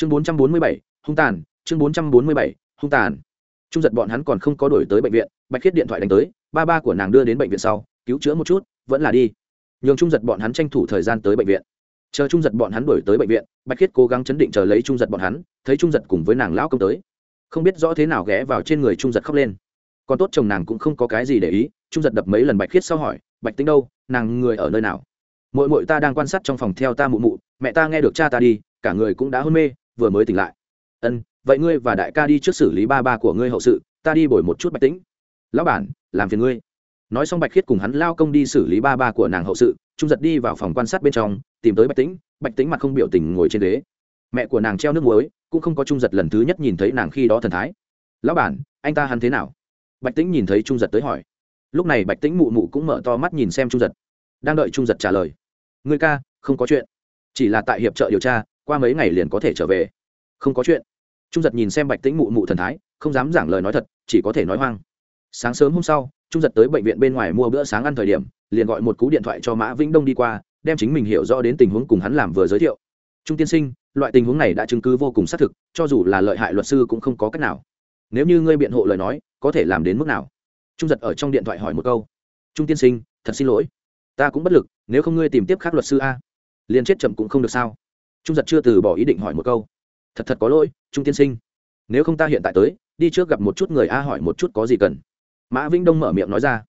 chương bốn trăm bốn mươi bảy, hung tàn, chương bốn trăm bốn mươi bảy, hung tàn. Trung giật bọn hắn còn không có đổi tới bệnh viện, bạch khiết điện thoại đánh tới, ba ba của nàng đưa đến bệnh viện sau, cứu chữa một chút, vẫn là đi. Nhường trung giật bọn hắn tranh thủ thời gian tới bệnh viện. Chờ trung giật bọn hắn đổi tới bệnh viện, bạch khiết cố gắng chấn định chờ lấy trung giật bọn hắn, thấy trung giật cùng với nàng lão công tới. Không biết rõ thế nào ghé vào trên người trung giật khóc lên. Còn tốt chồng nàng cũng không có cái gì để ý, trung giật đập mấy lần bạch khiết sau hỏi, bạch tính đâu? Nàng người ở nơi nào? Mội mội ta đang quan sát trong phòng theo ta mụ mụ, mẹ ta nghe được cha ta đi, cả người cũng đã hôn mê vừa mới tỉnh lại. Ân, vậy ngươi và đại ca đi trước xử lý ba ba của ngươi hậu sự, ta đi bồi một chút bạch tĩnh. Lão bản, làm phiền ngươi. Nói xong bạch khiết cùng hắn lao công đi xử lý ba ba của nàng hậu sự, trung giật đi vào phòng quan sát bên trong, tìm tới bạch tĩnh bạch tĩnh mặt không biểu tình ngồi trên ghế. Mẹ của nàng treo nước muối, cũng không có trung giật lần thứ nhất nhìn thấy nàng khi đó thần thái. Lão bản, anh ta hắn thế nào? Bạch tĩnh nhìn thấy trung giật tới hỏi. Lúc này bạch tĩnh mụ mụ cũng mở to mắt nhìn xem trung giật. Đang đợi trung giật trả lời. Người ca, không có chuyện. Chỉ là tại hiệp trợ điều tra qua mấy ngày liền có thể trở về. Không có chuyện. Trung giật nhìn xem bạch tĩnh mụ mụ thần thái, không dám giảng lời nói thật, chỉ có thể nói hoang. Sáng sớm hôm sau, trung giật tới bệnh viện bên ngoài mua bữa sáng ăn thời điểm, liền gọi một cú điện thoại cho mã vĩnh đông đi qua, đem chính mình hiểu rõ đến tình huống cùng hắn làm vừa giới thiệu. Trung tiên sinh, loại tình huống này đã chứng cứ vô cùng xác thực, cho dù là lợi hại luật sư cũng không có cách nào. Nếu như ngươi biện hộ lời nói, có thể làm đến mức nào? Trung giật ở trong điện thoại hỏi một câu. Trung tiên sinh, thật xin lỗi. Ta cũng bất lực, nếu không ngươi tìm tiếp khác luật sư a, liền chết chậm cũng không được sao? Trung giật chưa từ bỏ ý định hỏi một câu. Thật thật có lỗi, trung tiên sinh. Nếu không ta hiện tại tới, đi trước gặp một chút người a hỏi một chút có gì cần. Mã vĩnh đông mở miệng nói ra.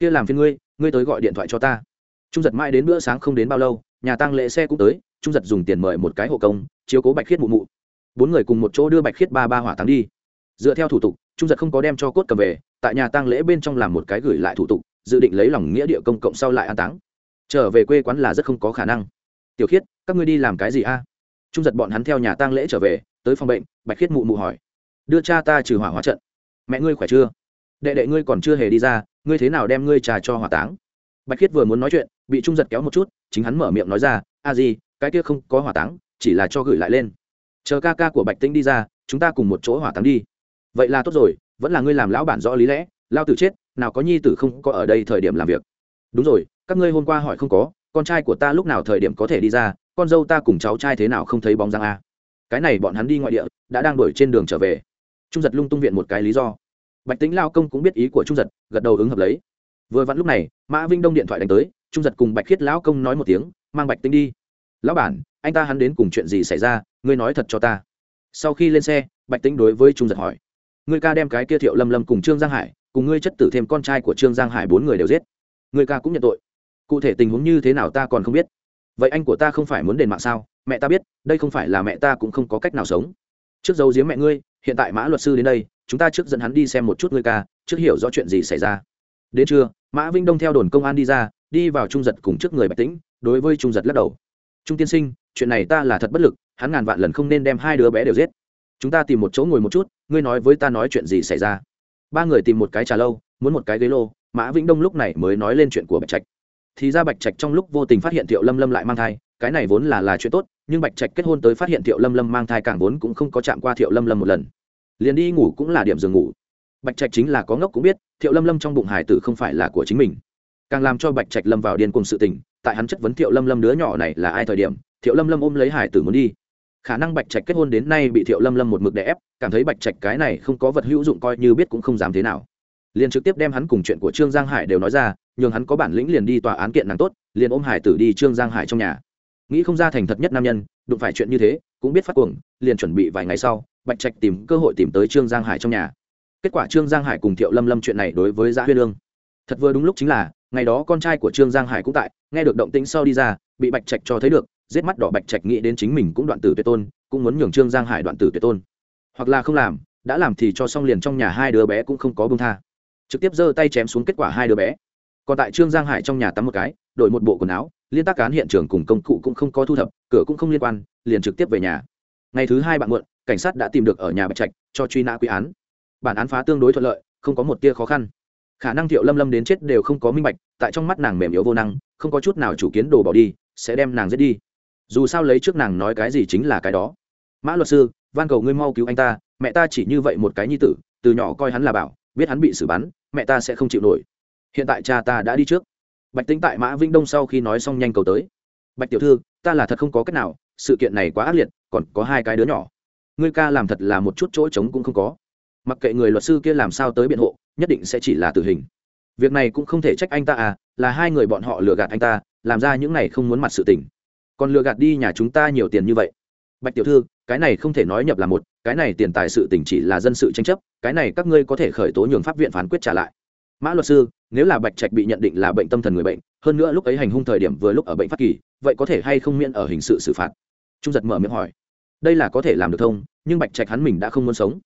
Kia làm phiên ngươi ngươi tới gọi điện thoại cho ta. Trung giật mãi đến bữa sáng không đến bao lâu, nhà tăng lễ xe cũng tới, trung giật dùng tiền mời một cái hộ công, chiếu cố bạch khiết mụ mụ. Bốn người cùng một chỗ đưa bạch khiết ba ba hỏa táng đi. Dựa theo thủ tục, trung giật không có đem cho cốt cầm về, tại nhà tăng lễ bên trong làm một cái gửi lại thủ tục, dự định lấy lòng nghĩa địa công cộng sau lại an táng. Trở về quê quán là rất không có khả năng tiểu khiết, các ngươi đi làm cái gì a? Trung giật bọn hắn theo nhà tang lễ trở về, tới phòng bệnh, bạch khiết mụ mụ hỏi. Đưa cha ta trừ hỏa hóa trận. Mẹ ngươi khỏe chưa? Đệ đệ ngươi còn chưa hề đi ra, ngươi thế nào đem ngươi trà cho hỏa táng? Bạch khiết vừa muốn nói chuyện, bị trung giật kéo một chút, chính hắn mở miệng nói ra, a gì cái kia không có hỏa táng, chỉ là cho gửi lại lên. Chờ ca ca của bạch tĩnh đi ra, chúng ta cùng một chỗ hỏa táng đi. Vậy là tốt rồi, vẫn là ngươi làm lão bản rõ lý lẽ, lao tử chết, nào có nhi tử không có ở đây thời điểm làm việc. Đúng rồi, các ngươi hôm qua hỏi không có con trai của ta lúc nào thời điểm có thể đi ra, con dâu ta cùng cháu trai thế nào không thấy bóng dáng a. Cái này bọn hắn đi ngoại địa, đã đang đổi trên đường trở về. Trung giật lung tung viện một cái lý do. Bạch tính lao công cũng biết ý của trung giật, gật đầu ứng hợp lấy. Vừa vặn lúc này, mã vinh đông điện thoại đánh tới, trung giật cùng bạch khiết lão công nói một tiếng, mang bạch tính đi. Lão bản, anh ta hắn đến cùng chuyện gì xảy ra, ngươi nói thật cho ta. Sau khi lên xe, bạch tính đối với trung giật hỏi, ngươi ca đem cái kia thiệu lâm lâm cùng trương giang hải, cùng ngươi chất tử thêm con trai của trương giang hải bốn người đều giết. Ngươi ca cũng nhận tội cụ thể tình huống như thế nào ta còn không biết. Vậy anh của ta không phải muốn đền mạng sao? Mẹ ta biết, đây không phải là mẹ ta cũng không có cách nào sống. Trước dấu giếm mẹ ngươi, hiện tại mã luật sư đến đây, chúng ta trước dẫn hắn đi xem một chút ngươi ca, trước hiểu rõ chuyện gì xảy ra. Đến trưa, mã vinh đông theo đồn công an đi ra, đi vào trung giật cùng trước người bạch tĩnh, đối với trung giật lắc đầu. Trung tiên sinh, chuyện này ta là thật bất lực, hắn ngàn vạn lần không nên đem hai đứa bé đều giết. Chúng ta tìm một chỗ ngồi một chút, ngươi nói với ta nói chuyện gì xảy ra. Ba người tìm một cái trà lâu, muốn một cái ghế lô, mã vĩnh đông lúc này mới nói lên chuyện của bạch trạch thì ra bạch trạch trong lúc vô tình phát hiện thiệu lâm lâm lại mang thai, cái này vốn là là chuyện tốt, nhưng bạch trạch kết hôn tới phát hiện thiệu lâm lâm mang thai càng vốn cũng không có chạm qua thiệu lâm lâm một lần. Liền đi ngủ cũng là điểm giường ngủ. Bạch trạch chính là có ngốc cũng biết, thiệu lâm lâm trong bụng hải tử không phải là của chính mình. Càng làm cho bạch trạch lâm vào điên cùng sự tình, tại hắn chất vấn thiệu lâm lâm đứa nhỏ này là ai thời điểm, thiệu lâm lâm ôm lấy hải tử muốn đi. Khả năng bạch trạch kết hôn đến nay bị thiệu lâm lâm một mực đè ép, cảm thấy bạch trạch cái này không có vật hữu dụng coi như biết cũng không dám thế nào liền trực tiếp đem hắn cùng chuyện của trương giang hải đều nói ra, nhường hắn có bản lĩnh liền đi tòa án kiện nàng tốt, liền ôm hải tử đi trương giang hải trong nhà. Nghĩ không ra thành thật nhất nam nhân, đụng phải chuyện như thế, cũng biết phát cuồng, liền chuẩn bị vài ngày sau, bạch trạch tìm cơ hội tìm tới trương giang hải trong nhà. Kết quả trương giang hải cùng thiệu lâm lâm chuyện này đối với giã huyên lương. Thật vừa đúng lúc chính là, ngày đó con trai của trương giang hải cũng tại, nghe được động tĩnh sau đi ra, bị bạch trạch cho thấy được, giết mắt đỏ bạch trạch nghĩ đến chính mình cũng đoạn tử tuyệt tôn, cũng muốn nhường trương giang hải đoạn tử tuyệt tôn. Hoặc là không làm, đã làm thì cho xong liền trong nhà hai đứa bé cũng không có bông tha trực tiếp giơ tay chém xuống kết quả hai đứa bé. Còn tại trương giang hải trong nhà tắm một cái, đổi một bộ quần áo, liên tác cán hiện trường cùng công cụ cũng không có thu thập, cửa cũng không liên quan, liền trực tiếp về nhà. Ngày thứ hai bạn muộn, cảnh sát đã tìm được ở nhà bạch trạch, cho truy nã quy án. Bản án phá tương đối thuận lợi, không có một tia khó khăn. Khả năng thiệu lâm lâm đến chết đều không có minh bạch, tại trong mắt nàng mềm yếu vô năng, không có chút nào chủ kiến đồ bỏ đi, sẽ đem nàng giết đi. Dù sao lấy trước nàng nói cái gì chính là cái đó. Mã luật sư, van cầu ngươi mau cứu anh ta, mẹ ta chỉ như vậy một cái nhi tử, từ nhỏ coi hắn là bảo, biết hắn bị xử bắn mẹ ta sẽ không chịu nổi. Hiện tại cha ta đã đi trước. Bạch tính tại mã vĩnh đông sau khi nói xong nhanh cầu tới. Bạch tiểu thư, ta là thật không có cách nào, sự kiện này quá ác liệt, còn có hai cái đứa nhỏ. Ngươi ca làm thật là một chút chỗ trống cũng không có. Mặc kệ người luật sư kia làm sao tới biện hộ, nhất định sẽ chỉ là tử hình. Việc này cũng không thể trách anh ta à là hai người bọn họ lừa gạt anh ta, làm ra những này không muốn mặt sự tình. Còn lừa gạt đi nhà chúng ta nhiều tiền như vậy bạch tiểu thư, cái này không thể nói nhập là một, cái này tiền tài sự tình chỉ là dân sự tranh chấp, cái này các ngươi có thể khởi tố nhường pháp viện phán quyết trả lại. Mã luật sư, nếu là bạch trạch bị nhận định là bệnh tâm thần người bệnh, hơn nữa lúc ấy hành hung thời điểm vừa lúc ở bệnh phát kỳ, vậy có thể hay không miễn ở hình sự xử phạt? Trung giật mở miệng hỏi. Đây là có thể làm được thông nhưng bạch trạch hắn mình đã không muốn sống.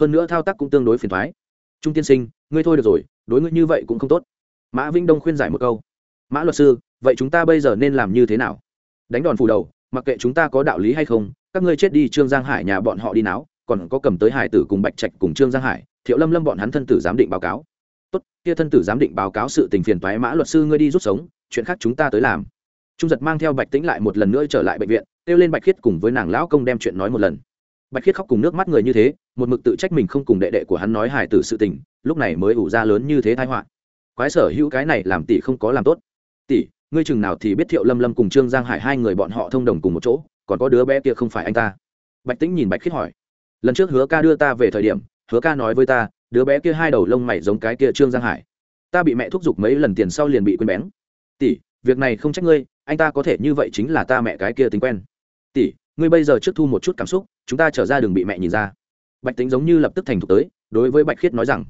Hơn nữa thao tác cũng tương đối phiền thoái trung tiên sinh, ngươi thôi được rồi, đối ngươi như vậy cũng không tốt. Mã vĩnh đông khuyên giải một câu. Mã luật sư, vậy chúng ta bây giờ nên làm như thế nào? Đánh đòn phủ đầu, mặc kệ chúng ta có đạo lý hay không các ngươi chết đi, trương giang hải nhà bọn họ đi náo, còn có cầm tới hải tử cùng bạch trạch cùng trương giang hải, thiệu lâm lâm bọn hắn thân tử giám định báo cáo. Tốt, kia thân tử giám định báo cáo sự tình phiền toái mã luật sư ngươi đi rút sống, chuyện khác chúng ta tới làm. Trung giật mang theo bạch tĩnh lại một lần nữa trở lại bệnh viện, kêu lên bạch khiết cùng với nàng lão công đem chuyện nói một lần. Bạch khiết khóc cùng nước mắt người như thế, một mực tự trách mình không cùng đệ đệ của hắn nói hài tử sự tình, lúc này mới ủ ra lớn như thế thái họa. Quái sở hữu cái này làm tỷ không có làm tốt. Tỷ, ngươi chừng nào thì biết thiệu lâm lâm cùng trương giang hải hai người bọn họ thông đồng cùng một chỗ còn có đứa bé kia không phải anh ta. Bạch tĩnh nhìn bạch khiết hỏi. Lần trước hứa ca đưa ta về thời điểm, hứa ca nói với ta, đứa bé kia hai đầu lông mày giống cái kia trương giang hải. Ta bị mẹ thúc giục mấy lần tiền sau liền bị quên bén. Tỷ, việc này không trách ngươi, anh ta có thể như vậy chính là ta mẹ cái kia tính quen. Tỷ, ngươi bây giờ trước thu một chút cảm xúc, chúng ta trở ra đường bị mẹ nhìn ra. Bạch tính giống như lập tức thành thục tới, đối với bạch khiết nói rằng.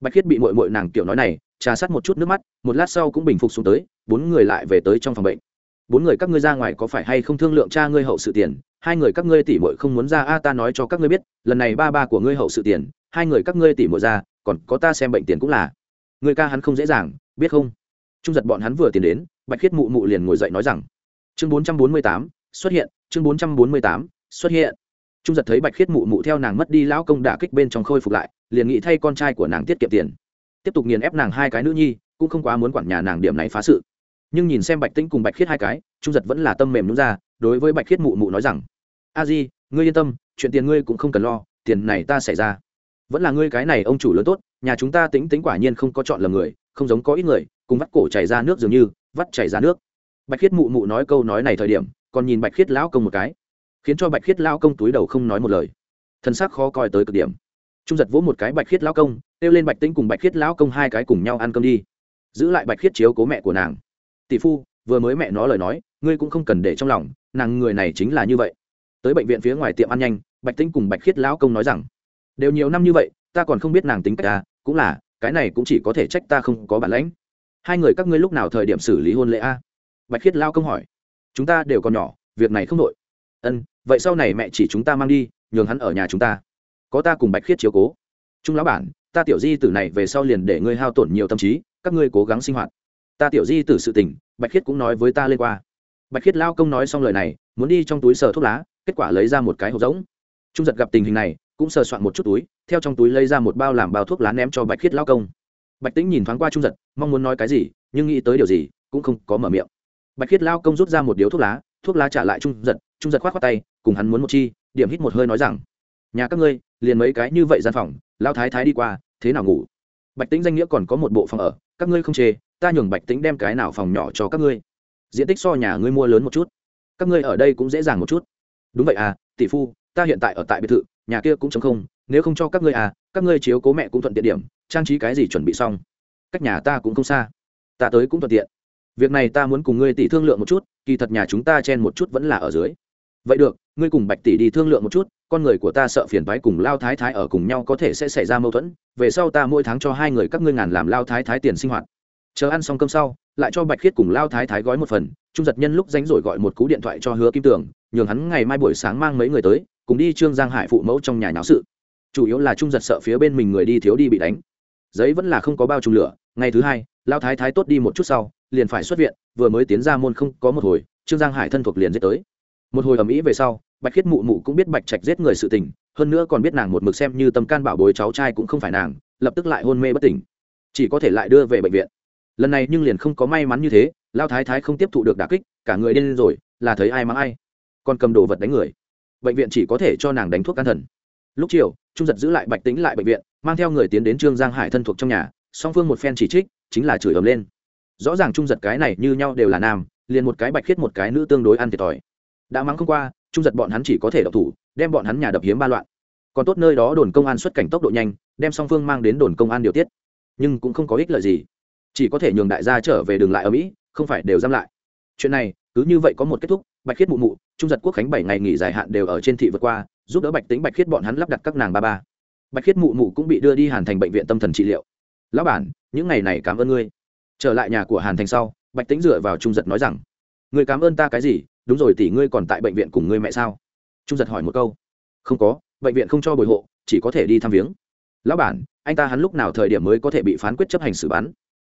Bạch khiết bị mội mội nàng kiểu nói này, trà sát một chút nước mắt, một lát sau cũng bình phục xuống tới, bốn người lại về tới trong phòng bệnh bốn người các ngươi ra ngoài có phải hay không thương lượng cha ngươi hậu sự tiền? Hai người các ngươi tỉ mội không muốn ra, a, ta nói cho các ngươi biết, lần này ba ba của ngươi hậu sự tiền, hai người các ngươi tỉ mội ra, còn có ta xem bệnh tiền cũng là. Người ca hắn không dễ dàng, biết không? Trung giật bọn hắn vừa tiền đến, bạch khiết mụ mụ liền ngồi dậy nói rằng, chương bốn trăm bốn mươi tám, xuất hiện, chương bốn trăm bốn mươi tám, xuất hiện. Trung giật thấy bạch khiết mụ mụ theo nàng mất đi lão công đả kích bên trong khôi phục lại, liền nghĩ thay con trai của nàng tiết kiệm tiền. Tiếp tục nghiền ép nàng hai cái nữ nhi, cũng không quá muốn quản nhà nàng điểm này phá sự nhưng nhìn xem bạch tĩnh cùng bạch khiết hai cái trung giật vẫn là tâm mềm nhún ra đối với bạch khiết mụ mụ nói rằng a di ngươi yên tâm chuyện tiền ngươi cũng không cần lo tiền này ta xảy ra vẫn là ngươi cái này ông chủ lớn tốt nhà chúng ta tính tính quả nhiên không có chọn lầm người không giống có ít người cùng vắt cổ chảy ra nước dường như vắt chảy ra nước bạch khiết mụ mụ nói câu nói này thời điểm còn nhìn bạch khiết lão công một cái khiến cho bạch khiết lão công túi đầu không nói một lời thân xác khó coi tới cực điểm trung giật vỗ một cái bạch khiết lão công kêu lên bạch tĩnh cùng bạch khiết lão công hai cái cùng nhau ăn cơm đi giữ lại bạch khiết chiếu cố mẹ của nàng tỷ phu, vừa mới mẹ nó lời nói, ngươi cũng không cần để trong lòng, nàng người này chính là như vậy. Tới bệnh viện phía ngoài tiệm ăn nhanh, bạch Tinh cùng bạch khiết lão công nói rằng, đều nhiều năm như vậy, ta còn không biết nàng tính cách ta cũng là, cái này cũng chỉ có thể trách ta không có bản lãnh. Hai người các ngươi lúc nào thời điểm xử lý hôn lễ a bạch khiết lao công hỏi. Chúng ta đều còn nhỏ, việc này không đội ân, vậy sau này mẹ chỉ chúng ta mang đi, nhường hắn ở nhà chúng ta. Có ta cùng bạch khiết chiếu cố. Trung lão bản, ta tiểu di tử này về sau liền để ngươi hao tổn nhiều tâm trí, các ngươi cố gắng sinh hoạt ta tiểu di tử sự tình, bạch khiết cũng nói với ta lên qua. Bạch khiết lao công nói xong lời này, muốn đi trong túi sờ thuốc lá, kết quả lấy ra một cái hộp rỗng. Trung giật gặp tình hình này, cũng sờ soạn một chút túi, theo trong túi lấy ra một bao làm bao thuốc lá ném cho bạch khiết lao công. Bạch tĩnh nhìn thoáng qua trung giật, mong muốn nói cái gì, nhưng nghĩ tới điều gì, cũng không có mở miệng. Bạch khiết lao công rút ra một điếu thuốc lá thuốc lá trả lại trung giật trung giật k h o á t khoác tay, cùng hắn muốn một chi, điểm hít một hơi nói rằng, nhà các ngươi, liền mấy cái như vậy gian phòng lao thái thái đi qua, thế nào ngủ? Bạch tĩnh danh nghĩa còn có một bộ phòng ở, các ngươi không chê ta nhường bạch tĩnh đem cái nào phòng nhỏ cho các ngươi. Diện tích so nhà ngươi mua lớn một chút. Các ngươi ở đây cũng dễ dàng một chút. Đúng vậy à tỷ phu, ta hiện tại ở tại biệt thự, nhà kia cũng chống không, nếu không cho các ngươi à các ngươi chiếu cố mẹ cũng thuận tiện điểm, trang trí cái gì chuẩn bị xong. Cách nhà ta cũng không xa. Ta tới cũng thuận tiện. Việc này ta muốn cùng ngươi tỷ thương lượng một chút, kỳ thật nhà chúng ta chen một chút vẫn là ở dưới. Vậy được, ngươi cùng bạch tỷ đi thương lượng một chút, con người của ta sợ phiền thoái cùng lao thái thái ở cùng nhau có thể sẽ xảy ra mâu thuẫn, về sau ta mỗi tháng cho hai người các ngươi ngàn làm lao thái thái tiền sinh hoạt chờ ăn xong cơm sau, lại cho bạch khiết cùng lao thái thái gói một phần, trung giật nhân lúc ránh rồi gọi một cú điện thoại cho hứa kim tường, nhường hắn ngày mai buổi sáng mang mấy người tới, cùng đi trương giang hải phụ mẫu trong nhà náo sự. Chủ yếu là trung giật sợ phía bên mình người đi thiếu đi bị đánh. Giấy vẫn là không có bao trùm lửa, ngày thứ hai, lao thái thái tốt đi một chút sau, liền phải xuất viện, vừa mới tiến ra môn không có một hồi, trương giang hải thân thuộc liền giết tới. Một hồi ầm ĩ về sau, bạch khiết mụ mụ cũng biết bạch trạch giết người sự tình, hơn nữa còn biết nàng một mực xem như tâm can bảo bối cháu trai cũng không phải nàng, lập tức lại hôn mê bất tỉnh. Chỉ có thể lại đưa về bệnh viện lần này nhưng liền không có may mắn như thế, lao thái thái không tiếp thụ được đà kích, cả người điên rồi, là thấy ai mắng ai. Còn cầm đồ vật đánh người. Bệnh viện chỉ có thể cho nàng đánh thuốc can thần. Lúc chiều, trung giật giữ lại bạch tính lại bệnh viện, mang theo người tiến đến trương giang hải thân thuộc trong nhà, song phương một phen chỉ trích, chính là chửi ầm lên. Rõ ràng trung giật cái này như nhau đều là nam, liền một cái bạch khiết một cái nữ tương đối ăn thiệt thòi. Đã mắng không qua, trung giật bọn hắn chỉ có thể đập thủ, đem bọn hắn nhà đập hiếm ba loạn. Còn tốt nơi đó đồn công an xuất cảnh tốc độ nhanh, đem song phương mang đến đồn công an điều tiết. Nhưng cũng không có ích lợi gì chỉ có thể nhường đại gia trở về đường lại ở mỹ, không phải đều giam lại. Chuyện này, cứ như vậy có một kết thúc, bạch khiết mụ mụ, trung giật quốc khánh bảy ngày nghỉ dài hạn đều ở trên thị vượt qua, giúp đỡ bạch tính bạch khiết bọn hắn lắp đặt các nàng ba ba. Bạch khiết mụ mụ cũng bị đưa đi hàn thành bệnh viện tâm thần trị liệu. Lão bản, những ngày này cảm ơn ngươi. Trở lại nhà của hàn thành sau, bạch tính dựa vào trung giật nói rằng người cảm ơn ta cái gì? Đúng rồi tỷ, ngươi còn tại bệnh viện cùng ngươi mẹ sao? Trung giật hỏi một câu. Không có, bệnh viện không cho bồi hộ, chỉ có thể đi thăm viếng. Lão bản, anh ta hắn lúc nào thời điểm mới có thể bị phán quyết chấp hành xử bắn?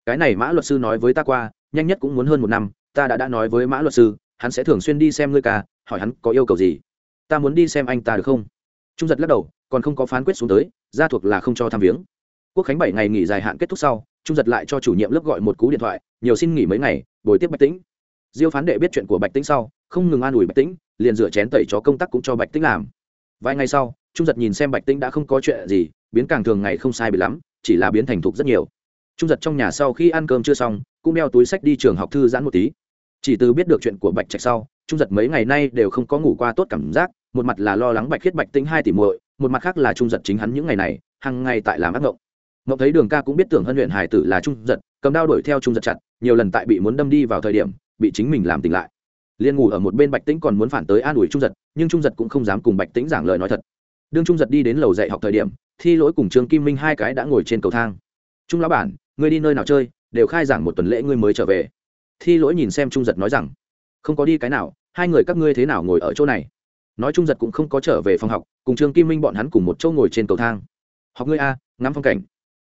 Cái này mã luật sư nói với ta qua, nhanh nhất cũng muốn hơn một năm, ta đã đã nói với mã luật sư, hắn sẽ thường xuyên đi xem ngươi ca, hỏi hắn có yêu cầu gì. Ta muốn đi xem anh ta được không? Trung giật lắc đầu, còn không có phán quyết xuống tới, gia thuộc là không cho tham viếng. Quốc khánh bảy ngày nghỉ dài hạn kết thúc sau, trung giật lại cho chủ nhiệm lớp gọi một cú điện thoại, nhiều xin nghỉ mấy ngày buổi tiếp bạch tĩnh. Diêu phán đệ biết chuyện của bạch tĩnh sau, không ngừng an ủi bạch tĩnh, liền rửa chén tẩy cho công tác cũng cho bạch tĩnh làm. Vài ngày sau, trung giật nhìn xem bạch tĩnh đã không có chuyện gì, biến càng thường ngày không sai bị lắm, chỉ là biến thành thục rất nhiều trung giật trong nhà sau khi ăn cơm chưa xong, cũng đeo túi sách đi trường học thư giãn một tí. Chỉ từ biết được chuyện của bạch trạch sau, trung giật mấy ngày nay đều không có ngủ qua tốt cảm giác, một mặt là lo lắng bạch khiết bạch tĩnh hai tỷ muội, một mặt khác là trung giật chính hắn những ngày này hàng ngày tại làm ác ngộng. Ngộng thấy đường ca cũng biết tưởng hân luyện hải tử là trung giật, cầm đao đuổi theo trung giật chặt, nhiều lần tại bị muốn đâm đi vào thời điểm, bị chính mình làm tỉnh lại. Liên ngủ ở một bên bạch tĩnh còn muốn phản tới an ủi trung giật, nhưng trung giật cũng không dám cùng bạch tĩnh giảng lời nói thật. Đương trung giật đi đến lầu dạy học thời điểm, thi lỗi cùng trương kim minh hai cái đã ngồi trên cầu thang. Trung lão bản ngươi đi nơi nào chơi, đều khai giảng một tuần lễ ngươi mới trở về. Thi lỗi nhìn xem trung giật nói rằng, không có đi cái nào, hai người các ngươi thế nào ngồi ở chỗ này? Nói trung giật cũng không có trở về phòng học, cùng trương kim minh bọn hắn cùng một chỗ ngồi trên cầu thang. Học ngươi a, ngắm phong cảnh.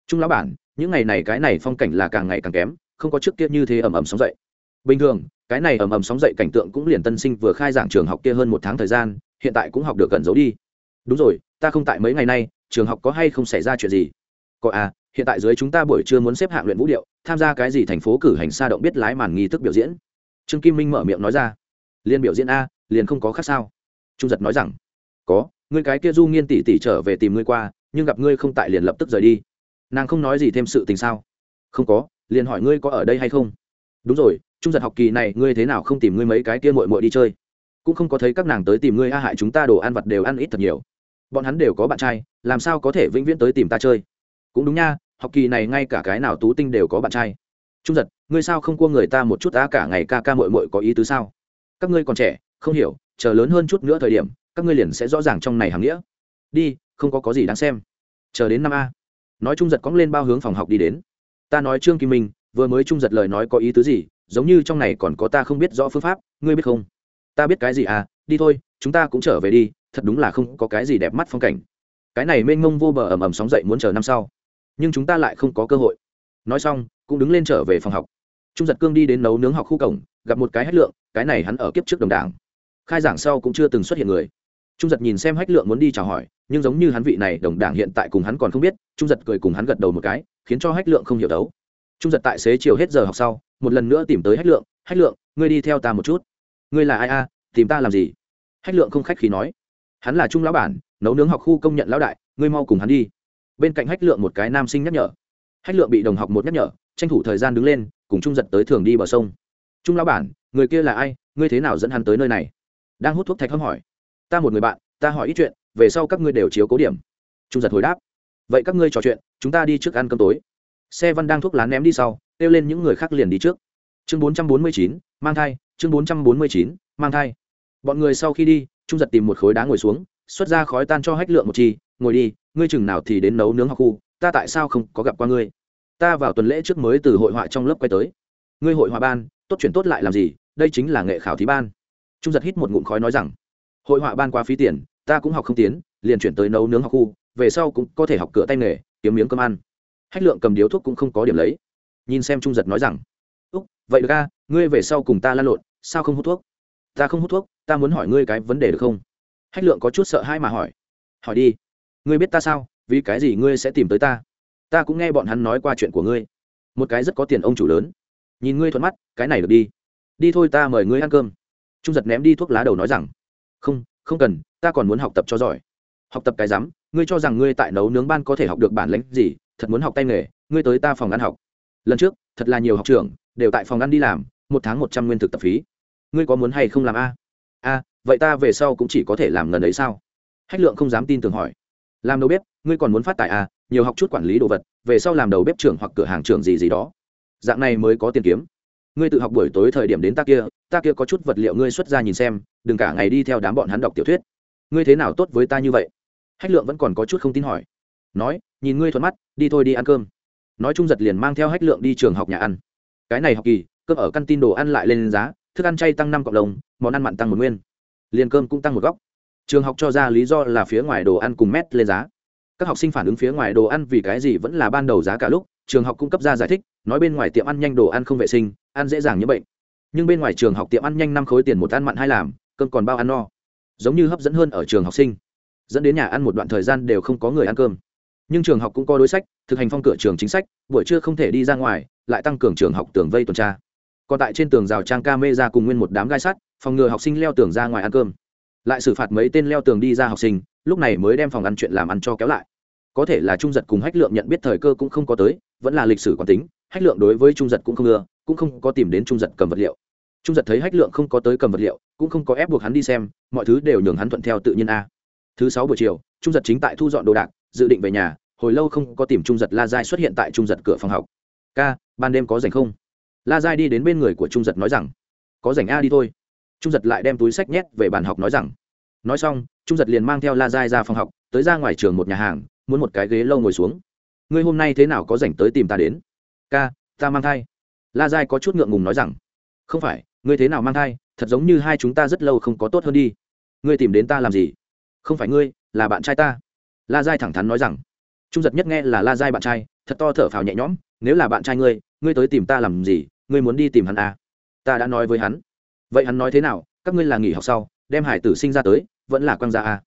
Trung lão bản, những ngày này cái này phong cảnh là càng ngày càng kém, không có trước kia như thế ầm ầm sóng dậy. Bình thường, cái này ầm ầm sóng dậy cảnh tượng cũng liền tân sinh vừa khai giảng trường học kia hơn một tháng thời gian, hiện tại cũng học được gần giấu đi. Đúng rồi, ta không tại mấy ngày nay, trường học có hay không xảy ra chuyện gì? Có à hiện tại dưới chúng ta buổi trưa muốn xếp hạng luyện vũ điệu, tham gia cái gì thành phố cử hành xa động biết lái màn nghi thức biểu diễn. Trương kim minh mở miệng nói ra. Liên biểu diễn a, liền không có khác sao? Trung giật nói rằng, có người cái kia du nghiên tỷ tỷ trở về tìm ngươi qua, nhưng gặp ngươi không tại liền lập tức rời đi. Nàng không nói gì thêm sự tình sao? Không có, liền hỏi ngươi có ở đây hay không? Đúng rồi, trung giật học kỳ này ngươi thế nào không tìm ngươi mấy cái kia mội mội đi chơi? Cũng không có thấy các nàng tới tìm ngươi a hại chúng ta đồ ăn vặt đều ăn ít thật nhiều. Bọn hắn đều có bạn trai, làm sao có thể vĩnh viễn tới tìm ta chơi? Cũng đúng nha học kỳ này ngay cả cái nào tú tinh đều có bạn trai. Trung giật, ngươi sao không cua người ta một chút ta cả ngày ca ca mội mội có ý tứ sao? Các ngươi còn trẻ, không hiểu, chờ lớn hơn chút nữa thời điểm, các ngươi liền sẽ rõ ràng trong này hàng nghĩa. Đi, không có có gì đáng xem. Chờ đến năm a. Nói trung giật cóng lên bao hướng phòng học đi đến. Ta nói trương kim minh, vừa mới trung giật lời nói có ý tứ gì, giống như trong này còn có ta không biết rõ phương pháp, ngươi biết không? Ta biết cái gì à đi thôi, chúng ta cũng trở về đi, thật đúng là không có cái gì đẹp mắt phong cảnh. Cái này mênh mông vô bờ ẩm ẩm sóng dậy muốn chờ năm sau nhưng chúng ta lại không có cơ hội. Nói xong, cũng đứng lên trở về phòng học. Trung giật cương đi đến nấu nướng học khu cổng, gặp một cái hách lượng, cái này hắn ở kiếp trước đồng đảng. Khai giảng sau cũng chưa từng xuất hiện người. Trung giật nhìn xem hách lượng muốn đi chào hỏi, nhưng giống như hắn vị này đồng đảng hiện tại cùng hắn còn không biết, trung giật cười cùng hắn gật đầu một cái, khiến cho hách lượng không hiểu đấu. Trung giật tại xế chiều hết giờ học sau, một lần nữa tìm tới hách lượng hách lượng, ngươi đi theo ta một chút. Ngươi là ai a? Tìm ta làm gì? Hách lượng không khách khí nói. Hắn là trung lão bản, nấu nướng học khu công nhận lão đại, ngươi mau cùng hắn đi bên cạnh hách lượng một cái nam sinh nhắc nhở. Hách lượng bị đồng học một nhắc nhở, tranh thủ thời gian đứng lên, cùng trung giật tới thường đi bờ sông. Trung lão bản, người kia là ai? Ngươi thế nào dẫn hắn tới nơi này? Đang hút thuốc thạch hâm hỏi. Ta một người bạn, ta hỏi ít chuyện, về sau các ngươi đều chiếu cố điểm. Trung giật hồi đáp. Vậy các ngươi trò chuyện, chúng ta đi trước ăn cơm tối. Xe văn đang thuốc lá ném đi sau, kêu lên những người khác liền đi trước. Chương bốn trăm bốn mươi chín, mang thai, chương bốn trăm bốn mươi chín, mang thai. Bọn người sau khi đi, trung giật tìm một khối đá ngồi xuống, xuất ra khói tan cho hách lượng một chi ngồi đi, ngươi chừng nào thì đến nấu nướng học khu, ta tại sao không có gặp qua ngươi? Ta vào tuần lễ trước mới từ hội họa trong lớp quay tới. Ngươi hội họa ban, tốt chuyển tốt lại làm gì? Đây chính là nghệ khảo thí ban. Trung giật hít một ngụm khói nói rằng, hội họa ban quá phí tiền, ta cũng học không tiến, liền chuyển tới nấu nướng học khu, về sau cũng có thể học cửa tay nghề, kiếm miếng cơm ăn. Hách lượng cầm điếu thuốc cũng không có điểm lấy. Nhìn xem trung giật nói rằng, úc, vậy được ca ngươi về sau cùng ta lan lộn, sao không hút thuốc? Ta không hút thuốc, ta muốn hỏi ngươi cái vấn đề được không? Hách lượng có chút sợ hai mà hỏi. Hỏi đi ngươi biết ta sao? Vì cái gì ngươi sẽ tìm tới ta? Ta cũng nghe bọn hắn nói qua chuyện của ngươi. Một cái rất có tiền ông chủ lớn. Nhìn ngươi thuận mắt, cái này được đi. Đi thôi ta mời ngươi ăn cơm. Trung giật ném đi thuốc lá đầu nói rằng, không không cần, ta còn muốn học tập cho giỏi. Học tập cái rắm, ngươi cho rằng ngươi tại nấu nướng ban có thể học được bản lãnh gì, thật muốn học tay nghề, ngươi tới ta phòng ăn học. Lần trước, thật là nhiều học trưởng, đều tại phòng ăn đi làm, một tháng một trăm nguyên thực tập phí. Ngươi có muốn hay không làm a? A, vậy ta về sau cũng chỉ có thể làm lần ấy sao? Hách lượng không dám tin tưởng hỏi làm đầu bếp, ngươi còn muốn phát tài à nhiều học chút quản lý đồ vật, về sau làm đầu bếp trưởng hoặc cửa hàng trưởng gì gì đó. Dạng này mới có tiền kiếm. Ngươi tự học buổi tối thời điểm đến ta kia ta kia có chút vật liệu ngươi xuất ra nhìn xem, đừng cả ngày đi theo đám bọn hắn đọc tiểu thuyết. Ngươi thế nào tốt với ta như vậy? Hách lượng vẫn còn có chút không tin hỏi. Nói, nhìn ngươi thuận mắt, đi thôi đi ăn cơm. Nói chung giật liền mang theo hách lượng đi trường học nhà ăn. Cái này học kỳ, cơm ở căn tin đồ ăn lại lên giá, thức ăn chay tăng năm cộng đồng, món ăn mặn tăng một nguyên. Liền cơm cũng tăng một góc trường học cho ra lý do là phía ngoài đồ ăn cùng mét lên giá. Các học sinh phản ứng phía ngoài đồ ăn vì cái gì vẫn là ban đầu giá cả lúc, trường học cung cấp ra giải thích, nói bên ngoài tiệm ăn nhanh đồ ăn không vệ sinh, ăn dễ dàng như bệnh. Nhưng bên ngoài trường học tiệm ăn nhanh năm khối tiền một ăn mặn hai làm, cơm còn bao ăn no. Giống như hấp dẫn hơn ở trường học sinh. Dẫn đến nhà ăn một đoạn thời gian đều không có người ăn cơm. Nhưng trường học cũng có đối sách, thực hành phong cửa trường chính sách, buổi trưa không thể đi ra ngoài, lại tăng cường trường học tường vây tuần tra. Còn tại trên tường rào trang ca mê ra cùng nguyên một đám gai sắt, phòng ngừa học sinh leo tường ra ngoài ăn cơm lại xử phạt mấy tên leo tường đi ra học sinh, lúc này mới đem phòng ăn chuyện làm ăn cho kéo lại. Có thể là trung giật cùng hách lượng nhận biết thời cơ cũng không có tới, vẫn là lịch sử quán tính, hách lượng đối với trung giật cũng không ưa, cũng không có tìm đến trung giật cầm vật liệu. Trung giật thấy hách lượng không có tới cầm vật liệu, cũng không có ép buộc hắn đi xem, mọi thứ đều nhường hắn thuận theo tự nhiên a. Thứ sáu buổi chiều, trung giật chính tại thu dọn đồ đạc, dự định về nhà, hồi lâu không có tìm trung giật la giai xuất hiện tại trung giật cửa phòng học. Ca, ban đêm có rảnh không? La giai đi đến bên người của trung giật nói rằng, có rảnh a, đi thôi trung giật lại đem túi sách nhét về bàn học nói rằng, nói xong, trung giật liền mang theo la giai ra phòng học, tới ra ngoài trường một nhà hàng, muốn một cái ghế lâu ngồi xuống. Ngươi hôm nay thế nào có rảnh tới tìm ta đến? Ca, ta mang thai. La giai có chút ngượng ngùng nói rằng, không phải, ngươi thế nào mang thai, thật giống như hai chúng ta rất lâu không có tốt hơn đi. Ngươi tìm đến ta làm gì? Không phải ngươi, là bạn trai ta. La giai thẳng thắn nói rằng, trung giật nhất nghe là la giai bạn trai, thật to thở phào nhẹ nhõm, nếu là bạn trai ngươi ngươi tới tìm ta làm gì, ngươi muốn đi tìm hắn à? ta đã nói với hắn vậy hắn nói thế nào? Các ngươi là nghỉ học sau, đem hải tử sinh ra tới, vẫn là quăng ra à?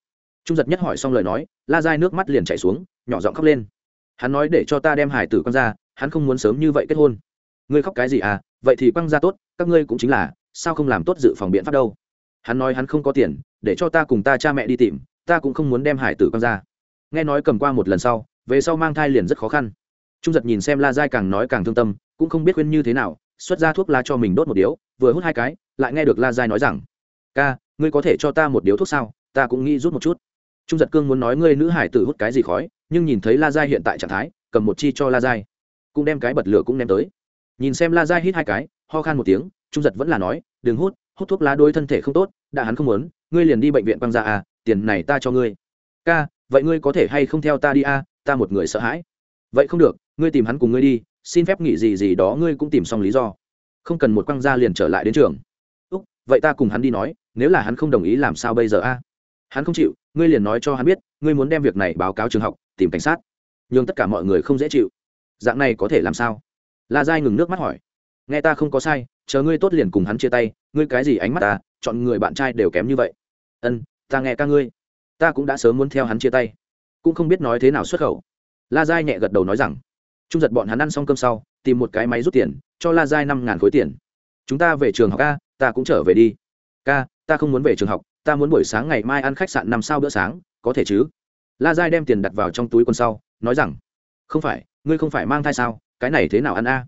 trung giật nhất hỏi xong lời nói, la dai nước mắt liền chảy xuống, nhỏ giọng khóc lên. Hắn nói để cho ta đem hải tử quăng ra, hắn không muốn sớm như vậy kết hôn. Ngươi khóc cái gì à? Vậy thì quăng ra tốt, các ngươi cũng chính là, sao không làm tốt dự phòng biện pháp đâu? Hắn nói hắn không có tiền, để cho ta cùng ta cha mẹ đi tìm, ta cũng không muốn đem hải tử quăng ra. Nghe nói cầm qua một lần sau, về sau mang thai liền rất khó khăn. Trung giật nhìn xem la dai càng nói càng thương tâm, cũng không biết khuyên như thế nào, xuất ra thuốc la cho mình đốt một điếu, vừa hút hai cái lại nghe được la giai nói rằng, ca, ngươi có thể cho ta một điếu thuốc sao? Ta cũng nghĩ rút một chút. Trung giật cương muốn nói ngươi nữ hải tử hút cái gì khói, nhưng nhìn thấy la giai hiện tại trạng thái, cầm một chi cho la giai. Cũng đem cái bật lửa cũng ném tới. Nhìn xem la giai hít hai cái, ho khan một tiếng, trung giật vẫn là nói, đừng hút hút thuốc lá đôi thân thể không tốt, đã hắn không muốn, ngươi liền đi bệnh viện quăng ra à tiền này ta cho ngươi. Ca, vậy ngươi có thể hay không theo ta đi à ta một người sợ hãi. Vậy không được, ngươi tìm hắn cùng ngươi đi, xin phép nghỉ gì gì đó ngươi cũng tìm xong lý do. Không cần một quăng ra liền trở lại đến trường vậy ta cùng hắn đi nói, nếu là hắn không đồng ý làm sao bây giờ a? Hắn không chịu, ngươi liền nói cho hắn biết, ngươi muốn đem việc này báo cáo trường học, tìm cảnh sát. Nhưng tất cả mọi người không dễ chịu. Dạng này có thể làm sao? La giai ngừng nước mắt hỏi. Nghe ta không có sai, chờ ngươi tốt liền cùng hắn chia tay, ngươi cái gì ánh mắt ta chọn người bạn trai đều kém như vậy. Ân, ta nghe ca ngươi. Ta cũng đã sớm muốn theo hắn chia tay. Cũng không biết nói thế nào xuất khẩu. La giai nhẹ gật đầu nói rằng, trung giật bọn hắn ăn xong cơm sau, tìm một cái máy rút tiền, cho la giai năm ngàn khối tiền. Chúng ta về trường học ca ta cũng trở về đi. Ca, ta không muốn về trường học, ta muốn buổi sáng ngày mai ăn khách sạn năm sao bữa sáng, có thể chứ? La giai đem tiền đặt vào trong túi quần sau, nói rằng, không phải, ngươi không phải mang thai sao, cái này thế nào ăn a?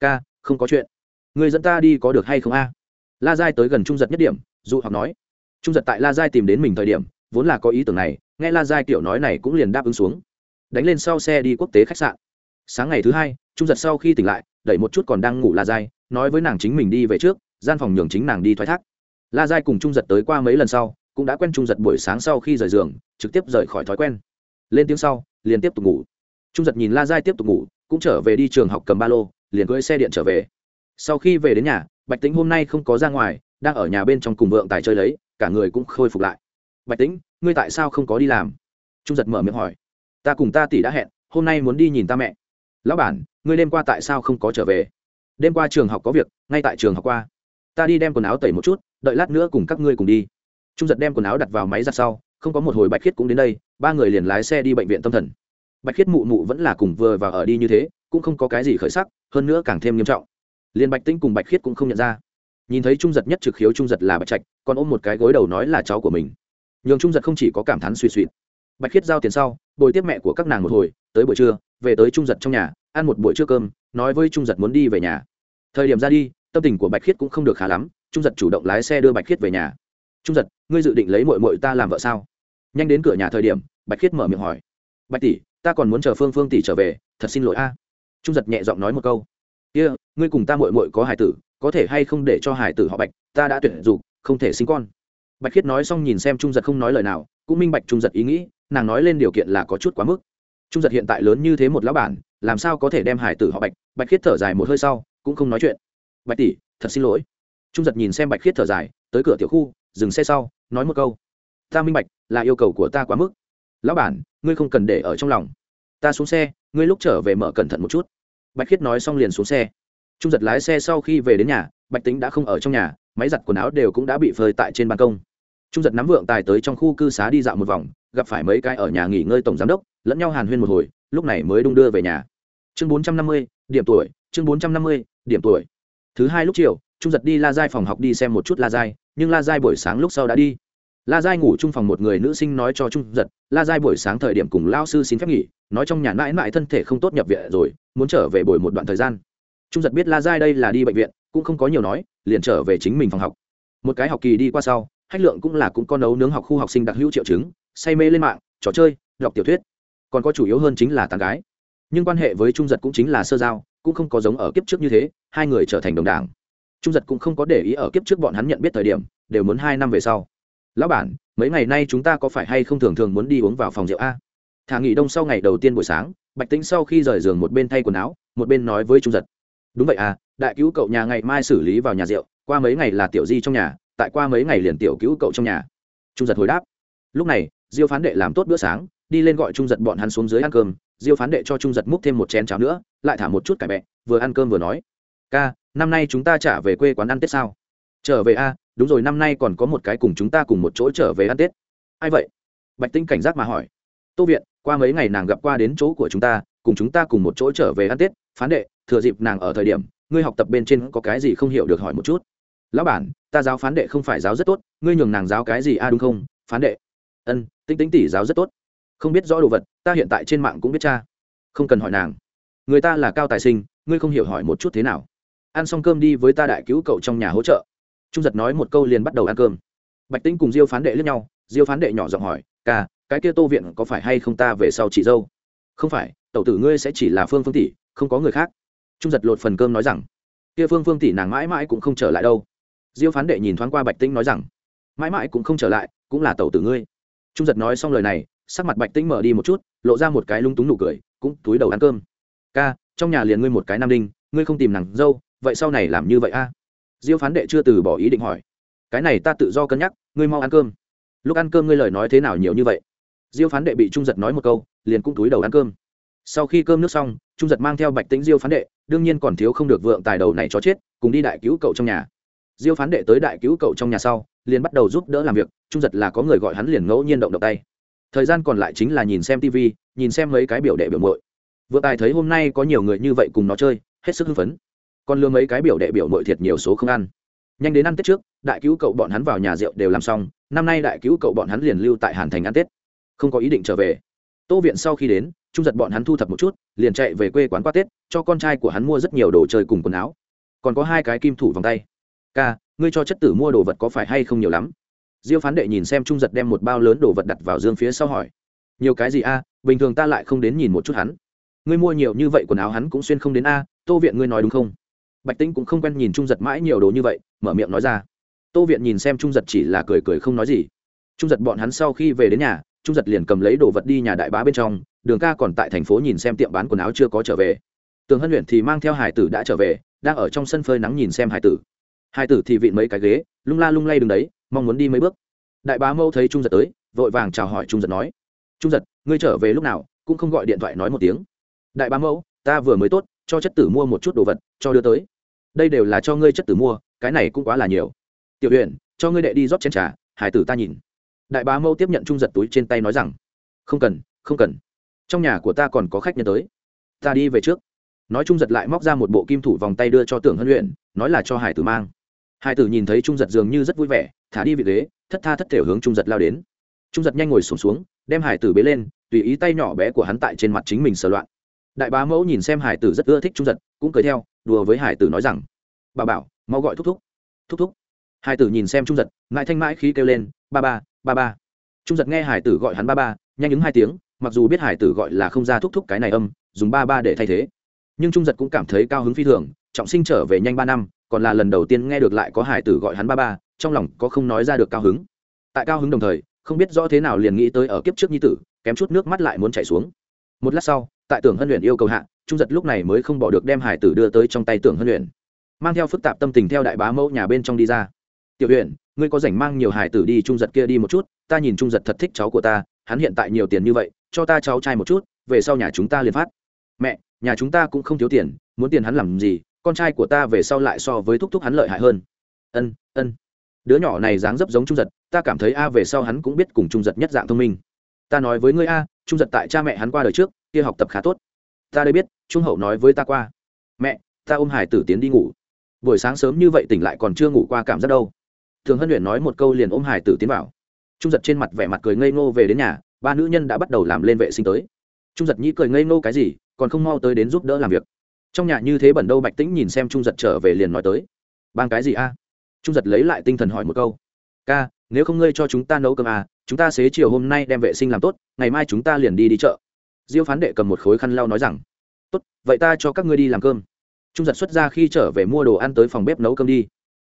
Ca, không có chuyện. Ngươi dẫn ta đi có được hay không a? La giai tới gần trung giật nhất điểm, dụ hoặc nói. Trung giật tại la giai tìm đến mình thời điểm, vốn là có ý tưởng này, nghe la giai kiểu nói này cũng liền đáp ứng xuống. Đánh lên sau xe đi quốc tế khách sạn. Sáng ngày thứ hai, trung giật sau khi tỉnh lại, đẩy một chút còn đang ngủ la giai, nói với nàng chính mình đi về trước gian phòng nhường chính nàng đi thoái thác. La giai cùng trung giật tới qua mấy lần sau, cũng đã quen trung giật buổi sáng sau khi rời giường, trực tiếp rời khỏi thói quen. Lên tiếng sau, liền tiếp tục ngủ. Trung giật nhìn la giai tiếp tục ngủ, cũng trở về đi trường học cầm ba lô, liền cưỡi xe điện trở về. Sau khi về đến nhà, bạch tính hôm nay không có ra ngoài, đang ở nhà bên trong cùng vượng tài chơi lấy, cả người cũng khôi phục lại. Bạch tính ngươi tại sao không có đi làm? Trung giật mở miệng hỏi. Ta cùng ta tỷ đã hẹn, hôm nay muốn đi nhìn ta mẹ. Lão bản, ngươi đêm qua tại sao không có trở về? Đêm qua trường học có việc, ngay tại trường học qua ta đi đem quần áo tẩy một chút, đợi lát nữa cùng các ngươi cùng đi. Trung giật đem quần áo đặt vào máy giặt sau, không có một hồi bạch khiết cũng đến đây, ba người liền lái xe đi bệnh viện tâm thần. Bạch khiết mụ mụ vẫn là cùng vừa và ở đi như thế, cũng không có cái gì khởi sắc, hơn nữa càng thêm nghiêm trọng. Liền bạch tinh cùng bạch khiết cũng không nhận ra. Nhìn thấy trung giật nhất trực khiếu trung giật là bạch trạch, còn ôm một cái gối đầu nói là cháu của mình. Nhường trung giật không chỉ có cảm thán suy suy bạch khiết giao tiền sau, bồi tiếp mẹ của các nàng một hồi, tới buổi trưa, về tới trung giật trong nhà, ăn một buổi trưa cơm, nói với trung giật muốn đi về nhà. Thời điểm ra đi tâm tình của bạch khiết cũng không được khá lắm trung giật chủ động lái xe đưa bạch khiết về nhà. Trung giật ngươi dự định lấy mội mội ta làm vợ sao? Nhanh đến cửa nhà thời điểm bạch khiết mở miệng hỏi. Bạch tỷ ta còn muốn chờ phương phương tỷ trở về thật xin lỗi a. Trung giật nhẹ giọng nói một câu. Kia、yeah, ngươi cùng ta mội mội có hải tử có thể hay không để cho hải tử họ bạch ta đã tuyển dục không thể sinh con. Bạch khiết nói xong nhìn xem trung giật không nói lời nào cũng minh bạch trung giật ý nghĩ nàng nói lên điều kiện là có chút quá mức. Trung giật hiện tại lớn như thế một lão bản làm sao có thể đem hải tử họ bạch? Bạch khiết thở dài một hơi sau cũng không nói chuyện bạch tỷ, thật xin lỗi. Trung giật nhìn xem bạch khiết thở dài, tới cửa tiểu khu, dừng xe sau, nói một câu. Ta minh bạch, là yêu cầu của ta quá mức. Lão bản, ngươi không cần để ở trong lòng. Ta xuống xe, ngươi lúc trở về mở cẩn thận một chút. Bạch khiết nói xong liền xuống xe. Trung giật lái xe sau khi về đến nhà, bạch tính đã không ở trong nhà, máy giặt quần áo đều cũng đã bị phơi tại trên ban công. Trung giật nắm vượng tài tới trong khu cư xá đi dạo một vòng, gặp phải mấy cái ở nhà nghỉ ngơi tổng giám đốc, lẫn nhau hàn huyên một hồi, lúc này mới đung đưa về nhà. Chương bốn trăm năm mươi, điểm tuổi, chương bốn trăm năm mươi, điểm tuổi thứ hai lúc chiều, trung giật đi la giai phòng học đi xem một chút la giai, nhưng la giai buổi sáng lúc sau đã đi. La giai ngủ chung phòng một người nữ sinh nói cho trung giật, la giai buổi sáng thời điểm cùng lao sư xin phép nghỉ, nói trong nhà mãi mãi thân thể không tốt nhập viện rồi, muốn trở về buổi một đoạn thời gian. Trung giật biết la giai đây là đi bệnh viện, cũng không có nhiều nói, liền trở về chính mình phòng học. Một cái học kỳ đi qua sau, hách lượng cũng là cũng có nấu nướng học khu học sinh đặc hữu triệu chứng, say mê lên mạng, trò chơi, đọc tiểu thuyết. Còn có chủ yếu hơn chính là tàn gái. Nhưng quan hệ với trung giật cũng chính là sơ giao cũng không có giống ở kiếp trước như thế, hai người trở thành đồng đảng. Trung giật cũng không có để ý ở kiếp trước bọn hắn nhận biết thời điểm, đều muốn hai năm về sau. Lão bản, mấy ngày nay chúng ta có phải hay không thường thường muốn đi uống vào phòng rượu a? Thả nghỉ đông sau ngày đầu tiên buổi sáng, bạch tính sau khi rời giường một bên thay quần áo, một bên nói với trung giật. Đúng vậy à đại cứu cậu nhà ngày mai xử lý vào nhà rượu, qua mấy ngày là tiểu di trong nhà, tại qua mấy ngày liền tiểu cứu cậu trong nhà. Trung giật hồi đáp. Lúc này, diêu phán đệ làm tốt bữa sáng, đi lên gọi trung giật bọn hắn xuống dưới ăn cơm, diêu phán đệ cho trung giật múc thêm một chén cháo nữa lại thả một chút cải bẹ, vừa ăn cơm vừa nói, ca, năm nay chúng ta trả về quê quán ăn tết sao? Trở về a, đúng rồi, năm nay còn có một cái cùng chúng ta cùng một chỗ trở về ăn tết. Ai vậy? Bạch tinh cảnh giác mà hỏi. Tô viện, qua mấy ngày nàng gặp qua đến chỗ của chúng ta, cùng chúng ta cùng một chỗ trở về ăn tết. Phán đệ, thừa dịp nàng ở thời điểm, ngươi học tập bên trên có cái gì không hiểu được hỏi một chút. Lão bản, ta giáo phán đệ không phải giáo rất tốt, ngươi nhường nàng giáo cái gì a, đúng không? Phán đệ. Ân tinh tinh tỷ giáo rất tốt. Không biết rõ đồ vật, ta hiện tại trên mạng cũng biết cha. Không cần hỏi nàng người ta là cao tài sinh, ngươi không hiểu hỏi một chút thế nào. Ăn xong cơm đi với ta đại cứu cậu trong nhà hỗ trợ. Trung giật nói một câu liền bắt đầu ăn cơm. Bạch tĩnh cùng diêu phán đệ lướt nhau, diêu phán đệ nhỏ giọng hỏi, ca, cái kia tô viện có phải hay không ta về sau chị dâu? Không phải, tẩu tử ngươi sẽ chỉ là phương phương tỷ, không có người khác. Trung giật lột phần cơm nói rằng. Kia phương phương tỷ nàng mãi mãi cũng không trở lại đâu. Diêu phán đệ nhìn thoáng qua bạch tĩnh nói rằng, mãi mãi cũng không trở lại, cũng là tẩu tử ngươi. Trung giật nói xong lời này, sắc mặt bạch tĩnh mở đi một chút, lộ ra một cái lung túng nụ cười, cũng túi đầu ăn cơm ca, trong nhà liền ngươi một cái nam đinh, ngươi không tìm nàng dâu, vậy sau này làm như vậy a? Diêu phán đệ chưa từ bỏ ý định hỏi. Cái này ta tự do cân nhắc, ngươi mau ăn cơm. Lúc ăn cơm ngươi lời nói thế nào nhiều như vậy? Diêu phán đệ bị trung giật nói một câu, liền cũng túi đầu ăn cơm. Sau khi cơm nước xong, trung giật mang theo bạch tĩnh diêu phán đệ, đương nhiên còn thiếu không được vượng tài đầu này cho chết, cùng đi đại cứu cậu trong nhà. Diêu phán đệ tới đại cứu cậu trong nhà sau, liền bắt đầu giúp đỡ làm việc, trung giật là có người gọi hắn liền ngẫu nhiên động động tay. Thời gian còn lại chính là nhìn xem tv nhìn xem mấy cái biểu đệ biểu mội vừa tài thấy hôm nay có nhiều người như vậy cùng nó chơi, hết sức hưng phấn. Còn lừa mấy cái biểu đệ biểu mội thiệt nhiều số không ăn. Nhanh đến ăn tết trước, đại cứu cậu bọn hắn vào nhà rượu đều làm xong, năm nay đại cứu cậu bọn hắn liền lưu tại hàn thành ăn tết. Không có ý định trở về. Tô viện sau khi đến, trung giật bọn hắn thu thập một chút, liền chạy về quê quán qua tết, cho con trai của hắn mua rất nhiều đồ chơi cùng quần áo. Còn có hai cái kim thủ vòng tay. Ca, ngươi cho chất tử mua đồ vật có phải hay không nhiều lắm? Diêu phán đệ nhìn xem trung giật đem một bao lớn đồ vật đặt vào dương phía sau hỏi. Nhiều cái gì a? Bình thường ta lại không đến nhìn một chút hắn ngươi mua nhiều như vậy quần áo hắn cũng xuyên không đến a, tô viện ngươi nói đúng không? Bạch tĩnh cũng không quen nhìn trung giật mãi nhiều đồ như vậy, mở miệng nói ra. Tô viện nhìn xem trung giật chỉ là cười cười không nói gì. Trung giật bọn hắn sau khi về đến nhà, trung giật liền cầm lấy đồ vật đi nhà đại bá bên trong, đường ca còn tại thành phố nhìn xem tiệm bán quần áo chưa có trở về. Tường hân luyện thì mang theo hải tử đã trở về, đang ở trong sân phơi nắng nhìn xem hải tử. Hải tử thì vịn mấy cái ghế, lung la lung lay đứng đấy, mong muốn đi mấy bước. Đại bá mâu thấy trung giật tới, vội vàng chào hỏi trung giật nói, trung giật, ngươi trở về lúc nào, cũng không gọi điện thoại nói một tiếng đại bá mẫu ta vừa mới tốt cho chất tử mua một chút đồ vật cho đưa tới. Đây đều là cho ngươi chất tử mua cái này cũng quá là nhiều. Tiểu huyện cho ngươi đệ đi rót chén trà hải tử ta nhìn. Đại bá mẫu tiếp nhận trung giật túi trên tay nói rằng không cần không cần. Trong nhà của ta còn có khách nhân tới. Ta đi về trước. Nói trung giật lại móc ra một bộ kim thủ vòng tay đưa cho tưởng hân luyện nói là cho hải tử mang. Hải tử nhìn thấy trung giật dường như rất vui vẻ thả đi vị ghế thất tha thất thể hướng trung giật lao đến. Trung giật nhanh ngồi sùng xuống, xuống đem hải tử bế lên tùy ý tay nhỏ bé của hắn tại trên mặt chính mình sờ loạn đại bá mẫu nhìn xem hải tử rất ưa thích trung giật, cũng cười theo, đùa với hải tử nói rằng, bà bảo, mau gọi thúc thúc. Thúc thúc? Hải tử nhìn xem trung giật, ngại thanh mãi khí kêu lên, ba ba ba ba. Trung giật nghe hải tử gọi hắn ba ba, nhanh ứng hai tiếng, mặc dù biết hải tử gọi là không ra thúc thúc cái này âm, dùng ba ba để thay thế. Nhưng trung giật cũng cảm thấy cao hứng phi thường, trọng sinh trở về nhanh ba năm, còn là lần đầu tiên nghe được lại có hải tử gọi hắn ba ba, trong lòng có không nói ra được cao hứng. Tại cao hứng đồng thời, không biết rõ thế nào liền nghĩ tới ở kiếp trước nhi tử, kém chút nước mắt lại muốn chảy xuống. Một lát sau tại tưởng hân luyện yêu cầu hạ, trung giật lúc này mới không bỏ được đem hải tử đưa tới trong tay tưởng hân luyện. Mang theo phức tạp tâm tình theo đại bá mẫu nhà bên trong đi ra. Tiểu huyện ngươi có rảnh mang nhiều hải tử đi trung giật kia đi một chút, ta nhìn trung giật thật thích cháu của ta, hắn hiện tại nhiều tiền như vậy, cho ta cháu trai một chút, về sau nhà chúng ta liền phát. Mẹ, nhà chúng ta cũng không thiếu tiền, muốn tiền hắn làm gì, con trai của ta về sau lại so với thúc thúc hắn lợi hại hơn. Ân ân. Đứa nhỏ này dáng dấp giống trung giật, ta cảm thấy a về sau hắn cũng biết cùng trung giật nhất dạng thông minh. Ta nói với ngươi a, trung giật tại cha mẹ hắn qua đời trước kia học tập khá tốt. Ta đây biết, trung hậu nói với ta qua. Mẹ, ta ôm hải tử tiến đi ngủ. Buổi sáng sớm như vậy tỉnh lại còn chưa ngủ qua cảm giác đâu. Thường hân luyện nói một câu liền ôm hải tử tiến vào. Trung giật trên mặt vẻ mặt cười ngây ngô về đến nhà, ba nữ nhân đã bắt đầu làm lên vệ sinh tới. Trung giật nhĩ cười ngây ngô cái gì, còn không mau tới đến giúp đỡ làm việc. Trong nhà như thế bẩn đâu bạch tĩnh nhìn xem trung giật trở về liền nói tới. Bang cái gì a? Trung giật lấy lại tinh thần hỏi một câu. Ca, nếu không ngươi cho chúng ta nấu cơm à chúng ta xế chiều hôm nay đem vệ sinh làm tốt, ngày mai chúng ta liền đi đi chợ diêu phán đệ cầm một khối khăn lau nói rằng, tốt, vậy ta cho các ngươi đi làm cơm. Trung giật xuất ra khi trở về mua đồ ăn tới phòng bếp nấu cơm đi.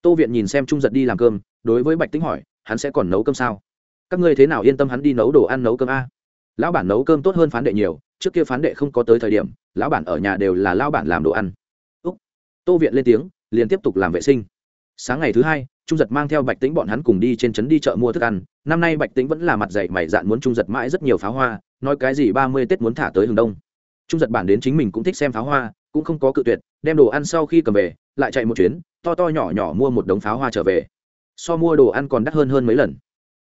Tô viện nhìn xem trung giật đi làm cơm, đối với bạch tính hỏi, hắn sẽ còn nấu cơm sao? Các ngươi thế nào yên tâm hắn đi nấu đồ ăn nấu cơm a? Lão bản nấu cơm tốt hơn phán đệ nhiều, trước kia phán đệ không có tới thời điểm, lão bản ở nhà đều là lão bản làm đồ ăn. Úc. Tô viện lên tiếng, liền tiếp tục làm vệ sinh. Sáng ngày thứ hai trung giật mang theo bạch tính bọn hắn cùng đi trên trấn đi chợ mua thức ăn. Năm nay bạch tính vẫn là mặt dạy mày dạn muốn trung giật mãi rất nhiều pháo hoa, nói cái gì ba mươi tết muốn thả tới hướng đông. Trung giật bản đến chính mình cũng thích xem pháo hoa, cũng không có cự tuyệt, đem đồ ăn sau khi cầm về, lại chạy một chuyến, to to nhỏ nhỏ mua một đống pháo hoa trở về. So mua đồ ăn còn đắt hơn hơn mấy lần.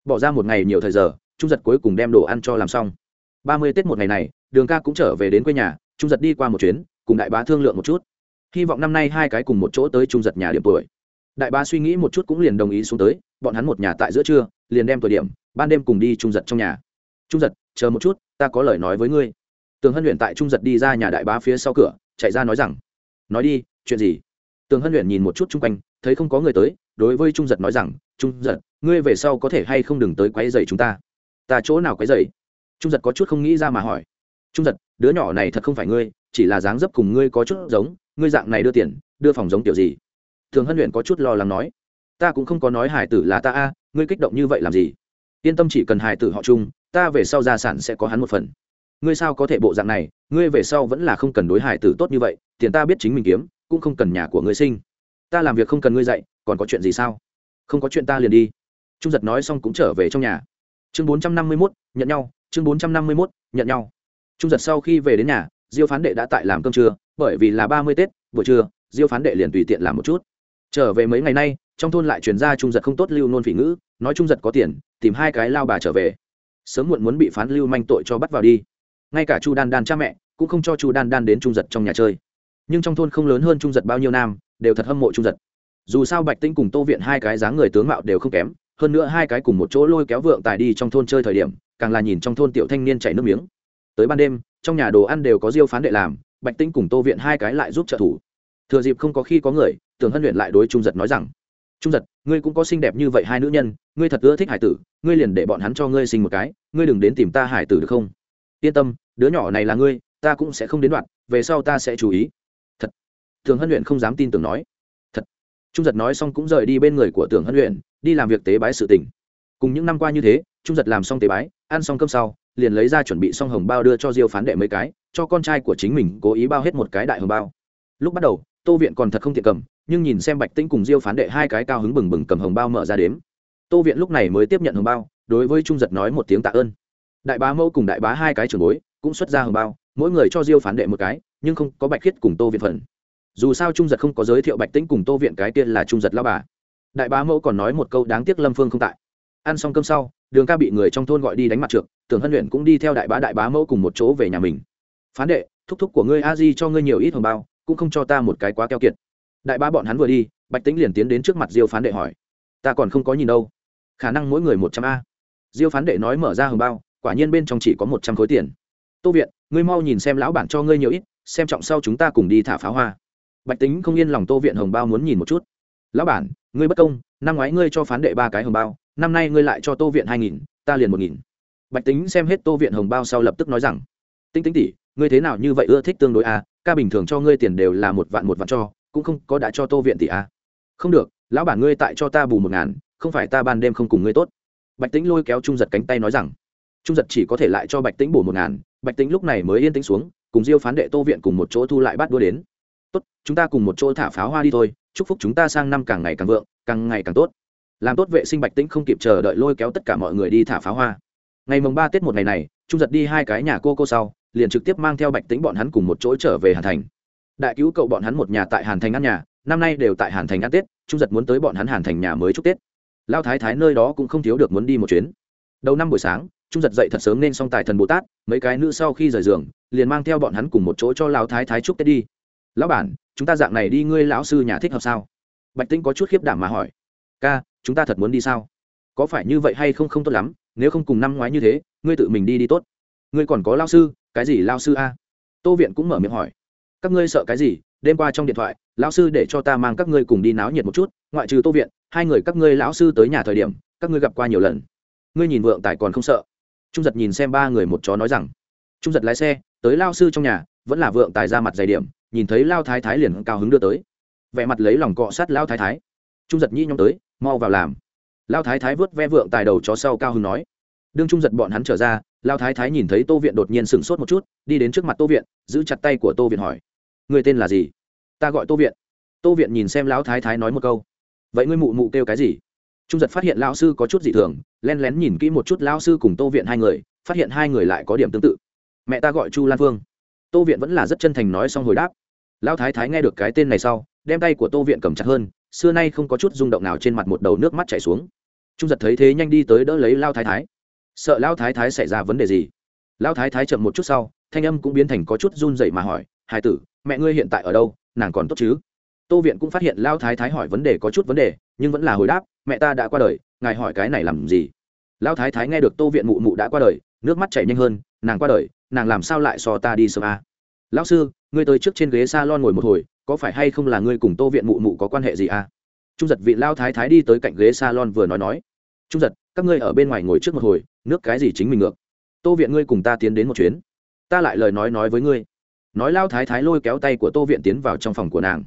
Bỏ ra một ngày nhiều thời giờ, trung giật cuối cùng đem đồ ăn cho làm xong. Ba mươi tết một ngày này, đường ca cũng trở về đến quê nhà, trung giật đi qua một chuyến, cùng đại bá thương lượng một chút. Hy vọng năm nay hai cái cùng một chỗ tới trung giật nhà điểm tuổi đại bá suy nghĩ một chút cũng liền đồng ý xuống tới, bọn hắn một nhà tại giữa trưa, liền đem thời điểm, ban đêm cùng đi trung giật trong nhà. Trung giật, chờ một chút, ta có lời nói với ngươi. Tường hân luyện tại trung giật đi ra nhà đại bá phía sau cửa, chạy ra nói rằng, nói đi, chuyện gì? Tường hân luyện nhìn một chút chung quanh, thấy không có người tới, đối với trung giật nói rằng, trung giật, ngươi về sau có thể hay không đừng tới quấy dày chúng ta? Ta chỗ nào quấy dày trung giật có chút không nghĩ ra mà hỏi, trung giật, đứa nhỏ này thật không phải ngươi, chỉ là dáng dấp cùng ngươi có chút giống, ngươi dạng này đưa tiền, đưa phòng giống kiểu gì? Thường hân luyện có chút lo lắng nói, ta cũng không có nói hải tử là ta a, ngươi kích động như vậy làm gì? Yên tâm chỉ cần hải tử họ chung, ta về sau gia sản sẽ có hắn một phần. Ngươi sao có thể bộ dạng này? Ngươi về sau vẫn là không cần đối hải tử tốt như vậy, tiền ta biết chính mình kiếm, cũng không cần nhà của ngươi sinh. Ta làm việc không cần ngươi dạy, còn có chuyện gì sao? Không có chuyện ta liền đi. Trung giật nói xong cũng trở về trong nhà. Chương bốn trăm năm mươi mốt, nhận nhau, chương bốn trăm năm mươi mốt, nhận nhau. Trung giật sau khi về đến nhà, diêu phán đệ đã tại làm cơm trưa, bởi vì là ba mươi tết, buổi trưa, diêu phán đệ liền tùy tiện làm một chút trở về mấy ngày nay, trong thôn lại truyền ra trung giật không tốt lưu nôn phỉ ngữ, nói trung giật có tiền, tìm hai cái lao bà trở về. Sớm muộn muốn bị phán lưu manh tội cho bắt vào đi. Ngay cả chu đan đan cha mẹ, cũng không cho chu đan đan đến trung giật trong nhà chơi. Nhưng trong thôn không lớn hơn trung giật bao nhiêu nam, đều thật hâm mộ trung giật. Dù sao bạch tinh cùng tô viện hai cái dáng người tướng mạo đều không kém, hơn nữa hai cái cùng một chỗ lôi kéo vượng tài đi trong thôn chơi thời điểm, càng là nhìn trong thôn tiểu thanh niên chảy nước miếng. Tới ban đêm, trong nhà đồ ăn đều có diêu phán đệ làm, bạch tinh cùng tô viện hai cái lại giúp trợ thủ. Thừa dịp không có khi có người tưởng hân luyện lại đối trung giật nói rằng, trung giật, ngươi cũng có xinh đẹp như vậy hai nữ nhân, ngươi thật ưa thích hải tử, ngươi liền để bọn hắn cho ngươi sinh một cái, ngươi đừng đến tìm ta hải tử được không? Yên tâm, đứa nhỏ này là ngươi, ta cũng sẽ không đến đoạn, về sau ta sẽ chú ý. Thật. Tưởng hân luyện không dám tin tưởng nói. Thật. Trung giật nói xong cũng rời đi bên người của tưởng hân luyện, đi làm việc tế bái sự tỉnh. cùng những năm qua như thế, trung giật làm xong tế bái, ăn xong cơm sau, liền lấy ra chuẩn bị xong hồng bao đưa cho diêu phán đệ mấy cái, cho con trai của chính mình cố ý bao hết một cái đại hồng bao. Lúc bắt đầu, tô viện còn thật không tiện cầm nhưng nhìn xem bạch tĩnh cùng diêu phán đệ hai cái cao hứng bừng bừng cầm hồng bao mở ra đếm. Tô viện lúc này mới tiếp nhận hồng bao, đối với trung giật nói một tiếng tạ ơn. Đại bá mẫu cùng đại bá hai cái trường bối cũng xuất ra hồng bao, mỗi người cho diêu phán đệ một cái, nhưng không có bạch khiết cùng tô viện phần. Dù sao trung giật không có giới thiệu bạch tĩnh cùng tô viện cái tiên là trung giật lao bà. Đại bá mẫu còn nói một câu đáng tiếc lâm phương không tại. Ăn xong cơm sau, đường ca bị người trong thôn gọi đi đánh mặt trượt, tưởng hân luyện cũng đi theo đại bá đại bá mẫu cùng một chỗ về nhà mình. Phán đệ, thúc thúc của ngươi a di cho ngươi nhiều ít hồng bao, cũng không cho ta một cái quá keo kiệt đại ba bọn hắn vừa đi, bạch tĩnh liền tiến đến trước mặt diêu phán đệ hỏi, ta còn không có nhìn đâu. Khả năng mỗi người một trăm a. Diêu phán đệ nói mở ra hồng bao, quả nhiên bên trong chỉ có một trăm khối tiền. Tô viện, ngươi mau nhìn xem lão bản cho ngươi nhiều ít, xem trọng sau chúng ta cùng đi thả pháo hoa. Bạch tính không yên lòng tô viện hồng bao muốn nhìn một chút. Lão bản, ngươi bất công, năm ngoái ngươi cho phán đệ ba cái hồng bao, năm nay ngươi lại cho tô viện hai nghìn, ta liền một nghìn. Bạch tính xem hết tô viện hồng bao sau lập tức nói rằng tinh tính tỷ, ngươi thế nào như vậy ưa thích tương đối a ca bình thường cho ngươi tiền đều là một vạn một vạn cho cũng không có đã cho tô viện tỷ a à? không được, lão bản ngươi tại cho ta bù một ngàn, không phải ta ban đêm không cùng ngươi tốt. Bạch tính lôi kéo trung giật cánh tay nói rằng, trung giật chỉ có thể lại cho bạch tính bù một ngàn, bạch tính lúc này mới yên tĩnh xuống, cùng diêu phán đệ tô viện cùng một chỗ thu lại bắt đua đến. Tốt, chúng ta cùng một chỗ thả pháo hoa đi thôi, chúc phúc chúng ta sang năm càng ngày càng vượng, càng ngày càng tốt. Làm tốt vệ sinh bạch tĩnh không kịp chờ đợi lôi kéo tất cả mọi người đi thả pháo hoa. Ngày mồng ba tết một ngày này, trung giật đi hai cái nhà cô cô sau, liền trực tiếp mang theo bạch tĩnh bọn hắn cùng một chỗ trở về hà thành đại cứu cậu bọn hắn một nhà tại hàn thành ăn nhà, năm nay đều tại hàn thành ăn tết, trung giật muốn tới bọn hắn hàn thành nhà mới chúc tết. Lao thái thái nơi đó cũng không thiếu được muốn đi một chuyến. Đầu năm buổi sáng, trung giật dậy thật sớm nên xong tài thần bồ tát, mấy cái nữ sau khi rời giường, liền mang theo bọn hắn cùng một chỗ cho lao thái thái chúc tết đi. Lão bản, chúng ta dạng này đi ngươi lão sư nhà thích hợp sao? Bạch tĩnh có chút khiếp đảm mà hỏi. Ca, chúng ta thật muốn đi sao? Có phải như vậy hay không không tốt lắm, nếu không cùng năm ngoái như thế, ngươi tự mình đi đi tốt. Ngươi còn có lao sư, cái gì lao sư a? Tô viện cũng mở miệng hỏi các ngươi sợ cái gì, đêm qua trong điện thoại, lão sư để cho ta mang các ngươi cùng đi náo nhiệt một chút, ngoại trừ tô viện, hai người các ngươi lão sư tới nhà thời điểm, các ngươi gặp qua nhiều lần. Ngươi nhìn vượng tài còn không sợ? Trung giật nhìn xem ba người một chó nói rằng. Trung giật lái xe, tới lao sư trong nhà, vẫn là vượng tài ra mặt dày điểm, nhìn thấy lao thái thái liền cao hứng đưa tới. Vẻ mặt lấy lòng cọ sát lao thái thái. Trung giật nhĩ nhóm tới, mau vào làm. Lao thái thái vớt ve vượng tài đầu chó sau cao hứng nói. Đương trung giật bọn hắn trở ra lao thái thái nhìn thấy tô viện đột nhiên sửng sốt một chút, đi đến trước mặt tô viện, giữ chặt tay của tô viện hỏi người tên là gì? Ta gọi tô viện. Tô viện nhìn xem lão thái thái nói một câu. Vậy ngươi mụ mụ kêu cái gì? Trung giật phát hiện lão sư có chút dị thường len lén nhìn kỹ một chút lão sư cùng tô viện hai người, phát hiện hai người lại có điểm tương tự. Mẹ ta gọi chu lan phương tô viện vẫn là rất chân thành nói xong hồi đáp. Lão thái thái nghe được cái tên này sau, đem tay của tô viện cầm chặt hơn, xưa nay không có chút rung động nào trên mặt một đầu nước mắt chảy xuống. Trung giật thấy thế nhanh đi tới đỡ lấy lao thái thái. Sợ lao thái thái xảy ra vấn đề gì? Lao thái thái chậm một chút sau, thanh âm cũng biến thành có chút run dậy mà hỏi hai tử mẹ ngươi hiện tại ở đâu, nàng còn tốt chứ? Tô viện cũng phát hiện lao thái thái hỏi vấn đề có chút vấn đề, nhưng vẫn là hồi đáp, mẹ ta đã qua đời, ngài hỏi cái này làm gì? Lao thái thái nghe được tô viện mụ mụ đã qua đời, nước mắt chảy nhanh hơn, nàng qua đời, nàng làm sao lại so ta đi sớm à? lão sư, ngươi tới trước trên ghế s a lon ngồi một hồi, có phải hay không là ngươi cùng tô viện mụ mụ có quan hệ gì à? Trung giật vị lao thái thái đi tới cạnh ghế s a lon vừa nói nói. Trung giật, các ngươi ở bên ngoài ngồi trước một hồi, nước cái gì chính mình ngược? Tô viện, ngươi cùng ta tiến đến một chuyến. Ta lại lời nói nói với ngươi nói lao thái thái lôi kéo tay của tô viện tiến vào trong phòng của nàng.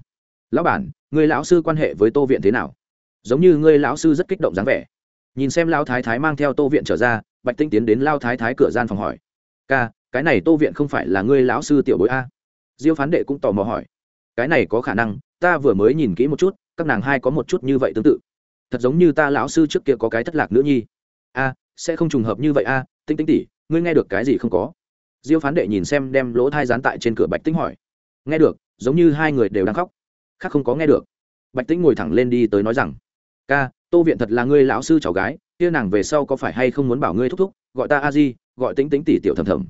Lão bản, người lão sư quan hệ với tô viện thế nào? Giống như người lão sư rất kích động dáng vẻ. Nhìn xem lao thái thái mang theo tô viện trở ra, bạch tinh tiến đến lao thái thái cửa gian phòng hỏi. Ca, cái này tô viện không phải là ngươi lão sư tiểu bối a? Diêu phán đệ cũng tò mò hỏi. Cái này có khả năng, ta vừa mới nhìn kỹ một chút, các nàng hai có một chút như vậy tương tự. Thật giống như ta lão sư trước kia có cái thất lạc nữ nhi. A, sẽ không trùng hợp như vậy a tinh tinh tỉ ngươi nghe được cái gì không có? Diêu phán đệ nhìn xem đem lỗ thai dán tại trên cửa bạch tĩnh hỏi. Nghe được, giống như hai người đều đang khóc. Khác không có nghe được. Bạch tĩnh ngồi thẳng lên đi tới nói rằng, ca, tô viện thật là ngươi lão sư cháu gái, kia nàng về sau có phải hay không muốn bảo ngươi thúc thúc, gọi ta a di, gọi tính tính tỉ tiểu thầm thầm.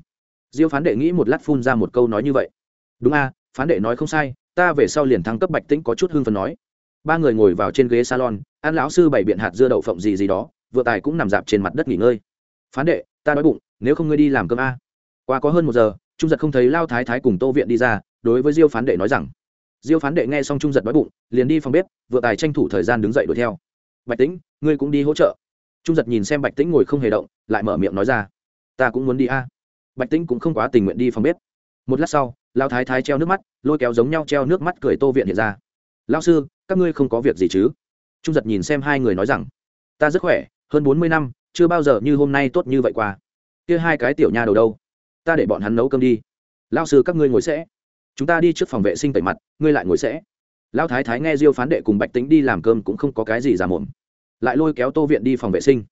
Diêu phán đệ nghĩ một lát phun ra một câu nói như vậy. Đúng a, phán đệ nói không sai, ta về sau liền thăng cấp bạch tĩnh có chút hưng phần nói. Ba người ngồi vào trên ghế salon, ăn lão sư bảy biện hạt dưa đậu phộng gì gì đó, vừa tài cũng nằm dạp trên mặt đất nghỉ ngơi. Phán đệ, ta đói bụng, nếu không ngươi đi làm cơm a qua có hơn một giờ, trung giật không thấy lao thái thái cùng tô viện đi ra, đối với diêu phán đệ nói rằng, diêu phán đệ nghe xong trung giật đói bụng, liền đi phòng bếp, vừa tài tranh thủ thời gian đứng dậy đuổi theo. Bạch tĩnh, ngươi cũng đi hỗ trợ. Trung giật nhìn xem bạch tĩnh ngồi không hề động, lại mở miệng nói ra, ta cũng muốn đi a. Bạch tĩnh cũng không quá tình nguyện đi phòng bếp. Một lát sau, lao thái thái treo nước mắt, lôi kéo giống nhau treo nước mắt cười tô viện hiện ra. Lao sư, các ngươi không có việc gì chứ? Trung giật nhìn xem hai người nói rằng, ta rất khỏe, hơn bốn mươi năm, chưa bao giờ như hôm nay tốt như vậy qua. Kia hai cái tiểu nha đầu đâu? Ta để bọn hắn nấu cơm đi. Lao sư, các ngươi ngồi sẽ. Chúng ta đi trước phòng vệ sinh tẩy mặt, ngươi lại ngồi sẽ. Lao thái thái nghe diêu phán đệ cùng bạch tính đi làm cơm cũng không có cái gì giả mồm. Lại lôi kéo tô viện đi phòng vệ sinh.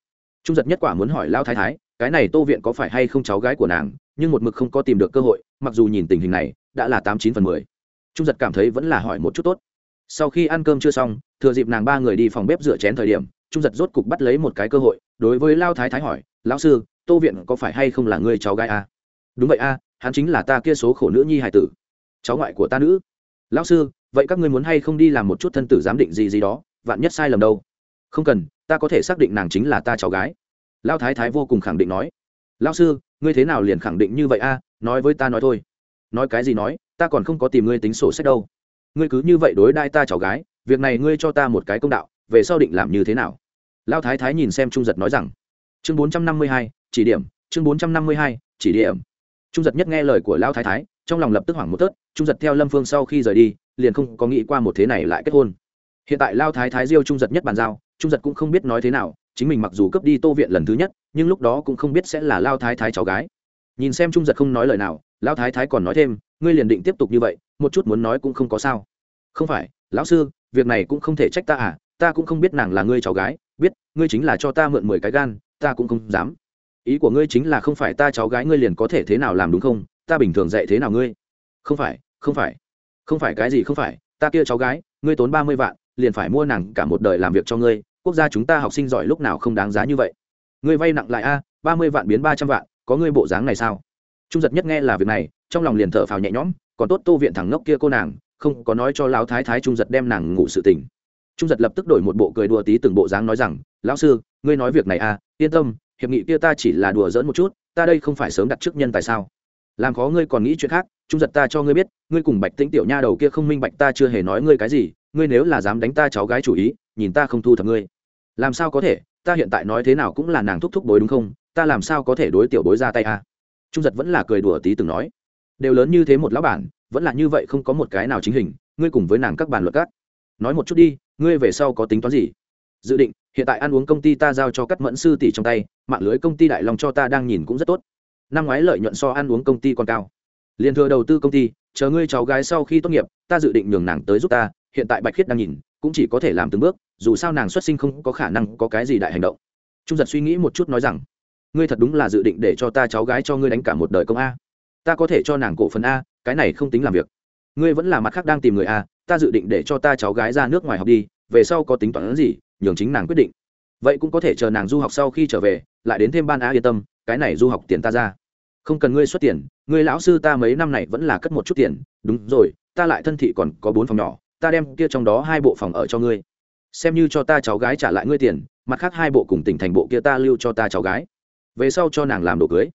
Trung giật nhất quả muốn hỏi lao thái thái, cái này tô viện có phải hay không cháu gái của nàng, nhưng một mực không có tìm được cơ hội, mặc dù nhìn tình hình này, đã là tám chín phần mười. Trung giật cảm thấy vẫn là hỏi một chút tốt. Sau khi ăn cơm chưa xong, thừa dịp nàng ba người đi phòng bếp rửa chén thời điểm, trung giật rốt cục bắt lấy một cái cơ hội, đối với lao thái thái hỏi, lão sư, tô viện có phải hay không là người cháu gái à? Đúng vậy a, hắn chính là ta kia số khổ nữ nhi hải tử. Cháu ngoại của ta nữ. Lão sư, vậy các ngươi muốn hay không đi làm một chút thân tử giám định gì gì đó, vạn nhất sai lầm đâu? Không cần, ta có thể xác định nàng chính là ta cháu gái. Lao thái thái vô cùng khẳng định nói. Lao sư, ngươi thế nào liền khẳng định như vậy a, nói với ta nói thôi. Nói cái gì nói, ta còn không có tìm ngươi tính sổ sách đâu. Ngươi cứ như vậy đối đai ta cháu gái, việc này ngươi cho ta một cái công đạo, về sau định làm như thế nào? Lao thái thái nhìn xem trung giật nói rằng. Chương bốn trăm năm mươi hai, chỉ điểm, chương bốn trăm năm mươi hai, chỉ điểm trung giật nhất nghe lời của lao thái thái, trong lòng lập tức hoảng một tớt, trung giật theo lâm phương sau khi rời đi, liền không có nghĩ qua một thế này lại kết hôn. Hiện tại lao thái thái diêu trung giật nhất bàn giao, trung giật cũng không biết nói thế nào, chính mình mặc dù cấp đi tô viện lần thứ nhất, nhưng lúc đó cũng không biết sẽ là lao thái thái cháu gái. Nhìn xem trung giật không nói lời nào lao thái thái còn nói thêm, ngươi liền định tiếp tục như vậy, một chút muốn nói cũng không có sao. Không phải, lão sư, việc này cũng không thể trách ta à ta cũng không biết nàng là ngươi cháu gái, biết, ngươi chính là cho ta mượn mười cái gan, ta cũng không dám ý của ngươi chính là không phải ta cháu gái ngươi liền có thể thế nào làm đúng không? Ta bình thường dạy thế nào ngươi? Không phải không phải. Không phải cái gì không phải, ta kia cháu gái, ngươi tốn ba mươi vạn, liền phải mua nàng cả một đời làm việc cho ngươi. Quốc gia chúng ta học sinh giỏi lúc nào không đáng giá như vậy? Ngươi vay nặng lại a, ba mươi vạn biến ba trăm vạn, có ngươi bộ dáng này sao? Trung giật nhất nghe là việc này, trong lòng liền thở phào nhẹ nhõm, còn tốt tô viện thằng ngốc kia cô nàng, không có nói cho lão thái thái trung giật đem nàng ngủ sự tình. Trung giật lập tức đổi một bộ cười đùa tí từng bộ dáng nói rằng, lão sư, ngươi nói việc này à yên tâm hiệp nghị kia ta chỉ là đùa dỡn một chút, ta đây không phải sớm đặt trước nhân tại sao? Làm khó ngươi còn nghĩ chuyện khác, trung giật ta cho ngươi biết, ngươi cùng bạch tĩnh tiểu nha đầu kia không minh bạch ta chưa hề nói ngươi cái gì, ngươi nếu là dám đánh ta cháu gái chủ ý, nhìn ta không thu thập ngươi. Làm sao có thể, ta hiện tại nói thế nào cũng là nàng thúc thúc bối đúng không? Ta làm sao có thể đối tiểu bối ra tay à? trung giật vẫn là cười đùa tí từng nói. Đều lớn như thế một lão bản, vẫn là như vậy không có một cái nào chính hình, ngươi cùng với nàng các bàn luật các. Nói một chút đi, ngươi về sau có tính toán gì? Dự định, hiện tại ăn uống công ty ta giao cho các mẫn sư tỷ trong tay, mạng lưới công ty đại long cho ta đang nhìn cũng rất tốt. Năm ngoái lợi nhuận so ăn uống công ty còn cao. Liền thừa đầu tư công ty, chờ ngươi cháu gái sau khi tốt nghiệp, ta dự định nhường nàng tới giúp ta, hiện tại bạch khiết đang nhìn, cũng chỉ có thể làm từng bước, dù sao nàng xuất sinh không có khả năng có cái gì đại hành động. Trung giật suy nghĩ một chút nói rằng, ngươi thật đúng là dự định để cho ta cháu gái cho ngươi đánh cả một đời công a. Ta có thể cho nàng cổ phần a, cái này không tính làm việc. Ngươi vẫn là mặt khác đang tìm người a, ta dự định để cho ta cháu gái ra nước ngoài học đi, về sau có tính toán gì nhường chính nàng quyết định. Vậy cũng có thể chờ nàng du học sau khi trở về, lại đến thêm ban á yên tâm, cái này du học tiền ta ra. Không cần ngươi xuất tiền, ngươi lão sư ta mấy năm này vẫn là cất một chút tiền. Đúng rồi, ta lại thân thị còn có bốn phòng nhỏ, ta đem kia trong đó hai bộ phòng ở cho ngươi. Xem như cho ta cháu gái trả lại ngươi tiền, mặt khác hai bộ cùng tỉnh thành bộ kia ta lưu cho ta cháu gái. Về sau cho nàng làm đồ cưới.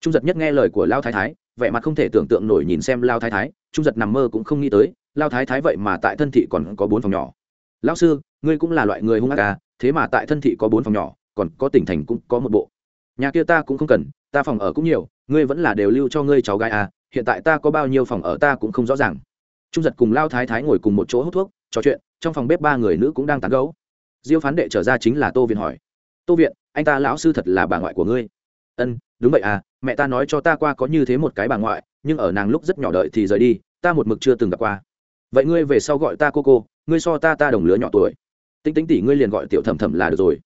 Trung giật nhất nghe lời của lao thái thái, vẻ mặt không thể tưởng tượng nổi nhìn xem lao thái thái, trung giật nằm mơ cũng không nghĩ tới, lao thái thái vậy mà tại thân thị còn có bốn phòng nhỏ lão sư, ngươi cũng là loại người hung ác à thế mà tại thân thị có bốn phòng nhỏ, còn có tỉnh thành cũng có một bộ. Nhà kia ta cũng không cần, ta phòng ở cũng nhiều, ngươi vẫn là đều lưu cho ngươi cháu gái à hiện tại ta có bao nhiêu phòng ở ta cũng không rõ ràng. Trung giật cùng lao thái thái ngồi cùng một chỗ hút thuốc, trò chuyện, trong phòng bếp ba người nữ cũng đang tán gấu diêu phán đệ trở ra chính là tô viện hỏi. Tô viện, anh ta lão sư thật là bà ngoại của ngươi. Ân, đúng vậy à mẹ ta nói cho ta qua có như thế một cái bà ngoại, nhưng ở nàng lúc rất nhỏ đợi thì rời đi, ta một mực chưa từng gặp qua. Vậy ngươi về sau gọi ta cô cô ngươi so ta ta đồng lứa nhỏ tuổi. Tinh tính tỷ ngươi liền gọi tiểu thẩm thẩm là được rồi.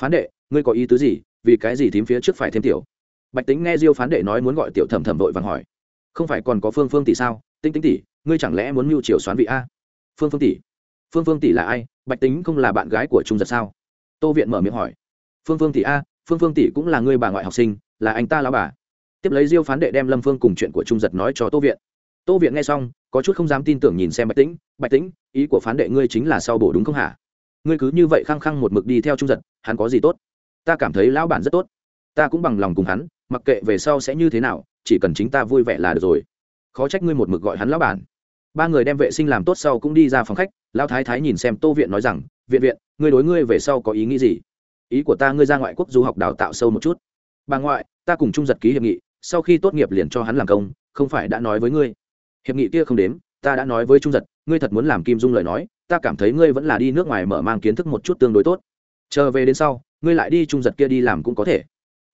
Phán đệ, ngươi có ý tứ gì? Vì cái gì thím phía trước phải thêm tiểu? Bạch tính nghe diêu phán đệ nói muốn gọi tiểu thẩm thẩm vội vàng hỏi. Không phải còn có phương phương tỷ sao? Tinh tinh tỷ, ngươi chẳng lẽ muốn mưu triều xoán vị a? Phương phương tỷ. Phương phương tỷ là ai? Bạch tính không là bạn gái của trung giật sao? Tô viện mở miệng hỏi. Phương phương tỷ a, phương phương tỷ cũng là người bà ngoại học sinh, là anh ta lão bà. Tiếp lấy diêu phán đệ đem lâm phương cùng chuyện của trung giật nói cho tô viện tô viện nghe xong, có chút không dám tin tưởng nhìn xem bạch tĩnh. Bạch tĩnh, ý của phán đệ ngươi chính là sau bổ đúng không hả? Ngươi cứ như vậy khăng khăng một mực đi theo trung giật, hắn có gì tốt? Ta cảm thấy lão bản rất tốt. Ta cũng bằng lòng cùng hắn, mặc kệ về sau sẽ như thế nào, chỉ cần chính ta vui vẻ là được rồi. Khó trách ngươi một mực gọi hắn lão bản. Ba người đem vệ sinh làm tốt sau cũng đi ra phòng khách, lão thái thái nhìn xem tô viện nói rằng, viện viện, ngươi đối ngươi về sau có ý nghĩ gì? Ý của ta ngươi ra ngoại quốc du học đào tạo sâu một chút. Bà ngoại, ta cùng trung giật ký hiệp nghị, sau khi tốt nghiệp liền cho hắn làm công, không phải đã nói với ngươi? Hiệp nghị kia không đếm, ta đã nói với trung giật, ngươi thật muốn làm kim dung lời nói, ta cảm thấy ngươi vẫn là đi nước ngoài mở mang kiến thức một chút tương đối tốt. Chờ về đến sau, ngươi lại đi trung giật kia đi làm cũng có thể.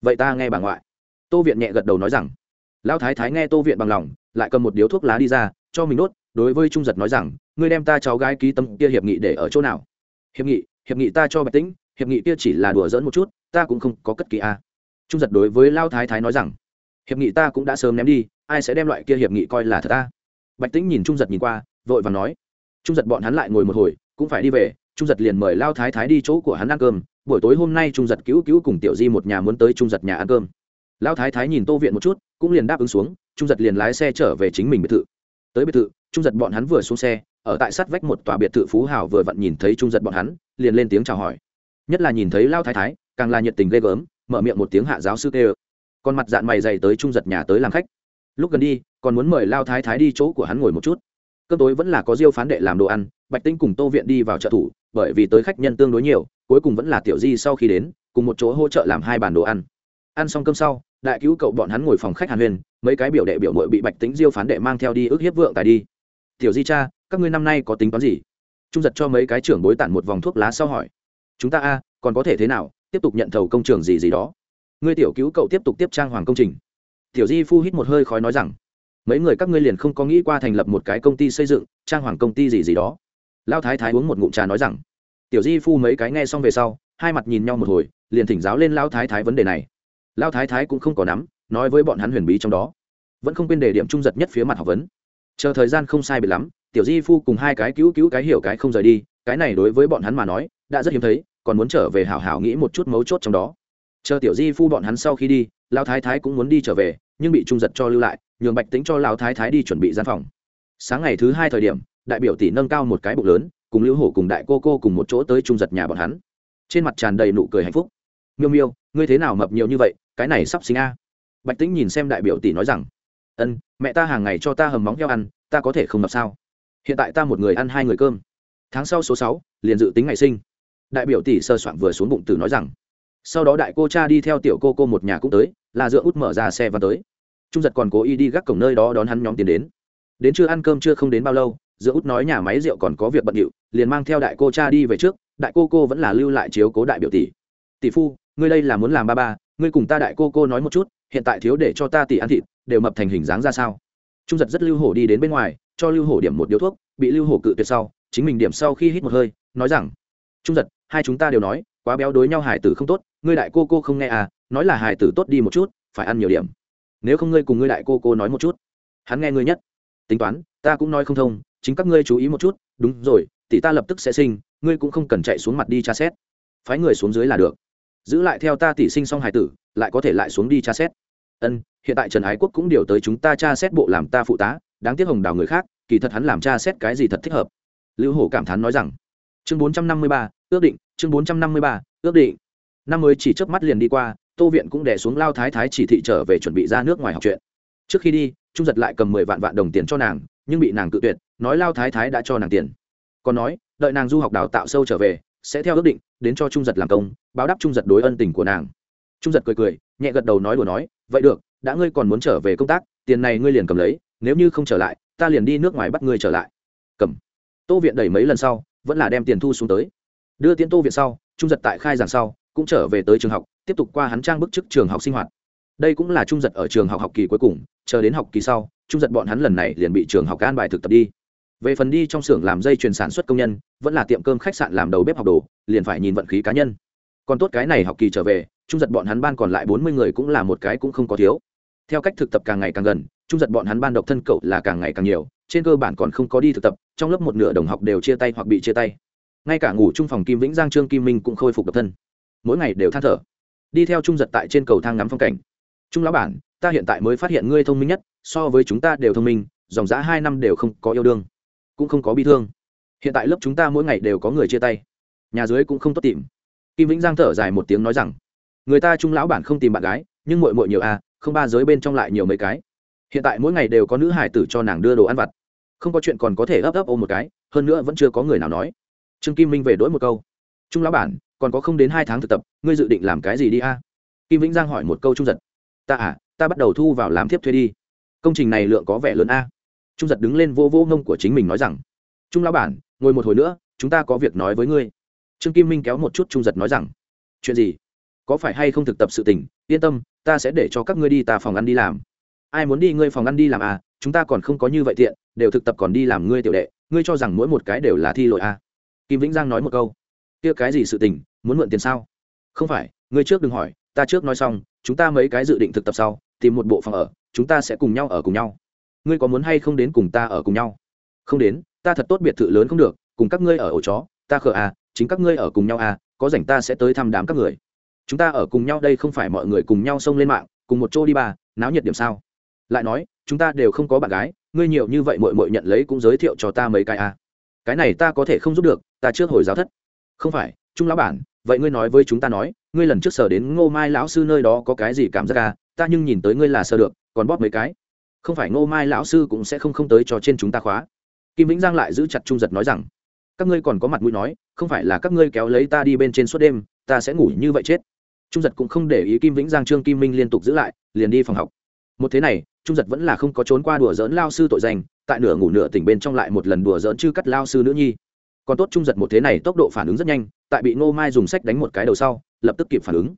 Vậy ta nghe bà ngoại. Tô viện nhẹ gật đầu nói rằng. Lão thái thái nghe tô viện bằng lòng, lại cầm một điếu thuốc lá đi ra, cho mình đốt, đối với trung giật nói rằng, ngươi đem ta cháu gái ký tâm kia hiệp nghị để ở chỗ nào? Hiệp nghị hiệp nghị ta cho bạch tĩnh, hiệp nghị kia chỉ là đùa dỡn một chút, ta cũng không có cất kỳ a. Trung giật đối với lao thái thái nói rằng, hiệp nghị ta cũng đã sớm ném đi, ai sẽ đem loại kia hiệp nghị coi là thật ta bạch tĩnh nhìn trung giật nhìn qua, vội và nói, trung giật bọn hắn lại ngồi một hồi, cũng phải đi về, trung giật liền mời lao thái thái đi chỗ của hắn ăn cơm, buổi tối hôm nay trung giật cứu cứu cùng tiểu di một nhà muốn tới trung giật nhà ăn cơm. Lao thái thái nhìn tô viện một chút, cũng liền đáp ứng xuống, trung giật liền lái xe trở về chính mình biệt thự. Tới biệt thự, trung giật bọn hắn vừa xuống xe, ở tại sát vách một tòa biệt thự phú hào vừa vặn nhìn thấy trung giật bọn hắn, liền lên tiếng chào hỏi. Nhất là nhìn thấy lao thái thái, càng là nhiệt tình ghê gớm, mở miệng một tiếng hạ giáo sư tê còn mặt dạng mày dày tới trung giật nhà tới làm khách lúc gần đi, còn muốn mời lao thái thái đi chỗ của hắn ngồi một chút. Cơm tối vẫn là có diêu phán đệ làm đồ ăn, bạch tinh cùng tô viện đi vào trợ thủ, bởi vì tới khách nhân tương đối nhiều, cuối cùng vẫn là tiểu di sau khi đến, cùng một chỗ hỗ trợ làm hai bàn đồ ăn. Ăn xong cơm sau, đại cứu cậu bọn hắn ngồi phòng khách hàn huyền, mấy cái biểu đệ biểu mội bị bạch tính diêu phán đệ mang theo đi ước hiếp vượng tài đi. Tiểu di cha, các ngươi năm nay có tính toán gì? Trung giật cho mấy cái trưởng bối tản một vòng thuốc lá sau hỏi. Chúng ta a, còn có thể thế nào? Tiếp tục nhận thầu công trường gì gì đó. Ngươi tiểu cứu cậu tiếp tục tiếp trang hoàng công trình tiểu di phu hít một hơi khói nói rằng, mấy người các ngươi liền không có nghĩ qua thành lập một cái công ty xây dựng, trang hoàng công ty gì gì đó. Lao thái thái uống một ngụm trà nói rằng, tiểu di phu mấy cái nghe xong về sau, hai mặt nhìn nhau một hồi, liền thỉnh giáo lên lao thái thái vấn đề này. Lao thái thái cũng không có nắm, nói với bọn hắn huyền bí trong đó, vẫn không quên đề điểm trung giật nhất phía mặt học vấn. Chờ thời gian không sai biệt lắm, tiểu di phu cùng hai cái cứu cứu cái hiểu cái không rời đi, cái này đối với bọn hắn mà nói, đã rất hiếm thấy, còn muốn trở về hảo hảo nghĩ một chút mấu chốt trong đó chờ tiểu di phu bọn hắn sau khi đi lao thái thái cũng muốn đi trở về, nhưng bị trung giật cho lưu lại, nhường bạch tính cho lao thái thái đi chuẩn bị gian phòng. Sáng ngày thứ hai thời điểm, đại biểu tỷ nâng cao một cái bụng lớn, cùng lưu hổ cùng đại cô cô cùng một chỗ tới trung giật nhà bọn hắn. Trên mặt tràn đầy nụ cười hạnh phúc. Miêu miêu, ngươi thế nào mập nhiều như vậy, cái này sắp sinh a. Bạch tĩnh nhìn xem đại biểu tỷ nói rằng, ân, mẹ ta hàng ngày cho ta hầm móng heo ăn, ta có thể không mập sao? Hiện tại ta một người ăn hai người cơm. Tháng sau số sáu, liền dự tính ngày sinh. Đại biểu tỷ sơ soạn vừa xuống bụng tử nói rằng sau đó đại cô cha đi theo tiểu cô cô một nhà cũng tới, là dựa út mở ra xe và tới. Trung giật còn cố ý đi gác cổng nơi đó đón hắn nhóm tiền đến. Đến chưa ăn cơm chưa không đến bao lâu giữa út nói nhà máy rượu còn có việc bận điệu, liền mang theo đại cô cha đi về trước, đại cô cô vẫn là lưu lại chiếu cố đại biểu tỷ. Tỷ phu, ngươi đây là muốn làm ba ba, ngươi cùng ta đại cô cô nói một chút, hiện tại thiếu để cho ta tỷ ăn thịt, đều mập thành hình dáng ra sao? Trung giật rất lưu hổ đi đến bên ngoài, cho lưu hổ điểm một điếu thuốc, bị lưu hổ cự tuyệt sau, chính mình điểm sau khi hít một hơi, nói rằng, trung giật, hai chúng ta đều nói quá béo đối nhau hải tử không tốt, ngươi đại cô cô không nghe à nói là hải tử tốt đi một chút, phải ăn nhiều điểm. Nếu không ngươi cùng ngươi đại cô cô nói một chút. Hắn nghe ngươi nhất. Tính toán, ta cũng nói không thông, chính các ngươi chú ý một chút, đúng rồi, tỷ ta lập tức sẽ sinh, ngươi cũng không cần chạy xuống mặt đi tra xét. Phái người xuống dưới là được. Giữ lại theo ta tỷ sinh xong hải tử, lại có thể lại xuống đi tra xét. Ân, hiện tại trần ái quốc cũng điều tới chúng ta tra xét bộ làm ta phụ tá, đáng tiếc hồng đào người khác, kỳ thật hắn làm tra xét cái gì thật thích hợp. Lưu hổ cảm thán nói rằng chương bốn trăm năm mươi ba, ước định, chương bốn trăm năm mươi ba, ước định. Năm mới chỉ trước mắt liền đi qua, tô viện cũng đẻ xuống lao thái thái chỉ thị trở về chuẩn bị ra nước ngoài học chuyện. Trước khi đi, trung giật lại cầm mười vạn vạn đồng tiền cho nàng, nhưng bị nàng cự tuyệt, nói lao thái thái đã cho nàng tiền. Còn nói, đợi nàng du học đào tạo sâu trở về, sẽ theo ước định, đến cho trung giật làm công, báo đáp trung giật đối ân tình của nàng. Trung giật cười cười, nhẹ gật đầu nói đùa nói, vậy được, đã ngươi còn muốn trở về công tác, tiền này ngươi liền cầm lấy, nếu như không trở lại, ta liền đi nước ngoài bắt ngươi trở lại. Cầm. Tô viện đẩy mấy lần sau vẫn là đem tiền thu xuống tới. Đưa tiến tô viện sau, trung giật tại khai giảng sau, cũng trở về tới trường học, tiếp tục qua hắn trang bức chức trường học sinh hoạt. Đây cũng là trung giật ở trường học học kỳ cuối cùng, chờ đến học kỳ sau, trung giật bọn hắn lần này liền bị trường học an bài thực tập đi. Về phần đi trong xưởng làm dây chuyền sản xuất công nhân, vẫn là tiệm cơm khách sạn làm đầu bếp học đồ, liền phải nhìn vận khí cá nhân. Còn tốt cái này học kỳ trở về, trung giật bọn hắn ban còn lại bốn mươi người cũng là một cái cũng không có thiếu. Theo cách thực tập càng ngày càng gần, trung giật bọn hắn ban độc thân cậu là càng ngày càng nhiều trên cơ bản còn không có đi thực tập, trong lớp một nửa đồng học đều chia tay hoặc bị chia tay. Ngay cả ngủ chung phòng kim vĩnh giang, trương kim minh cũng khôi phục độc thân. Mỗi ngày đều than thở. Đi theo trung giật tại trên cầu thang ngắm phong cảnh. Trung lão bản, ta hiện tại mới phát hiện ngươi thông minh nhất, so với chúng ta đều thông minh, dòng giã hai năm đều không có yêu đương, cũng không có bi thương. Hiện tại lớp chúng ta mỗi ngày đều có người chia tay. Nhà dưới cũng không tốt tìm. Kim vĩnh giang thở dài một tiếng nói rằng, người ta trung lão bản không tìm bạn gái, nhưng mội mội nhiều à không ba giới bên trong lại nhiều mấy cái. Hiện tại mỗi ngày đều có nữ hải tử cho nàng đưa đồ ăn vặt không có chuyện còn có thể ấp ấp ôm một cái, hơn nữa vẫn chưa có người nào nói. Trương kim minh về đ ố i một câu. Trung lão bản, còn có không đến hai tháng thực tập, ngươi dự định làm cái gì đi a? Kim vĩnh giang hỏi một câu trung giật. Ta à ta bắt đầu thu vào làm tiếp thuê đi. Công trình này lượng có vẻ lớn a. Trung giật đứng lên vô vô ngông của chính mình nói rằng, trung lão bản, ngồi một hồi nữa, chúng ta có việc nói với ngươi. Trương kim minh kéo một chút trung giật nói rằng, chuyện gì? Có phải hay không thực tập sự tình? Yên tâm, ta sẽ để cho các ngươi đi ta phòng ăn đi làm. Ai muốn đi ngươi phòng ăn đi làm à? Chúng ta còn không có như vậy tiện đều thực tập còn đi làm ngươi tiểu đệ ngươi cho rằng mỗi một cái đều là thi lội à? Kim vĩnh giang nói một câu. Kia cái gì sự tình muốn mượn tiền sao? Không phải ngươi trước đừng hỏi ta trước nói xong chúng ta mấy cái dự định thực tập sau tìm một bộ phòng ở chúng ta sẽ cùng nhau ở cùng nhau. Ngươi có muốn hay không đến cùng ta ở cùng nhau? Không đến ta thật tốt biệt thự lớn không được cùng các ngươi ở ổ chó ta khờ à chính các ngươi ở cùng nhau à có rảnh ta sẽ tới thăm đám các người. Chúng ta ở cùng nhau đây không phải mọi người cùng nhau xông lên mạng cùng một chỗ đi bà, náo nhiệt điểm sao? Lại nói chúng ta đều không có bạn gái, ngươi nhiều như vậy mội mội nhận lấy cũng giới thiệu cho ta mấy cái à. cái này ta có thể không giúp được, ta trước hồi giáo thất. Không phải, trung lão bản, vậy ngươi nói với chúng ta nói, ngươi lần trước sở đến ngô mai lão sư nơi đó có cái gì cảm giác à? Ta nhưng nhìn tới ngươi là sơ được, còn bóp mấy cái. Không phải ngô mai lão sư cũng sẽ không không tới cho trên chúng ta khóa. Kim vĩnh giang lại giữ chặt trung giật nói rằng, các ngươi còn có mặt mũi nói, không phải là các ngươi kéo lấy ta đi bên trên suốt đêm, ta sẽ ngủ như vậy chết. Trung giật cũng không để ý kim vĩnh giang trương kim minh liên tục giữ lại, liền đi phòng học. Một thế này trung giật vẫn là không có trốn qua đùa dỡn lao sư tội danh, tại nửa ngủ nửa tỉnh bên trong lại một lần đùa dỡn chư cắt lao sư nữ nhi. Còn tốt trung giật một thế này tốc độ phản ứng rất nhanh, tại bị ngô mai dùng sách đánh một cái đầu sau, lập tức kịp phản ứng.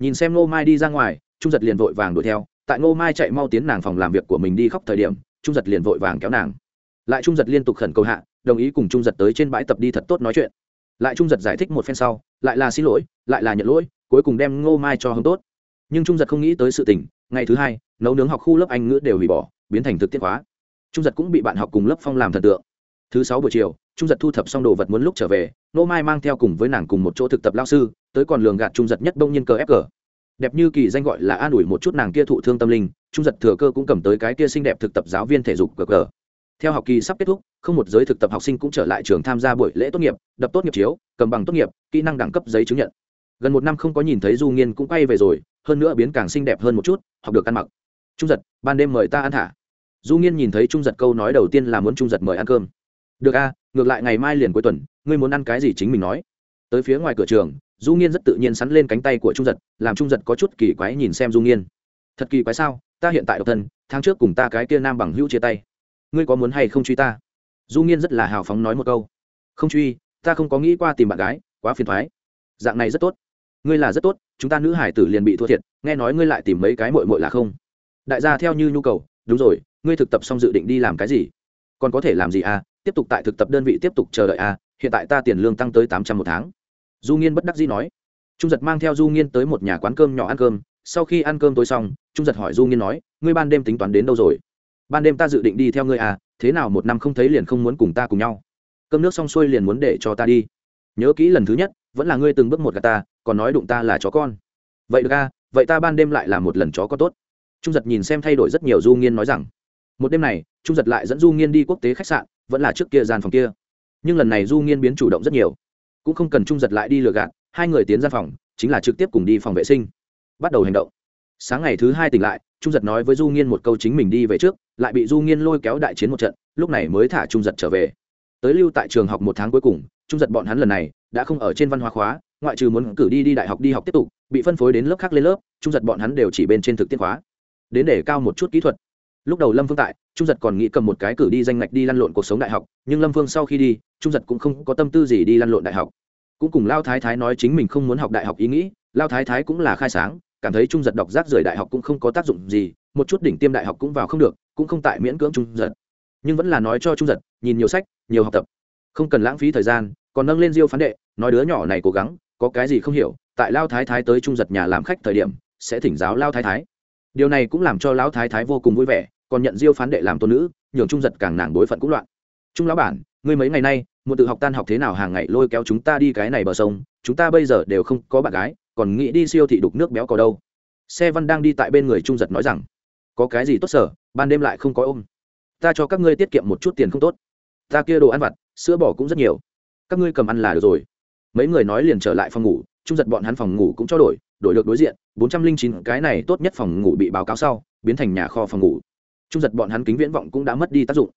Nhìn xem ngô mai đi ra ngoài, trung giật liền vội vàng đuổi theo, tại ngô mai chạy mau tiến nàng phòng làm việc của mình đi khóc thời điểm, trung giật liền vội vàng kéo nàng. Lại trung giật liên tục khẩn cầu hạ, đồng ý cùng trung giật tới trên bãi tập đi thật tốt nói chuyện. Lại trung giật giải thích một phen sau, lại là xin lỗi, lại là nhận lỗi, cuối cùng đem ngô mai cho hông tốt. Nhưng trung giật không nghĩ tới sự tình ngày thứ hai, nấu nướng học khu lớp anh ngữ đều hủy bỏ, biến thành thực tiết hóa. Trung giật cũng bị bạn học cùng lớp phong làm thần tượng. Thứ sáu buổi chiều, trung giật thu thập xong đồ vật muốn lúc trở về, nô mai mang theo cùng với nàng cùng một chỗ thực tập lao sư, tới còn lường gạt trung giật nhất bông nhiên cờ ép cờ. Đẹp như kỳ danh gọi là an ủi một chút nàng kia thụ thương tâm linh, trung giật thừa cơ cũng cầm tới cái kia xinh đẹp thực tập giáo viên thể dục cờ cờ. Theo học kỳ sắp kết thúc, không một giới thực tập học sinh cũng trở lại trường tham gia buổi lễ tốt nghiệp, đập tốt nghiệp chiếu, cầm bằng tốt nghiệp, kỹ năng đẳng cấp giấy chứng nhận. Gần một năm không có nhìn thấy du nghiên cũng quay về rồi hơn nữa biến càng xinh đẹp hơn một chút, học được ăn mặc. Trung giật, ban đêm mời ta ăn thả. Du nghiên nhìn thấy trung giật câu nói đầu tiên là muốn trung giật mời ăn cơm. Được a, ngược lại ngày mai liền cuối tuần, ngươi muốn ăn cái gì chính mình nói. Tới phía ngoài cửa trường, du nghiên rất tự nhiên sắn lên cánh tay của trung giật, làm trung giật có chút kỳ quái nhìn xem du nghiên. Thật kỳ quái sao, ta hiện tại độc thân, tháng trước cùng ta cái kia nam bằng hữu chia tay. Ngươi có muốn hay không truy ta? Du nghiên rất là hào phóng nói một câu. Không truy, ta không có nghĩ qua tìm bạn gái, quá phiền thoái. Dạng này rất tốt ngươi là rất tốt, chúng ta nữ hải tử liền bị thua thiệt, nghe nói ngươi lại tìm mấy cái mội mội là không? Đại gia theo như nhu cầu, đúng rồi, ngươi thực tập xong dự định đi làm cái gì? Còn có thể làm gì à? Tiếp tục tại thực tập đơn vị tiếp tục chờ đợi à? Hiện tại ta tiền lương tăng tới tám trăm một tháng. Du nghiên bất đắc dĩ nói. Trung giật mang theo du nghiên tới một nhà quán cơm nhỏ ăn cơm. Sau khi ăn cơm tối xong, trung giật hỏi du nghiên nói, ngươi ban đêm tính toán đến đâu rồi? Ban đêm ta dự định đi theo ngươi à thế nào một năm không thấy liền không muốn cùng ta cùng nhau? Cơm nước xong xuôi liền muốn để cho ta đi. Nhớ kỹ lần thứ nhất, vẫn là ngươi từng bước một gà ta còn nói đụng ta là chó con. Vậy được a, vậy ta ban đêm lại là một lần chó có tốt. Trung giật nhìn xem thay đổi rất nhiều du nghiên nói rằng một đêm này trung giật lại dẫn du nghiên đi quốc tế khách sạn vẫn là trước kia gian phòng kia. Nhưng lần này du nghiên biến chủ động rất nhiều. Cũng không cần trung giật lại đi lừa gạt hai người tiến ra phòng chính là trực tiếp cùng đi phòng vệ sinh. Bắt đầu hành động. Sáng ngày thứ hai tỉnh lại trung giật nói với du nghiên một câu chính mình đi về trước lại bị du nghiên lôi kéo đại chiến một trận lúc này mới thả trung giật trở về. Tới lưu tại trường học một tháng cuối cùng trung giật bọn hắn lần này đã không ở trên văn hóa khóa ngoại trừ muốn cử đi đi đại học đi học tiếp tục, bị phân phối đến lớp khác lên lớp, trung giật bọn hắn đều chỉ bên trên thực tiễn khóa. Đến để cao một chút kỹ thuật. Lúc đầu lâm phương tại, trung giật còn nghĩ cầm một cái cử đi danh ngạch đi lăn lộn cuộc sống đại học, nhưng lâm phương sau khi đi, trung giật cũng không có tâm tư gì đi lăn lộn đại học. Cũng cùng lao thái thái nói chính mình không muốn học đại học ý nghĩ, lao thái thái cũng là khai sáng, cảm thấy trung giật đọc rác rời đại học cũng không có tác dụng gì, một chút đỉnh tiêm đại học cũng vào không được, cũng không tại miễn cưỡng trung giật. Nhưng vẫn là nói cho trung giật, nhìn nhiều sách, nhiều học tập. Không cần lãng phí thời gian, còn nâng lên diêu phán đệ, nói đứa nhỏ này cố gắng có cái gì không hiểu, tại lao thái thái tới trung giật nhà làm khách thời điểm, sẽ thỉnh giáo lao thái thái. Điều này cũng làm cho lão thái thái vô cùng vui vẻ, còn nhận diêu phán đệ làm tôn nữ, nhường trung giật càng nàng đối phận cũng loạn. Trung lão bản, ngươi mấy ngày nay một tự học tan học thế nào hàng ngày lôi kéo chúng ta đi cái này bờ sông, chúng ta bây giờ đều không có bạn gái, còn nghĩ đi siêu thị đục nước béo có đâu. Xe văn đang đi tại bên người trung giật nói rằng, có cái gì tốt sở, ban đêm lại không có ôm. Ta cho các ngươi tiết kiệm một chút tiền không tốt. Ta kia đồ ăn vặt, sữa bò cũng rất nhiều. Các ngươi cầm ăn là được rồi mấy người nói liền trở lại phòng ngủ, trung giật bọn hắn phòng ngủ cũng cho đổi đổi được đối diện, bốn trăm linh chín cái này tốt nhất phòng ngủ bị báo cáo sau, biến thành nhà kho phòng ngủ. Trung giật bọn hắn kính viễn vọng cũng đã mất đi tác dụng.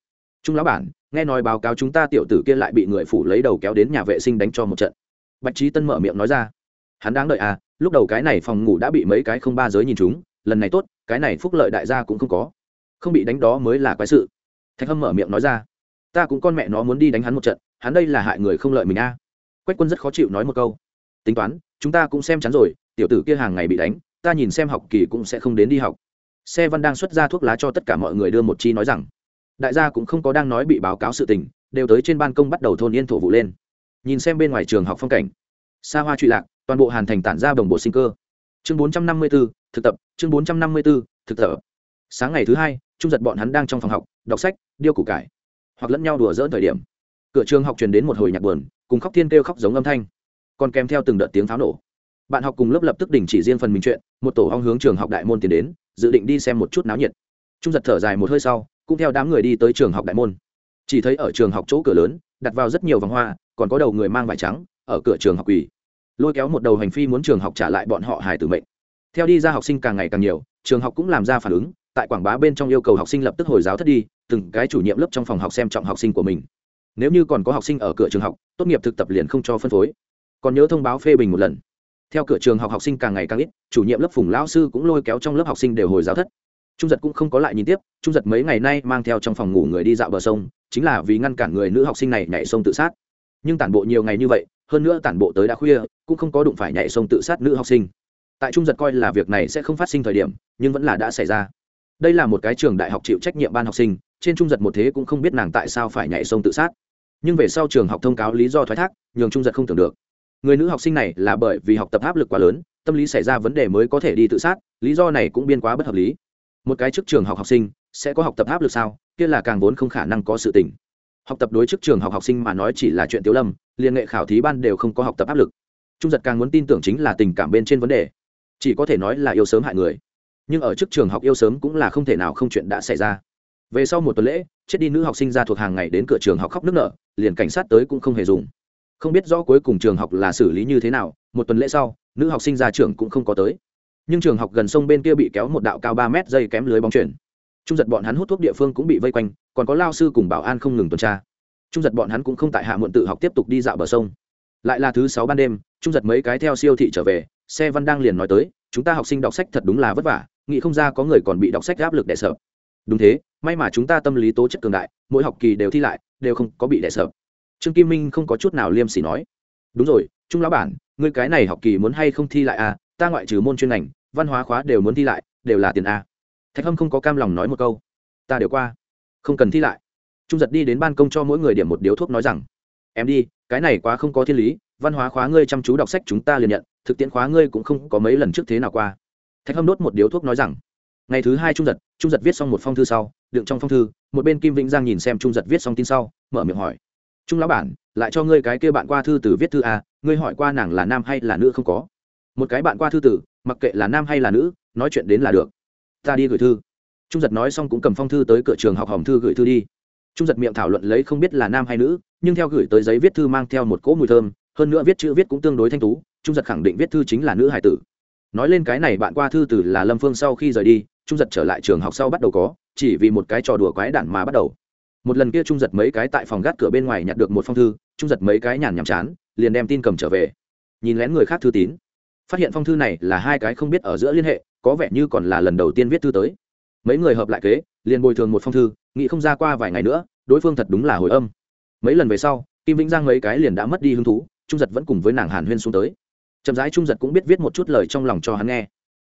Trung lão bản, nghe nói báo cáo chúng ta tiểu tử kia lại bị người phủ lấy đầu kéo đến nhà vệ sinh đánh cho một trận. Bạch trí tân mở miệng nói ra. Hắn đáng đợi à lúc đầu cái này phòng ngủ đã bị mấy cái không ba giới nhìn chúng, lần này tốt, cái này phúc lợi đại gia cũng không có. Không bị đánh đó mới là quái sự. Thạch hâm mở miệng nói ra. Ta cũng con mẹ nó muốn đi đánh hắn một trận, hắn đây là hại người không lợi mình a quách quân rất khó chịu nói một câu. Tính toán, chúng ta cũng xem chắn rồi, tiểu tử kia hàng ngày bị đánh, ta nhìn xem học kỳ cũng sẽ không đến đi học. Xe văn đang xuất ra thuốc lá cho tất cả mọi người đưa một chi nói rằng, đại gia cũng không có đang nói bị báo cáo sự tình, đều tới trên ban công bắt đầu thôn yên thổ vụ lên. Nhìn xem bên ngoài trường học phong cảnh. Xa hoa trụy lạc, toàn bộ hàn thành tản ra đồng bộ sinh cơ. Chương bốn trăm năm mươi b ố thực tập, chương bốn trăm năm mươi b ố thực tập. Sáng ngày thứ hai, trung giật bọn hắn đang trong phòng học, đọc sách, điêu củ cải, hoặc lẫn nhau đùa dỡn thời điểm. Cửa trường học truyền đến một hồi nhạc buồn cùng khóc thiên kêu khóc giống âm thanh, còn kèm theo từng đợt tiếng pháo nổ. Bạn học cùng lớp lập tức đình chỉ riêng phần mình chuyện, một tổ hong hướng trường học đại môn tiến đến, dự định đi xem một chút náo nhiệt. Trung giật thở dài một hơi sau, cũng theo đám người đi tới trường học đại môn. Chỉ thấy ở trường học chỗ cửa lớn, đặt vào rất nhiều vòng hoa, còn có đầu người mang vải trắng, ở cửa trường học quỳ. Lôi kéo một đầu hành phi muốn trường học trả lại bọn họ hài tử mệnh. Theo đi ra học sinh càng ngày càng nhiều, trường học cũng làm ra phản ứng, tại quảng bá bên trong yêu cầu học sinh lập tức hồi giáo thất đi, từng cái chủ nhiệm lớp trong phòng học xem trọng học sinh của mình nếu như còn có học sinh ở cửa trường học, tốt nghiệp thực tập liền không cho phân phối. Còn nhớ thông báo phê bình một lần. Theo cửa trường học học sinh càng ngày càng ít, chủ nhiệm lớp phùng lão sư cũng lôi kéo trong lớp học sinh đều hồi giáo thất. Trung giật cũng không có lại nhìn tiếp, trung giật mấy ngày nay mang theo trong phòng ngủ người đi dạo bờ sông, chính là vì ngăn cản người nữ học sinh này nhảy sông tự sát. Nhưng tản bộ nhiều ngày như vậy, hơn nữa tản bộ tới đã khuya, cũng không có đụng phải nhảy sông tự sát nữ học sinh. Tại trung giật coi là việc này sẽ không phát sinh thời điểm, nhưng vẫn là đã xảy ra. Đây là một cái trường đại học chịu trách nhiệm ban học sinh, trên trung giật một thế cũng không biết nàng tại sao phải nhảy sông tự sát nhưng về sau trường học thông cáo lý do thoái thác, nhường trung giật không tưởng được. Người nữ học sinh này là bởi vì học tập áp lực quá lớn, tâm lý xảy ra vấn đề mới có thể đi tự sát, lý do này cũng biên quá bất hợp lý. Một cái trước trường học học sinh, sẽ có học tập áp lực sao? Kia là càng vốn không khả năng có sự tình. Học tập đối trước trường học học sinh mà nói chỉ là chuyện tiếu lâm, liên nghệ khảo thí ban đều không có học tập áp lực. Trung giật càng muốn tin tưởng chính là tình cảm bên trên vấn đề. Chỉ có thể nói là yêu sớm hại người. Nhưng ở trước trường học yêu sớm cũng là không thể nào không chuyện đã xảy ra về sau một tuần lễ, chết đi nữ học sinh ra thuộc hàng ngày đến cửa trường học khóc nước nở, liền cảnh sát tới cũng không hề dùng. Không biết rõ cuối cùng trường học là xử lý như thế nào, một tuần lễ sau, nữ học sinh ra trường cũng không có tới. Nhưng trường học gần sông bên kia bị kéo một đạo cao ba mét dây kém lưới bóng chuyển. Trung giật bọn hắn hút thuốc địa phương cũng bị vây quanh, còn có lao sư cùng bảo an không ngừng tuần tra. Trung giật bọn hắn cũng không tại hạ muộn tự học tiếp tục đi dạo bờ sông. Lại là thứ sáu ban đêm, trung giật mấy cái theo siêu thị trở về, xe văn đang liền nói tới, chúng ta học sinh đọc sách thật đúng là vất vả, nghĩ không ra có người còn bị đọc sách áp lực đẻ sợ đúng thế may mà chúng ta tâm lý tố chất cường đại, mỗi học kỳ đều thi lại, đều không có bị đẻ sợ trương kim minh không có chút nào liêm sỉ nói. Đúng rồi, trung lão bản, ngươi cái này học kỳ muốn hay không thi lại à? Ta ngoại trừ môn chuyên ngành, văn hóa khóa đều muốn thi lại, đều là tiền a. Thạch hâm không có cam lòng nói một câu. Ta đều qua. Không cần thi lại. Trung giật đi đến ban công cho mỗi người điểm một điếu thuốc nói rằng, em đi, cái này quá không có thiên lý, văn hóa khóa ngươi chăm chú đọc sách chúng ta liền nhận, thực tiễn khóa ngươi cũng không có mấy lần trước thế nào qua. Thạch hâm đốt một điếu thuốc nói rằng ngày thứ hai trung giật trung giật viết xong một phong thư sau, đựng trong phong thư, một bên kim vĩnh giang nhìn xem trung giật viết xong tin sau, mở miệng hỏi. Trung lão bản, lại cho ngươi cái kia bạn qua thư từ viết thư à ngươi hỏi qua nàng là nam hay là nữ không có? Một cái bạn qua thư tử mặc kệ là nam hay là nữ, nói chuyện đến là được. Ta đi gửi thư. Trung giật nói xong cũng cầm phong thư tới cửa trường học hồng thư gửi thư đi. Trung giật miệng thảo luận lấy không biết là nam hay nữ, nhưng theo gửi tới giấy viết thư mang theo một cỗ mùi thơm, hơn nữa viết chữ viết cũng tương đối thanh tú, trung giật khẳng định viết thư chính là nữ hải tử. Nói lên cái này bạn qua thư tử là lâm phương sau khi rời đi trung giật trở lại trường học sau bắt đầu có, chỉ vì một cái trò đùa quái đản mà bắt đầu. Một lần kia trung giật mấy cái tại phòng gác cửa bên ngoài nhặt được một phong thư, trung giật mấy cái nhàn nhàm chán, liền đem tin cầm trở về. Nhìn lén người khác thư tín, phát hiện phong thư này là hai cái không biết ở giữa liên hệ, có vẻ như còn là lần đầu tiên viết thư tới. Mấy người hợp lại kế, liền bồi thường một phong thư, nghĩ không ra qua vài ngày nữa, đối phương thật đúng là hồi âm. Mấy lần về sau, kim vĩnh giang mấy cái liền đã mất đi hứng thú, trung giật vẫn cùng với nàng hàn huyên xuống tới. Chậm rãi trung giật cũng biết viết một chút lời trong lòng cho hắn nghe.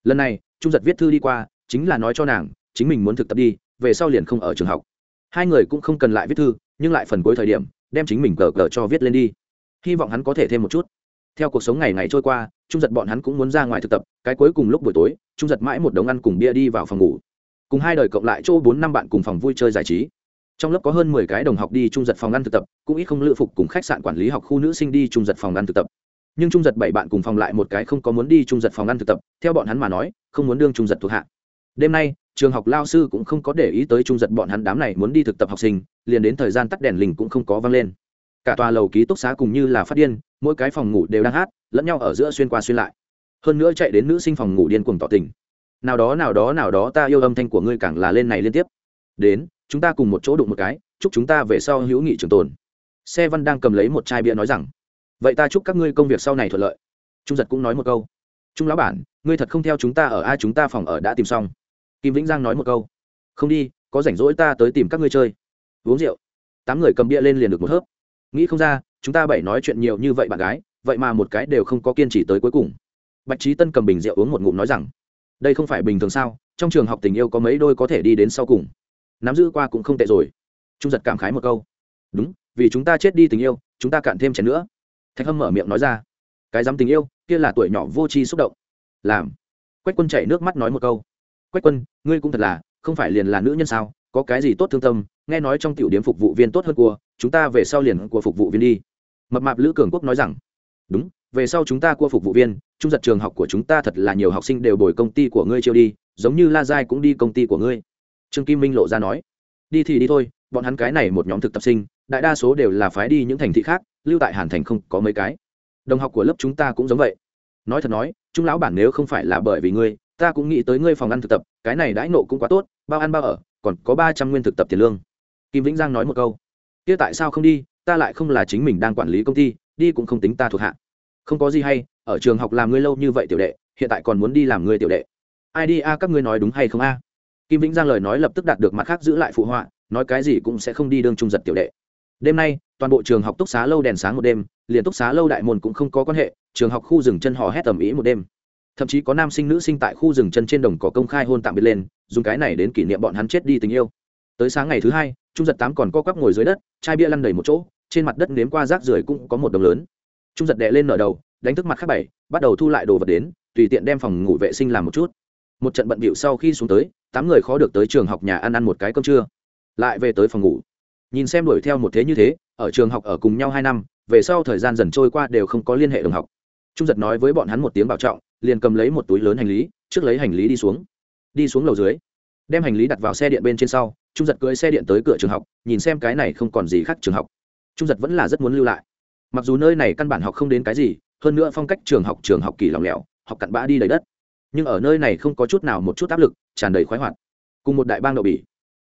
Lần này, trung giật viết thư đi qua chính là nói cho nàng, chính mình muốn thực tập đi, về sau liền không ở trường học. Hai người cũng không cần lại viết thư, nhưng lại phần cuối thời điểm, đem chính mình cờ cờ cho viết lên đi. Hy vọng hắn có thể thêm một chút. Theo cuộc sống ngày ngày trôi qua, trung giật bọn hắn cũng muốn ra ngoài thực tập, cái cuối cùng lúc buổi tối, trung giật mãi một đống ăn cùng bia đi vào phòng ngủ. Cùng hai đời cộng lại chỗ bốn năm bạn cùng phòng vui chơi giải trí. Trong lớp có hơn mười cái đồng học đi trung giật phòng ăn thực tập, cũng ít không lựa phục cùng khách sạn quản lý học khu nữ sinh đi trung giật phòng ăn thực tập. Nhưng trung giật bảy bạn cùng phòng lại một cái không có muốn đi trung giật phòng ăn thực tập, theo bọn hắn mà nói, không muốn đương trung giật thuộc hạ đêm nay, trường học lao sư cũng không có để ý tới trung giật bọn hắn đám này muốn đi thực tập học sinh, liền đến thời gian tắt đèn lình cũng không có văng lên. Cả tòa lầu ký túc xá cùng như là phát điên, mỗi cái phòng ngủ đều đang hát, lẫn nhau ở giữa xuyên qua xuyên lại. Hơn nữa chạy đến nữ sinh phòng ngủ điên cuồng tỏ tình. Nào đó nào đó nào đó, ta yêu âm thanh của ngươi càng là lên này liên tiếp. Đến, chúng ta cùng một chỗ đụng một cái, chúc chúng ta về sau hữu nghị trường tồn. Xe văn đang cầm lấy một chai bia nói rằng, vậy ta chúc các ngươi công việc sau này thuận lợi. Trung giật cũng nói một câu, trung lão bản, ngươi thật không theo chúng ta ở ai chúng ta phòng ở đã tìm xong kim vĩnh giang nói một câu. Không đi, có rảnh rỗi ta tới tìm các ngươi chơi. Uống rượu. Tám người cầm bia lên liền được một hớp. Nghĩ không ra, chúng ta bảy nói chuyện nhiều như vậy bạn gái, vậy mà một cái đều không có kiên trì tới cuối cùng. Bạch trí tân cầm bình rượu uống một ngụm nói rằng, đây không phải bình thường sao? Trong trường học tình yêu có mấy đôi có thể đi đến sau cùng. Nắm giữ qua cũng không tệ rồi. Trung giật cảm khái một câu. Đúng, vì chúng ta chết đi tình yêu, chúng ta cạn thêm chén nữa. Thạch hâm mở miệng nói ra. Cái dám tình yêu, kia là tuổi nhỏ vô tri xúc động. Làm. Quách quân chảy nước mắt nói một câu quách quân ngươi cũng thật là không phải liền là nữ nhân sao? Có cái gì tốt thương tâm? Nghe nói trong tiểu điểm phục vụ viên tốt hơn cua, chúng ta về sau liền của phục vụ viên đi. Mập mạp lữ cường quốc nói rằng. Đúng về sau chúng ta cua phục vụ viên trung giật trường học của chúng ta thật là nhiều học sinh đều bồi công ty của ngươi chiêu đi giống như la giai cũng đi công ty của ngươi. Trương kim minh lộ ra nói. Đi thì đi thôi bọn hắn cái này một nhóm thực tập sinh đại đa số đều là phái đi những thành thị khác lưu tại hàn thành không có mấy cái. Đồng học của lớp chúng ta cũng giống vậy. Nói thật nói trung lão bản nếu không phải là bởi vì ngươi ta cũng nghĩ tới ngươi phòng ăn thực tập, cái này đãi nộ cũng quá tốt, bao ăn bao ở, còn có ba trăm nguyên thực tập tiền lương. Kim vĩnh giang nói một câu. Kia tại sao không đi, ta lại không là chính mình đang quản lý công ty, đi cũng không tính ta thuộc hạ. Không có gì hay, ở trường học làm ngươi lâu như vậy tiểu đệ, hiện tại còn muốn đi làm ngươi tiểu đệ. Ai đi a, các ngươi nói đúng hay không a? Kim vĩnh giang lời nói lập tức đạt được mặt khác giữ lại phụ họa, nói cái gì cũng sẽ không đi đương trung giật tiểu đệ. Đêm nay, toàn bộ trường học túc xá lâu đèn sáng một đêm, liền túc xá lâu đại môn cũng không có quan hệ, trường học khu rừng chân hò hét tầm ý một đêm thậm chí có nam sinh nữ sinh tại khu rừng chân trên đồng cỏ công khai hôn tạm biệt lên, dùng cái này đến kỷ niệm bọn hắn chết đi tình yêu. Tới sáng ngày thứ hai, trung giật tám còn co quắp ngồi dưới đất, chai bia lăn đầy một chỗ, trên mặt đất nếm qua rác rưởi cũng có một đồng lớn. Trung giật đệ lên nở đầu, đánh thức mặt khác bảy, bắt đầu thu lại đồ vật đến, tùy tiện đem phòng ngủ vệ sinh làm một chút. Một trận bận bịu sau khi xuống tới, tám người khó được tới trường học nhà ăn ăn một cái cơm trưa. Lại về tới phòng ngủ. Nhìn xem đuổi theo một thế như thế, ở trường học ở cùng nhau hai năm, về sau thời gian dần trôi qua đều không có liên hệ đồng học. Trung giật nói với bọn hắn một tiếng bảo trọng liền cầm lấy một túi lớn hành lý, trước lấy hành lý đi xuống. Đi xuống lầu dưới, đem hành lý đặt vào xe điện bên trên sau, trung giật cưới xe điện tới cửa trường học, nhìn xem cái này không còn gì khác trường học. Trung giật vẫn là rất muốn lưu lại. Mặc dù nơi này căn bản học không đến cái gì, hơn nữa phong cách trường học trường học kỳ lỏng lẻo, học cặn bã đi đầy đất. Nhưng ở nơi này không có chút nào một chút áp lực, tràn đầy khoái hoạt. Cùng một đại bang đậu bỉ,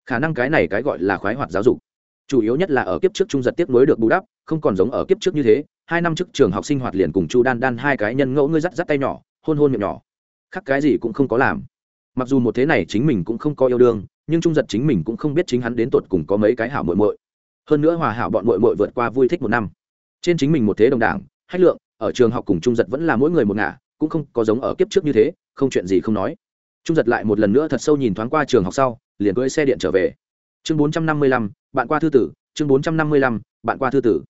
khả năng cái này cái gọi là khoái hoạt giáo dục chủ yếu nhất là ở kiếp trước trung giật tiếp nối được bù đắp, không còn giống ở kiếp trước như thế, hai năm trước trường học sinh hoạt liền cùng chu đan đan hai cái nhân ngẫu ngươi dắt dắt tay nhỏ, hôn hôn miệng nhỏ. Khác cái gì cũng không có làm. Mặc dù một thế này chính mình cũng không có yêu đương, nhưng trung giật chính mình cũng không biết chính hắn đến tột cùng có mấy cái hảo muội muội. Hơn nữa hòa hảo bọn muội muội vượt qua vui thích một năm. Trên chính mình một thế đồng đảng, hách lượng, ở trường học cùng trung giật vẫn là mỗi người một ngả, cũng không có giống ở kiếp trước như thế, không chuyện gì không nói. Trung giật lại một lần nữa thật sâu nhìn thoáng qua trường học sau, liền cưỡi xe điện trở về chương bốn trăm năm mươi lăm, bạn qua thư tử. Chương bốn trăm năm mươi lăm, bạn qua thư tử.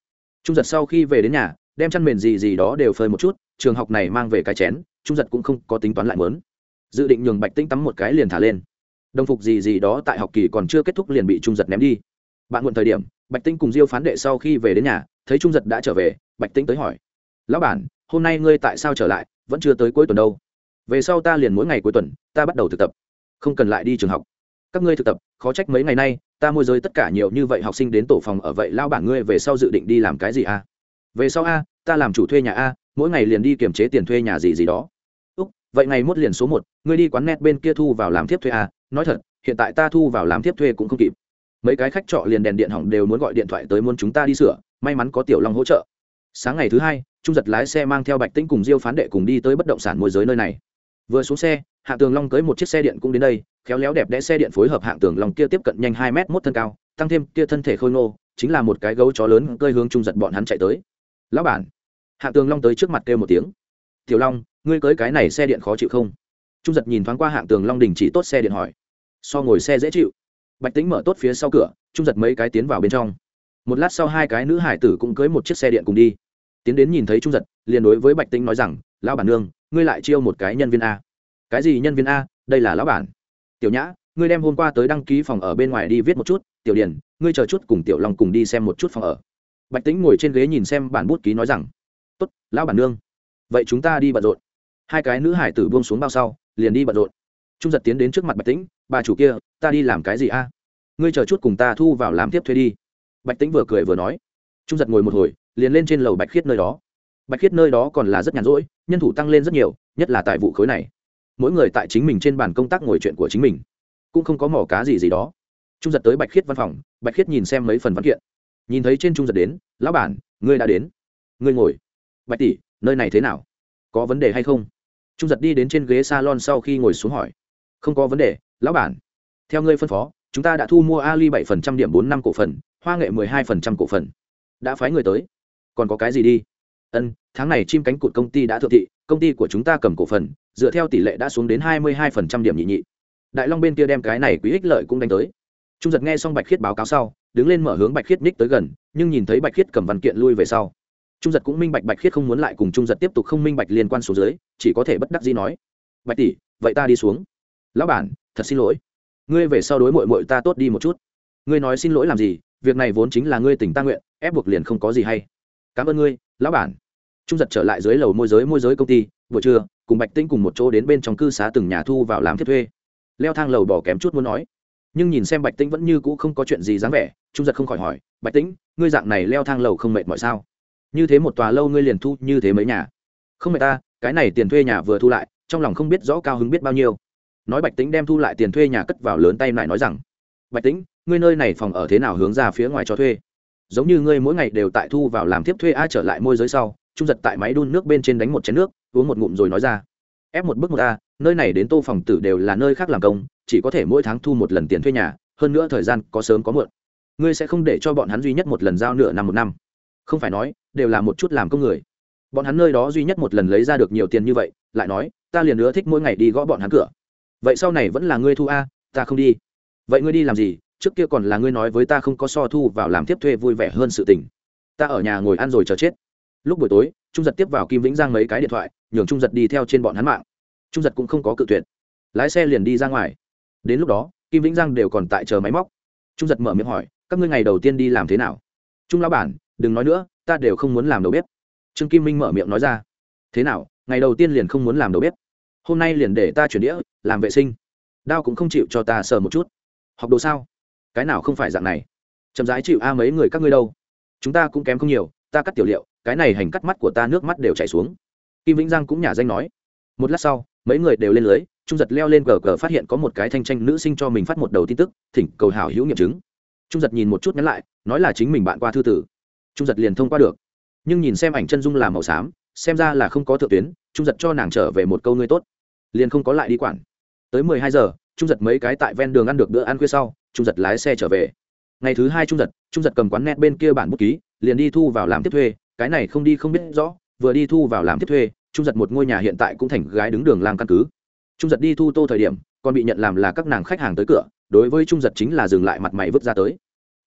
Trung giật sau khi về đến nhà, đem chăn mền gì gì đó đều phơi một chút, trường học này mang về cái chén, trung giật cũng không có tính toán lại mớn. Dự định nhường bạch tĩnh tắm một cái liền thả lên. Đồng phục gì gì đó tại học kỳ còn chưa kết thúc liền bị trung giật ném đi. Bạn muộn thời điểm, bạch tĩnh cùng diêu phán đệ sau khi về đến nhà, thấy trung giật đã trở về, bạch tĩnh tới hỏi. Lão bản, hôm nay ngươi tại sao trở lại? Vẫn chưa tới cuối tuần đâu. Về sau ta liền mỗi ngày cuối tuần, ta bắt đầu thực tập. Không cần lại đi trường học các ngươi thực tập, khó trách mấy ngày nay, ta môi giới tất cả nhiều như vậy học sinh đến tổ phòng ở vậy lao bản ngươi về sau dự định đi làm cái gì a? Về sau a, ta làm chủ thuê nhà a, mỗi ngày liền đi kiểm chế tiền thuê nhà gì gì đó. Úc, vậy ngày mốt liền số một, ngươi đi quán net bên kia thu vào làm tiếp thuê a. Nói thật, hiện tại ta thu vào làm tiếp thuê cũng không kịp. Mấy cái khách trọ liền đèn điện hỏng đều muốn gọi điện thoại tới muốn chúng ta đi sửa, may mắn có tiểu long hỗ trợ. Sáng ngày thứ hai, trung giật lái xe mang theo bạch tĩnh cùng diêu phán đệ cùng đi tới bất động sản môi giới nơi này vừa xuống xe hạ tường long cưới một chiếc xe điện cũng đến đây, khéo léo đẹp đẽ xe điện phối hợp hạng tường long kia tiếp cận nhanh hai m một thân cao, tăng thêm kia thân thể khôi ngô, chính là một cái gấu chó lớn cơi hướng trung giật bọn hắn chạy tới. Lão bản. Hạng tường long tới trước mặt kêu một tiếng. Tiểu long, ngươi cưới cái này xe điện khó chịu không? Trung giật nhìn thoáng qua hạng tường long đình chỉ tốt xe điện hỏi. So ngồi xe dễ chịu. Bạch tính mở tốt phía sau cửa, trung giật mấy cái tiến vào bên trong. Một lát sau hai cái nữ hải tử cũng cưới một chiếc xe điện cùng đi. Tiến đến nhìn thấy trung giật, liền đối với bạch tính nói rằng, lão bản nương ngươi lại chiêu một cái nhân viên a. Cái gì nhân viên a? Đây là lão bản. Tiểu nhã ngươi đem hôm qua tới đăng ký phòng ở bên ngoài đi viết một chút. Tiểu Điền, ngươi chờ chút cùng tiểu long cùng đi xem một chút phòng ở. Bạch tính ngồi trên ghế nhìn xem bản bút ký nói rằng tốt lão bản nương. Vậy chúng ta đi bận rộn. Hai cái nữ hải tử buông xuống bao sau liền đi bận rộn. Trung giật tiến đến trước mặt bạch tĩnh bà chủ kia ta đi làm cái gì a? Ngươi chờ chút cùng ta thu vào làm tiếp thuê đi. Bạch tĩnh vừa cười vừa nói. Trung giật ngồi một hồi liền lên trên lầu bạch khiết nơi đó bạch khiết nơi đó còn là rất nhàn rỗi, nhân thủ tăng lên rất nhiều, nhất là tại vụ khối này. Mỗi người tại chính mình trên bàn công tác ngồi chuyện của chính mình, cũng không có mỏ cá gì gì đó. Trung giật tới bạch khiết văn phòng, bạch khiết nhìn xem mấy phần văn kiện. Nhìn thấy trên trung giật đến, lão bản, ngươi đã đến. Ngươi ngồi. Bạch tỷ, nơi này thế nào? Có vấn đề hay không? Trung giật đi đến trên ghế s a lon sau khi ngồi xuống hỏi. Không có vấn đề, lão bản. Theo ngươi phân phó, chúng ta đã thu mua ali bảy phần trăm điểm bốn năm cổ phần, hoa nghệ mười hai phần trăm cổ phần. Đã phái người tới. Còn có cái gì đi? Ân, tháng này chim cánh cụt công ty đã thượng thị, công ty của chúng ta cầm cổ phần, dựa theo tỷ lệ đã xuống đến hai mươi hai phần trăm điểm nhị nhị. Đại long bên kia đem cái này quý ích lợi cũng đánh tới. Trung giật nghe xong bạch khiết báo cáo sau, đứng lên mở hướng bạch khiết ních tới gần, nhưng nhìn thấy bạch khiết cầm văn kiện lui về sau. Trung giật cũng minh bạch bạch khiết không muốn lại cùng trung giật tiếp tục không minh bạch liên quan số dưới, chỉ có thể bất đắc dĩ nói. Bạch tỷ, vậy ta đi xuống. Lão bản, thật xin lỗi. Ngươi về sau đối mội mội ta tốt đi một chút. Ngươi nói xin lỗi làm gì? Việc này vốn chính là ngươi tỉnh ta nguyện, ép buộc liền không có gì hay. Cảm ơn ngươi lão bản. Trung giật trở lại dưới lầu môi giới môi giới công ty, buổi trưa, cùng bạch tĩnh cùng một chỗ đến bên trong cư xá từng nhà thu vào làm thiết thuê. Leo thang lầu bỏ kém chút muốn nói. Nhưng nhìn xem bạch tĩnh vẫn như cũ không có chuyện gì dáng vẻ, trung giật không khỏi hỏi, bạch tĩnh, ngươi dạng này leo thang lầu không mệt mọi sao? Như thế một tòa lâu ngươi liền thu như thế mấy nhà. Không mệt ta, cái này tiền thuê nhà vừa thu lại, trong lòng không biết rõ cao hứng biết bao nhiêu. Nói bạch tĩnh đem thu lại tiền thuê nhà cất vào lớn tay lại nói rằng, bạch tĩnh, ngươi nơi này phòng ở thế nào hướng ra phía ngoài cho thuê? Giống như ngươi mỗi ngày đều tại thu vào làm tiếp thuê a trở lại môi giới sau, trung giật tại máy đun nước bên trên đánh một chén nước, uống một ngụm rồi nói ra. Ép một bước một a, nơi này đến tô phòng tử đều là nơi khác làm công, chỉ có thể mỗi tháng thu một lần tiền thuê nhà, hơn nữa thời gian có sớm có muộn. Ngươi sẽ không để cho bọn hắn duy nhất một lần giao nửa năm một năm. Không phải nói, đều là một chút làm công người. Bọn hắn nơi đó duy nhất một lần lấy ra được nhiều tiền như vậy, lại nói, ta liền nữa thích mỗi ngày đi gõ bọn hắn cửa. Vậy sau này vẫn là ngươi thu a, ta không đi. Vậy ngươi đi làm gì? Trước kia còn là ngươi nói với ta không có so thu vào làm tiếp thuê vui vẻ hơn sự tình. Ta ở nhà ngồi ăn rồi chờ chết. Lúc buổi tối, trung giật tiếp vào kim vĩnh giang mấy cái điện thoại, nhường trung giật đi theo trên bọn hắn mạng. Trung giật cũng không có cự tuyệt. Lái xe liền đi ra ngoài. Đến lúc đó, kim vĩnh giang đều còn tại chờ máy móc. Trung giật mở miệng hỏi, các ngươi ngày đầu tiên đi làm thế nào? Trung lão bản, đừng nói nữa, ta đều không muốn làm đầu bếp. Trương kim minh mở miệng nói ra, thế nào, ngày đầu tiên liền không muốn làm đầu bếp? Hôm nay liền để ta chuyển đĩa, làm vệ sinh. Đao cũng không chịu cho ta sờ một chút. Học đồ sao? Cái nào không phải dạng này? Chậm rãi chịu a mấy người các ngươi đâu? Chúng ta cũng kém không nhiều, ta cắt tiểu liệu, cái này hành cắt mắt của ta nước mắt đều chảy xuống. Kim vĩnh giang cũng nhả danh nói. Một lát sau, mấy người đều lên lưới, trung giật leo lên gờ gờ phát hiện có một cái thanh tranh nữ sinh cho mình phát một đầu tin tức, thỉnh cầu hảo hữu nghiệm chứng. Trung giật nhìn một chút nhắn lại, nói là chính mình bạn qua thư tử. Trung giật liền thông qua được. Nhưng nhìn xem ảnh chân dung làm màu xám, xem ra là không có thượng tuyến, trung giật cho nàng trở về một câu ngươi tốt. Liền không có lại đi quản. Tới mười hai giờ, trung giật mấy cái tại ven đường ăn được bữa ăn khuya sau trung giật lái xe trở về. Ngày thứ hai trung giật trung giật cầm quán net bên kia bản bút ký, liền đi thu vào làm tiếp thuê, cái này không đi không biết rõ, vừa đi thu vào làm tiếp thuê, trung giật một ngôi nhà hiện tại cũng thành gái đứng đường làm căn cứ. Trung giật đi thu tô thời điểm, còn bị nhận làm là các nàng khách hàng tới cửa, đối với trung giật chính là dừng lại mặt mày vứt ra tới.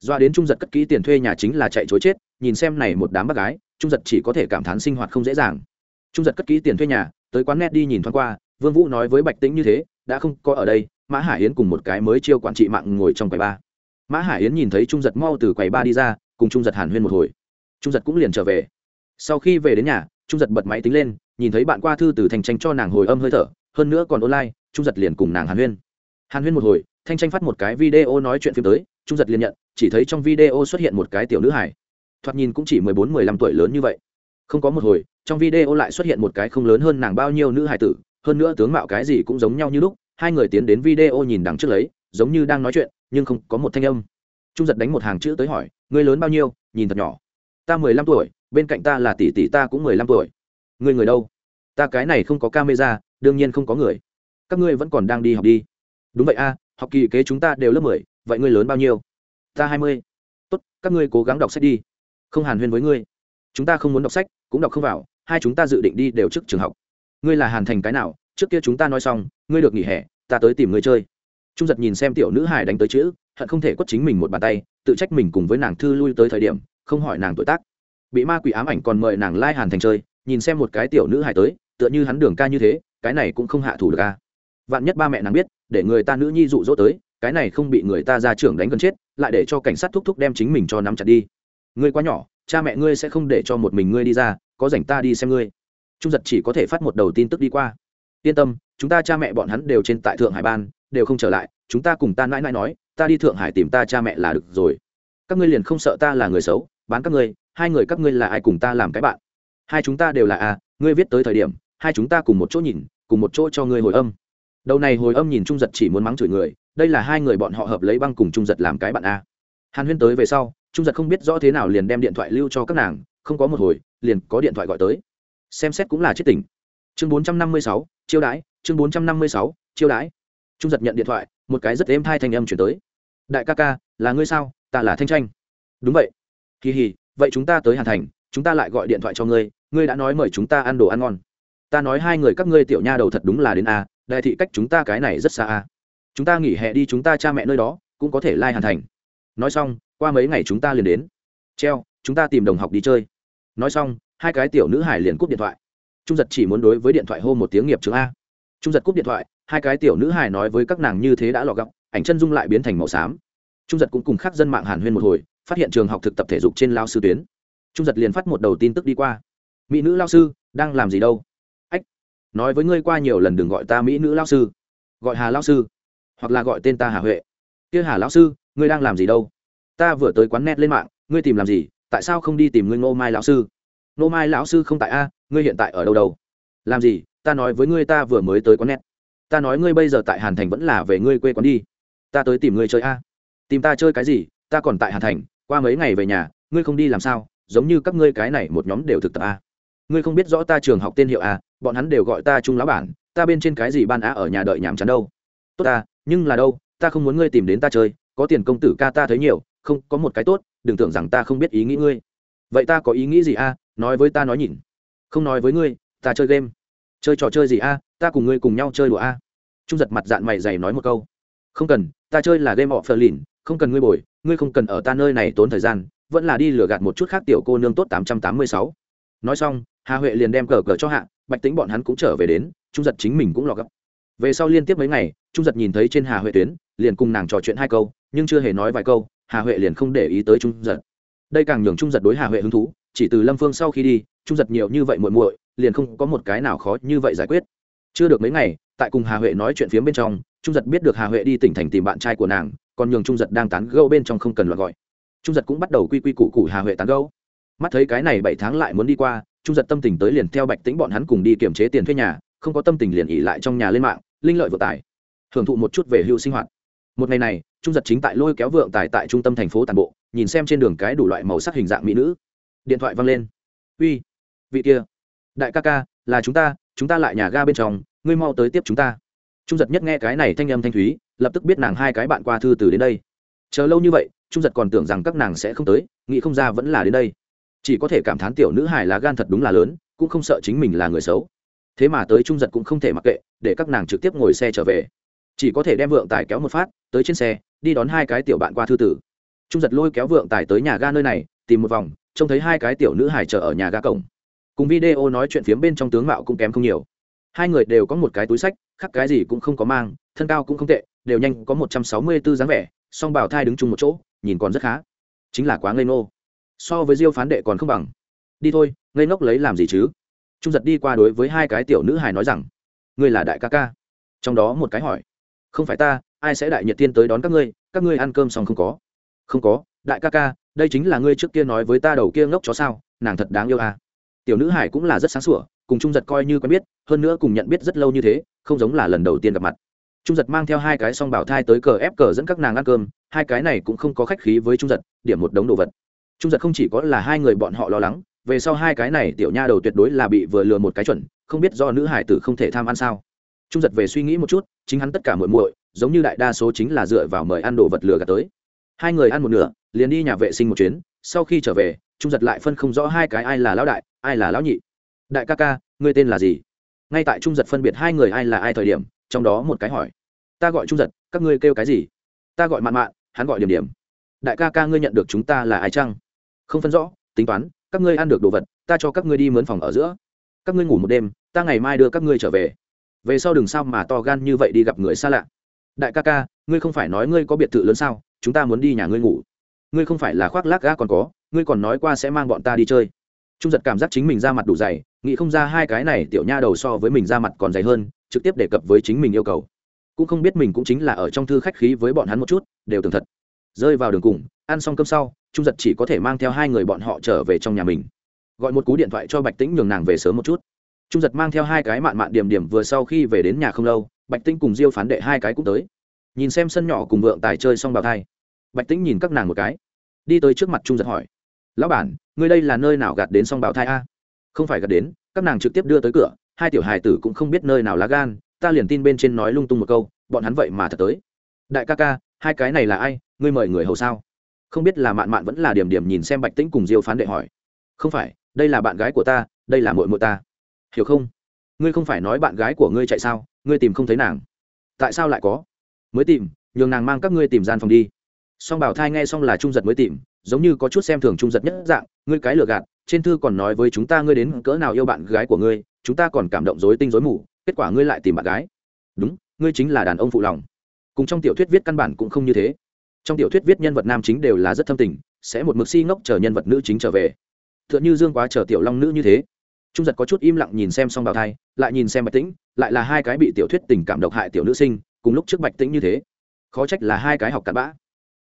Doa đến trung giật cất kỹ tiền thuê nhà chính là chạy chối chết, nhìn xem này một đám bác gái, trung giật chỉ có thể cảm thán sinh hoạt không dễ dàng. Trung giật cất kỹ tiền thuê nhà, tới quán net đi nhìn thoáng qua, vương vũ nói với bạch tĩnh như thế, đã không có ở đây mã hải yến cùng một cái mới chiêu quản trị mạng ngồi trong quầy ba. Mã hải yến nhìn thấy trung giật mau từ quầy ba đi ra, cùng trung giật hàn huyên một hồi. Trung giật cũng liền trở về. Sau khi về đến nhà, trung giật bật máy tính lên, nhìn thấy bạn qua thư từ thành tranh cho nàng hồi âm hơi thở, hơn nữa còn online, trung giật liền cùng nàng hàn huyên. Hàn huyên một hồi, thanh tranh phát một cái video nói chuyện phim tới, trung giật liền nhận, chỉ thấy trong video xuất hiện một cái tiểu nữ hải thoạt nhìn cũng chỉ mười bốn, mười lăm tuổi lớn như vậy. Không có một hồi, trong video lại xuất hiện một cái không lớn hơn nàng bao nhiêu nữ hải tử, hơn nữa tướng mạo cái gì cũng giống nhau như lúc hai người tiến đến video nhìn đằng trước lấy, giống như đang nói chuyện, nhưng không có một thanh âm. Trung giật đánh một hàng chữ tới hỏi người lớn bao nhiêu? Nhìn thật nhỏ. Ta mười lăm tuổi, bên cạnh ta là tỷ tỷ ta cũng mười lăm tuổi. Người người đâu? Ta cái này không có camera, đương nhiên không có người. Các ngươi vẫn còn đang đi học đi. Đúng vậy a, học kỳ kế chúng ta đều lớp mười, vậy ngươi lớn bao nhiêu? Ta hai mươi. Tốt, các ngươi cố gắng đọc sách đi. Không hàn huyên với ngươi. Chúng ta không muốn đọc sách, cũng đọc không vào, hai chúng ta dự định đi đều trước trường học. Ngươi là hàn thành cái nào? Trước kia chúng ta nói xong, ngươi được nghỉ hè, ta tới tìm ngươi chơi. Trung giật nhìn xem tiểu nữ hải đánh tới chữ, hận không thể quất chính mình một bàn tay, tự trách mình cùng với nàng thư lui tới thời điểm, không hỏi nàng tuổi tác. Bị ma quỷ ám ảnh còn mời nàng lai hàn thành chơi, nhìn xem một cái tiểu nữ hải tới, tựa như hắn đường ca như thế, cái này cũng không hạ thủ được ca vạn nhất ba mẹ nàng biết, để người ta nữ nhi dụ dỗ tới, cái này không bị người ta ra trưởng đánh gần chết, lại để cho cảnh sát thúc thúc đem chính mình cho nắm chặt đi. Ngươi quá nhỏ, cha mẹ ngươi sẽ không để cho một mình ngươi đi ra, có rảnh ta đi xem ngươi. Trung giật chỉ có thể phát một đầu tin tức đi qua yên tâm, chúng ta cha mẹ bọn hắn đều trên tại thượng hải ban, đều không trở lại, chúng ta cùng ta mãi mãi nói, ta đi thượng hải tìm ta cha mẹ là được rồi. Các ngươi liền không sợ ta là người xấu, bán các ngươi, hai người các ngươi là ai cùng ta làm cái bạn? Hai chúng ta đều là a ngươi viết tới thời điểm, hai chúng ta cùng một chỗ nhìn, cùng một chỗ cho ngươi hồi âm. Đầu này hồi âm nhìn trung giật chỉ muốn mắng chửi người, đây là hai người bọn họ hợp lấy băng cùng trung giật làm cái bạn a hàn huyên tới về sau, trung giật không biết rõ thế nào liền đem điện thoại lưu cho các nàng, không có một hồi, liền có điện thoại gọi tới. Xem xét cũng là chết tỉnh. Chương bốn trăm năm mươi sáu chiêu đãi, chương bốn trăm năm mươi sáu, chiêu đãi. Trung giật nhận điện thoại, một cái rất êm thai thanh âm chuyển tới. Đại ca ca, là ngươi sao? Ta là thanh tranh. Đúng vậy. Kỳ hì vậy chúng ta tới hàn thành, chúng ta lại gọi điện thoại cho ngươi ngươi đã nói mời chúng ta ăn đồ ăn ngon. Ta nói hai người các ngươi tiểu nha đầu thật đúng là đến a, đại thị cách chúng ta cái này rất xa a. Chúng ta nghỉ hè đi chúng ta cha mẹ nơi đó, cũng có thể lai、like、hàn thành. Nói xong, qua mấy ngày chúng ta liền đến. Treo, chúng ta tìm đồng học đi chơi. Nói xong, hai cái tiểu nữ hải liền cúp điện thoại trung giật chỉ muốn đối với điện thoại hô một tiếng nghiệp chứng a. Trung giật cúp điện thoại, hai cái tiểu nữ hài nói với các nàng như thế đã lọ gọc ảnh chân dung lại biến thành màu xám. Trung giật cũng cùng khác dân mạng hàn huyên một hồi, phát hiện trường học thực tập thể dục trên lao sư tuyến. Trung giật liền phát một đầu tin tức đi qua. Mỹ nữ lao sư, đang làm gì đâu? Ách, nói với ngươi qua nhiều lần đừng gọi ta mỹ nữ lao sư. Gọi hà lao sư, hoặc là gọi tên ta hà huệ. Kia hà lao sư, ngươi đang làm gì đâu? Ta vừa tới quán net lên mạng, ngươi tìm làm gì, tại sao không đi tìm ngươi ngô mai lão sư? Nô mai lão sư không tại a, ngươi hiện tại ở đâu đâu? Làm gì? Ta nói với ngươi ta vừa mới tới quán net. Ta nói ngươi bây giờ tại hàn thành vẫn là về ngươi quê quán đi. Ta tới tìm ngươi chơi a. Tìm ta chơi cái gì? Ta còn tại hàn thành, qua mấy ngày về nhà, ngươi không đi làm sao? Giống như các ngươi cái này một nhóm đều thực tập a. Ngươi không biết rõ ta trường học tên hiệu a, bọn hắn đều gọi ta trung lão bản, ta bên trên cái gì ban á ở nhà đợi nhàm chán đâu. Tốt ta, nhưng là đâu, ta không muốn ngươi tìm đến ta chơi, có tiền công tử ca ta thấy nhiều, không, có một cái tốt, đừng tưởng rằng ta không biết ý nghĩ ngươi. Vậy ta có ý nghĩ gì a? Nói với ta nói nhìn. Không nói với ngươi, ta chơi game. Chơi trò chơi gì a? Ta cùng ngươi cùng nhau chơi đùa a. Trung giật mặt dạng mày dày nói một câu. Không cần, ta chơi là game họ phờ lìn, không cần ngươi bồi, ngươi không cần ở ta nơi này tốn thời gian, vẫn là đi lừa gạt một chút khác tiểu cô nương tốt tám trăm tám mươi sáu. Nói xong, hà huệ liền đem cờ cờ cho hạ, bạch tính bọn hắn cũng trở về đến, trung giật chính mình cũng lọt gấp. Về sau liên tiếp mấy ngày, trung giật nhìn thấy trên hà huệ tuyến, liền cùng nàng trò chuyện hai câu, nhưng chưa hề nói vài câu, hà huệ liền không để ý tới trung giật. Đây càng nhường trung giật đối hà huệ hứng thú chỉ từ lâm phương sau khi đi, trung giật nhiều như vậy muội muội, liền không có một cái nào khó như vậy giải quyết. Chưa được mấy ngày, tại cùng hà huệ nói chuyện phía bên trong, trung giật biết được hà huệ đi tỉnh thành tìm bạn trai của nàng, còn nhường trung giật đang tán gâu bên trong không cần loại gọi. Trung giật cũng bắt đầu quy quy củ củ hà huệ tán gâu mắt thấy cái này bảy tháng lại muốn đi qua, trung giật tâm tình tới liền theo bạch tính bọn hắn cùng đi kiểm chế tiền thuê nhà, không có tâm tình liền ỉ lại trong nhà lên mạng, linh lợi vừa tài, hưởng thụ một chút về hưu sinh hoạt. Một ngày này, trung giật chính tại lôi kéo vượng tài tại trung tâm thành phố tàn bộ, nhìn xem trên đường cái đủ loại màu sắc hình dạng mỹ nữ điện thoại văng lên. Uy, vị kia, đại ca ca, là chúng ta chúng ta lại nhà ga bên trong, ngươi mau tới tiếp chúng ta. Trung giật nhất nghe cái này thanh âm thanh thúy, lập tức biết nàng hai cái bạn qua thư từ đến đây. Chờ lâu như vậy, trung giật còn tưởng rằng các nàng sẽ không tới, nghĩ không ra vẫn là đến đây. Chỉ có thể cảm thán tiểu nữ hài lá gan thật đúng là lớn, cũng không sợ chính mình là người xấu. Thế mà tới trung giật cũng không thể mặc kệ, để các nàng trực tiếp ngồi xe trở về. Chỉ có thể đem vượng tài kéo một phát, tới trên xe, đi đón hai cái tiểu bạn qua thư tử. Trung giật lôi kéo vượng tài tới nhà ga nơi này, tìm một vòng trông thấy hai cái tiểu nữ hài chờ ở nhà ga cổng. Cùng video nói chuyện phiếm bên trong tướng mạo cũng kém không nhiều. Hai người đều có một cái túi sách khắc cái gì cũng không có mang, thân cao cũng không tệ, đều nhanh có một trăm sáu mươi bốn dáng vẻ, song bảo thai đứng chung một chỗ, nhìn còn rất khá. Chính là quá ngây ngô. So với diêu phán đệ còn không bằng. Đi thôi, ngây ngốc lấy làm gì chứ? Trung giật đi qua đối với hai cái tiểu nữ hài nói rằng, ngươi là đại ca ca. Trong đó một cái hỏi, không phải ta, ai sẽ đại nhiệt tiên tới đón các ngươi? Các ngươi ăn cơm xong không có? Không có, đại ca ca đây chính là ngươi trước kia nói với ta đầu kia ngốc chó sao, nàng thật đáng yêu à. tiểu nữ hải cũng là rất sáng sủa, cùng trung giật coi như quen biết, hơn nữa cùng nhận biết rất lâu như thế, không giống là lần đầu tiên gặp mặt. Trung giật mang theo hai cái song bảo thai tới cờ ép cờ dẫn các nàng ăn cơm, hai cái này cũng không có khách khí với trung giật, điểm một đống đồ vật. Trung giật không chỉ có là hai người bọn họ lo lắng, về sau hai cái này tiểu nha đầu tuyệt đối là bị vừa lừa một cái chuẩn, không biết do nữ hải tử không thể tham ăn sao. Trung giật về suy nghĩ một chút, chính hắn tất cả muội muội, giống như đại đa số chính là dựa vào mời ăn đồ vật lừa gạt tới hai người ăn một nửa, liền đi nhà vệ sinh một chuyến, sau khi trở về, trung giật lại phân không rõ hai cái ai là lão đại, ai là lão nhị. Đại ca ca, ngươi tên là gì? Ngay tại trung giật phân biệt hai người ai là ai thời điểm, trong đó một cái hỏi. Ta gọi trung giật, các ngươi kêu cái gì? Ta gọi mạn mạn, hắn gọi điểm điểm. Đại ca ca ngươi nhận được chúng ta là ai chăng? Không phân rõ, tính toán, các ngươi ăn được đồ vật, ta cho các ngươi đi mướn phòng ở giữa. Các ngươi ngủ một đêm, ta ngày mai đưa các ngươi trở về. Về sau đừng sao mà to gan như vậy đi gặp người xa lạ. Đại ca ca, ngươi không phải nói ngươi có biệt thự lớn sao? Chúng ta muốn đi nhà ngươi ngủ. Ngươi không phải là khoác lác ga còn có, ngươi còn nói qua sẽ mang bọn ta đi chơi. Trung giật cảm giác chính mình ra mặt đủ dày, nghĩ không ra hai cái này tiểu nha đầu so với mình ra mặt còn dày hơn, trực tiếp đề cập với chính mình yêu cầu. Cũng không biết mình cũng chính là ở trong thư khách khí với bọn hắn một chút, đều tường thật. Rơi vào đường cùng, ăn xong cơm sau, trung giật chỉ có thể mang theo hai người bọn họ trở về trong nhà mình. Gọi một cú điện thoại cho bạch tĩnh nhường nàng về sớm một chút. Trung giật mang theo hai cái mạn mạn điểm điểm vừa sau khi về đến nhà không lâu, bạch tĩnh cùng diêu phán đệ hai cái cũng tới nhìn xem sân nhỏ cùng vượng tài chơi xong bào thai. Bạch tĩnh nhìn các nàng một cái, đi tới trước mặt trung giật hỏi, lão bản, ngươi đây là nơi nào gạt đến xong bào thai a? Không phải gạt đến, các nàng trực tiếp đưa tới cửa, hai tiểu hài tử cũng không biết nơi nào lá gan, ta liền tin bên trên nói lung tung một câu, bọn hắn vậy mà thật tới. Đại ca ca, hai cái này là ai, ngươi mời người hầu sao? Không biết là mạn mạn vẫn là điểm điểm nhìn xem bạch tĩnh cùng diêu phán đệ hỏi. Không phải, đây là bạn gái của ta, đây là mội mội ta. Hiểu không? Ngươi không phải nói bạn gái của ngươi chạy sao, ngươi tìm không thấy nàng. Tại sao lại có? Mới tìm, nhường nàng mang các ngươi tìm gian phòng đi. Song bảo thai nghe xong là trung giật mới tìm, giống như có chút xem thường trung giật nhất dạng, ngươi cái lừa gạt, trên thư còn nói với chúng ta ngươi đến cỡ nào yêu bạn gái của ngươi, chúng ta còn cảm động dối tinh dối mù, kết quả ngươi lại tìm bạn gái. Đúng, ngươi chính là đàn ông phụ lòng. Cùng trong tiểu thuyết viết căn bản cũng không như thế. Trong tiểu thuyết viết nhân vật nam chính đều là rất thâm tình, sẽ một mực si ngốc chờ nhân vật nữ chính trở về. T h ư ợ n h ư dương quá chờ tiểu long nữ như thế. Trung giật có chút im lặng nhìn xem xong bào thai, lại nhìn xem bạch tĩnh, lại là hai cái bị tiểu thuyết tình cảm độc hại tiểu nữ sinh cùng lúc trước bạch tĩnh như thế. Khó trách là hai cái học cặn bã.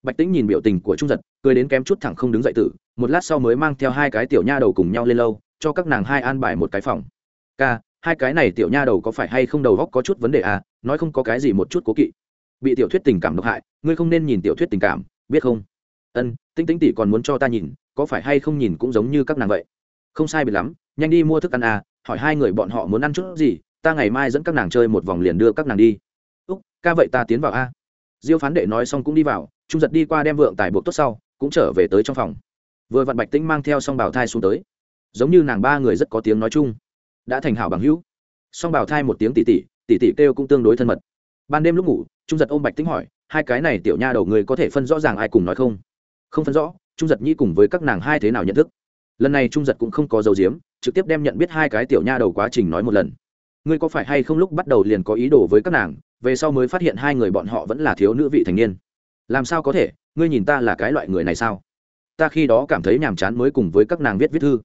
Bạch tĩnh nhìn biểu tình của trung giật, cười đến kém chút thẳng không đứng dậy tử, một lát sau mới mang theo hai cái tiểu nha đầu cùng nhau lên lâu, cho các nàng hai an bài một cái phòng. Ca, hai cái này tiểu nha đầu có phải hay không đầu góc có chút vấn đề à? Nói không có cái gì một chút cố kỵ. Bị tiểu thuyết tình cảm độc hại, ngươi không nên nhìn tiểu thuyết tình cảm, biết không? Ân tinh tinh tỷ còn muốn cho ta nhìn, có phải hay không nhìn cũng giống như các nàng vậy? Không sai biệt lắm, nhanh đi mua thức ăn à hỏi hai người bọn họ muốn ăn chút gì, ta ngày mai dẫn các nàng chơi một vòng liền đưa các nàng đi úc, ca vậy ta tiến vào a. Diêu phán đệ nói xong cũng đi vào, trung giật đi qua đem vượng tài buộc tốt sau, cũng trở về tới trong phòng. Vừa vặn bạch tĩnh mang theo song bảo thai xuống tới. Giống như nàng ba người rất có tiếng nói chung. Đã thành hảo bằng hữu. Song bảo thai một tiếng tỉ tỉ tỉ tỉ kêu cũng tương đối thân mật. Ban đêm lúc ngủ, trung giật ôm bạch tĩnh hỏi, hai cái này tiểu nha đầu người có thể phân rõ ràng ai cùng nói không? Không phân rõ. Trung giật nhĩ cùng với các nàng hai thế nào nhận thức. Lần này trung giật cũng không có dấu diếm trực tiếp đem nhận biết hai cái tiểu nha đầu quá trình nói một lần. Ngươi có phải hay không lúc bắt đầu liền có ý đồ với các nàng về sau mới phát hiện hai người bọn họ vẫn là thiếu nữ vị thành niên. Làm sao có thể? Ngươi nhìn ta là cái loại người này sao? Ta khi đó cảm thấy nhàm chán mới cùng với các nàng viết viết thư.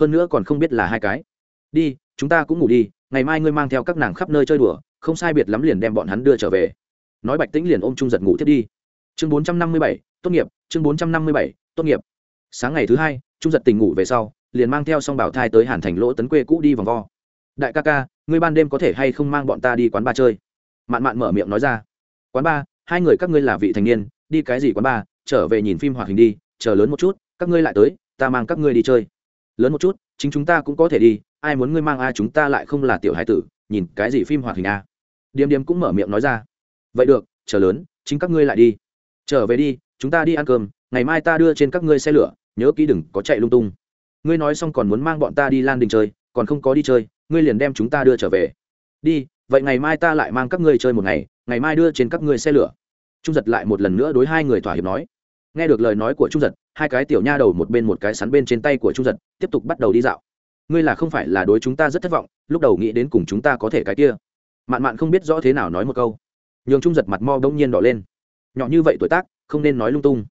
Hơn nữa còn không biết là hai cái. Đi, chúng ta cũng ngủ đi, ngày mai ngươi mang theo các nàng khắp nơi chơi đùa, không sai biệt lắm liền đem bọn hắn đưa trở về. Nói bạch tĩnh liền ôm trung giật ngủ thiết đi. Chương bốn trăm năm mươi bảy, tốt nghiệp, chương bốn trăm năm mươi bảy, tốt nghiệp. Sáng ngày thứ hai, trung giật tỉnh ngủ về sau, liền mang theo song bảo thai tới hàn thành lỗ tấn quê cũ đi vòng vo. Đại ca ca, ngươi ban đêm có thể hay không mang bọn ta đi quán ba chơi? Mạn mạn mở miệng nói ra. Quán ba, hai người các ngươi là vị thành niên, đi cái gì quán ba, trở về nhìn phim hoạt hình đi, chờ lớn một chút, các ngươi lại tới, ta mang các ngươi đi chơi. Lớn một chút, chính chúng ta cũng có thể đi, ai muốn ngươi mang ai chúng ta lại không là tiểu hải tử, nhìn cái gì phim hoạt hình a điềm điềm cũng mở miệng nói ra. Vậy được, chờ lớn, chính các ngươi lại đi. Trở về đi, chúng ta đi ăn cơm, ngày mai ta đưa trên các ngươi xe lửa, nhớ kỹ đừng có chạy lung tung. Ngươi nói xong còn muốn mang bọn ta đi lan đình chơi, còn không có đi chơi, ngươi liền đem chúng ta đưa trở về. Đi vậy ngày mai ta lại mang các ngươi chơi một ngày ngày mai đưa trên các ngươi xe lửa. Trung giật lại một lần nữa đối hai người thỏa hiệp nói. Nghe được lời nói của trung giật, hai cái tiểu nha đầu một bên một cái sắn bên trên tay của trung giật, tiếp tục bắt đầu đi dạo. Ngươi là không phải là đối chúng ta rất thất vọng, lúc đầu nghĩ đến cùng chúng ta có thể cái kia. Mạn mạn không biết rõ thế nào nói một câu. Nhường trung giật mặt mo đông nhiên đỏ lên. Nhỏ như vậy tuổi tác, không nên nói lung tung.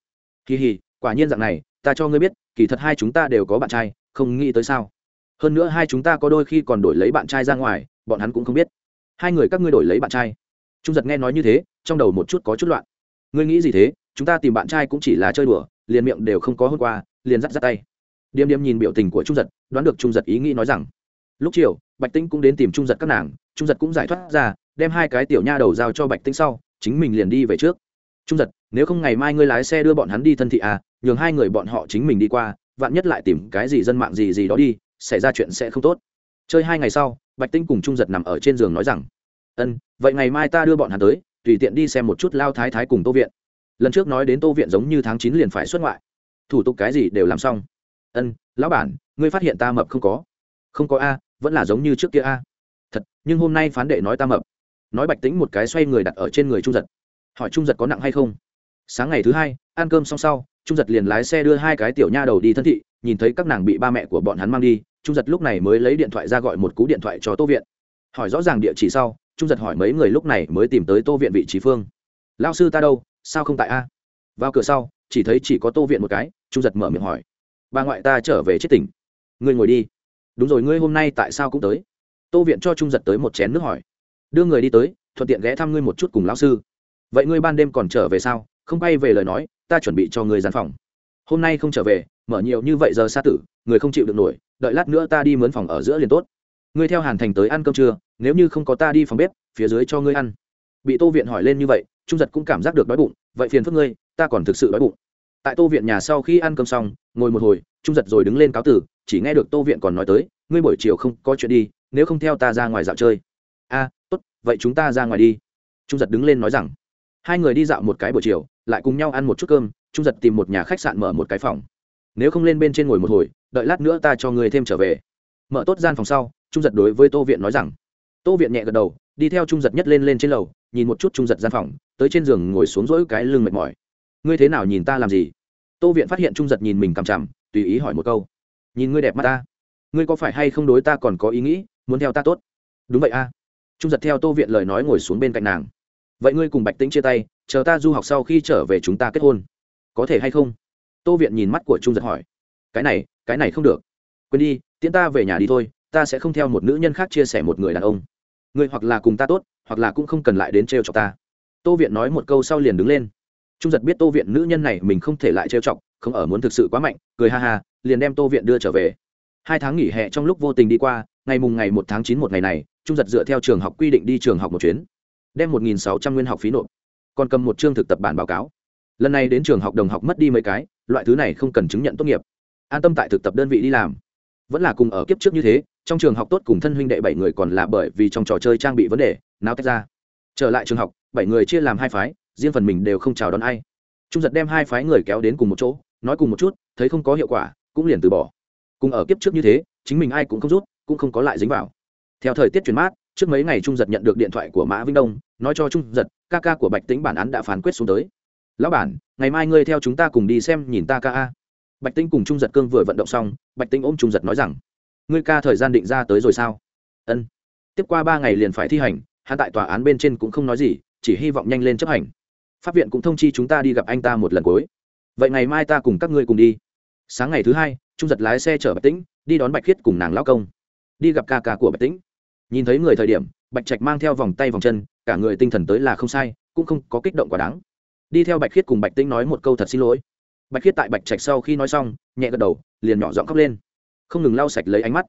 Kỳ hì, quả nhiên dạng này, ta cho ngươi biết, kỳ thật hai chúng ta đều có bạn trai, không nghĩ tới sao. Hơn nữa hai chúng ta có đôi khi còn đổi lấy bạn trai ra ngoài, bọn hắn cũng không biết hai người các ngươi đổi lấy bạn trai. Trung giật nghe nói như thế, trong đầu một chút có chút loạn. Ngươi nghĩ gì thế? Chúng ta tìm bạn trai cũng chỉ là chơi đùa, liền miệng đều không có hôm qua, liền dắt dắt tay. Điềm điềm nhìn biểu tình của trung giật, đoán được trung giật ý nghĩ nói rằng, lúc chiều, bạch tĩnh cũng đến tìm trung giật các nàng, trung giật cũng giải thoát ra, đem hai cái tiểu nha đầu giao cho bạch tĩnh sau, chính mình liền đi về trước. Trung giật, nếu không ngày mai ngươi lái xe đưa bọn hắn đi thân thị à nhường hai người bọn họ chính mình đi qua, vạn nhất lại tìm cái gì dân mạng gì gì đó đi, xảy ra chuyện sẽ không tốt chơi hai ngày sau, bạch tinh cùng trung giật nằm ở trên giường nói rằng, ân, vậy ngày mai ta đưa bọn hắn tới, tùy tiện đi xem một chút lao thái thái cùng tô viện. Lần trước nói đến tô viện giống như tháng chín liền phải xuất ngoại. Thủ tục cái gì đều làm xong. Ân, lão bản, ngươi phát hiện ta mập không có? Không có a, vẫn là giống như trước kia a. Thật, nhưng hôm nay phán đệ nói ta mập. Nói bạch tính một cái xoay người đặt ở trên người trung giật. Hỏi trung giật có nặng hay không? Sáng ngày thứ hai, ăn cơm xong sau, trung giật liền lái xe đưa hai cái tiểu nha đầu đi thân thị, nhìn thấy các nàng bị ba mẹ của bọn hắn mang đi trung giật lúc này mới lấy điện thoại ra gọi một cú điện thoại cho tô viện. Hỏi rõ ràng địa chỉ sau, trung giật hỏi mấy người lúc này mới tìm tới tô viện vị trí phương. Lao sư ta đâu, sao không tại a? Vào cửa sau, chỉ thấy chỉ có tô viện một cái, trung giật mở miệng hỏi. Bà ngoại ta trở về chết tỉnh. Ngươi ngồi đi. Đúng rồi, ngươi hôm nay tại sao cũng tới? Tô viện cho trung giật tới một chén nước hỏi. Đưa người đi tới, thuận tiện ghé thăm ngươi một chút cùng lão sư. Vậy ngươi ban đêm còn trở về sao? Không bay về lời nói, ta chuẩn bị cho người gian phòng. Hôm nay không trở về, mở nhiều như vậy giờ xa tử, người không chịu được nổi đợi lát nữa ta đi mướn phòng ở giữa liền tốt. Ngươi theo hàn thành tới ăn cơm trưa, nếu như không có ta đi phòng bếp, phía dưới cho ngươi ăn. Bị tô viện hỏi lên như vậy, trung giật cũng cảm giác được đói bụng, vậy phiền phức ngươi, ta còn thực sự đói bụng. Tại tô viện nhà sau khi ăn cơm xong, ngồi một hồi, trung giật rồi đứng lên cáo tử, chỉ nghe được tô viện còn nói tới, ngươi buổi chiều không có chuyện đi, nếu không theo ta ra ngoài dạo chơi. A, tốt, vậy chúng ta ra ngoài đi. Trung giật đứng lên nói rằng. Hai người đi dạo một cái buổi chiều, lại cùng nhau ăn một chút cơm, trung giật tìm một nhà khách sạn mở một cái phòng nếu không lên bên trên ngồi một hồi, đợi lát nữa ta cho người thêm trở về. Mở tốt gian phòng sau, trung giật đối với tô viện nói rằng. Tô viện nhẹ gật đầu, đi theo trung giật nhất lên lên trên lầu, nhìn một chút trung giật gian phòng, tới trên giường ngồi xuống rỗi cái lưng mệt mỏi. Ngươi thế nào nhìn ta làm gì? Tô viện phát hiện trung giật nhìn mình cằm chằm, tùy ý hỏi một câu. Nhìn ngươi đẹp mắt ta. Ngươi có phải hay không đối ta còn có ý nghĩ, muốn theo ta tốt? Đúng vậy a. Trung giật theo tô viện lời nói ngồi xuống bên cạnh nàng. Vậy ngươi cùng bạch tĩnh chia tay, chờ ta du học sau khi trở về chúng ta kết hôn. Có thể hay không? Tô viện nhìn mắt của trung giật hỏi, cái này cái này không được. Quên đi, tiễn ta về nhà đi thôi, ta sẽ không theo một nữ nhân khác chia sẻ một người đàn ông. Ngươi hoặc là cùng ta tốt, hoặc là cũng không cần lại đến trêu chọc ta. Tô viện nói một câu sau liền đứng lên. Trung giật biết tô viện nữ nhân này mình không thể lại trêu chọc, không ở muốn thực sự quá mạnh, cười ha ha, liền đem tô viện đưa trở về. Hai tháng nghỉ hè trong lúc vô tình đi qua, ngày mùng ngày một tháng chín một ngày này, trung giật dựa theo trường học quy định đi trường học một chuyến, đem một nghìn sáu trăm nguyên học phí nộp, còn cầm một chương thực tập bản báo cáo. Lần này đến trường học đồng học mất đi mấy cái loại thứ này không cần chứng nhận tốt nghiệp. An tâm tại thực tập đơn vị đi làm. Vẫn là cùng ở kiếp trước như thế, trong trường học tốt cùng thân huynh đệ bảy người còn là bởi vì trong trò chơi trang bị vấn đề nào tách ra. Trở lại trường học, bảy người chia làm hai phái, riêng phần mình đều không chào đón ai. Trung giật đem hai phái người kéo đến cùng một chỗ, nói cùng một chút, thấy không có hiệu quả, cũng liền từ bỏ. Cùng ở kiếp trước như thế, chính mình ai cũng không rút, cũng không có lại dính vào. Theo thời tiết chuyển mát, trước mấy ngày trung giật nhận được điện thoại của mã vĩnh đông, nói cho trung giật, ca ca của bạch tính bản án đã phán quyết xuống tới lão bản, ngày mai ngươi theo chúng ta cùng đi xem nhìn ta ca a. Bạch tinh cùng trung giật cương vừa vận động xong, bạch tinh ôm trung giật nói rằng, ngươi ca thời gian định ra tới rồi sao? Ân. Tiếp qua ba ngày liền phải thi hành, hắn tại tòa án bên trên cũng không nói gì, chỉ hy vọng nhanh lên chấp hành. Pháp viện cũng thông chi chúng ta đi gặp anh ta một lần cuối. Vậy ngày mai ta cùng các ngươi cùng đi. Sáng ngày thứ hai, trung giật lái xe chở bạch tĩnh, đi đón bạch khiết cùng nàng lao công. Đi gặp ca ca của bạch tĩnh. Nhìn thấy người thời điểm, bạch trạch mang theo vòng tay vòng chân, cả người tinh thần tới là không sai, cũng không có kích động quá đáng đi theo bạch khiết cùng bạch tĩnh nói một câu thật xin lỗi. Bạch khiết tại bạch trạch sau khi nói xong, nhẹ gật đầu, liền nhỏ giọng khóc lên. Không ngừng lau sạch lấy ánh mắt.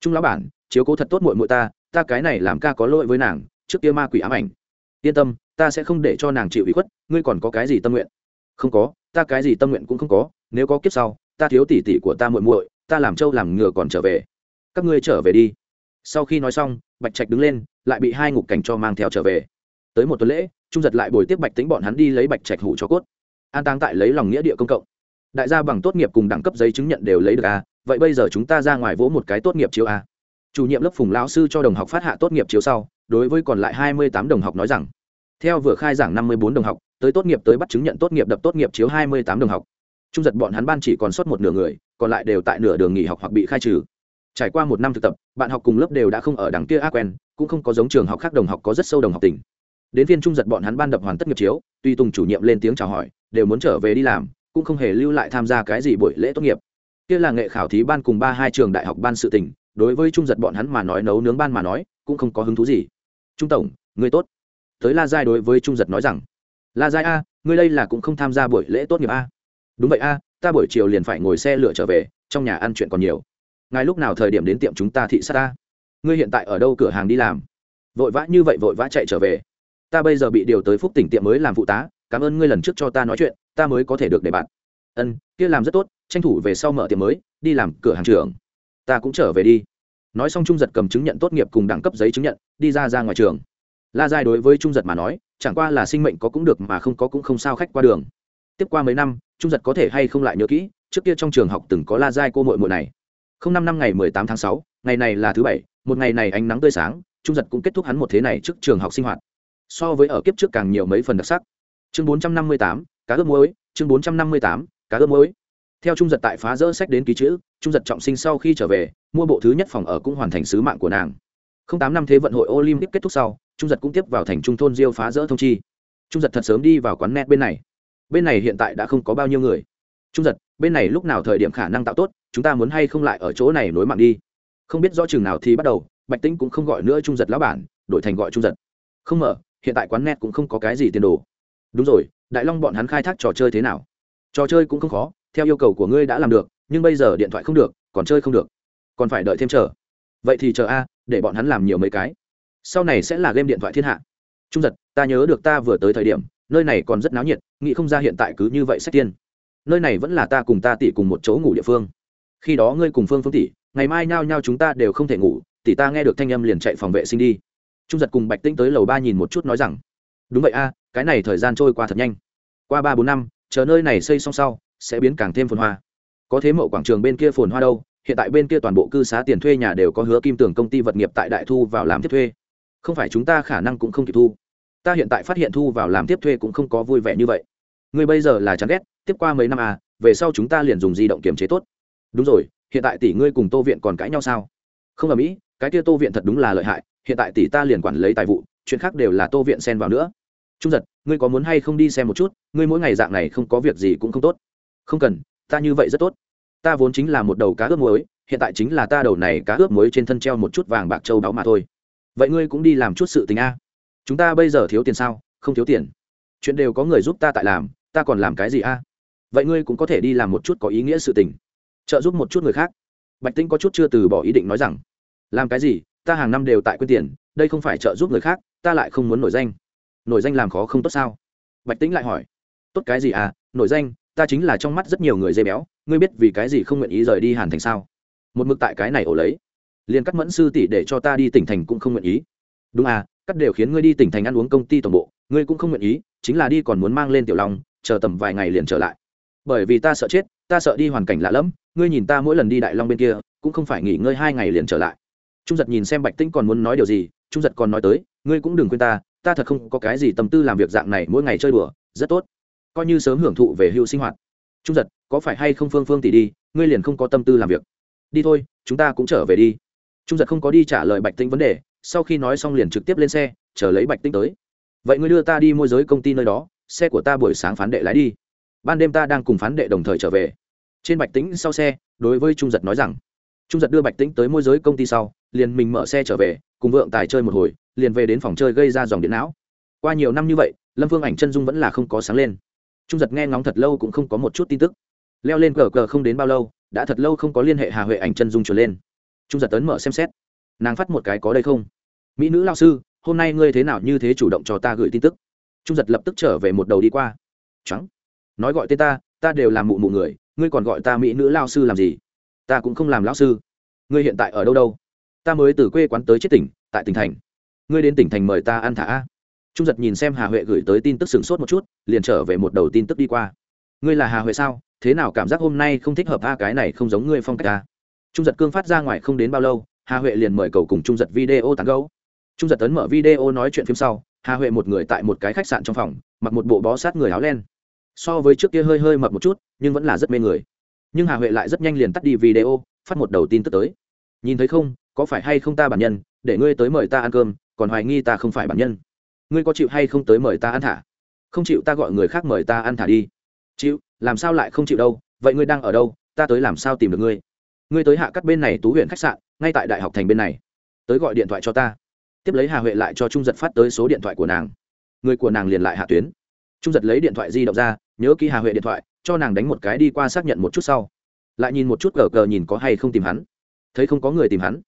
Trung lão bản, chiếu cố thật tốt muội muội ta ta cái này làm ca có lỗi với nàng, trước kia ma quỷ ám ảnh. Yên tâm, ta sẽ không để cho nàng chịu ủy khuất, ngươi còn có cái gì tâm nguyện? Không có, ta cái gì tâm nguyện cũng không có, nếu có kiếp sau, ta thiếu tỷ tỷ của ta muội muội, ta làm trâu làm ngựa còn trở về. Các ngươi trở về đi. Sau khi nói xong, bạch trạch đứng lên, lại bị hai ngục cảnh cho mang theo trở về. Tới một tuần lễ trung giật lại bồi tiếp bạch tính bọn hắn đi lấy bạch trạch hủ cho cốt. An táng tại lấy lòng nghĩa địa công cộng. Đại gia bằng tốt nghiệp cùng đẳng cấp giấy chứng nhận đều lấy được a, vậy bây giờ chúng ta ra ngoài vỗ một cái tốt nghiệp chiếu a. Chủ nhiệm lớp phùng lão sư cho đồng học phát hạ tốt nghiệp chiếu sau, đối với còn lại hai mươi tám đồng học nói rằng, theo vừa khai giảng năm mươi bốn đồng học, tới tốt nghiệp tới bắt chứng nhận tốt nghiệp đập tốt nghiệp chiếu hai mươi tám đồng học. Trung giật bọn hắn ban chỉ còn sót một nửa người, còn lại đều tại nửa đường nghỉ học hoặc bị khai trừ. Trải qua một năm thực tập, bạn học cùng lớp đều đã không ở đằng kia ác quen, cũng không có giống trường học khác đồng học có rất sâu đồng học tỉnh đến viên trung giật bọn hắn ban đập hoàn tất nghiệp chiếu, tuy tùng chủ nhiệm lên tiếng chào hỏi, đều muốn trở về đi làm, cũng không hề lưu lại tham gia cái gì buổi lễ tốt nghiệp. Kia là nghệ khảo thí ban cùng ba hai trường đại học ban sự tình, đối với trung giật bọn hắn mà nói nấu nướng ban mà nói, cũng không có hứng thú gì. Trung tổng, người tốt. Tới la giai đối với trung giật nói rằng, la giai a, ngươi đây là cũng không tham gia buổi lễ tốt nghiệp a. Đúng vậy a, ta buổi chiều liền phải ngồi xe lửa trở về, trong nhà ăn chuyện còn nhiều. Ngài lúc nào thời điểm đến tiệm chúng ta thị sát ta ngươi hiện tại ở đâu cửa hàng đi làm? Vội vã như vậy vội vã chạy trở về ta bây giờ bị điều tới phúc tỉnh tiệm mới làm phụ tá, cảm ơn ngươi lần trước cho ta nói chuyện, ta mới có thể được để bạn ân, kia làm rất tốt, tranh thủ về sau mở tiệm mới, đi làm cửa hàng trường. ta cũng trở về đi. Nói xong trung giật cầm chứng nhận tốt nghiệp cùng đẳng cấp giấy chứng nhận, đi ra ra ngoài trường. La giai đối với trung giật mà nói, chẳng qua là sinh mệnh có cũng được mà không có cũng không sao khách qua đường. Tiếp qua mấy năm, trung giật có thể hay không lại nhớ kỹ, trước kia trong trường học từng có la giai cô mội mội này. Không năm năm ngày mười tám tháng sáu, ngày này là thứ bảy, một ngày này ánh nắng tươi sáng, trung giật cũng kết thúc hắn một thế này trước trường học sinh hoạt so với ở kiếp trước càng nhiều mấy phần đặc sắc. Chương bốn trăm năm mươi tám, cá ướp muối, chương bốn trăm năm mươi tám, cá ướp muối. Theo trung giật tại phá rỡ sách đến ký chữ, trung giật trọng sinh sau khi trở về, mua bộ thứ nhất phòng ở cũng hoàn thành sứ mạng của nàng. Không tám năm thế vận hội olympic kết thúc sau, trung giật cũng tiếp vào thành trung thôn diêu phá rỡ thông chi. Trung giật thật sớm đi vào quán net bên này. Bên này hiện tại đã không có bao nhiêu người. Trung giật, bên này lúc nào thời điểm khả năng tạo tốt, chúng ta muốn hay không lại ở chỗ này nối mạng đi? Không biết rõ chừng nào thì bắt đầu, bạch tĩnh cũng không gọi nữa trung giật lão bản, đổi thành gọi trung giật. Không mở hiện tại quán net cũng không có cái gì tiền đồ. Đúng rồi, đại long bọn hắn khai thác trò chơi thế nào? Trò chơi cũng không khó, theo yêu cầu của ngươi đã làm được, nhưng bây giờ điện thoại không được, còn chơi không được. Còn phải đợi thêm chờ. Vậy thì chờ a, để bọn hắn làm nhiều mấy cái. Sau này sẽ là game điện thoại thiên hạ. Trung giật, ta nhớ được ta vừa tới thời điểm, nơi này còn rất náo nhiệt, nghĩ không ra hiện tại cứ như vậy sách tiên. Nơi này vẫn là ta cùng ta tỷ cùng một chỗ ngủ địa phương. Khi đó ngươi cùng phương phương tỷ, ngày mai nhao nhao chúng ta đều không thể ngủ, tỷ ta nghe được thanh âm liền chạy phòng vệ sinh đi trung giật cùng bạch tĩnh tới lầu ba nhìn một chút nói rằng, đúng vậy a, cái này thời gian trôi qua thật nhanh. Qua ba bốn năm, chờ nơi này xây xong sau, sẽ biến càng thêm phồn hoa. Có thế mậu quảng trường bên kia phồn hoa đâu, hiện tại bên kia toàn bộ cư xá tiền thuê nhà đều có hứa kim tưởng công ty vật nghiệp tại đại thu vào làm tiếp thuê. Không phải chúng ta khả năng cũng không kịp thu. Ta hiện tại phát hiện thu vào làm tiếp thuê cũng không có vui vẻ như vậy. Ngươi bây giờ là chán ghét, tiếp qua mấy năm à về sau chúng ta liền dùng di động kiềm chế tốt. Đúng rồi, hiện tại tỷ ngươi cùng tô viện còn cãi nhau sao? Không ở mỹ, cái kia tô viện thật đúng là lợi hại hiện tại tỷ ta liền quản lấy tài vụ, chuyện khác đều là tô viện xen vào nữa. Trung giật, ngươi có muốn hay không đi xem một chút, ngươi mỗi ngày dạng này không có việc gì cũng không tốt. Không cần, ta như vậy rất tốt. Ta vốn chính là một đầu cá ướp muối, hiện tại chính là ta đầu này cá ướp muối trên thân treo một chút vàng bạc châu đáo mà thôi. Vậy ngươi cũng đi làm chút sự tình a. Chúng ta bây giờ thiếu tiền sao? Không thiếu tiền. Chuyện đều có người giúp ta tại làm, ta còn làm cái gì a? Vậy ngươi cũng có thể đi làm một chút có ý nghĩa sự tình. Trợ giúp một chút người khác. Bạch tĩnh có chút chưa từ bỏ ý định nói rằng, làm cái gì? Ta hàng năm đều tại quyên tiền, đây không phải trợ giúp người khác, ta lại không muốn nổi danh. Nổi danh làm khó không tốt sao? Bạch tĩnh lại hỏi. Tốt cái gì à? Nổi danh, ta chính là trong mắt rất nhiều người dây béo, ngươi biết vì cái gì không nguyện ý rời đi hàn thành sao? Một mực tại cái này ổ lấy. Liền cắt mẫn sư tỷ để cho ta đi tỉnh thành cũng không nguyện ý. Đúng à cắt đều khiến ngươi đi tỉnh thành ăn uống công ty tổng bộ, ngươi cũng không nguyện ý, chính là đi còn muốn mang lên tiểu long, chờ tầm vài ngày liền trở lại. Bởi vì ta sợ chết, ta sợ đi hoàn cảnh lạ lẫm, ngươi nhìn ta mỗi lần đi đại long bên kia, cũng không phải nghỉ ngơi hai ngày liền trở lại trung giật nhìn xem bạch tĩnh còn muốn nói điều gì, trung giật còn nói tới, ngươi cũng đừng quên ta ta thật không có cái gì tâm tư làm việc dạng này, mỗi ngày chơi đùa, rất tốt. Coi như sớm hưởng thụ về hưu sinh hoạt. Trung giật, có phải hay không phương phương tỷ đi, ngươi liền không có tâm tư làm việc? Đi thôi, chúng ta cũng trở về đi. Trung giật không có đi trả lời bạch tĩnh vấn đề, sau khi nói xong liền trực tiếp lên xe, chờ lấy bạch tĩnh tới. Vậy ngươi đưa ta đi môi giới công ty nơi đó, xe của ta buổi sáng phán đệ lái đi. Ban đêm ta đang cùng phán đệ đồng thời trở về. Trên bạch tĩnh sau xe, đối với trung giật nói rằng trung giật đưa bạch tĩnh tới môi giới công ty sau, liền mình mở xe trở về, cùng vượng tài chơi một hồi, liền về đến phòng chơi gây ra dòng điện não. Qua nhiều năm như vậy, lâm phương ảnh chân dung vẫn là không có sáng lên. Trung giật nghe ngóng thật lâu cũng không có một chút tin tức. Leo lên cờ cờ không đến bao lâu, đã thật lâu không có liên hệ hà huệ ảnh chân dung trở lên. Trung giật tấn mở xem xét. Nàng phát một cái có đây không? Mỹ nữ lao sư, hôm nay ngươi thế nào như thế chủ động cho ta gửi tin tức? Trung giật lập tức trở về một đầu đi qua. Trắng. Nói gọi tên ta ta đều làm mụ mụ người, ngươi còn gọi ta mỹ nữ lao sư làm gì? Ta cũng không làm lão sư. Ngươi hiện tại ở đâu đâu? Ta mới từ quê quán tới chết tỉnh, tại tỉnh thành. Ngươi đến tỉnh thành mời ta ăn thả a. Trung giật nhìn xem hà huệ gửi tới tin tức sửng sốt một chút, liền trở về một đầu tin tức đi qua. Ngươi là hà huệ sao? Thế nào cảm giác hôm nay không thích hợp a? Cái này không giống ngươi phong cách ta trung giật cương phát ra ngoài không đến bao lâu, hà huệ liền mời cầu cùng trung giật video tán gấu trung giật tấn mở video nói chuyện phim sau, hà huệ một người tại một cái khách sạn trong phòng, mặc một bộ bó sát người áo len. So với trước kia hơi hơi mập một chút, nhưng vẫn là rất mê người nhưng hà huệ lại rất nhanh liền tắt đi video, phát một đầu tin tức tới. Nhìn thấy không, có phải hay không ta bản nhân, để ngươi tới mời ta ăn cơm, còn hoài nghi ta không phải bản nhân. Ngươi có chịu hay không tới mời ta ăn thả? Không chịu ta gọi người khác mời ta ăn thả đi. Chịu, làm sao lại không chịu đâu, vậy ngươi đang ở đâu, ta tới làm sao tìm được ngươi? Ngươi tới hạ cắt bên này tú huyện khách sạn, ngay tại đại học thành bên này. Tới gọi điện thoại cho ta. Tiếp lấy hà huệ lại cho trung giật phát tới số điện thoại của nàng. Người của nàng liền lại hạ tuyến. Trung giật lấy điện thoại di động ra, nhớ ký hà huệ điện thoại cho nàng đánh một cái đi qua xác nhận một chút sau. Lại nhìn một chút gờ gờ nhìn có hay không tìm hắn. Thấy không có người tìm hắn,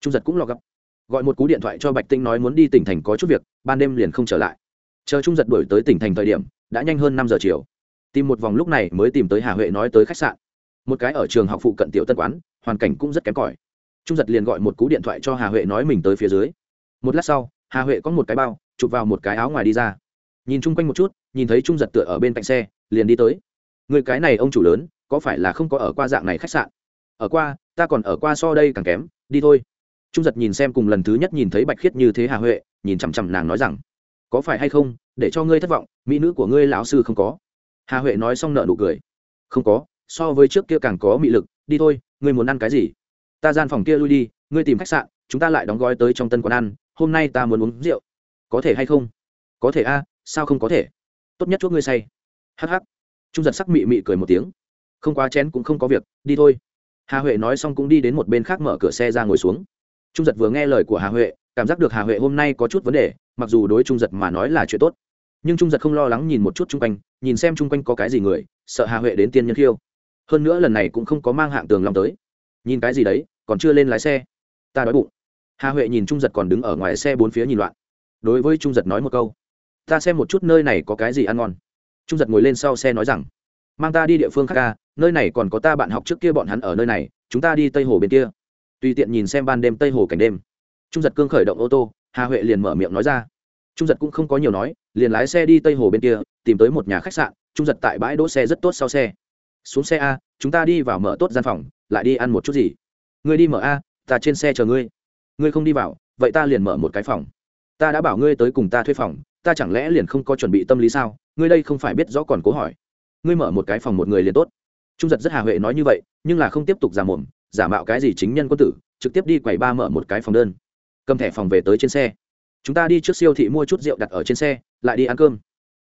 trung giật cũng lo gấp gọi một cú điện thoại cho bạch tinh nói muốn đi tỉnh thành có chút việc, ban đêm liền không trở lại. Chờ trung giật đổi tới tỉnh thành thời điểm, đã nhanh hơn năm giờ chiều. Tìm một vòng lúc này mới tìm tới hà huệ nói tới khách sạn. Một cái ở trường học phụ cận tiểu tân quán, hoàn cảnh cũng rất kém cỏi. Trung giật liền gọi một cú điện thoại cho hà huệ nói mình tới phía dưới. Một lát sau, hà huệ có một cái bao, chụp vào một cái áo ngoài đi ra. Nhìn chung quanh một chút, nhìn thấy trung giật tựa ở bên cạnh xe, liền đi tới người cái này ông chủ lớn, có phải là không có ở qua dạng này khách sạn? Ở qua, ta còn ở qua so đây càng kém, đi thôi. Trung giật nhìn xem cùng lần thứ nhất nhìn thấy bạch khiết như thế hà huệ, nhìn chằm chằm nàng nói rằng, có phải hay không, để cho ngươi thất vọng, mỹ nữ của ngươi lão sư không có? Hà huệ nói xong nợ nụ cười, không có, so với trước kia càng có mị lực, đi thôi, ngươi muốn ăn cái gì? Ta gian phòng kia lui đi, ngươi tìm khách sạn, chúng ta lại đóng gói tới trong tân quán ăn, hôm nay ta muốn uống rượu. Có thể hay không? Có thể a, sao không có thể? Tốt nhất chuốc ngươi say. Hh trung giật sắc mị mị cười một tiếng. Không quá chén cũng không có việc, đi thôi. Hà huệ nói xong cũng đi đến một bên khác mở cửa xe ra ngồi xuống. Trung giật vừa nghe lời của hà huệ, cảm giác được hà huệ hôm nay có chút vấn đề, mặc dù đối trung giật mà nói là chuyện tốt. Nhưng trung giật không lo lắng nhìn một chút chung quanh, nhìn xem chung quanh có cái gì người, sợ hà huệ đến tiên nhân khiêu. Hơn nữa lần này cũng không có mang hạng tường long tới. Nhìn cái gì đấy, còn chưa lên lái xe. Ta đói bụng. Hà huệ nhìn trung giật còn đứng ở ngoài xe bốn phía nhìn loạn. Đối với trung giật nói một câu. Ta xem một chút nơi này có cái gì ăn ngon trung giật ngồi lên sau xe nói rằng, mang ta đi địa phương khác ca nơi này còn có ta bạn học trước kia bọn hắn ở nơi này, chúng ta đi tây hồ bên kia. Tùy tiện nhìn xem ban đêm tây hồ cảnh đêm. Trung giật cương khởi động ô tô, hà huệ liền mở miệng nói ra. Trung giật cũng không có nhiều nói, liền lái xe đi tây hồ bên kia, tìm tới một nhà khách sạn, trung giật tại bãi đỗ xe rất tốt sau xe. Xuống xe a, chúng ta đi vào mở tốt gian phòng, lại đi ăn một chút gì. Ngươi đi mở a, ta trên xe chờ ngươi. Ngươi không đi vào, vậy ta liền mở một cái phòng. Ta đã bảo ngươi tới cùng ta thuê phòng, ta chẳng lẽ liền không có chuẩn bị tâm lý sao? Ngươi đây không phải biết rõ còn cố hỏi. Ngươi mở một cái phòng một người liền tốt. Trung giật rất hà huệ nói như vậy, nhưng là không tiếp tục giả mồm, giả mạo cái gì chính nhân quân tử, trực tiếp đi quầy ba mở một cái phòng đơn. Cầm thẻ phòng về tới trên xe. Chúng ta đi trước siêu thị mua chút rượu đặt ở trên xe, lại đi ăn cơm.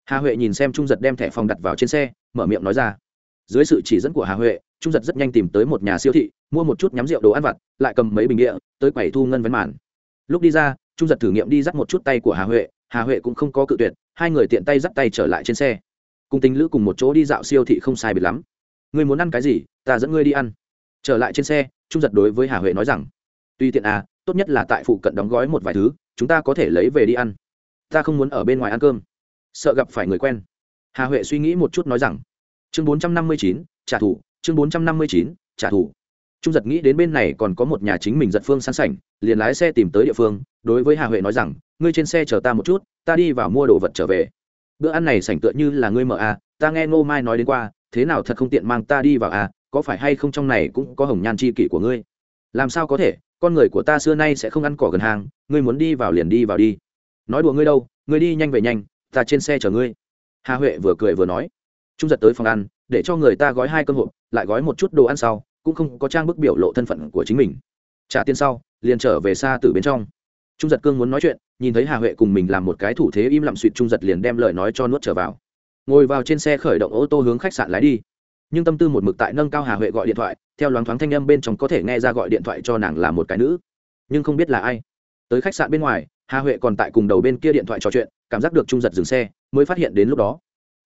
Hà huệ nhìn xem trung giật đem thẻ phòng đặt vào trên xe, mở miệng nói ra. Dưới sự chỉ dẫn của hà huệ, trung giật rất nhanh tìm tới một nhà siêu thị, mua một chút nhắm rượu đồ ăn vặt, lại cầm mấy bình địa tới quầy thu ngân vấn màn. Lúc đi ra, trung giật thử nghiệm đi dắt một chút tay của hà huệ hà huệ cũng không có cự tuyệt, hai người tiện tay dắt tay trở lại trên xe. Cùng tính lữ cùng một chỗ đi dạo siêu thị không sai biệt lắm. Ngươi muốn ăn cái gì, ta dẫn ngươi đi ăn. Trở lại trên xe, trung giật đối với hà huệ nói rằng, tuy tiện à tốt nhất là tại phụ cận đóng gói một vài thứ, chúng ta có thể lấy về đi ăn. Ta không muốn ở bên ngoài ăn cơm. Sợ gặp phải người quen. Hà huệ suy nghĩ một chút nói rằng, chương bốn trăm năm mươi chín, trả thù, chương bốn trăm năm mươi chín, trả thù trung giật nghĩ đến bên này còn có một nhà chính mình giật phương sẵn sảnh, liền lái xe tìm tới địa phương, đối với hà huệ nói rằng, ngươi trên xe chờ ta một chút, ta đi vào mua đồ vật trở về. Bữa ăn này sảnh tựa như là ngươi mở a ta nghe ngô mai nói đến qua, thế nào thật không tiện mang ta đi vào a có phải hay không trong này cũng có hồng nhan chi kỷ của ngươi? Làm sao có thể, con người của ta xưa nay sẽ không ăn cỏ gần hàng, ngươi muốn đi vào liền đi vào đi. Nói đùa ngươi đâu, ngươi đi nhanh về nhanh, ta trên xe chờ ngươi. Hà huệ vừa cười vừa nói. Trung giật tới phòng ăn, để cho người ta gói hai cơm hộp, lại gói một chút đồ ăn sau cũng không có trang bức biểu lộ thân phận của chính mình. Trả tiền sau, liền trở về xa từ bên trong. Trung giật cương muốn nói chuyện, nhìn thấy hà huệ cùng mình làm một cái thủ thế im lặng suỵt trung giật liền đem lời nói cho nuốt trở vào. Ngồi vào trên xe khởi động ô tô hướng khách sạn lái đi. Nhưng tâm tư một mực tại nâng cao hà huệ gọi điện thoại, theo loáng thoáng thanh âm bên trong có thể nghe ra gọi điện thoại cho nàng là một cái nữ. Nhưng không biết là ai. Tới khách sạn bên ngoài, hà huệ còn tại cùng đầu bên kia điện thoại trò chuyện, cảm giác được trung giật dừng xe, mới phát hiện đến lúc đó.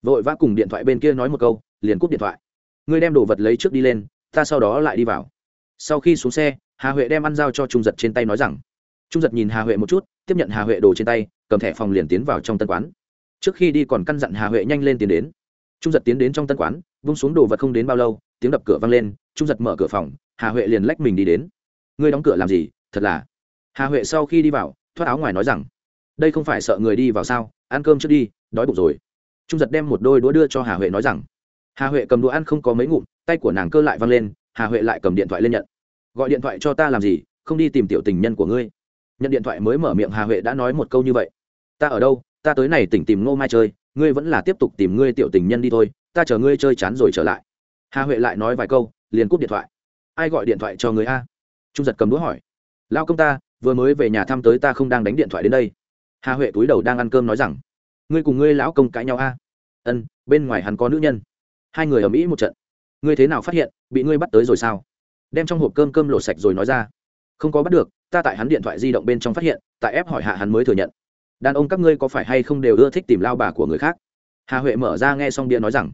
Vội vã cùng điện thoại bên kia nói một câu, liền cúp điện thoại. Ngươi đem đồ vật lấy trước đi lên ta sau đó lại đi vào. Sau khi xuống xe, hà huệ đem ăn giao cho trung giật trên tay nói rằng, trung giật nhìn hà huệ một chút, tiếp nhận hà huệ đồ trên tay, cầm thẻ phòng liền tiến vào trong tân quán. Trước khi đi còn căn dặn hà huệ nhanh lên tiến đến. Trung giật tiến đến trong tân quán, vung xuống đồ vật không đến bao lâu, tiếng đập cửa vang lên, trung giật mở cửa phòng, hà huệ liền lách mình đi đến. Ngươi đóng cửa làm gì? Thật là. Hà huệ sau khi đi vào, thoát áo ngoài nói rằng, đây không phải sợ người đi vào sao? Ăn cơm trước đi, đói bụng rồi. Trung giật đem một đôi đũa đưa cho hà huệ nói rằng, hà huệ cầm đũa ăn không có mấy ngụm tay của nàng cơ lại văng lên, hà huệ lại cầm điện thoại lên nhận. Gọi điện thoại cho ta làm gì, không đi tìm tiểu tình nhân của ngươi. Nhận điện thoại mới mở miệng hà huệ đã nói một câu như vậy. Ta ở đâu, ta tới này tỉnh tìm ngô mai chơi, ngươi vẫn là tiếp tục tìm ngươi tiểu tình nhân đi thôi, ta chờ ngươi chơi chán rồi trở lại. Hà huệ lại nói vài câu, liền cúp điện thoại. Ai gọi điện thoại cho người a? Trung giật cầm đũa hỏi. Lao công ta, vừa mới về nhà thăm tới ta không đang đánh điện thoại đến đây. Hà huệ túi đầu đang ăn cơm nói rằng, ngươi cùng ngươi lão công cãi nhau a? Ân, bên ngoài hắn có nữ nhân. Hai người ở mỹ một trận ngươi thế nào phát hiện, bị ngươi bắt tới rồi sao? Đem trong hộp cơm cơm lột sạch rồi nói ra. Không có bắt được, ta tại hắn điện thoại di động bên trong phát hiện, tại ép hỏi hạ hắn mới thừa nhận. Đàn ông các ngươi có phải hay không đều ưa thích tìm lao bà của người khác? Hà huệ mở ra nghe xong bia nói rằng,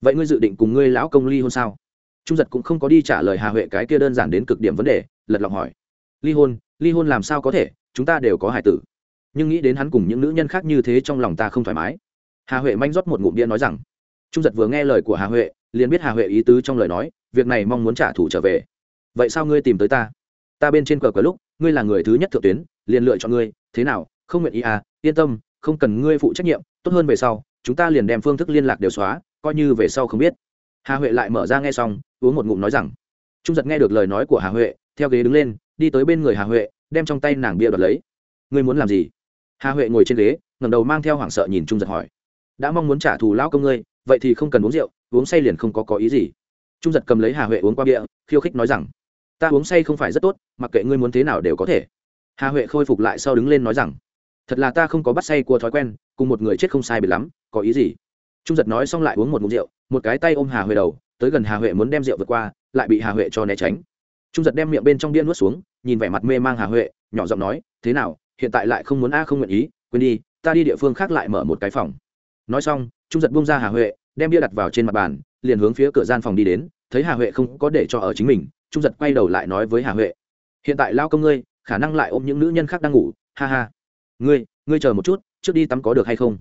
vậy ngươi dự định cùng ngươi lão công ly hôn sao? Trung giật cũng không có đi trả lời hà huệ cái kia đơn giản đến cực điểm vấn đề, lật lọng hỏi. Ly hôn ly hôn làm sao có thể, chúng ta đều có hải tử. Nhưng nghĩ đến hắn cùng những nữ nhân khác như thế trong lòng ta không thoải mái. Hà huệ manh rót một ngụm bia nói rằng, trung giật vừa nghe lời của hà huệ liền biết hà huệ ý tứ trong lời nói, việc này mong muốn trả thù trở về. Vậy sao ngươi tìm tới ta? Ta bên trên cờ cờ lúc, ngươi là người thứ nhất thượng tuyến, liền lựa chọn ngươi, thế nào? Không nguyện ý à yên tâm, không cần ngươi phụ trách nhiệm, tốt hơn về sau, chúng ta liền đem phương thức liên lạc đều xóa, coi như về sau không biết. Hà huệ lại mở ra nghe xong, uống một ngụm nói rằng, trung giật nghe được lời nói của hà huệ, theo ghế đứng lên, đi tới bên người hà huệ, đem trong tay nàng bia đoạt lấy. Ngươi muốn làm gì? Hà huệ ngồi trên ghế, ngẩng đầu mang theo hoảng sợ nhìn trung giật hỏi, đã mong muốn trả thù lão công ngươi, vậy thì không cần uống rượu uống say liền không có có ý gì. Trung giật cầm lấy hà huệ uống qua bia, khiêu khích nói rằng, ta uống say không phải rất tốt, mặc kệ ngươi muốn thế nào đều có thể. Hà huệ khôi phục lại sau đứng lên nói rằng, thật là ta không có bắt say của thói quen, cùng một người chết không sai bị lắm, có ý gì? Trung giật nói xong lại uống một mụn rượu, một cái tay ôm hà huệ đầu, tới gần hà huệ muốn đem rượu vượt qua, lại bị hà huệ cho né tránh. Trung giật đem miệng bên trong điên nuốt xuống, nhìn vẻ mặt mê mang hà huệ, nhỏ giọng nói, thế nào, hiện tại lại không muốn a không nguyện ý, quên đi, ta đi địa phương khác lại mở một cái phòng. Nói xong, trung giật bung ra hà huệ đem bia đặt vào trên mặt bàn, liền hướng phía cửa gian phòng đi đến, thấy hà huệ không có để cho ở chính mình, trung giật quay đầu lại nói với hà huệ, hiện tại lao công ngươi, khả năng lại ôm những nữ nhân khác đang ngủ, ha ha. Ngươi ngươi chờ một chút, trước đi tắm có được hay không?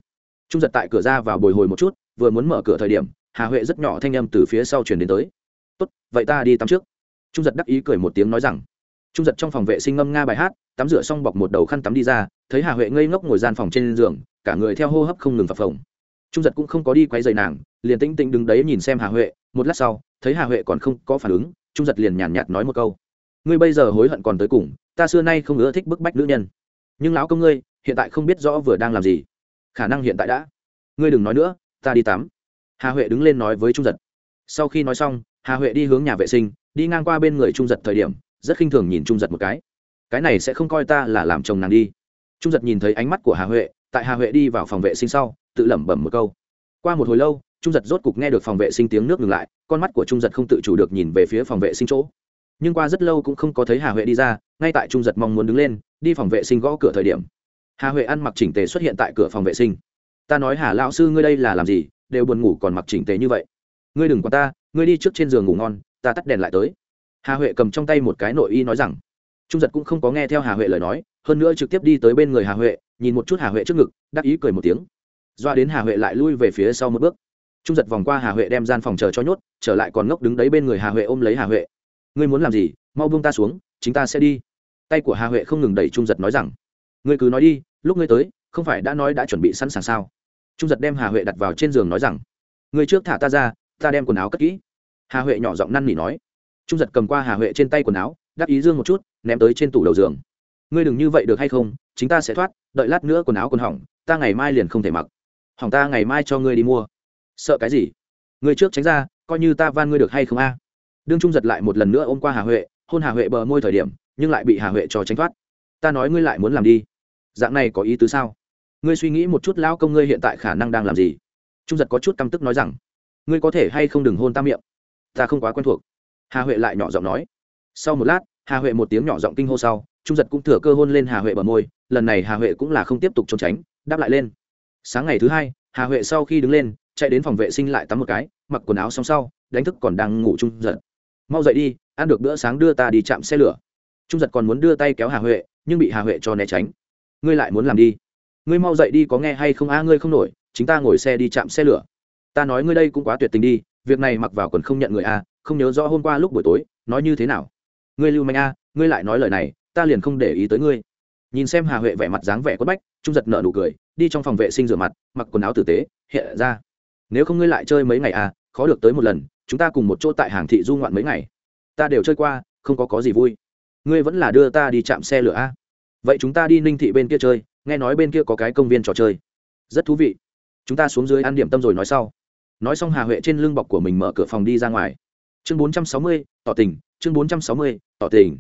Trung giật tại cửa ra vào bồi hồi một chút, vừa muốn mở cửa thời điểm, hà huệ rất nhỏ thanh â m từ phía sau chuyển đến tới. Tốt, vậy ta đi tắm trước. Trung giật đắc ý cười một tiếng nói rằng. Trung giật trong phòng vệ sinh ngâm nga bài hát, tắm rửa xong bọc một đầu khăn tắm đi ra, thấy hà huệ ngây ngốc ngồi gian phòng trên giường, cả người theo hô hấp không ngừng phập phồng trung giật cũng không có đi quay dày nàng, liền tĩnh tĩnh đứng đấy nhìn xem hà huệ, một lát sau, thấy hà huệ còn không có phản ứng, trung giật liền nhàn nhạt nói một câu. Ngươi bây giờ hối hận còn tới cùng, ta xưa nay không ưa thích bức bách nữ nhân. Nhưng lão công ngươi, hiện tại không biết rõ vừa đang làm gì. Khả năng hiện tại đã. Ngươi đừng nói nữa, ta đi tắm. Hà huệ đứng lên nói với trung giật. Sau khi nói xong, hà huệ đi hướng nhà vệ sinh, đi ngang qua bên người trung giật thời điểm, rất khinh thường nhìn trung giật một cái. Cái này sẽ không coi ta là làm chồng nàng đi. Trung giật nhìn thấy ánh mắt của hà huệ, tại hà huệ đi vào phòng vệ sinh sau tự lẩm bẩm một câu. Qua một hồi lâu, trung giật rốt cục nghe được phòng vệ sinh tiếng nước ngừng lại, con mắt của trung giật không tự chủ được nhìn về phía phòng vệ sinh chỗ. Nhưng qua rất lâu cũng không có thấy hà huệ đi ra, ngay tại trung giật mong muốn đứng lên, đi phòng vệ sinh gõ cửa thời điểm. Hà huệ ăn mặc chỉnh tề xuất hiện tại cửa phòng vệ sinh. Ta nói hà lão sư ngươi đây là làm gì, đều buồn ngủ còn mặc chỉnh tề như vậy. Ngươi đừng quan ta, ngươi đi trước trên giường ngủ ngon, ta tắt đèn lại tới. Hà huệ cầm trong tay một cái nội y nói rằng. Trung giật cũng không có nghe theo hà huệ lời nói, hơn nữa trực tiếp đi tới bên người hà huệ, nhìn một chút hà huệ trước ngực, đắc ý cười một tiếng doa đến hà huệ lại lui về phía sau một bước. Trung giật vòng qua hà huệ đem gian phòng chờ cho nhốt, trở lại còn ngốc đứng đấy bên người hà huệ ôm lấy hà huệ. Ngươi muốn làm gì? Mau buông ta xuống, chính ta sẽ đi. Tay của hà huệ không ngừng đẩy trung giật nói rằng, ngươi cứ nói đi, lúc ngươi tới, không phải đã nói đã chuẩn bị sẵn sàng sao? Trung giật đem hà huệ đặt vào trên giường nói rằng, ngươi trước thả ta ra, ta đem quần áo cất kỹ. Hà huệ nhỏ giọng năn nỉ nói. Trung giật cầm qua hà huệ trên tay quần áo, đắc ý dương một chút, ném tới trên tủ đầu giường. Ngươi đừng như vậy được hay không? Chính ta sẽ thoát, đợi lát nữa quần áo còn hỏng, ta ngày mai liền không thể mặc hỏng ta ngày mai cho ngươi đi mua. Sợ cái gì? Ngươi trước tránh ra, coi như ta van ngươi được hay không a? Đương trung giật lại một lần nữa ôm qua hà huệ, hôn hà huệ bờ môi thời điểm, nhưng lại bị hà huệ cho tránh thoát. Ta nói ngươi lại muốn làm đi. Dạng này có ý tứ sao? Ngươi suy nghĩ một chút lão công ngươi hiện tại khả năng đang làm gì? Trung giật có chút căm tức nói rằng, ngươi có thể hay không đừng hôn ta miệng? Ta không quá quen thuộc. Hà huệ lại nhỏ giọng nói. Sau một lát, hà huệ một tiếng nhỏ giọng kinh hô sau, trung giật cũng thừa cơ hôn lên hà huệ bờ môi, lần này hà huệ cũng là không tiếp tục trốn tránh, đáp lại lên sáng ngày thứ hai, hà huệ sau khi đứng lên, chạy đến phòng vệ sinh lại tắm một cái, mặc quần áo xong sau, đánh thức còn đang ngủ trung giật. Mau dậy đi, ăn được bữa sáng đưa ta đi chạm xe lửa. Trung giật còn muốn đưa tay kéo hà huệ, nhưng bị hà huệ cho né tránh. Ngươi lại muốn làm đi. Ngươi mau dậy đi có nghe hay không? A, ngươi không nổi, chính ta ngồi xe đi chạm xe lửa. Ta nói ngươi đây cũng quá tuyệt tình đi, việc này mặc vào còn không nhận người a, không nhớ rõ hôm qua lúc buổi tối, nói như thế nào. Ngươi lưu manh a, ngươi lại nói lời này, ta liền không để ý tới ngươi. Nhìn xem hà huệ vẻ mặt dáng vẻ quất bách, trung giật nợ nụ cười đi trong phòng vệ sinh rửa mặt, mặc quần áo tử tế hiện ra. Nếu không ngươi lại chơi mấy ngày à khó được tới một lần, chúng ta cùng một chỗ tại hàng thị du ngoạn mấy ngày. Ta đều chơi qua, không có có gì vui. Ngươi vẫn là đưa ta đi chạm xe lửa a vậy chúng ta đi ninh thị bên kia chơi, nghe nói bên kia có cái công viên trò chơi. Rất thú vị. Chúng ta xuống dưới ăn điểm tâm rồi nói sau. Nói xong hà huệ trên lưng bọc của mình mở cửa phòng đi ra ngoài. Chương bốn trăm sáu mươi, tỏ tình, chương bốn trăm sáu mươi, tỏ tình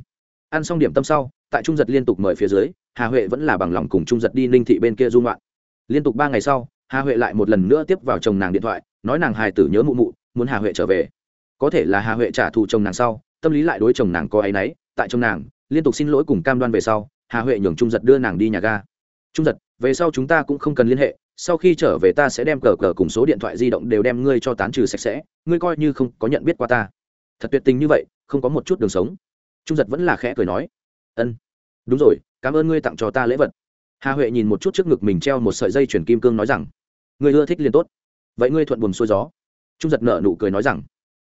ăn xong điểm tâm sau, tại trung giật liên tục mời phía dưới, hà huệ vẫn là bằng lòng cùng trung giật đi ninh thị bên kia dung loạn liên tục ba ngày sau, hà huệ lại một lần nữa tiếp vào chồng nàng điện thoại, nói nàng hài tử nhớ mụ mụ, muốn hà huệ trở về. Có thể là hà huệ trả thù chồng nàng sau, tâm lý lại đối chồng nàng có áy náy, tại chồng nàng, liên tục xin lỗi cùng cam đoan về sau, hà huệ nhường trung giật đưa nàng đi nhà ga. Trung giật, về sau chúng ta cũng không cần liên hệ, sau khi trở về ta sẽ đem cờ cờ cùng số điện thoại di động đều đem ngươi cho tán trừ sạch sẽ, ngươi coi như không có nhận biết qua ta. Thật tuyệt tình như vậy, không có một chút đường sống trung giật vẫn là khẽ cười nói, ân, đúng rồi, cảm ơn ngươi tặng cho ta lễ vật. Hà huệ nhìn một chút trước ngực mình treo một sợi dây chuyển kim cương nói rằng, ngươi ưa thích liền tốt. Vậy ngươi thuận buồm xuôi gió. Trung giật nợ nụ cười nói rằng,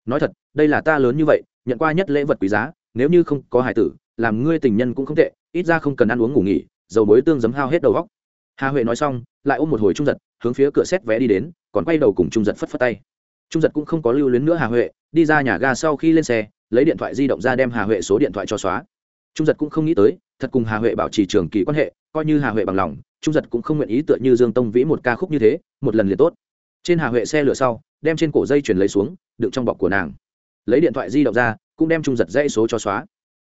nói thật, đây là ta lớn như vậy, nhận qua nhất lễ vật quý giá, nếu như không có hải tử, làm ngươi tình nhân cũng không tệ, ít ra không cần ăn uống ngủ nghỉ, dầu mối tương giấm hao hết đầu góc hà huệ nói xong, lại ôm một hồi trung giật, hướng phía cửa xét vé đi đến, còn quay đầu cùng trung giật phất phất tay. Trung giật cũng không có lưu luyến nữa hà huệ, đi ra nhà ga sau khi lên xe lấy điện thoại di động ra đem hà huệ số điện thoại cho xóa. Trung giật cũng không nghĩ tới, thật cùng hà huệ bảo trì trường kỳ quan hệ, coi như hà huệ bằng lòng, trung giật cũng không nguyện ý tựa như dương tông vĩ một ca khúc như thế, một lần liền tốt. Trên hà huệ xe lửa sau, đem trên cổ dây chuyển lấy xuống, đựng trong bọc của nàng. Lấy điện thoại di động ra, cũng đem trung giật dãy số cho xóa.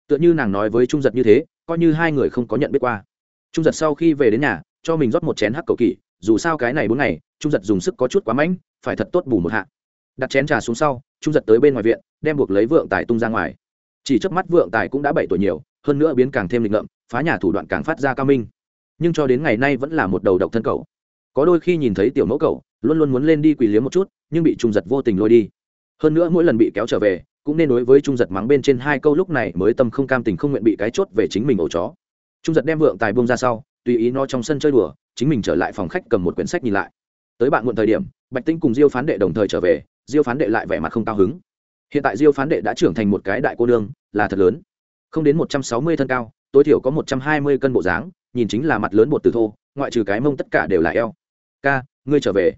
Tựa như nàng nói với trung giật như thế, coi như hai người không có nhận biết qua. Trung giật sau khi về đến nhà, cho mình rót một chén hắc cầu kỳ, dù sao cái này bốn ngày, trung giật dùng sức có chút quá mạnh phải thật tốt bù một hạ đặt chén trà xuống sau, trung giật tới bên ngoài viện, đem buộc lấy vượng tài tung ra ngoài. Chỉ trước mắt vượng tài cũng đã bảy tuổi nhiều, hơn nữa biến càng thêm lịch ngợm, phá nhà thủ đoạn càng phát ra cao minh. Nhưng cho đến ngày nay vẫn là một đầu độc thân cầu có đôi khi nhìn thấy tiểu mẫu cầu luôn luôn muốn lên đi quỳ liếm một chút, nhưng bị trung giật vô tình lôi đi. Hơn nữa mỗi lần bị kéo trở về, cũng nên đối với trung giật mắng bên trên hai câu lúc này mới tâm không cam tình không nguyện bị cái chốt về chính mình ổ chó. Trung giật đem vượng tài bông ra sau, tùy ý nó trong sân chơi đùa, chính mình trở lại phòng khách cầm một quyển sách nhìn lại. Tới bạn muộn thời điểm, bạch tinh cùng diêu phán đệ đồng thời trở về diêu phán đệ lại vẻ mặt không cao hứng. Hiện tại diêu phán đệ đã trưởng thành một cái đại cô đương là thật lớn. Không đến một trăm sáu mươi thân cao, tối thiểu có một trăm hai mươi cân bộ dáng, nhìn chính là mặt lớn bột từ thô, ngoại trừ cái mông tất cả đều là eo. Ca, ngươi trở về.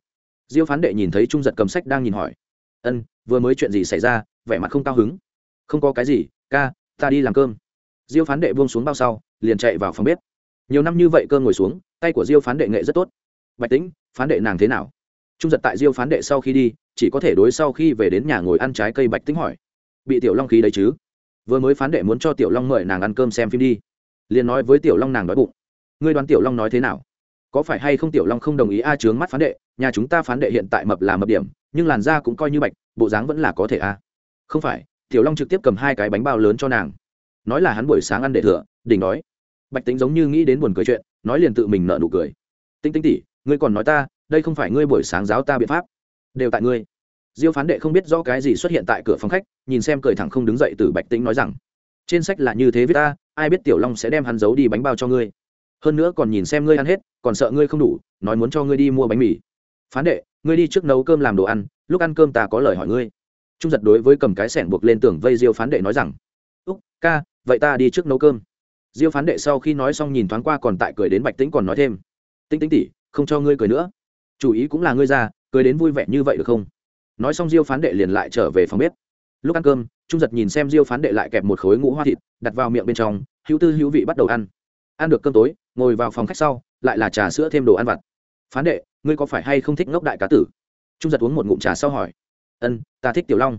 Diêu phán đệ nhìn thấy trung giật cầm sách đang nhìn hỏi. Ân, vừa mới chuyện gì xảy ra, vẻ mặt không cao hứng. Không có cái gì, ca, ta đi làm cơm. Diêu phán đệ buông xuống bao sau, liền chạy vào phòng bếp. Nhiều năm như vậy cơm ngồi xuống, tay của diêu phán đệ nghệ rất tốt. Bạch tĩnh, phán đệ nàng thế nào? Trung giật tại diêu phán đệ sau khi đi chỉ có thể đối sau khi về đến nhà ngồi ăn trái cây bạch tính hỏi. Bị tiểu long khí đấy chứ? Vừa mới phán đệ muốn cho tiểu long mời nàng ăn cơm xem phim đi. Liền nói với tiểu long nàng đói bụng. Ngươi đoán tiểu long nói thế nào? Có phải hay không tiểu long không đồng ý a à mắt phán đệ, nhà chúng ta phán đệ hiện tại mập là mập điểm, nhưng làn da cũng coi như bạch, bộ dáng vẫn là có thể a. Không phải, tiểu long trực tiếp cầm hai cái bánh bao lớn cho nàng. Nói là hắn buổi sáng ăn để thừa, đỉnh đói. Bạch tính giống như nghĩ đến buồn cười chuyện, nói liền tự mình nợ nụ cười. Tinh tinh tỉ ngươi còn nói ta, đây không phải ngươi buổi sáng giáo ta biện pháp đều tại ngươi. Diêu phán đệ không biết rõ cái gì xuất hiện tại cửa phòng khách, nhìn xem cười thẳng không đứng dậy từ bạch tĩnh nói rằng, trên sách là như thế với ta, ai biết tiểu long sẽ đem hắn giấu đi bánh bao cho ngươi. Hơn nữa còn nhìn xem ngươi ăn hết, còn sợ ngươi không đủ, nói muốn cho ngươi đi mua bánh mì. Phán đệ, ngươi đi trước nấu cơm làm đồ ăn, lúc ăn cơm ta có lời hỏi ngươi. Trung giật đối với cầm cái sẻng buộc lên tường vây diêu phán đệ nói rằng, úc, ca, vậy ta đi trước nấu cơm. Diêu phán đệ sau khi nói xong nhìn thoáng qua còn tại cười đến bạch tĩnh còn nói thêm, tĩnh tĩnh tỉ không cho ngươi cười nữa. Chủ ý cũng là ngươi ra cười đến vui vẻ như vậy được không? Nói xong diêu phán đệ liền lại trở về phòng bếp. Lúc ăn cơm, trung giật nhìn xem diêu phán đệ lại kẹp một khối ngũ hoa thịt, đặt vào miệng bên trong, hữu tư hữu vị bắt đầu ăn. Ăn được cơm tối, ngồi vào phòng khách sau, lại là trà sữa thêm đồ ăn vặt. Phán đệ, ngươi có phải hay không thích ngốc đại cá tử? Trung giật uống một ngụm trà sau hỏi. Ân, ta thích tiểu long.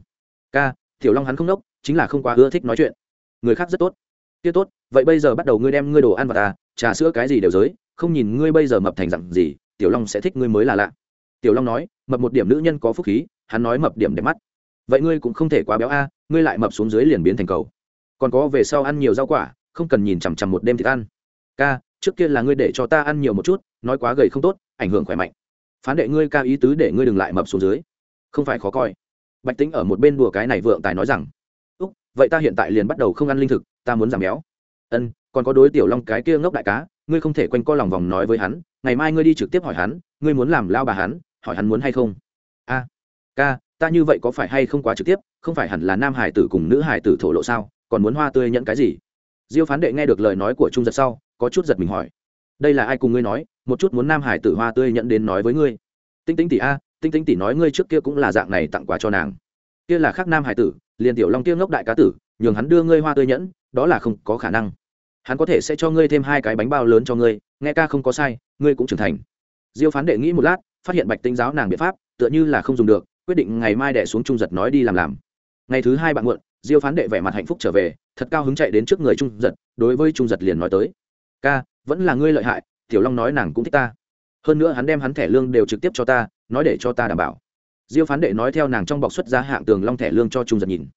Ca, tiểu long hắn không ngốc, chính là không quá ưa thích nói chuyện. Người khác rất tốt. Tiết tốt, vậy bây giờ bắt đầu ngươi đem ngươi đồ ăn vào ta trà sữa cái gì đều giới, không nhìn ngươi bây giờ mập thành dặn gì, tiểu long sẽ thích ngươi mới là lạ tiểu long nói, mập một điểm nữ nhân có phúc khí, hắn nói mập điểm đẹp mắt. Vậy ngươi cũng không thể quá béo a, ngươi lại mập xuống dưới liền biến thành cầu. Còn có về sau ăn nhiều rau quả, không cần nhìn chằm chằm một đêm thịt ăn ca, trước kia là ngươi để cho ta ăn nhiều một chút, nói quá gầy không tốt, ảnh hưởng khỏe mạnh. Phán đệ ngươi ca ý tứ để ngươi đừng lại mập xuống dưới. Không phải khó coi. Bạch tính ở một bên đùa cái này vượng tài nói rằng, úc, vậy ta hiện tại liền bắt đầu không ăn linh thực, ta muốn giảm béo. Ân, còn có đối tiểu long cái kia ngốc đại cá, ngươi không thể quanh co lòng vòng nói với hắn, ngày mai ngươi đi trực tiếp hỏi hắn, ngươi muốn làm lao bà hắn hỏi hắn muốn hay không? A, ca, ta như vậy có phải hay không quá trực tiếp, không phải hẳn là nam hải tử cùng nữ hải tử thổ lộ sao, còn muốn hoa tươi nhận cái gì? Diêu phán đệ nghe được lời nói của trung giật sau, có chút giật mình hỏi. Đây là ai cùng ngươi nói, một chút muốn nam hải tử hoa tươi nhận đến nói với ngươi? Tinh tinh tỷ a, tinh tinh tỷ nói ngươi trước kia cũng là dạng này tặng quà cho nàng. Kia là khác nam hải tử, liền tiểu long kia ngốc đại cá tử, nhường hắn đưa ngươi hoa tươi nhẫn, đó là không có khả năng. Hắn có thể sẽ cho ngươi thêm hai cái bánh bao lớn cho ngươi, nghe ca không có sai, ngươi cũng trưởng thành. Diêu phán đệ nghĩ một lát phát hiện bạch tinh giáo nàng biện pháp, tựa như là không dùng được, quyết định ngày mai đẻ xuống trung giật nói đi làm làm. Ngày thứ hai bạn muộn, diêu phán đệ vẻ mặt hạnh phúc trở về, thật cao hứng chạy đến trước người trung giật, đối với trung giật liền nói tới. Ca, vẫn là ngươi lợi hại, tiểu long nói nàng cũng thích ta. Hơn nữa hắn đem hắn thẻ lương đều trực tiếp cho ta, nói để cho ta đảm bảo. Diêu phán đệ nói theo nàng trong bọc xuất ra hạng tường long thẻ lương cho trung giật nhìn.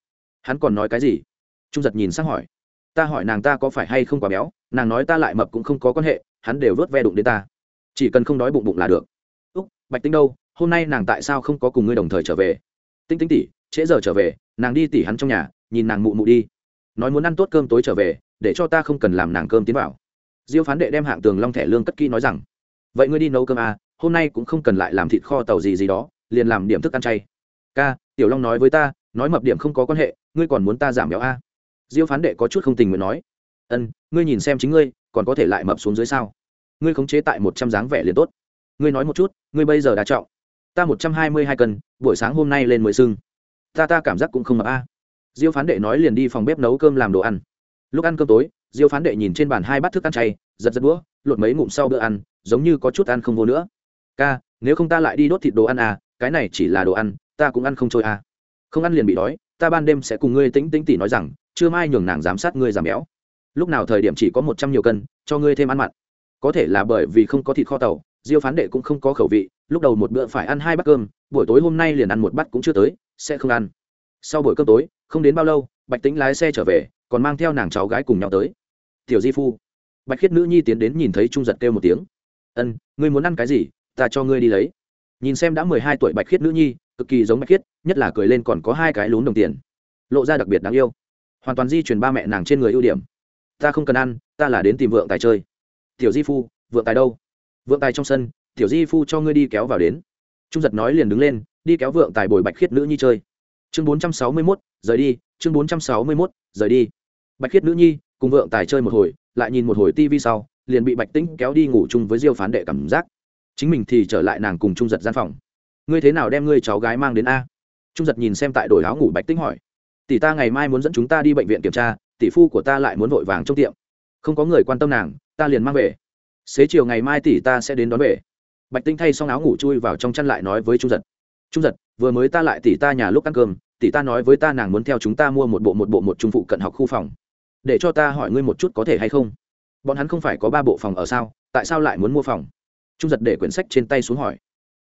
Hắn còn nói cái gì? Trung giật nhìn sang hỏi. Ta hỏi nàng ta có phải hay không quá béo, nàng nói ta lại mập cũng không có quan hệ, hắn đều vớt ve đụng đến ta. Chỉ cần không đói bụng bụng là được bạch tinh đâu, hôm nay nàng tại sao không có cùng ngươi đồng thời trở về? Tinh tinh tỉ trễ giờ trở về, nàng đi tỉ hắn trong nhà, nhìn nàng mụ mụ đi. Nói muốn ăn tốt cơm tối trở về, để cho ta không cần làm nàng cơm tiến vào. Diêu phán đệ đem hạng tường long thẻ lương cất kỹ nói rằng, vậy ngươi đi nấu cơm à hôm nay cũng không cần lại làm thịt kho tàu gì gì đó, liền làm điểm thức ăn chay. Ca, tiểu long nói với ta, nói mập điểm không có quan hệ, ngươi còn muốn ta giảm béo à. diêu phán đệ có chút không tình nguyện nói, ân, ngươi nhìn xem chính ngươi, còn có thể lại mập xuống dưới sao? Ngươi khống chế tại một trăm dáng vẻ liền tốt ngươi nói một chút, ngươi bây giờ đã trọng. Ta một trăm hai mươi hai cân, buổi sáng hôm nay lên mười sưng ta ta cảm giác cũng không mập a. Diêu phán đệ nói liền đi phòng bếp nấu cơm làm đồ ăn. Lúc ăn cơm tối, diêu phán đệ nhìn trên bàn hai bát thức ăn chay, giật giật đũa, lột mấy ngụm sau bữa ăn, giống như có chút ăn không vô nữa. Ca, nếu không ta lại đi đốt thịt đồ ăn à cái này chỉ là đồ ăn, ta cũng ăn không trôi à. Không ăn liền bị đói, ta ban đêm sẽ cùng ngươi tĩnh tĩnh tỉ nói rằng chưa mai nhường nàng giám sát ngươi giảm béo. Lúc nào thời điểm chỉ có một trăm nhiều cân, cho ngươi thêm ăn mặn. Có thể là bởi vì không có thịt kho tàu diêu phán đệ cũng không có khẩu vị, lúc đầu một bữa phải ăn hai bát cơm, buổi tối hôm nay liền ăn một bát cũng chưa tới, sẽ không ăn. Sau buổi cơm tối, không đến bao lâu, bạch tính lái xe trở về, còn mang theo nàng cháu gái cùng nhau tới. Tiểu di phu. Bạch khiết nữ nhi tiến đến nhìn thấy trung giật kêu một tiếng. Ân, ngươi muốn ăn cái gì, ta cho ngươi đi lấy. Nhìn xem đã mười hai tuổi bạch khiết nữ nhi, cực kỳ giống bạch khiết, nhất là cười lên còn có hai cái lún đồng tiền. Lộ ra đặc biệt đáng yêu. Hoàn toàn di chuyển ba mẹ nàng trên người ưu điểm. Ta không cần ăn, ta là đến tìm vượng tài chơi. Tiểu di phu, vượng tài đâu? Vượng tài trong sân, tiểu di phu cho ngươi đi kéo vào đến. Trung giật nói liền đứng lên, đi kéo vượng tài bồi bạch khiết nữ nhi chơi. Chương bốn trăm sáu mươi mốt, rời đi, chương bốn trăm sáu mươi mốt, rời đi. Bạch khiết nữ nhi, cùng vượng tài chơi một hồi, lại nhìn một hồi tivi sau, liền bị bạch tĩnh kéo đi ngủ chung với diêu phán đệ cảm giác. Chính mình thì trở lại nàng cùng trung giật gian phòng. Ngươi thế nào đem ngươi cháu gái mang đến a? Trung giật nhìn xem tại đổi áo ngủ bạch tĩnh hỏi. Tỷ ta ngày mai muốn dẫn chúng ta đi bệnh viện kiểm tra, tỷ phu của ta lại muốn vội vàng trong tiệm. Không có người quan tâm nàng, ta liền mang về xế chiều ngày mai tỷ ta sẽ đến đón về. Bạch tinh thay xong áo ngủ chui vào trong chăn lại nói với trung giật. Trung giật, vừa mới ta lại tỷ ta nhà lúc ăn cơm, tỷ ta nói với ta nàng muốn theo chúng ta mua một bộ một bộ một trung phụ cận học khu phòng. Để cho ta hỏi ngươi một chút có thể hay không? Bọn hắn không phải có ba bộ phòng ở sao, tại sao lại muốn mua phòng? Trung giật để quyển sách trên tay xuống hỏi.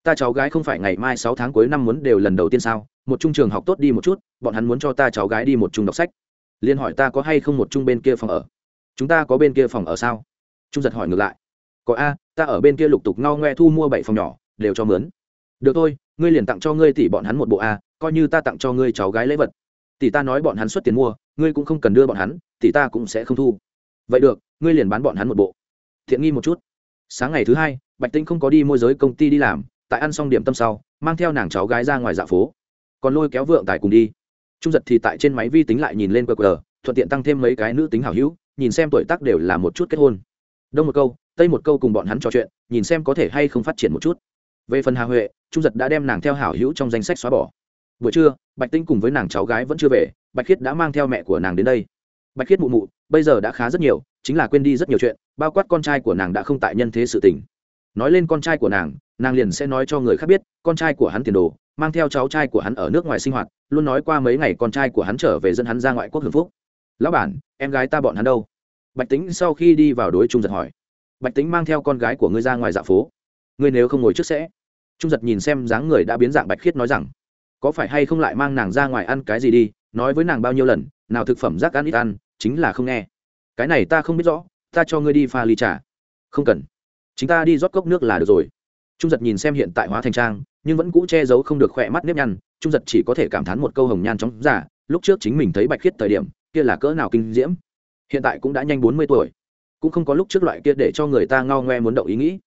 Ta cháu gái không phải ngày mai sáu tháng cuối năm muốn đều lần đầu tiên sao, một trung trường học tốt đi một chút, bọn hắn muốn cho ta cháu gái đi một trung đọc sách. Liên hỏi ta có hay không một trung bên kia phòng ở? Chúng ta có bên kia phòng ở sao? Trung giật hỏi ngược lại có a, ta ở bên kia lục tục ngao ngoe thu mua bảy phòng nhỏ, đều cho mướn. Được thôi, ngươi liền tặng cho ngươi tỷ bọn hắn một bộ a, coi như ta tặng cho ngươi cháu gái lễ vật. Tỷ ta nói bọn hắn xuất tiền mua, ngươi cũng không cần đưa bọn hắn, tỷ ta cũng sẽ không thu. Vậy được, ngươi liền bán bọn hắn một bộ. Thiện nghi một chút. Sáng ngày thứ hai, bạch tinh không có đi môi giới công ty đi làm, tại ăn xong điểm tâm sau, mang theo nàng cháu gái ra ngoài dạ phố. Còn lôi kéo vượng tài cùng đi. Trung giật thì tại trên máy vi tính lại nhìn lên qr thuận tiện tăng thêm mấy cái nữ tính hảo hữu, nhìn xem tuổi tác đều là một chút kết hôn. Đông một câu tây một câu cùng bọn hắn trò chuyện, nhìn xem có thể hay không phát triển một chút. Về phần hà huệ, trung giật đã đem nàng theo hảo hữu trong danh sách xóa bỏ. Buổi trưa, bạch tinh cùng với nàng cháu gái vẫn chưa về, bạch khiết đã mang theo mẹ của nàng đến đây. Bạch khiết mụ mụ, bây giờ đã khá rất nhiều, chính là quên đi rất nhiều chuyện, bao quát con trai của nàng đã không tại nhân thế sự tình. Nói lên con trai của nàng nàng liền sẽ nói cho người khác biết, con trai của hắn tiền đồ, mang theo cháu trai của hắn ở nước ngoài sinh hoạt, luôn nói qua mấy ngày con trai của hắn trở về dân hắn ra ngoại quốc hưởng phúc. Lão bản, em gái ta bọn hắn đâu? Bạch tính sau khi đi vào đối trung giật hỏi bạch tính mang theo con gái của ngươi ra ngoài dạ phố. Ngươi nếu không ngồi trước sẽ. Trung giật nhìn xem dáng người đã biến dạng bạch khiết nói rằng, có phải hay không lại mang nàng ra ngoài ăn cái gì đi? Nói với nàng bao nhiêu lần, nào thực phẩm rác ăn ít ăn, chính là không nghe. Cái này ta không biết rõ, ta cho ngươi đi pha ly trà. Không cần. Chúng ta đi rót cốc nước là được rồi. Trung giật nhìn xem hiện tại hóa thành trang, nhưng vẫn cũ che giấu không được khỏe mắt nếp nhăn. Trung giật chỉ có thể cảm thán một câu hồng nhan chóng giả, lúc trước chính mình thấy bạch khiết thời điểm, kia là cỡ nào kinh diễm. Hiện tại cũng đã nhanh bốn mươi tuổi cũng không có lúc trước loại kia để cho người ta ngao ngoe muốn động ý nghĩ.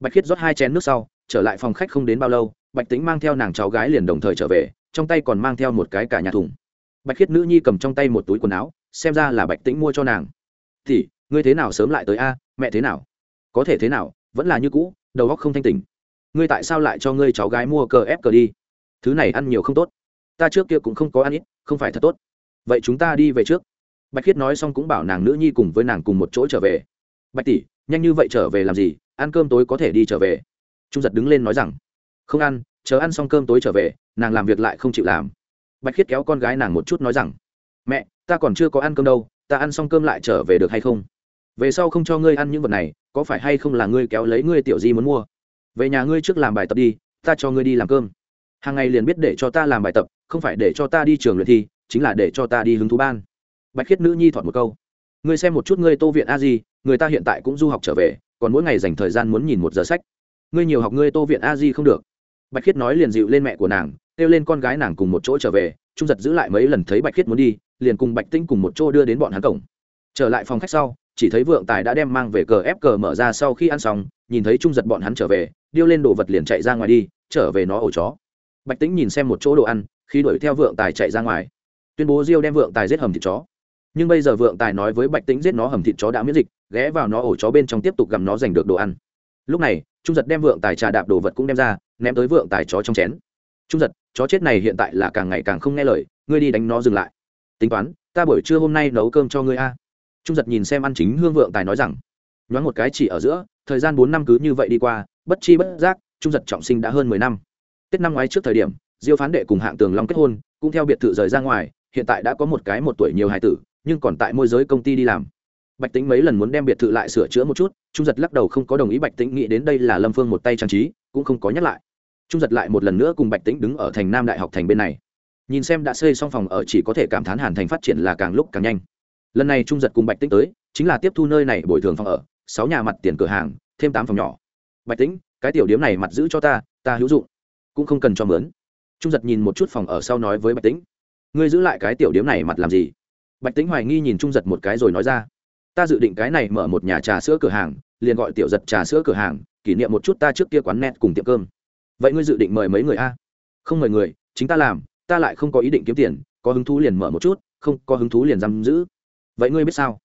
Bạch khiết rót hai chén nước sau, trở lại phòng khách không đến bao lâu, bạch tính mang theo nàng cháu gái liền đồng thời trở về, trong tay còn mang theo một cái cả nhà thùng. Bạch khiết nữ nhi cầm trong tay một túi quần áo, xem ra là bạch tính mua cho nàng. Thì ngươi thế nào sớm lại tới a? Mẹ thế nào? Có thể thế nào, vẫn là như cũ, đầu óc không thanh tỉnh. Ngươi tại sao lại cho ngươi cháu gái mua cờ ép cờ đi? Thứ này ăn nhiều không tốt. Ta trước kia cũng không có ăn ít, không phải thật tốt. Vậy chúng ta đi về trước bạch khiết nói xong cũng bảo nàng nữ nhi cùng với nàng cùng một chỗ trở về. Bạch tỷ, nhanh như vậy trở về làm gì? Ăn cơm tối có thể đi trở về. Trung giật đứng lên nói rằng, không ăn, chờ ăn xong cơm tối trở về, nàng làm việc lại không chịu làm. Bạch khiết kéo con gái nàng một chút nói rằng, mẹ, ta còn chưa có ăn cơm đâu, ta ăn xong cơm lại trở về được hay không? Về sau không cho ngươi ăn những vật này, có phải hay không là ngươi kéo lấy ngươi tiểu di muốn mua? Về nhà ngươi trước làm bài tập đi, ta cho ngươi đi làm cơm. Hàng ngày liền biết để cho ta làm bài tập, không phải để cho ta đi trường luyện thi, chính là để cho ta đi hứng thú ban bạch khiết nữ nhi thọt một câu. Ngươi xem một chút ngươi tô viện a di, người ta hiện tại cũng du học trở về, còn mỗi ngày dành thời gian muốn nhìn một giờ sách. Ngươi nhiều học ngươi tô viện a di không được. Bạch khiết nói liền dịu lên mẹ của nàng, kêu lên con gái nàng cùng một chỗ trở về, trung giật giữ lại mấy lần thấy bạch khiết muốn đi, liền cùng bạch tinh cùng một chỗ đưa đến bọn hắn cổng. Trở lại phòng khách sau, chỉ thấy vượng tài đã đem mang về cờ ép cờ mở ra sau khi ăn xong, nhìn thấy trung giật bọn hắn trở về, điêu lên đồ vật liền chạy ra ngoài đi, trở về nó ổ chó. Bạch tĩnh nhìn xem một chỗ đồ ăn, khi đuổi theo vượng tài chạy ra ngoài. Tuyên bố diêu đem vượng tài giết hầm thịt chó nhưng bây giờ vượng tài nói với bạch tĩnh giết nó hầm thịt chó đã miễn dịch, ghé vào nó ổ chó bên trong tiếp tục gặm nó giành được đồ ăn. Lúc này, trung giật đem vượng tài trà đạp đồ vật cũng đem ra, ném tới vượng tài chó trong chén. Trung giật, chó chết này hiện tại là càng ngày càng không nghe lời, ngươi đi đánh nó dừng lại. Tính toán, ta buổi trưa hôm nay nấu cơm cho ngươi a. Trung giật nhìn xem ăn chính hương vượng tài nói rằng, nhoáng một cái chỉ ở giữa, thời gian bốn năm cứ như vậy đi qua, bất chi bất giác, trung giật trọng sinh đã hơn mười năm. Tết năm ngoái trước thời điểm, diêu phán đệ cùng hạng tường long kết hôn, cũng theo biệt thự rời ra ngoài, hiện tại đã có một cái một tuổi nhiều hài tử nhưng còn tại môi giới công ty đi làm. Bạch tính mấy lần muốn đem biệt thự lại sửa chữa một chút, trung giật lắc đầu không có đồng ý bạch tính nghĩ đến đây là lâm phương một tay trang trí, cũng không có nhắc lại. Trung giật lại một lần nữa cùng bạch tính đứng ở thành nam đại học thành bên này. Nhìn xem đã xây xong phòng ở chỉ có thể cảm thán hàn thành phát triển là càng lúc càng nhanh. Lần này trung giật cùng bạch tính tới, chính là tiếp thu nơi này bồi thường phòng ở, sáu nhà mặt tiền cửa hàng, thêm tám phòng nhỏ. Bạch tính cái tiểu điếm này mặt giữ cho ta ta hữu dụng, cũng không cần cho mướn. Trung giật nhìn một chút phòng ở sau nói với bạch tính ngươi giữ lại cái tiểu điếm này mặt làm gì? Bạch tính hoài nghi nhìn trung giật một cái rồi nói ra. Ta dự định cái này mở một nhà trà sữa cửa hàng, liền gọi tiểu giật trà sữa cửa hàng, kỷ niệm một chút ta trước kia quán net cùng tiệm cơm. Vậy ngươi dự định mời mấy người a? Không mời người, chính ta làm, ta lại không có ý định kiếm tiền, có hứng thú liền mở một chút, không có hứng thú liền giam giữ. Vậy ngươi biết sao?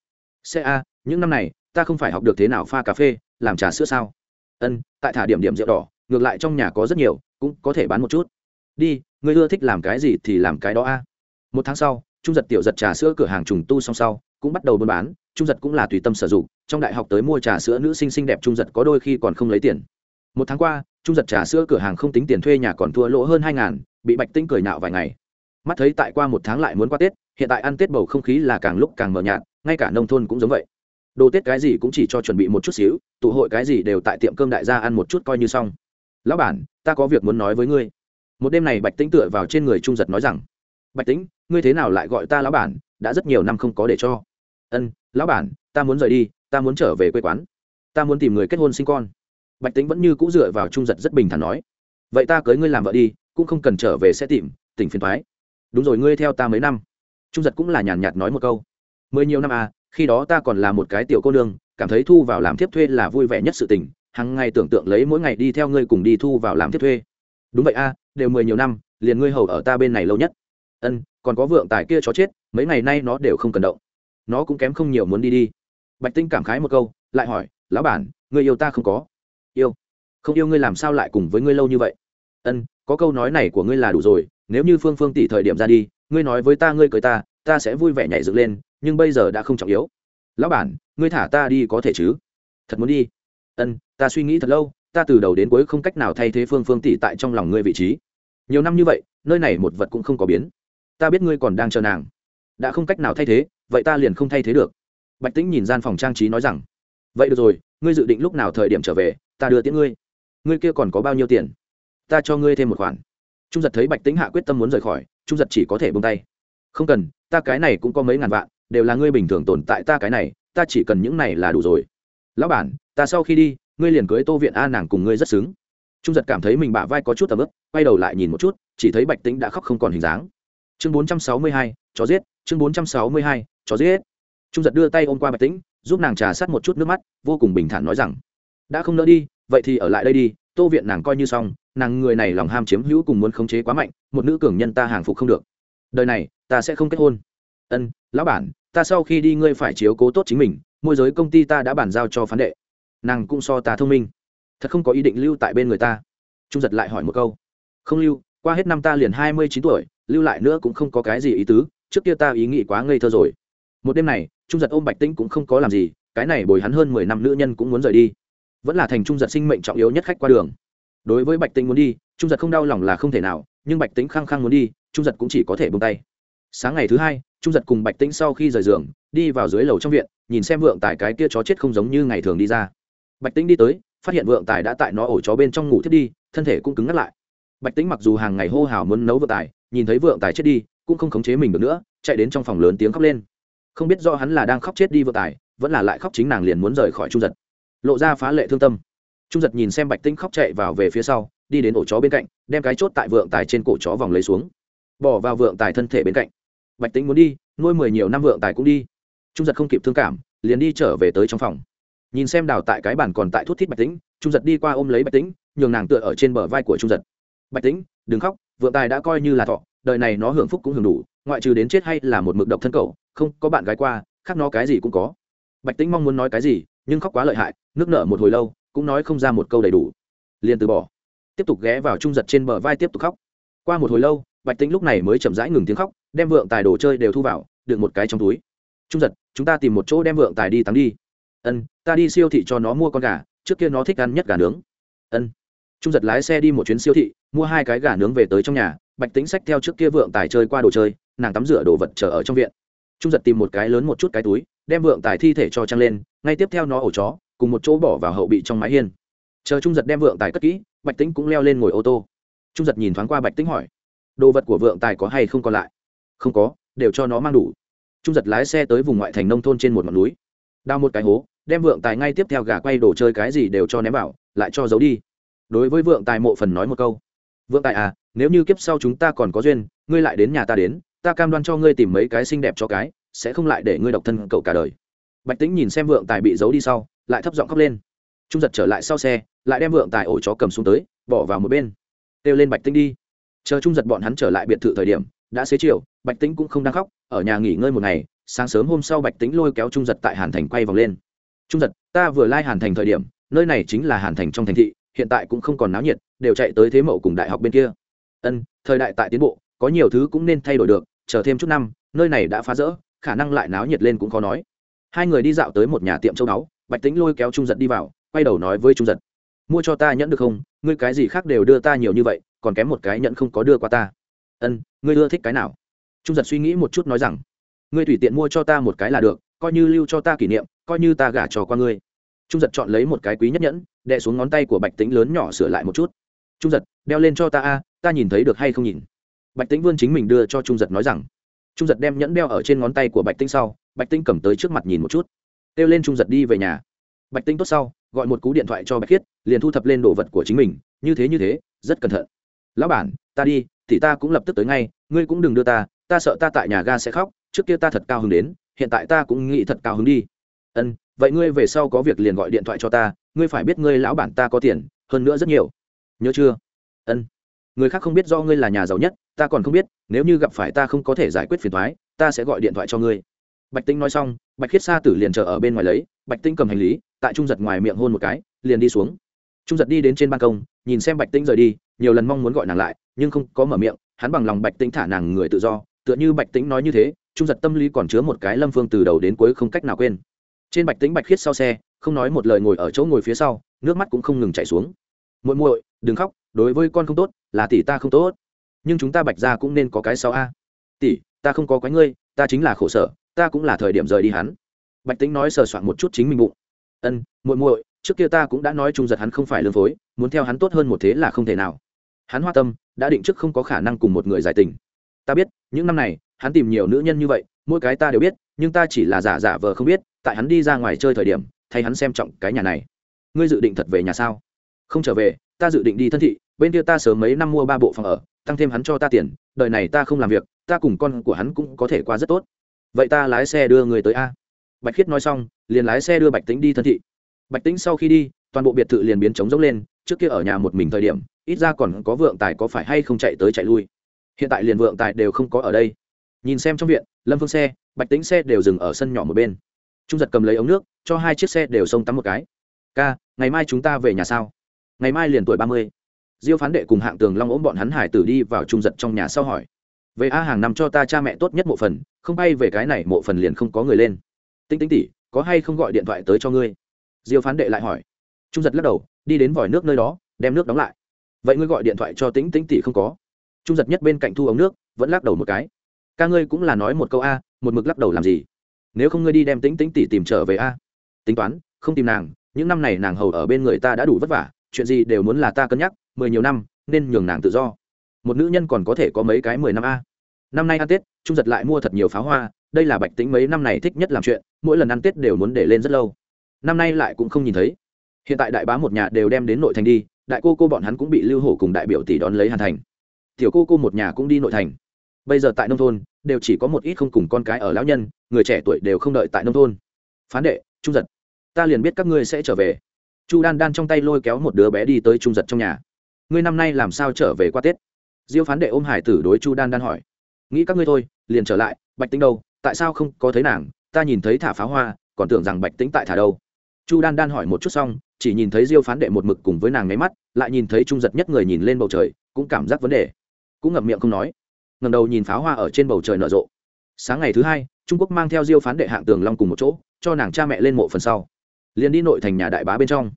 Sẽ a, những năm này, ta không phải học được thế nào pha cà phê, làm trà sữa sao? Ân, tại thả điểm điểm rượu đỏ, ngược lại trong nhà có rất nhiều, cũng có thể bán một chút. Đi, ngươi ưa thích làm cái gì thì làm cái đó a. Một tháng sau trung giật tiểu giật trà sữa cửa hàng trùng tu song sau, cũng bắt đầu buôn bán, trung giật cũng là tùy tâm sử dụng, trong đại học tới mua trà sữa nữ sinh xinh đẹp trung giật có đôi khi còn không lấy tiền. Một tháng qua, trung giật trà sữa cửa hàng không tính tiền thuê nhà còn thua lỗ hơn hai ngàn, bị bạch tinh cười nạo vài ngày. Mắt thấy tại qua một tháng lại muốn qua tết, hiện tại ăn tết bầu không khí là càng lúc càng mờ nhạt, ngay cả nông thôn cũng giống vậy. Đồ tết cái gì cũng chỉ cho chuẩn bị một chút xíu, tụ hội cái gì đều tại tiệm cơm đại gia ăn một chút coi như xong. Lão bản, ta có việc muốn nói với ngươi. Một đêm này bạch tĩnh tựa vào trên người trung giật nói rằng, bạch tĩnh ngươi thế nào lại gọi ta lão bản, đã rất nhiều năm không có để cho. Ân, lão bản, ta muốn rời đi, ta muốn trở về quê quán. Ta muốn tìm người kết hôn sinh con. Bạch tĩnh vẫn như cũ dựa vào trung giật rất bình thản nói. Vậy ta cưới ngươi làm vợ đi, cũng không cần trở về sẽ tìm, tỉnh phiền thoái. Đúng rồi, ngươi theo ta mấy năm. Trung giật cũng là nhàn nhạt nói một câu. Mười nhiều năm à khi đó ta còn là một cái tiểu cô nương, cảm thấy thu vào làm tiếp thuê là vui vẻ nhất sự tình hàng ngày tưởng tượng lấy mỗi ngày đi theo ngươi cùng đi thu vào làm tiếp thuê. Đúng vậy a đều mười nhiều năm, liền ngươi hầu ở ta bên này lâu nhất. Ân còn có vượng tài kia chó chết, mấy ngày nay nó đều không cần động. Nó cũng kém không nhiều muốn đi đi. Bạch tinh cảm khái một câu, lại hỏi, lão bản người yêu ta không có? Yêu. Không yêu ngươi làm sao lại cùng với ngươi lâu như vậy? Ân, có câu nói này của ngươi là đủ rồi, nếu như phương phương tỷ thời điểm ra đi, ngươi nói với ta ngươi cười ta ta sẽ vui vẻ nhảy dựng lên, nhưng bây giờ đã không trọng yếu. Lão bản, ngươi thả ta đi có thể chứ? Thật muốn đi. Ân, ta suy nghĩ thật lâu, ta từ đầu đến cuối không cách nào thay thế phương phương tỷ tại trong lòng ngươi vị trí. Nhiều năm như vậy, nơi này một vật cũng không có biến ta biết ngươi còn đang chờ nàng. Đã không cách nào thay thế, vậy ta liền không thay thế được. Bạch tĩnh nhìn gian phòng trang trí nói rằng, vậy được rồi, ngươi dự định lúc nào thời điểm trở về, ta đưa tiễn ngươi. Ngươi kia còn có bao nhiêu tiền? Ta cho ngươi thêm một khoản. Trung giật thấy bạch tĩnh hạ quyết tâm muốn rời khỏi, trung giật chỉ có thể bông tay. Không cần, ta cái này cũng có mấy ngàn vạn, đều là ngươi bình thường tồn tại ta cái này, ta chỉ cần những này là đủ rồi. Lão bản, ta sau khi đi, ngươi liền cưới tô viện a nàng cùng ngươi rất xứng. Trung giật cảm thấy mình bả vai có chút tầm ức quay đầu lại nhìn một chút, chỉ thấy bạch tĩnh đã khóc không còn hình dáng chương bốn trăm sáu mươi hai, chó giết, chương bốn trăm sáu mươi hai, chó giết. Trung giật đưa tay ôm qua bạch tĩnh, giúp nàng trà sát một chút nước mắt, vô cùng bình thản nói rằng, đã không nỡ đi, vậy thì ở lại đây đi, tô viện nàng coi như xong, nàng người này lòng ham chiếm hữu cùng muốn khống chế quá mạnh, một nữ cường nhân ta hàng phục không được. Đời này, ta sẽ không kết hôn. Ân, lão bản, ta sau khi đi ngươi phải chiếu cố tốt chính mình, môi giới công ty ta đã bàn giao cho phán đệ. Nàng cũng so ta thông minh. Thật không có ý định lưu tại bên người ta. Trung giật lại hỏi một câu. Không lưu, qua hết năm ta liền hai mươi chín tuổi lưu lại nữa cũng không có cái gì ý tứ, trước kia ta ý nghĩ quá ngây thơ rồi. Một đêm này, trung giật ôm bạch tĩnh cũng không có làm gì, cái này bồi hắn hơn mười năm nữ nhân cũng muốn rời đi. Vẫn là thành trung giật sinh mệnh trọng yếu nhất khách qua đường. Đối với bạch tĩnh muốn đi, trung giật không đau lòng là không thể nào, nhưng bạch tĩnh khăng khăng muốn đi, trung giật cũng chỉ có thể bông tay. Sáng ngày thứ hai, trung giật cùng bạch tĩnh sau khi rời giường, đi vào dưới lầu trong viện, nhìn xem vượng tài cái kia chó chết không giống như ngày thường đi ra. Bạch tĩnh đi tới, phát hiện vượng tài đã tại nó ổ chó bên trong ngủ thiết đi, thân thể cũng cứng ngắt lại. Bạch tĩnh mặc dù hàng ngày hô hào muốn nấu vượng tài nhìn thấy vượng tài chết đi, cũng không khống chế mình được nữa, chạy đến trong phòng lớn tiếng khóc lên. Không biết do hắn là đang khóc chết đi vượng tài, vẫn là lại khóc chính nàng liền muốn rời khỏi trung giật. Lộ ra phá lệ thương tâm. Trung giật nhìn xem bạch tĩnh khóc chạy vào về phía sau, đi đến ổ chó bên cạnh, đem cái chốt tại vượng tài trên cổ chó vòng lấy xuống. Bỏ vào vượng tài thân thể bên cạnh. Bạch tĩnh muốn đi, nuôi mười nhiều năm vượng tài cũng đi. Trung giật không kịp thương cảm, liền đi trở về tới trong phòng. Nhìn xem đào tại cái bàn còn tại thút thít bạch tĩnh, trung giật đi qua ôm lấy bạch tĩnh, nhường nàng tựa ở trên bờ vai của trung giật. Bạch tĩnh, đừng khóc vượng tài đã coi như là thọ, đời này nó hưởng phúc cũng hưởng đủ, ngoại trừ đến chết hay là một mực độc thân cầu không có bạn gái qua, khác nó cái gì cũng có. Bạch tĩnh mong muốn nói cái gì, nhưng khóc quá lợi hại, nước nở một hồi lâu, cũng nói không ra một câu đầy đủ. Liền từ bỏ. Tiếp tục ghé vào trung giật trên bờ vai tiếp tục khóc. Qua một hồi lâu, bạch tĩnh lúc này mới chậm rãi ngừng tiếng khóc, đem vượng tài đồ chơi đều thu vào được một cái trong túi. Trung giật, chúng ta tìm một chỗ đem vượng tài đi tắm đi. Ân, ta đi siêu thị cho nó mua con gà, trước kia nó thích ăn nhất gà nướng. Ân trung giật lái xe đi một chuyến siêu thị, mua hai cái gà nướng về tới trong nhà, bạch tính sách theo trước kia vượng tài chơi qua đồ chơi, nàng tắm rửa đồ vật chờ ở trong viện. Trung giật tìm một cái lớn một chút cái túi, đem vượng tài thi thể cho trăng lên, ngay tiếp theo nó ổ chó, cùng một chỗ bỏ vào hậu bị trong mái hiên. Chờ trung giật đem vượng tài cất kỹ, bạch tính cũng leo lên ngồi ô tô. Trung giật nhìn thoáng qua bạch tính hỏi, đồ vật của vượng tài có hay không còn lại? Không có, đều cho nó mang đủ. Trung giật lái xe tới vùng ngoại thành nông thôn trên một ngọn núi. Đào một cái hố, đem vượng tài ngay tiếp theo gà quay đồ chơi cái gì đều cho ném vào, lại cho giấu đi đối với vượng tài mộ phần nói một câu. Vượng tài à nếu như kiếp sau chúng ta còn có duyên, ngươi lại đến nhà ta đến, ta cam đoan cho ngươi tìm mấy cái xinh đẹp cho cái, sẽ không lại để ngươi độc thân cậu cả đời. Bạch tính nhìn xem vượng tài bị giấu đi sau, lại thấp giọng khóc lên. Trung giật trở lại sau xe, lại đem vượng tài ổ chó cầm xuống tới, bỏ vào một bên. Kêu lên bạch tính đi. Chờ trung giật bọn hắn trở lại biệt thự thời điểm, đã xế chiều, bạch tính cũng không đang khóc, ở nhà nghỉ ngơi một ngày, sáng sớm hôm sau bạch tính lôi kéo trung giật tại hàn thành quay vòng lên. Trung giật, ta vừa lai、like、hàn thành thời điểm, nơi này chính là hàn thành trong thành thị hiện tại cũng không còn náo nhiệt, đều chạy tới thế mậu cùng đại học bên kia. Ân, thời đại tại tiến bộ, có nhiều thứ cũng nên thay đổi được, chờ thêm chút năm, nơi này đã phá rỡ, khả năng lại náo nhiệt lên cũng khó nói. Hai người đi dạo tới một nhà tiệm châu đáo, bạch tính lôi kéo trung giật đi vào, quay đầu nói với trung giật, mua cho ta nhẫn được không? Ngươi cái gì khác đều đưa ta nhiều như vậy, còn kém một cái nhẫn không có đưa qua ta. Ân, ngươi ưa thích cái nào? Trung giật suy nghĩ một chút nói rằng, ngươi tùy tiện mua cho ta một cái là được, coi như lưu cho ta kỷ niệm, coi như ta gả trò qua ngươi trung giật chọn lấy một cái quý nhất nhẫn, đè xuống ngón tay của bạch tính lớn nhỏ sửa lại một chút. Trung giật, đeo lên cho ta a, ta nhìn thấy được hay không nhìn? Bạch tính vươn chính mình đưa cho trung giật nói rằng. Trung giật đem nhẫn đeo ở trên ngón tay của bạch tinh sau, bạch tinh cầm tới trước mặt nhìn một chút. Kêu lên trung giật đi về nhà. Bạch tinh tốt sau, gọi một cú điện thoại cho bạch khiết, liền thu thập lên đồ vật của chính mình. Như thế như thế, rất cẩn thận. Lão bản, ta đi, thì ta cũng lập tức tới ngay, ngươi cũng đừng đưa ta ta sợ ta tại nhà ga sẽ khóc, trước kia ta thật cao hứng đến, hiện tại ta cũng nghĩ thật cao hứng đi. Ân vậy ngươi về sau có việc liền gọi điện thoại cho ta, ngươi phải biết ngươi lão bản ta có tiền, hơn nữa rất nhiều. Nhớ chưa? Ân. Người khác không biết do ngươi là nhà giàu nhất, ta còn không biết, nếu như gặp phải ta không có thể giải quyết phiền thoái ta sẽ gọi điện thoại cho ngươi. Bạch tinh nói xong, bạch khiết sa tử liền chờ ở bên ngoài lấy, bạch tinh cầm hành lý, tại trung giật ngoài miệng hôn một cái, liền đi xuống. Trung giật đi đến trên ban công, nhìn xem bạch tinh rời đi, nhiều lần mong muốn gọi nàng lại, nhưng không có mở miệng, hắn bằng lòng bạch tinh thả nàng người tự do, tựa như bạch tĩnh nói như thế, trung giật tâm lý còn chứa một cái lâm phương từ đầu đến cuối không cách nào quên trên bạch tĩnh bạch khiết sau xe, không nói một lời ngồi ở chỗ ngồi phía sau, nước mắt cũng không ngừng chảy xuống. Muội muội, đừng khóc, đối với con không tốt, là tỷ ta không tốt. Nhưng chúng ta bạch ra cũng nên có cái sau a. Tỷ, ta không có quái ngươi, ta chính là khổ sở, ta cũng là thời điểm rời đi hắn. Bạch tĩnh nói sờ soạn một chút chính mình bụng. Ân, muội muội, trước kia ta cũng đã nói trung giật hắn không phải lương phối, muốn theo hắn tốt hơn một thế là không thể nào. Hắn hoa tâm, đã định trước không có khả năng cùng một người giải tình. Ta biết, những năm này, hắn tìm nhiều nữ nhân như vậy mỗi cái ta đều biết, nhưng ta chỉ là giả giả vờ không biết, tại hắn đi ra ngoài chơi thời điểm, thay hắn xem trọng cái nhà này. Ngươi dự định thật về nhà sao? Không trở về, ta dự định đi thân thị, bên kia ta sớm mấy năm mua ba bộ phòng ở, tăng thêm hắn cho ta tiền, Đời này ta không làm việc, ta cùng con của hắn cũng có thể qua rất tốt. Vậy ta lái xe đưa người tới a. Bạch khiết nói xong, liền lái xe đưa bạch tính đi thân thị. Bạch tính sau khi đi, toàn bộ biệt thự liền biến trống dốc lên, trước kia ở nhà một mình thời điểm, ít ra còn có vượng tài có phải hay không chạy tới chạy lui. Hiện tại liền vượng tài đều không có ở đây nhìn xem trong viện, lâm phương xe, bạch tính xe đều dừng ở sân nhỏ một bên. Trung giật cầm lấy ống nước, cho hai chiếc xe đều xông tắm một cái. Ca, ngày mai chúng ta về nhà sao? Ngày mai liền tuổi ba mươi. Diêu phán đệ cùng hạng tường long ôm bọn hắn hải tử đi vào trung giật trong nhà sau hỏi. Về a hàng năm cho ta cha mẹ tốt nhất mộ phần, không bay về cái này mộ phần liền không có người lên. Tinh tinh tỉ có hay không gọi điện thoại tới cho ngươi? Diêu phán đệ lại hỏi. Trung giật lắc đầu, đi đến vòi nước nơi đó, đem nước đóng lại. Vậy ngươi gọi điện thoại cho tính tính tỉ không có. Trung giật nhất bên cạnh thu ống nước, vẫn lắc đầu một cái ca ngươi cũng là nói một câu a, một mực lắc đầu làm gì? Nếu không ngươi đi đem tính tính tỉ tìm trở về a. Tính toán, không tìm nàng, những năm này nàng hầu ở bên người ta đã đủ vất vả, chuyện gì đều muốn là ta cân nhắc, mười nhiều năm, nên nhường nàng tự do. Một nữ nhân còn có thể có mấy cái mười năm a. Năm nay ăn tết, trung giật lại mua thật nhiều pháo hoa, đây là bạch tính mấy năm này thích nhất làm chuyện, mỗi lần ăn tết đều muốn để lên rất lâu. Năm nay lại cũng không nhìn thấy. Hiện tại đại bá một nhà đều đem đến nội thành đi, đại cô cô bọn hắn cũng bị lưu hổ cùng đại biểu tỷ đón lấy hàn thành. Tiểu cô cô một nhà cũng đi nội thành bây giờ tại nông thôn, đều chỉ có một ít không cùng con cái ở lão nhân, người trẻ tuổi đều không đợi tại nông thôn. Phán đệ trung giật. Ta liền biết các ngươi sẽ trở về. Chu đan đan trong tay lôi kéo một đứa bé đi tới trung giật trong nhà. Ngươi năm nay làm sao trở về qua tết? Diêu phán đệ ôm hải tử đối chu đan đan hỏi. Nghĩ các ngươi thôi, liền trở lại, bạch tính đâu? Tại sao không có thấy nàng? Ta nhìn thấy thả pháo hoa, còn tưởng rằng bạch tính tại thả đâu. Chu đan đan hỏi một chút xong, chỉ nhìn thấy diêu phán đệ một mực cùng với nàng nháy mắt, lại nhìn thấy trung giật nhất người nhìn lên bầu trời, cũng cảm giác vấn đề. Cũng ngậm miệng không nói ngầm đầu nhìn pháo hoa ở trên bầu trời nở rộ. Sáng ngày thứ hai, trung quốc mang theo diêu phán đệ hạng tường long cùng một chỗ, cho nàng cha mẹ lên mộ phần sau. Liền đi nội thành nhà đại bá bên trong.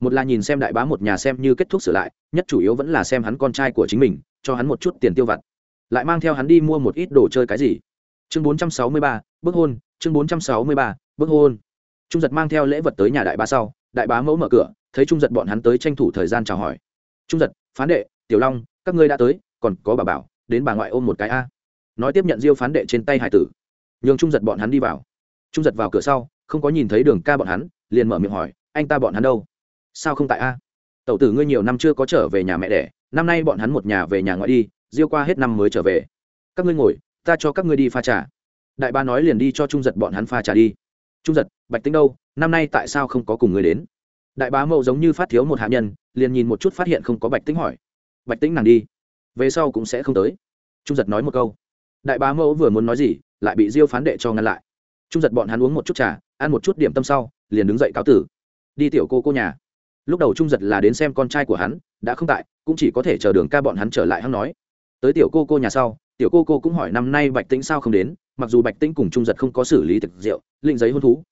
Một là nhìn xem đại bá một nhà xem như kết thúc sửa lại, nhất chủ yếu vẫn là xem hắn con trai của chính mình, cho hắn một chút tiền tiêu vặt. Lại mang theo hắn đi mua một ít đồ chơi cái gì. Chương bốn trăm sáu mươi ba bức hôn, chương bốn trăm sáu mươi ba bức hôn. Trung giật mang theo lễ vật tới nhà đại bá sau, đại bá mẫu mở cửa, thấy trung giật bọn hắn tới tranh thủ thời gian chào hỏi. Trung giật, phán đệ, tiểu long, các ngươi đã tới, còn có bà bảo đến bà ngoại ôm một cái a. Nói tiếp nhận diêu phán đệ trên tay hải tử. Nhường trung giật bọn hắn đi vào. Trung giật vào cửa sau, không có nhìn thấy đường ca bọn hắn, liền mở miệng hỏi, anh ta bọn hắn đâu? Sao không tại a? Tẩu tử ngươi nhiều năm chưa có trở về nhà mẹ đẻ, năm nay bọn hắn một nhà về nhà ngoại đi, diêu qua hết năm mới trở về. Các ngươi ngồi, ta cho các ngươi đi pha trà. Đại ba nói liền đi cho trung giật bọn hắn pha trà đi. Trung giật, bạch tính đâu? Năm nay tại sao không có cùng người đến? Đại bá mậu giống như phát thiếu một hạ nhân, liền nhìn một chút phát hiện không có bạch tính hỏi. Bạch tính nàng đi về sau cũng sẽ không tới. Trung giật nói một câu. Đại bá mẫu vừa muốn nói gì, lại bị diêu phán đệ cho ngăn lại. Trung giật bọn hắn uống một chút trà, ăn một chút điểm tâm sau, liền đứng dậy cáo tử. Đi tiểu cô cô nhà. Lúc đầu trung giật là đến xem con trai của hắn, đã không tại, cũng chỉ có thể chờ đường ca bọn hắn trở lại hắn nói. Tới tiểu cô cô nhà sau, tiểu cô cô cũng hỏi năm nay bạch tĩnh sao không đến, mặc dù bạch tĩnh cùng trung giật không có xử lý thực rượu lĩnh giấy hôn thú,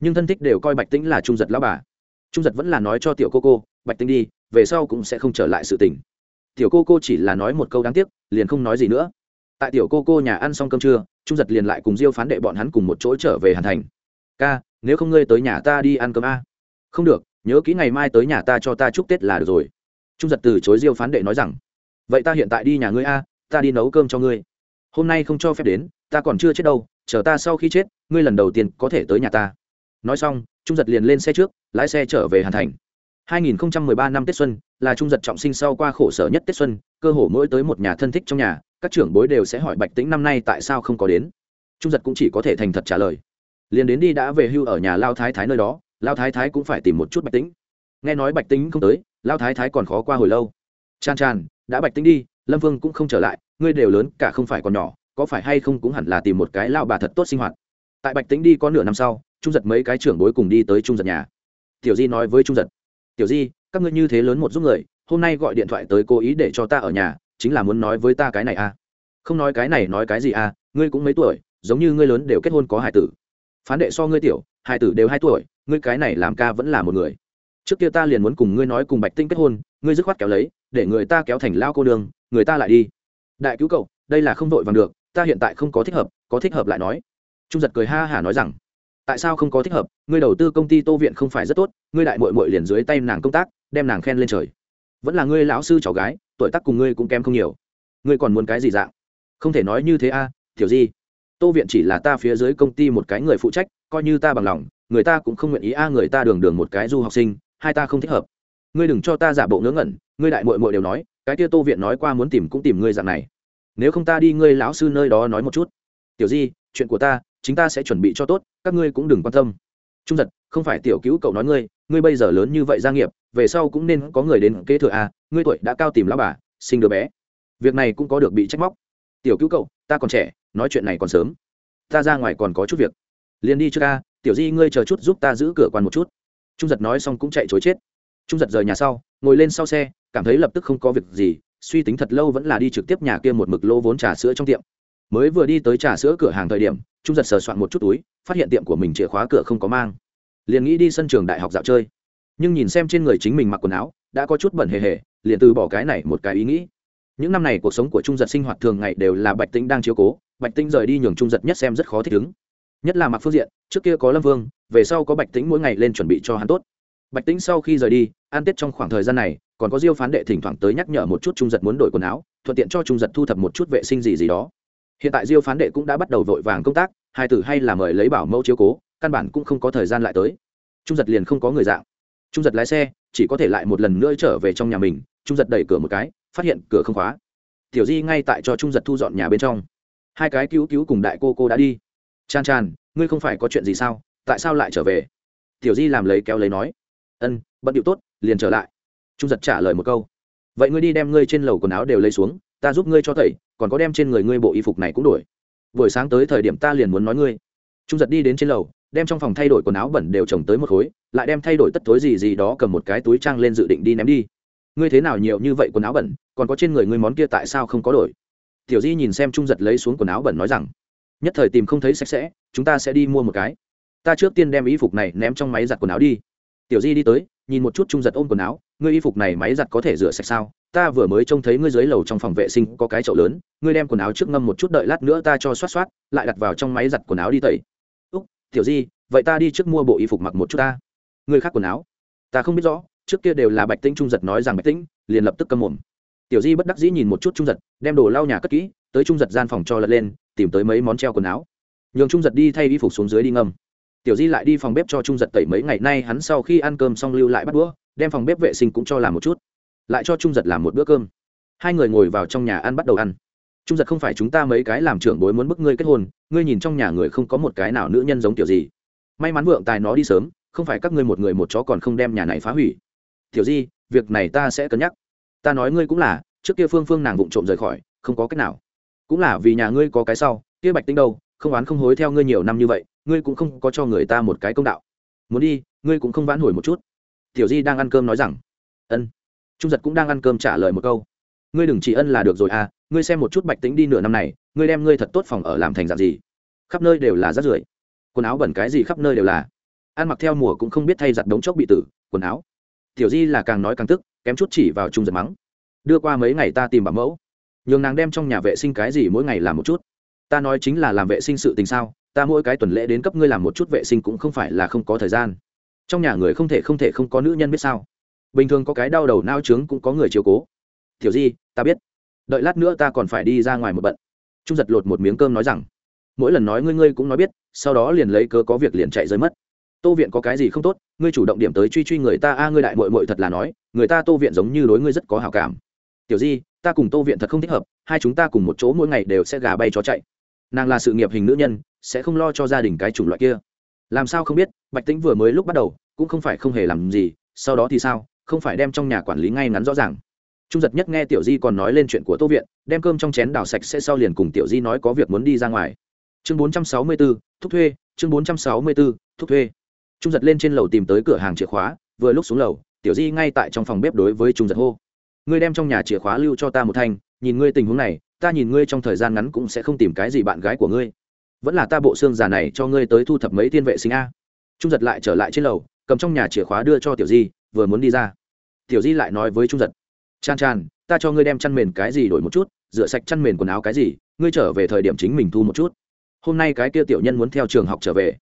nhưng thân thích đều coi bạch tĩnh là trung giật lao bà. Trung giật vẫn là nói cho tiểu cô cô, bạch tĩnh đi, về sau cũng sẽ không trở lại sự tình tiểu cô cô chỉ là nói một câu đáng tiếc, liền không nói gì nữa. Tại tiểu cô cô nhà ăn xong cơm trưa, trung giật liền lại cùng diêu phán đệ bọn hắn cùng một chỗ trở về hàn thành. Ca, nếu không ngươi tới nhà ta đi ăn cơm a. Không được, nhớ kỹ ngày mai tới nhà ta cho ta chúc tết là được rồi. Trung giật từ chối diêu phán đệ nói rằng, vậy ta hiện tại đi nhà ngươi a, ta đi nấu cơm cho ngươi. Hôm nay không cho phép đến, ta còn chưa chết đâu, chờ ta sau khi chết, ngươi lần đầu tiên có thể tới nhà ta. Nói xong, trung giật liền lên xe trước, lái xe trở về hàn thành. 2013 năm Tết xuân là trung giật trọng sinh sau qua khổ sở nhất Tết xuân, cơ hồ mỗi tới một nhà thân thích trong nhà, các trưởng bối đều sẽ hỏi Bạch Tĩnh năm nay tại sao không có đến. Trung giật cũng chỉ có thể thành thật trả lời. Liền đến đi đã về hưu ở nhà Lao Thái Thái nơi đó, Lao Thái Thái cũng phải tìm một chút Bạch Tĩnh. nghe nói bạch Tĩnh không tới lao thái thái còn khó qua hồi lâu chan chan đã bạch Tĩnh đi lâm vương cũng không trở lại ngươi đều lớn cả không phải còn nhỏ có phải hay không cũng hẳn là tìm một cái lao bà thật tốt sinh hoạt tại bạch Tĩnh đi có nửa năm sau trung giật mấy cái trưởng bối cùng đi tới trung giật nhà tiểu di nói với trung giật tiểu di, các ngươi như thế lớn một giúp người, hôm nay gọi điện thoại tới cố ý để cho ta ở nhà, chính là muốn nói với ta cái này à? Không nói cái này nói cái gì à ngươi cũng mấy tuổi, giống như ngươi lớn đều kết hôn có hải tử. Phán đệ so ngươi tiểu hải tử đều hai tuổi, ngươi cái này làm ca vẫn là một người. Trước kia ta liền muốn cùng ngươi nói cùng bạch tinh kết hôn, ngươi dứt khoát kéo lấy, để người ta kéo thành lao cô đường, người ta lại đi. Đại cứu cậu, đây là không vội vàng được, ta hiện tại không có thích hợp, có thích hợp lại nói. Trung giật cười ha hả nói rằng tại sao không có thích hợp? Ngươi đầu tư công ty tô viện không phải rất tốt ngươi đại mội mội liền dưới tay nàng công tác đem nàng khen lên trời. Vẫn là ngươi lão sư cháu gái tuổi tác cùng ngươi cũng kém không nhiều. Ngươi còn muốn cái gì dạng? Không thể nói như thế a à, tiểu di. Tô viện chỉ là ta phía dưới công ty một cái người phụ trách coi như ta bằng lòng người ta cũng không nguyện ý a người ta đường đường một cái du học sinh hai ta không thích hợp. Ngươi đừng cho ta giả bộ ngớ ngẩn ngươi đại mội mội đều nói cái kia tô viện nói qua muốn tìm cũng tìm ngươi dạng này. Nếu không ta đi ngươi lão sư nơi đó nói một chút. Tiểu di chuyện của ta, chính ta sẽ chuẩn bị cho tốt, các ngươi cũng đừng quan tâm. Trung giật, không phải tiểu cứu cậu nói ngươi ngươi bây giờ lớn như vậy gia nghiệp, về sau cũng nên có người đến kế thừa à ngươi tuổi đã cao tìm lão bà, sinh đứa bé. Việc này cũng có được bị trách móc. Tiểu cứu cậu, ta còn trẻ, nói chuyện này còn sớm. Ta ra ngoài còn có chút việc. Liền đi chưa ca tiểu di ngươi chờ chút giúp ta giữ cửa quan một chút. Trung giật nói xong cũng chạy chối chết. Trung giật rời nhà sau, ngồi lên sau xe, cảm thấy lập tức không có việc gì, suy tính thật lâu vẫn là đi trực tiếp nhà kia một mực lô vốn trà sữa trong tiệm mới vừa đi tới trà sữa cửa hàng thời điểm, trung giật sờ soạn một chút túi, phát hiện tiệm của mình chìa khóa cửa không có mang. Liền nghĩ đi sân trường đại học dạo chơi. Nhưng nhìn xem trên người chính mình mặc quần áo, đã có chút bẩn hề hề, liền từ bỏ cái này một cái ý nghĩ. Những năm này cuộc sống của trung giật sinh hoạt thường ngày đều là bạch tĩnh đang chiếu cố, bạch tĩnh rời đi nhường trung giật nhất xem rất khó thích ứng. Nhất là mặc phương diện, trước kia có lâm vương, về sau có bạch tĩnh mỗi ngày lên chuẩn bị cho hắn tốt. Bạch tĩnh sau khi rời đi, an tết trong khoảng thời gian này, còn có diêu phán đệ thỉnh thoảng tới nhắc nhở một chút trung giật muốn đổi quần áo, thuận tiện cho trung giật thu thập một chút vệ sinh gì gì đó hiện tại diêu phán đệ cũng đã bắt đầu vội vàng công tác, hai tử hay là mời lấy bảo mẫu chiếu cố, căn bản cũng không có thời gian lại tới. Trung giật liền không có người dạng. Trung giật lái xe, chỉ có thể lại một lần nữa trở về trong nhà mình, trung giật đẩy cửa một cái, phát hiện cửa không khóa. Tiểu di ngay tại cho trung giật thu dọn nhà bên trong. Hai cái cứu cứu cùng đại cô cô đã đi. Chan chan, ngươi không phải có chuyện gì sao? Tại sao lại trở về? Tiểu di làm lấy kéo lấy nói. Ân, bận điệu tốt, liền trở lại. Trung giật trả lời một câu. Vậy ngươi đi đem ngươi trên lầu quần áo đều lấy xuống, ta giúp ngươi cho thầy còn có đem trên người ngươi bộ y phục này cũng đổi. Buổi sáng tới thời điểm ta liền muốn nói ngươi. Trung giật đi đến trên lầu, đem trong phòng thay đổi quần áo bẩn đều trồng tới một khối, lại đem thay đổi tất tối gì gì đó cầm một cái túi trang lên dự định đi ném đi. Ngươi thế nào nhiều như vậy quần áo bẩn, còn có trên người ngươi món kia tại sao không có đổi? Tiểu di nhìn xem trung giật lấy xuống quần áo bẩn nói rằng, nhất thời tìm không thấy sạch sẽ, chúng ta sẽ đi mua một cái. Ta trước tiên đem y phục này ném trong máy giặt quần áo đi. Tiểu di đi tới, nhìn một chút trung giật ôm quần áo, ngươi y phục này máy giặt có thể rửa sạch sao? Ta vừa mới trông thấy ngươi dưới lầu trong phòng vệ sinh có cái chậu lớn, ngươi đem quần áo trước ngâm một chút đợi lát nữa ta cho xoát xoát, lại đặt vào trong máy giặt quần áo đi tẩy. Úc, tiểu di, vậy ta đi trước mua bộ y phục mặc một chút ta. Ngươi khác quần áo? Ta không biết rõ, trước kia đều là bạch tĩnh trung giật nói rằng bạch tĩnh, liền lập tức câm mồm. Tiểu di bất đắc dĩ nhìn một chút trung giật, đem đồ lau nhà cất kỹ, tới trung giật gian phòng cho lật lên, tìm tới mấy món treo quần áo. Nhường trung giật đi thay y phục xuống dưới đi ngâm. Tiểu di lại đi phòng bếp cho trung giật tẩy mấy ngày nay hắn sau khi ăn cơm xong lưu lại bắt đũa, đem phòng bếp vệ sinh cũng cho làm một chút lại cho trung giật làm một bữa cơm. Hai người ngồi vào trong nhà ăn bắt đầu ăn. Trung giật không phải chúng ta mấy cái làm trưởng bối muốn bức ngươi kết hôn, ngươi nhìn trong nhà người không có một cái nào nữ nhân giống tiểu gì. May mắn vượng tài nó đi sớm, không phải các ngươi một người một chó còn không đem nhà này phá hủy. Tiểu di, việc này ta sẽ cân nhắc. Ta nói ngươi cũng là, trước kia phương phương nàng vụng trộm rời khỏi, không có cách nào. Cũng là vì nhà ngươi có cái sau, kia bạch tinh đâu, không oán không hối theo ngươi nhiều năm như vậy, ngươi cũng không có cho người ta một cái công đạo. Muốn đi, ngươi cũng không vãn hồi một chút. Tiểu di đang ăn cơm nói rằng, ân trung giật cũng đang ăn cơm trả lời một câu. Ngươi đừng chỉ ân là được rồi à ngươi xem một chút bạch tính đi nửa năm này, ngươi đem ngươi thật tốt phòng ở làm thành dạng gì? Khắp nơi đều là rác rưởi. Quần áo bẩn cái gì khắp nơi đều là. Ăn mặc theo mùa cũng không biết thay giặt đống chốc bị tử, quần áo. Tiểu di là càng nói càng tức, kém chút chỉ vào trung giật mắng. Đưa qua mấy ngày ta tìm bảo mẫu. Nhường nàng đem trong nhà vệ sinh cái gì mỗi ngày làm một chút. Ta nói chính là làm vệ sinh sự tình sao, ta mỗi cái tuần lễ đến cấp ngươi làm một chút vệ sinh cũng không phải là không có thời gian. Trong nhà người không thể không thể không có nữ nhân biết sao bình thường có cái đau đầu nao trướng cũng có người chiều cố. Tiểu di, ta biết. Đợi lát nữa ta còn phải đi ra ngoài một bận. Trung giật lột một miếng cơm nói rằng, mỗi lần nói ngươi ngươi cũng nói biết, sau đó liền lấy cớ có việc liền chạy rơi mất. Tô viện có cái gì không tốt, ngươi chủ động điểm tới truy truy người ta, a, ngươi đại mội mội thật là nói, người ta tô viện giống như đối ngươi rất có hào cảm. Tiểu di, ta cùng tô viện thật không thích hợp, hai chúng ta cùng một chỗ mỗi ngày đều sẽ gà bay chó chạy. Nàng là sự nghiệp hình nữ nhân, sẽ không lo cho gia đình cái chủng loại kia. Làm sao không biết, bạch tĩnh vừa mới lúc bắt đầu, cũng không phải không hề làm gì, sau đó thì sao không phải đem trong nhà quản lý ngay ngắn rõ ràng. Trung giật nhất nghe tiểu di còn nói lên chuyện của tô viện, đem cơm trong chén đào sạch sẽ sau liền cùng tiểu di nói có việc muốn đi ra ngoài. Chương bốn trăm sáu mươi b ố thúc thuê, chương bốn trăm sáu mươi b ố thúc thuê. Trung giật lên trên lầu tìm tới cửa hàng chìa khóa, vừa lúc xuống lầu, tiểu di ngay tại trong phòng bếp đối với trung giật hô. Ngươi đem trong nhà chìa khóa lưu cho ta một thanh, nhìn ngươi tình huống này, ta nhìn ngươi trong thời gian ngắn cũng sẽ không tìm cái gì bạn gái của ngươi. Vẫn là ta bộ xương già này cho ngươi tới thu thập mấy thiên vệ sinh a. Trung giật lại trở lại trên lầu, cầm trong nhà chìa khóa đưa cho tiểu di vừa muốn đi ra. Tiểu di lại nói với trung giật, chan chan, ta cho ngươi đem chăn mền cái gì đổi một chút, rửa sạch chăn mền quần áo cái gì, ngươi trở về thời điểm chính mình thu một chút. Hôm nay cái kia tiểu nhân muốn theo trường học trở về.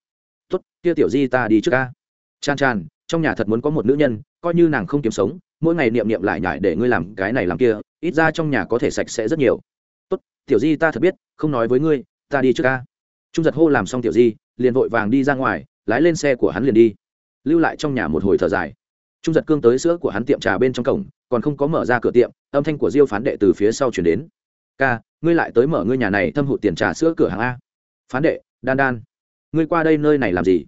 Tốt, kia tiểu di ta đi trước ca. Chan chan, trong nhà thật muốn có một nữ nhân, coi như nàng không kiếm sống, mỗi ngày niệm niệm lại nhải để ngươi làm cái này làm kia, ít ra trong nhà có thể sạch sẽ rất nhiều. Tốt, tiểu di ta thật biết, không nói với ngươi, ta đi trước ca. Trung giật hô làm xong tiểu di, liền vội vàng đi ra ngoài, lái lên xe của hắn liền đi. Lưu lại trong nhà một hồi thở dài trung giật cương tới sữa của hắn tiệm trà bên trong cổng, còn không có mở ra cửa tiệm, âm thanh của diêu phán đệ từ phía sau chuyển đến. Ca, ngươi lại tới mở ngươi nhà này thâm hụt tiền trà sữa cửa hàng a. Phán đệ, đan đan, ngươi qua đây nơi này làm gì?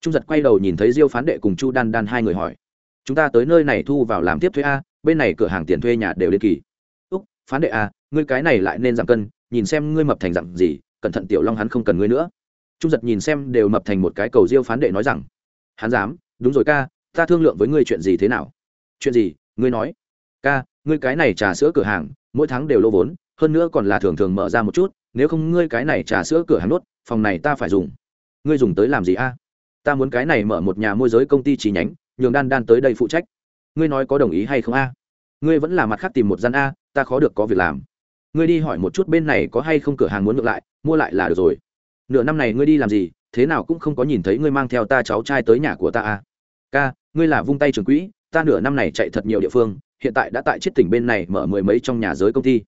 Trung giật quay đầu nhìn thấy diêu phán đệ cùng chu đan đan hai người hỏi. Chúng ta tới nơi này thu vào làm tiếp thuê a, bên này cửa hàng tiền thuê nhà đều đến kỳ. Úc, phán đệ a, ngươi cái này lại nên giảm cân, nhìn xem ngươi mập thành dặn gì, cẩn thận tiểu long hắn không cần ngươi nữa. Trung giật nhìn xem đều mập thành một cái cầu diêu phán đệ nói rằng. Hắn dám, đúng rồi ca ta thương lượng với ngươi chuyện gì thế nào? Chuyện gì? Ngươi nói. Ca, ngươi cái này trà sữa cửa hàng, mỗi tháng đều lô vốn, hơn nữa còn là thường thường mở ra một chút, nếu không ngươi cái này trà sữa cửa hàng nốt, phòng này ta phải dùng. Ngươi dùng tới làm gì a? Ta muốn cái này mở một nhà môi giới công ty chi nhánh, nhường đan đan tới đây phụ trách. Ngươi nói có đồng ý hay không a? Ngươi vẫn là mặt khác tìm một gian a, ta khó được có việc làm. Ngươi đi hỏi một chút bên này có hay không cửa hàng muốn ngược lại, mua lại là được rồi. Nửa năm này ngươi đi làm gì, thế nào cũng không có nhìn thấy ngươi mang theo ta cháu trai tới nhà của ta a. Ca ngươi là vung tay trường quỹ, ta nửa năm này chạy thật nhiều địa phương, hiện tại đã tại chiết tỉnh bên này mở mười mấy trong nhà giới công ty.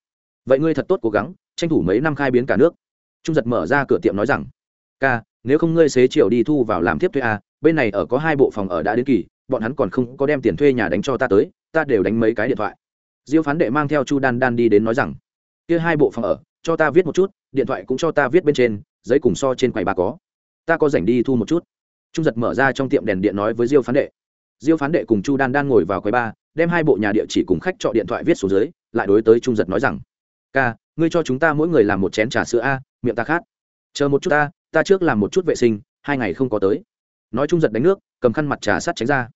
Vậy ngươi thật tốt cố gắng, tranh thủ mấy năm khai biến cả nước. Trung giật mở ra cửa tiệm nói rằng, ca, nếu không ngươi xế chiều đi thu vào làm tiếp thuê à? bên này ở có hai bộ phòng ở đã đến kỳ, bọn hắn còn không có đem tiền thuê nhà đánh cho ta tới, ta đều đánh mấy cái điện thoại. Diêu phán đệ mang theo chu đan đan đi đến nói rằng, kia hai bộ phòng ở, cho ta viết một chút, điện thoại cũng cho ta viết bên trên, giấy cùng so trên quầy bà có. Ta có rảnh đi thu một chút. Trung giật mở ra trong tiệm đèn điện nói với diêu phán đệ diêu phán đệ cùng chu đan đan ngồi vào quầy ba đem hai bộ nhà địa chỉ cùng khách trọ điện thoại viết xuống dưới, lại đối tới trung giật nói rằng, ca, ngươi cho chúng ta mỗi người làm một chén trà sữa a, miệng ta khát. Chờ một chút ta ta trước làm một chút vệ sinh, hai ngày không có tới. Nói trung giật đánh nước, cầm khăn mặt trà sắt tránh ra.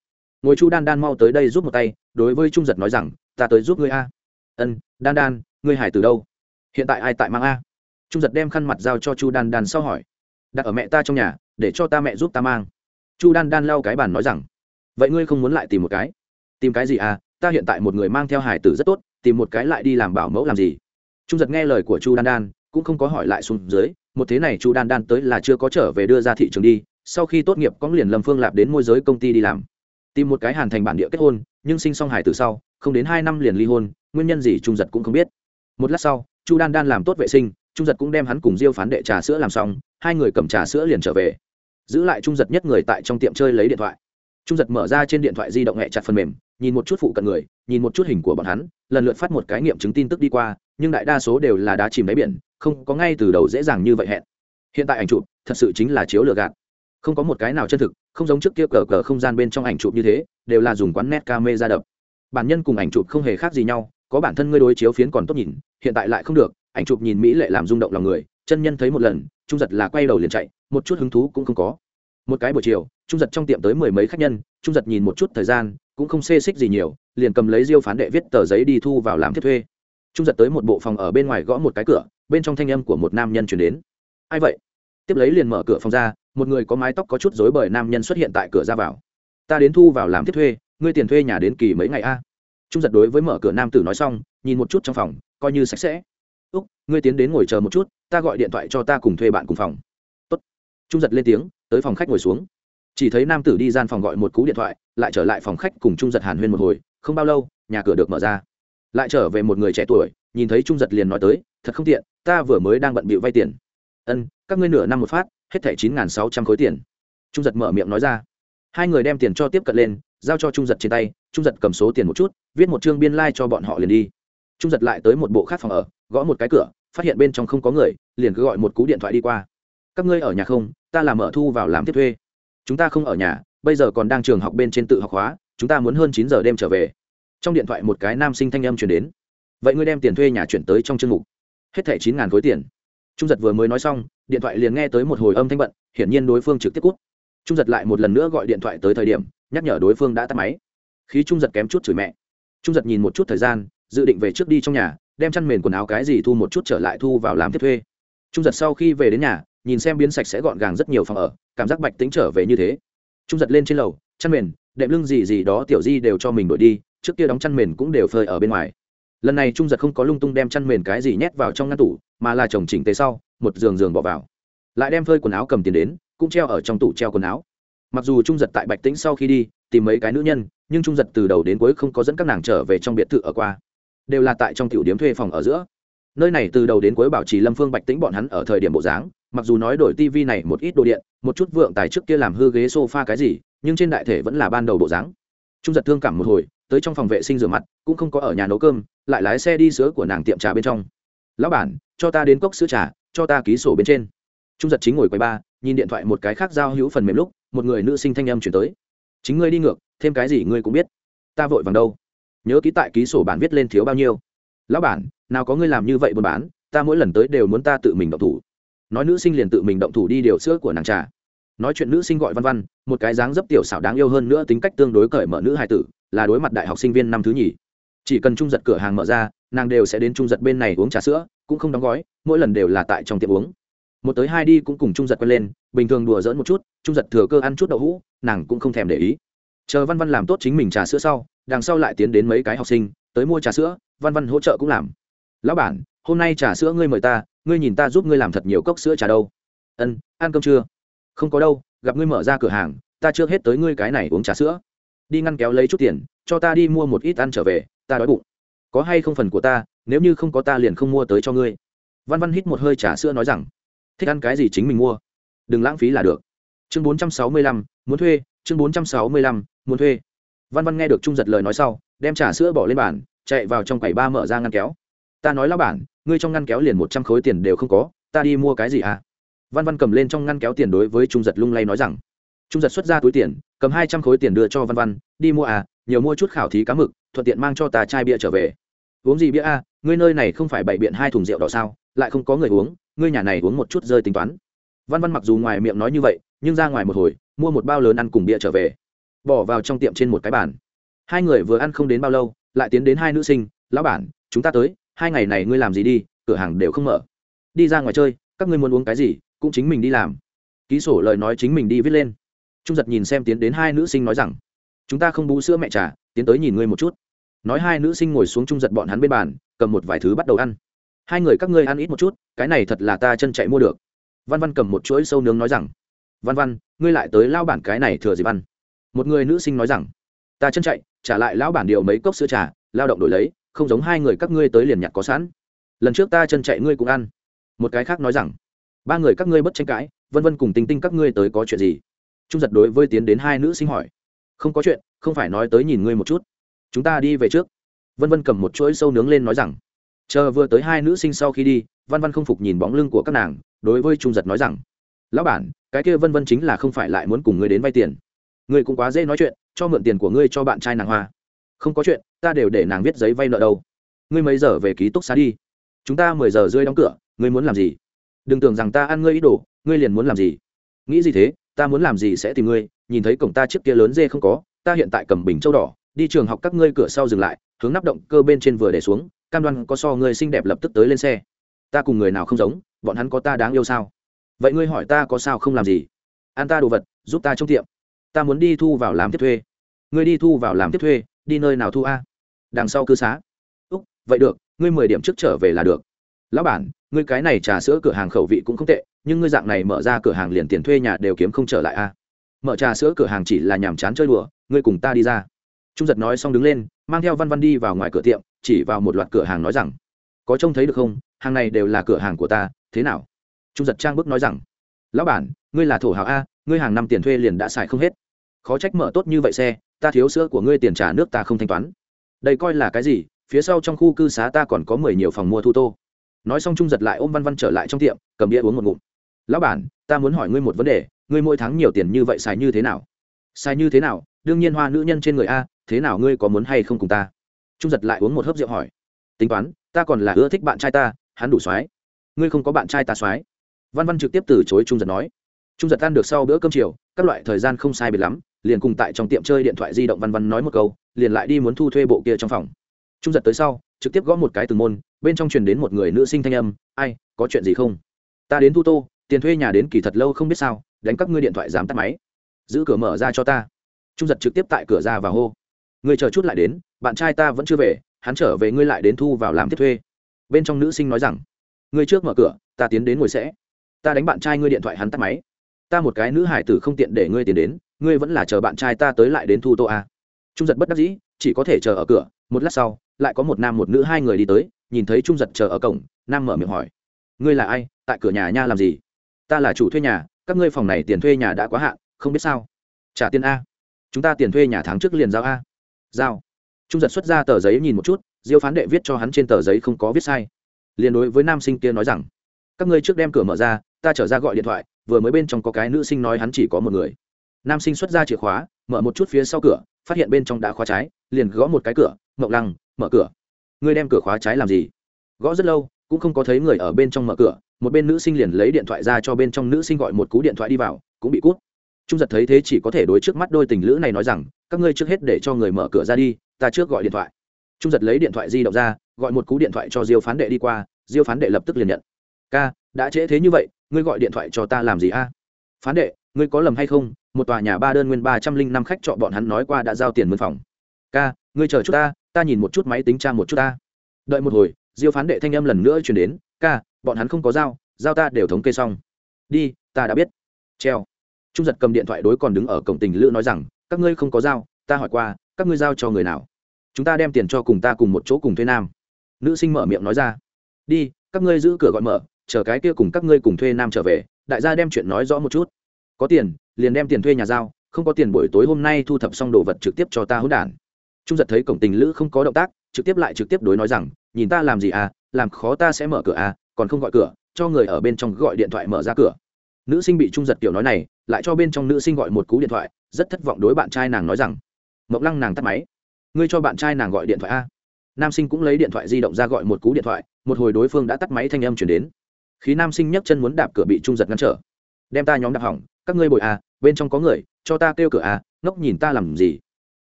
Ngồi chu đan đan mau tới đây giúp một tay, đối với trung giật nói rằng, ta tới giúp ngươi a. Ân, đan đan, ngươi hải từ đâu? Hiện tại ai tại mang a? Trung giật đem khăn mặt giao cho chu đan đan sau hỏi, đặt ở mẹ ta trong nhà, để cho ta mẹ giúp ta mang. Chu đan đan lau cái bàn nói rằng vậy ngươi không muốn lại tìm một cái? Tìm cái gì à? Ta hiện tại một người mang theo hải tử rất tốt, tìm một cái lại đi làm bảo mẫu làm gì? Trung giật nghe lời của chu đan đan, cũng không có hỏi lại xuống dưới, một thế này chu đan đan tới là chưa có trở về đưa ra thị trường đi, sau khi tốt nghiệp cóng liền lâm phương lạp đến môi giới công ty đi làm. Tìm một cái hàn thành bản địa kết hôn, nhưng sinh xong hải tử sau, không đến hai năm liền ly hôn, nguyên nhân gì trung giật cũng không biết. Một lát sau, chu đan đan làm tốt vệ sinh, trung giật cũng đem hắn cùng diêu phán đệ trà sữa làm xong, hai người cầm trà sữa liền trở về. Giữ lại trung giật nhất người tại trong tiệm chơi lấy điện thoại trung giật mở ra trên điện thoại di động hẹ chặt phần mềm, nhìn một chút phụ cận người, nhìn một chút hình của bọn hắn, lần lượt phát một cái nghiệm chứng tin tức đi qua, nhưng đại đa số đều là đá chìm đáy biển, không có ngay từ đầu dễ dàng như vậy hẹn. Hiện tại ảnh chụp, thật sự chính là chiếu lừa gạt. Không có một cái nào chân thực, không giống trước kia cờ cờ không gian bên trong ảnh chụp như thế, đều là dùng quán nét ca mê ra đập. Bản nhân cùng ảnh chụp không hề khác gì nhau, có bản thân ngươi đối chiếu phiến còn tốt nhìn, hiện tại lại không được, ảnh chụp nhìn mỹ lệ làm rung động lòng người, chân nhân thấy một lần, trung giật là quay đầu liền chạy, một chút hứng thú cũng không có. Một cái buổi chiều trung giật trong tiệm tới mười mấy khách nhân, trung giật nhìn một chút thời gian, cũng không xê xích gì nhiều, liền cầm lấy diêu phán đệ viết tờ giấy đi thu vào làm thiết thuê. Trung giật tới một bộ phòng ở bên ngoài gõ một cái cửa, bên trong thanh âm của một nam nhân chuyển đến. Ai vậy? Tiếp lấy liền mở cửa phòng ra, một người có mái tóc có chút rối bời nam nhân xuất hiện tại cửa ra vào. Ta đến thu vào làm thiết thuê, ngươi tiền thuê nhà đến kỳ mấy ngày a? Trung giật đối với mở cửa nam tử nói xong, nhìn một chút trong phòng, coi như sạch sẽ. Úc, ngươi tiến đến ngồi chờ một chút, ta gọi điện thoại cho ta cùng thuê bạn cùng phòng. Tốt. trung giật lên tiếng, tới phòng khách ngồi xuống chỉ thấy nam tử đi gian phòng gọi một cú điện thoại, lại trở lại phòng khách cùng trung giật hàn huyên một hồi, không bao lâu, nhà cửa được mở ra. Lại trở về một người trẻ tuổi, nhìn thấy trung giật liền nói tới, thật không tiện, ta vừa mới đang bận bịu vay tiền. Ân, các ngươi nửa năm một phát, hết thẻ chín sáu trăm khối tiền. Trung giật mở miệng nói ra. Hai người đem tiền cho tiếp cận lên, giao cho trung giật trên tay, trung giật cầm số tiền một chút, viết một chương biên lai、like、cho bọn họ liền đi. Trung giật lại tới một bộ khác phòng ở, gõ một cái cửa, phát hiện bên trong không có người, liền cứ gọi một cú điện thoại đi qua. Các ngươi ở nhà không? Ta làm mở thu vào làm tiếp thuê chúng ta không ở nhà, bây giờ còn đang trường học bên trên tự học hóa chúng ta muốn hơn chín giờ đêm trở về. Trong điện thoại một cái nam sinh thanh âm chuyển đến. Vậy ngươi đem tiền thuê nhà chuyển tới trong chương mục. Hết thẻ chín ngàn khối tiền. Trung giật vừa mới nói xong, điện thoại liền nghe tới một hồi âm thanh bận, hiển nhiên đối phương trực tiếp cút. Trung giật lại một lần nữa gọi điện thoại tới thời điểm, nhắc nhở đối phương đã tắt máy. Khi trung giật kém chút chửi mẹ. Trung giật nhìn một chút thời gian, dự định về trước đi trong nhà, đem chăn mền quần áo cái gì thu một chút trở lại thu vào làm tiếp thuê. Trung giật sau khi về đến nhà, nhìn xem biến sạch sẽ gọn gàng rất nhiều phòng ở cảm giác bạch tính trở về như thế. Trung giật lên trên lầu, chăn mền, đệm lưng gì gì đó tiểu di đều cho mình đổi đi, trước kia đóng chăn mền cũng đều phơi ở bên ngoài. Lần này trung giật không có lung tung đem chăn mền cái gì nhét vào trong ngăn tủ, mà là chồng chỉnh tế sau, một giường giường bỏ vào. Lại đem phơi quần áo cầm tiền đến, cũng treo ở trong tủ treo quần áo. Mặc dù trung giật tại bạch tĩnh sau khi đi, tìm mấy cái nữ nhân, nhưng trung giật từ đầu đến cuối không có dẫn các nàng trở về trong biệt thự ở qua. Đều là tại trong tiểu điếm thuê phòng ở giữa. Nơi này từ đầu đến cuối bảo trì lâm phương bạch tĩnh bọn hắn ở thời điểm bộ dáng mặc dù nói đổi tivi này một ít đồ điện, một chút vượng tài trước kia làm hư ghế sofa cái gì, nhưng trên đại thể vẫn là ban đầu bộ dáng. Trung giật thương cảm một hồi, tới trong phòng vệ sinh rửa mặt, cũng không có ở nhà nấu cơm, lại lái xe đi sữa của nàng tiệm trà bên trong. Lão bản, cho ta đến cốc sữa trà, cho ta ký sổ bên trên. Trung giật chính ngồi quầy ba, nhìn điện thoại một cái khác giao hữu phần mềm lúc, một người nữ sinh thanh âm chuyển tới. Chính ngươi đi ngược, thêm cái gì ngươi cũng biết. Ta vội vàng đâu? Nhớ ký tại ký sổ bản viết lên thiếu bao nhiêu. Lão bản, nào có ngươi làm như vậy buôn bán, ta mỗi lần tới đều muốn ta tự mình động thủ nói nữ sinh liền tự mình động thủ đi điều sữa của nàng trà. Nói chuyện nữ sinh gọi văn văn, một cái dáng dấp tiểu xảo đáng yêu hơn nữa tính cách tương đối cởi mở nữ hài tử, là đối mặt đại học sinh viên năm thứ nhì. Chỉ cần trung giật cửa hàng mở ra, nàng đều sẽ đến trung giật bên này uống trà sữa, cũng không đóng gói, mỗi lần đều là tại trong tiệm uống. Một tới hai đi cũng cùng trung giật quen lên, bình thường đùa dỡn một chút, trung giật thừa cơ ăn chút đậu hũ, nàng cũng không thèm để ý. Chờ văn văn làm tốt chính mình trà sữa sau, đằng sau lại tiến đến mấy cái học sinh, tới mua trà sữa, văn văn hỗ trợ cũng làm. Lão bản, hôm nay trà sữa ngươi mời ta ngươi nhìn ta giúp ngươi làm thật nhiều cốc sữa trà đâu? Ân, ăn cơm chưa? Không có đâu, gặp ngươi mở ra cửa hàng, ta chưa hết tới ngươi cái này uống trà sữa. Đi ngăn kéo lấy chút tiền, cho ta đi mua một ít ăn trở về, ta đói bụng. Có hay không phần của ta, nếu như không có ta liền không mua tới cho ngươi. Văn văn hít một hơi trà sữa nói rằng, thích ăn cái gì chính mình mua. Đừng lãng phí là được. Chương bốn trăm sáu mươi lăm, muốn thuê, chương bốn trăm sáu mươi lăm, muốn thuê. Văn văn nghe được trung giật lời nói sau, đem trà sữa bỏ lên bàn, chạy vào trong quầy ba mở ra ngăn kéo. Ta nói lão bản ngươi trong ngăn kéo liền một trăm khối tiền đều không có, ta đi mua cái gì à? Văn văn cầm lên trong ngăn kéo tiền đối với trung giật lung lay nói rằng, trung giật xuất ra túi tiền, cầm hai trăm khối tiền đưa cho văn văn, đi mua à nhiều mua chút khảo thí cá mực, thuận tiện mang cho ta chai bia trở về. Uống gì bia à ngươi nơi này không phải bày biện hai thùng rượu đỏ sao, lại không có người uống, ngươi nhà này uống một chút rơi tính toán. Văn văn mặc dù ngoài miệng nói như vậy, nhưng ra ngoài một hồi, mua một bao lớn ăn cùng bia trở về. Bỏ vào trong tiệm trên một cái bàn. Hai người vừa ăn không đến bao lâu, lại tiến đến hai nữ sinh, lão bản, chúng ta tới hai ngày này ngươi làm gì đi, cửa hàng đều không mở. Đi ra ngoài chơi, các ngươi muốn uống cái gì, cũng chính mình đi làm. Ký sổ lời nói chính mình đi viết lên. Trung giật nhìn xem tiến đến hai nữ sinh nói rằng, chúng ta không bú sữa mẹ trà, tiến tới nhìn ngươi một chút. Nói hai nữ sinh ngồi xuống trung giật bọn hắn bên bàn, cầm một vài thứ bắt đầu ăn. Hai người các ngươi ăn ít một chút, cái này thật là ta chân chạy mua được. Văn văn cầm một chuỗi sâu nướng nói rằng, văn văn, ngươi lại tới lao bản cái này thừa gì văn một người nữ sinh nói rằng, ta chân chạy, trả lại lão bản điều mấy cốc sữa trà, lao động đổi lấy không giống hai người các ngươi tới liền nhặt có sẵn. Lần trước ta chân chạy ngươi cũng ăn. Một cái khác nói rằng, ba người các ngươi bất tranh cãi, vân vân cùng tinh tinh các ngươi tới có chuyện gì? Trung giật đối với tiến đến hai nữ sinh hỏi, không có chuyện, không phải nói tới nhìn ngươi một chút. Chúng ta đi về trước. Vân vân cầm một chuỗi sâu nướng lên nói rằng, chờ vừa tới hai nữ sinh sau khi đi văn văn không phục nhìn bóng lưng của các nàng, đối với trung giật nói rằng, lão bản, cái kia vân vân chính là không phải lại muốn cùng ngươi đến vay tiền. Ngươi cũng quá dễ nói chuyện, cho mượn tiền của ngươi cho bạn trai nàng hoa không có chuyện, ta đều để nàng viết giấy vay nợ đâu. Ngươi mấy giờ về ký túc xá đi? Chúng ta mười giờ rơi đóng cửa, ngươi muốn làm gì? Đừng tưởng rằng ta ăn ngươi ý đồ, ngươi liền muốn làm gì? Nghĩ gì thế? Ta muốn làm gì sẽ tìm ngươi, nhìn thấy cổng ta trước kia lớn dê không có, ta hiện tại cầm bình châu đỏ, đi trường học các ngươi cửa sau dừng lại, hướng nắp động cơ bên trên vừa để xuống, cam đoan có so ngươi xinh đẹp lập tức tới lên xe. Ta cùng người nào không giống, bọn hắn có ta đáng yêu sao? Vậy ngươi hỏi ta có sao không làm gì? Ăn ta đồ vật, giúp ta trong tiệm. Ta muốn đi thu vào làm tiếp thuê. Ngươi đi thu vào làm tiếp thuê đi nơi nào thu a? Đằng sau cư xá. Úc, vậy được, ngươi mười điểm trước trở về là được. Lão bản, ngươi cái này trà sữa cửa hàng khẩu vị cũng không tệ, nhưng ngươi dạng này mở ra cửa hàng liền tiền thuê nhà đều kiếm không trở lại a. Mở trà sữa cửa hàng chỉ là nhàm chán chơi đùa, ngươi cùng ta đi ra. Trung giật nói xong đứng lên, mang theo văn văn đi vào ngoài cửa tiệm, chỉ vào một loạt cửa hàng nói rằng, có trông thấy được không? Hàng này đều là cửa hàng của ta, thế nào? Trung giật trang bức nói rằng, lão bản, ngươi là thổ hào a, ngươi hàng năm tiền thuê liền đã xài không hết. Khó trách mở tốt như vậy xe ta thiếu sữa của ngươi tiền trả nước ta không thanh toán. Đây coi là cái gì? Phía sau trong khu cư xá ta còn có mười nhiều phòng mua thu tô. Nói xong trung giật lại ôm văn văn trở lại trong tiệm, cầm bia uống một ngụm. Lão bản, ta muốn hỏi ngươi một vấn đề, ngươi mỗi tháng nhiều tiền như vậy xài như thế nào? Xài như thế nào? Đương nhiên hoa nữ nhân trên người a, thế nào ngươi có muốn hay không cùng ta? Trung giật lại uống một hớp rượu hỏi. Tính toán, ta còn là ưa thích bạn trai ta, hắn đủ soái. Ngươi không có bạn trai ta soái. Văn văn trực tiếp từ chối trung giật nói trung giật ăn được sau bữa cơm chiều, các loại thời gian không sai biệt lắm, liền cùng tại trong tiệm chơi điện thoại di động văn văn nói một câu, liền lại đi muốn thu thuê bộ kia trong phòng. Trung giật tới sau, trực tiếp gõ một cái từng môn, bên trong truyền đến một người nữ sinh thanh âm, ai, có chuyện gì không? Ta đến thu tô, tiền thuê nhà đến kỳ thật lâu không biết sao, đánh các ngươi điện thoại dám tắt máy. Giữ cửa mở ra cho ta. Trung giật trực tiếp tại cửa ra và hô người chờ chút lại đến, bạn trai ta vẫn chưa về, hắn trở về ngươi lại đến thu vào làm tiếp thuê. Bên trong nữ sinh nói rằng, ngươi trước mở cửa, ta tiến đến ngồi sẽ. Ta đánh bạn trai ngươi điện thoại hắn tắt máy ta một cái nữ hải tử không tiện để ngươi tiền đến, ngươi vẫn là chờ bạn trai ta tới lại đến thu tô a. Trung giật bất đắc dĩ, chỉ có thể chờ ở cửa. Một lát sau, lại có một nam một nữ hai người đi tới, nhìn thấy trung giật chờ ở cổng, nam mở miệng hỏi. Ngươi là ai? Tại cửa nhà nha làm gì? Ta là chủ thuê nhà, các ngươi phòng này tiền thuê nhà đã quá hạn, không biết sao? Trả tiền a. Chúng ta tiền thuê nhà tháng trước liền giao a. Giao. Trung giật xuất ra tờ giấy nhìn một chút, diêu phán đệ viết cho hắn trên tờ giấy không có viết sai. Liền đối với nam sinh kia nói rằng, các ngươi trước đem cửa mở ra, ta trở ra gọi điện thoại vừa mới bên trong có cái nữ sinh nói hắn chỉ có một người. Nam sinh xuất ra chìa khóa, mở một chút phía sau cửa, phát hiện bên trong đã khóa trái, liền gõ một cái cửa, mộng lăng, mở cửa. Ngươi đem cửa khóa trái làm gì? Gõ rất lâu, cũng không có thấy người ở bên trong mở cửa, một bên nữ sinh liền lấy điện thoại ra cho bên trong nữ sinh gọi một cú điện thoại đi vào, cũng bị cút. Trung giật thấy thế chỉ có thể đối trước mắt đôi tình lữ này nói rằng, các ngươi trước hết để cho người mở cửa ra đi, ta trước gọi điện thoại. Trung giật lấy điện thoại di động ra, gọi một cú điện thoại cho diêu phán đệ đi qua, diêu phán đệ lập tức liền nhận. Ca đã trễ thế như vậy ngươi gọi điện thoại cho ta làm gì a? Phán đệ ngươi có lầm hay không? Một tòa nhà ba đơn nguyên ba trăm linh năm khách trọ bọn hắn nói qua đã giao tiền mân phòng. Ca ngươi chờ chút ta ta nhìn một chút máy tính trang một chút ta. Đợi một hồi diêu phán đệ thanh âm lần nữa chuyển đến. Ca bọn hắn không có dao, dao ta đều thống kê xong. Đi ta đã biết. Treo. Trung giật cầm điện thoại đối còn đứng ở cổng tình lữ nói rằng các ngươi không có dao, ta hỏi qua các ngươi giao cho người nào? Chúng ta đem tiền cho cùng ta cùng một chỗ cùng thuê nam. Nữ sinh mở miệng nói ra. Đi các ngươi giữ cửa gọi mở chờ cái kia cùng các ngươi cùng thuê nam trở về, đại gia đem chuyện nói rõ một chút. Có tiền, liền đem tiền thuê nhà giao, không có tiền buổi tối hôm nay thu thập xong đồ vật trực tiếp cho ta hỗn đản. Trung giật thấy cổng tình lữ không có động tác, trực tiếp lại trực tiếp đối nói rằng, nhìn ta làm gì à làm khó ta sẽ mở cửa à còn không gọi cửa, cho người ở bên trong gọi điện thoại mở ra cửa. Nữ sinh bị trung giật kiểu nói này, lại cho bên trong nữ sinh gọi một cú điện thoại, rất thất vọng đối bạn trai nàng nói rằng mộng lăng nàng tắt máy, ngươi cho bạn trai nàng gọi điện thoại a nam sinh cũng lấy điện thoại di động ra gọi một cú điện thoại, một hồi đối phương đã tắt máy thanh âm chuyển đến khi nam sinh nhấc chân muốn đạp cửa bị trung giật ngăn trở. Đem ta nhóm đạp hỏng, các ngươi bồi à bên trong có người, cho ta kêu cửa à ngốc nhìn ta làm gì.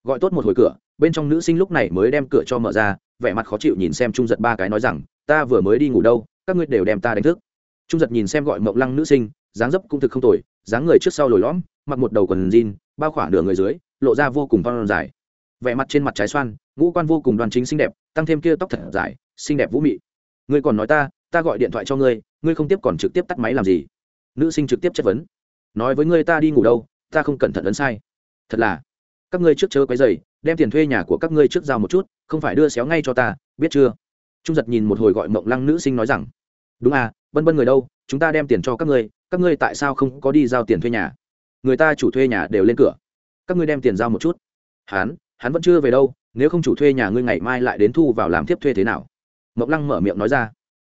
Gọi tốt một hồi cửa, bên trong nữ sinh lúc này mới đem cửa cho mở ra, vẻ mặt khó chịu nhìn xem trung giật ba cái nói rằng, ta vừa mới đi ngủ đâu, các ngươi đều đem ta đánh thức. Trung giật nhìn xem gọi mộng lăng nữ sinh, dáng dấp cũng thực không tồi, dáng người trước sau lồi lõm, mặc một đầu quần jean, bao khoảng nửa người dưới, lộ ra vô cùng thon dài. Vẻ mặt trên mặt trái xoan, ngũ quan vô cùng đoàn chính xinh đẹp, tăng thêm kia tóc thật dài, xinh đẹp vũ mị. Ngươi còn nói ta ta gọi điện thoại cho ngươi ngươi không tiếp còn trực tiếp tắt máy làm gì? Nữ sinh trực tiếp chất vấn. Nói với ngươi ta đi ngủ đâu ta không cẩn thận ấn sai. Thật là các ngươi trước chớ quấy dày đem tiền thuê nhà của các ngươi trước giao một chút không phải đưa xéo ngay cho ta biết chưa? Trung giật nhìn một hồi gọi mộng lăng nữ sinh nói rằng đúng à bân bân người đâu chúng ta đem tiền cho các ngươi các ngươi tại sao không có đi giao tiền thuê nhà? Người ta chủ thuê nhà đều lên cửa. Các ngươi đem tiền giao một chút. Hán, hắn vẫn chưa về đâu nếu không chủ thuê nhà ngươi ngày mai lại đến thu vào làm tiếp thuê thế nào? Mộng lăng mở miệng nói ra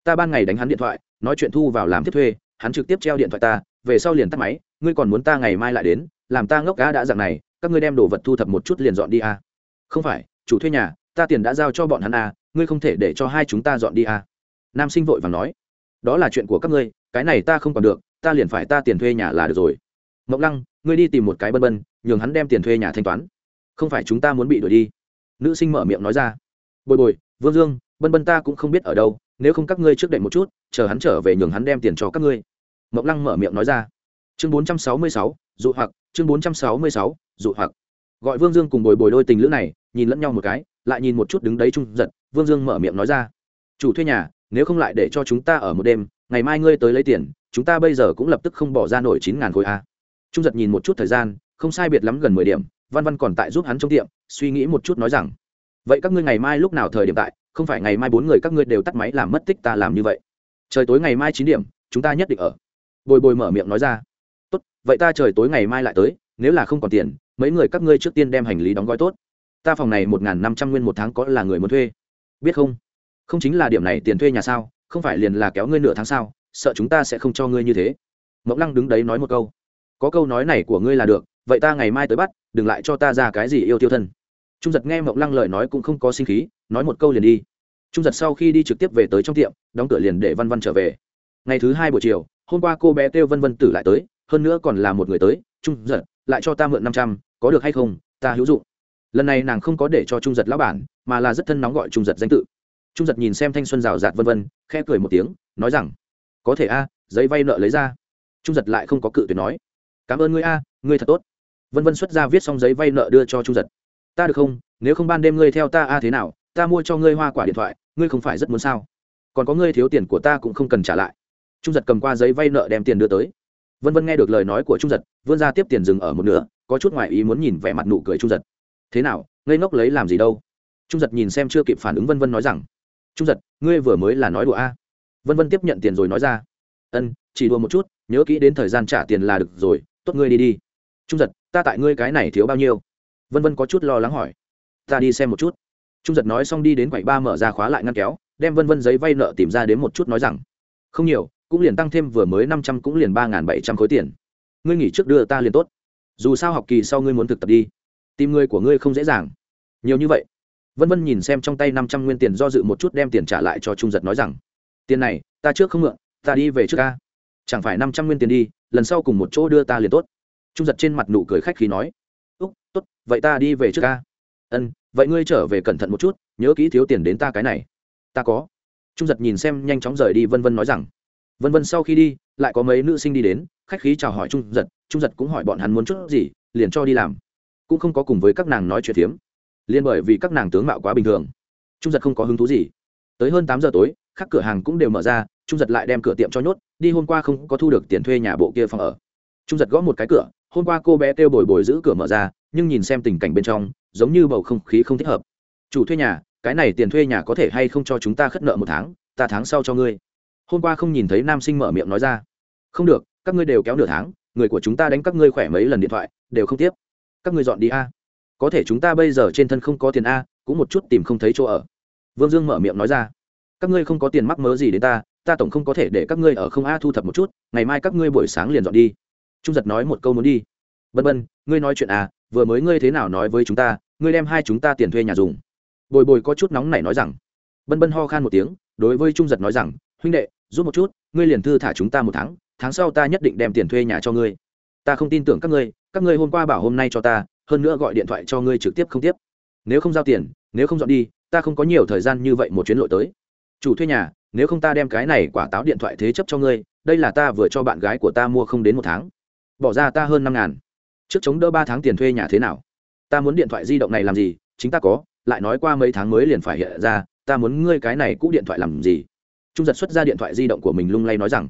ta ban ngày đánh hắn điện thoại nói chuyện thu vào làm tiếp thuê hắn trực tiếp treo điện thoại ta về sau liền tắt máy ngươi còn muốn ta ngày mai lại đến làm ta ngốc cá đã dạng này các ngươi đem đồ vật thu thập một chút liền dọn đi à. không phải chủ thuê nhà ta tiền đã giao cho bọn hắn à, ngươi không thể để cho hai chúng ta dọn đi à. nam sinh vội và nói đó là chuyện của các ngươi cái này ta không còn được ta liền phải ta tiền thuê nhà là được rồi mộng lăng ngươi đi tìm một cái bân bân nhường hắn đem tiền thuê nhà thanh toán không phải chúng ta muốn bị đuổi đi nữ sinh mở miệng nói ra bồi bồi vương dương bân bân ta cũng không biết ở đâu nếu không các ngươi trước đệm một chút, chờ hắn trở về nhường hắn đem tiền cho các ngươi. Mộng lăng mở miệng nói ra. Chương bốn trăm sáu mươi sáu, dụ hoặc, chương bốn trăm sáu mươi sáu, dụ hoặc. Gọi vương dương cùng bồi bồi đôi tình lữ này, nhìn lẫn nhau một cái, lại nhìn một chút đứng đấy trung giật, vương dương mở miệng nói ra. Chủ thuê nhà, nếu không lại để cho chúng ta ở một đêm, ngày mai ngươi tới lấy tiền, chúng ta bây giờ cũng lập tức không bỏ ra nổi chín ngàn khối a. Trung giật nhìn một chút thời gian, không sai biệt lắm gần mười điểm, văn văn còn tại giúp hắn trong tiệm, suy nghĩ một chút nói rằng, vậy các ngươi ngày mai lúc nào thời điểm tại không phải ngày mai bốn người các ngươi đều tắt máy làm mất tích ta làm như vậy. Trời tối ngày mai chín điểm, chúng ta nhất định ở. Bồi bồi mở miệng nói ra. Tốt, vậy ta trời tối ngày mai lại tới, nếu là không còn tiền, mấy người các ngươi trước tiên đem hành lý đóng gói tốt. Ta phòng này một n g h n năm trăm nguyên một tháng có là người muốn thuê. Biết không? Không chính là điểm này tiền thuê nhà sao, không phải liền là kéo ngươi nửa tháng sao, sợ chúng ta sẽ không cho ngươi như thế. Mộng lăng đứng đấy nói một câu. Có câu nói này của ngươi là được, vậy ta ngày mai tới bắt, đừng lại cho ta ra cái gì yêu tiêu thân. Trung giật nghe mộng lăng lời nói cũng không có sinh khí nói một câu liền đi. Trung giật sau khi đi trực tiếp về tới trong tiệm, đóng cửa liền để văn văn trở về. Ngày thứ hai buổi chiều, hôm qua cô bé kêu vân vân tử lại tới, hơn nữa còn là một người tới, trung giật, lại cho ta mượn năm trăm, có được hay không? Ta hữu dụng. Lần này nàng không có để cho trung giật lão bản, mà là rất thân nóng gọi trung giật danh tự. Trung giật nhìn xem thanh xuân rào rạt vân vân, khẽ cười một tiếng, nói rằng, có thể a, giấy vay nợ lấy ra. Trung giật lại không có cự tuyệt nói, cảm ơn ngươi a, ngươi thật tốt. Vân vân xuất ra viết xong giấy vay nợ đưa cho trung giật. Ta được không? Nếu không ban đêm ngươi theo ta a thế nào? Ta mua cho ngươi hoa quả điện thoại, ngươi không phải rất muốn sao? Còn có ngươi thiếu tiền của ta cũng không cần trả lại. Trung giật cầm qua giấy vay nợ đem tiền đưa tới. Vân vân nghe được lời nói của trung giật, vươn ra tiếp tiền dừng ở một nửa, có chút ngoại ý muốn nhìn vẻ mặt nụ cười trung giật. Thế nào, ngây ngốc lấy làm gì đâu? Trung giật nhìn xem chưa kịp phản ứng vân vân nói rằng, trung giật, ngươi vừa mới là nói đùa a? Vân vân tiếp nhận tiền rồi nói ra, ân, chỉ đùa một chút, nhớ kỹ đến thời gian trả tiền là được rồi, tốt ngươi đi đi. Trung giật, ta tại ngươi cái này thiếu bao nhiêu? Vân vân có chút lo lắng hỏi, ta đi xem một chút trung giật nói xong đi đến quầy ba mở ra khóa lại ngăn kéo, đem vân vân giấy vay nợ tìm ra đến một chút nói rằng, không nhiều, cũng liền tăng thêm vừa mới năm trăm cũng liền ba n g h n bảy trăm khối tiền. Ngươi nghỉ trước đưa ta liền tốt. Dù sao học kỳ sau ngươi muốn thực tập đi. Tìm người của ngươi không dễ dàng. Nhiều như vậy, vân vân nhìn xem trong tay năm trăm nguyên tiền do dự một chút đem tiền trả lại cho trung giật nói rằng, tiền này, ta trước không mượn, ta đi về trước ca. Chẳng phải năm trăm nguyên tiền đi, lần sau cùng một chỗ đưa ta liền tốt. Trung giật trên mặt nụ cười khách khí nói, úc, tốt, vậy ta đi về trước ca ân, vậy ngươi trở về cẩn thận một chút, nhớ kỹ thiếu tiền đến ta cái này. Ta có. Trung giật nhìn xem nhanh chóng rời đi vân vân nói rằng. Vân vân sau khi đi, lại có mấy nữ sinh đi đến, khách khí chào hỏi trung giật trung giật cũng hỏi bọn hắn muốn chút gì, liền cho đi làm. Cũng không có cùng với các nàng nói chuyện phiếm. Liền bởi vì các nàng tướng mạo quá bình thường, trung giật không có hứng thú gì. Tới hơn tám giờ tối các cửa hàng cũng đều mở ra, trung giật lại đem cửa tiệm cho nhốt, đi hôm qua không có thu được tiền thuê nhà bộ kia phòng ở. Trung giật gõ một cái cửa, hôm qua cô bé kêu bồi bồi giữ cửa mở ra, nhưng nhìn xem tình cảnh bên trong giống như bầu không khí không thích hợp. Chủ thuê nhà, cái này tiền thuê nhà có thể hay không cho chúng ta khất nợ một tháng, ta tháng sau cho ngươi. Hôm qua không nhìn thấy nam sinh mở miệng nói ra. Không được, các ngươi đều kéo nửa tháng, người của chúng ta đánh các ngươi khỏe mấy lần điện thoại, đều không tiếp. Các ngươi dọn đi a. Có thể chúng ta bây giờ trên thân không có tiền a, cũng một chút tìm không thấy chỗ ở. Vương dương mở miệng nói ra. Các ngươi không có tiền mắc mớ gì đến ta ta tổng không có thể để các ngươi ở không a thu thập một chút, ngày mai các ngươi buổi sáng liền dọn đi. Trung giật nói một câu muốn đi. Bân bân ngươi nói chuyện à vừa mới ngươi thế nào nói với chúng ta ngươi đem hai chúng ta tiền thuê nhà dùng. Bồi bồi có chút nóng này nói rằng. Bân bân ho khan một tiếng, đối với trung giật nói rằng, huynh đệ, giúp một chút, ngươi liền thư thả chúng ta một tháng tháng sau ta nhất định đem tiền thuê nhà cho ngươi. Ta không tin tưởng các ngươi các ngươi hôm qua bảo hôm nay cho ta, hơn nữa gọi điện thoại cho ngươi trực tiếp không tiếp. Nếu không giao tiền, nếu không dọn đi, ta không có nhiều thời gian như vậy một chuyến lội tới. Chủ thuê nhà, nếu không ta đem cái này quả táo điện thoại thế chấp cho ngươi, đây là ta vừa cho bạn gái của ta mua không đến một tháng. Bỏ ra ta hơn năm ngàn. Trước chống đỡ ba tháng tiền thuê nhà thế nào? Ta muốn điện thoại di động này làm gì, chính ta có, lại nói qua mấy tháng mới liền phải hiện ra, ta muốn ngươi cái này cũ điện thoại làm gì? Trung giật xuất ra điện thoại di động của mình lung lay nói rằng,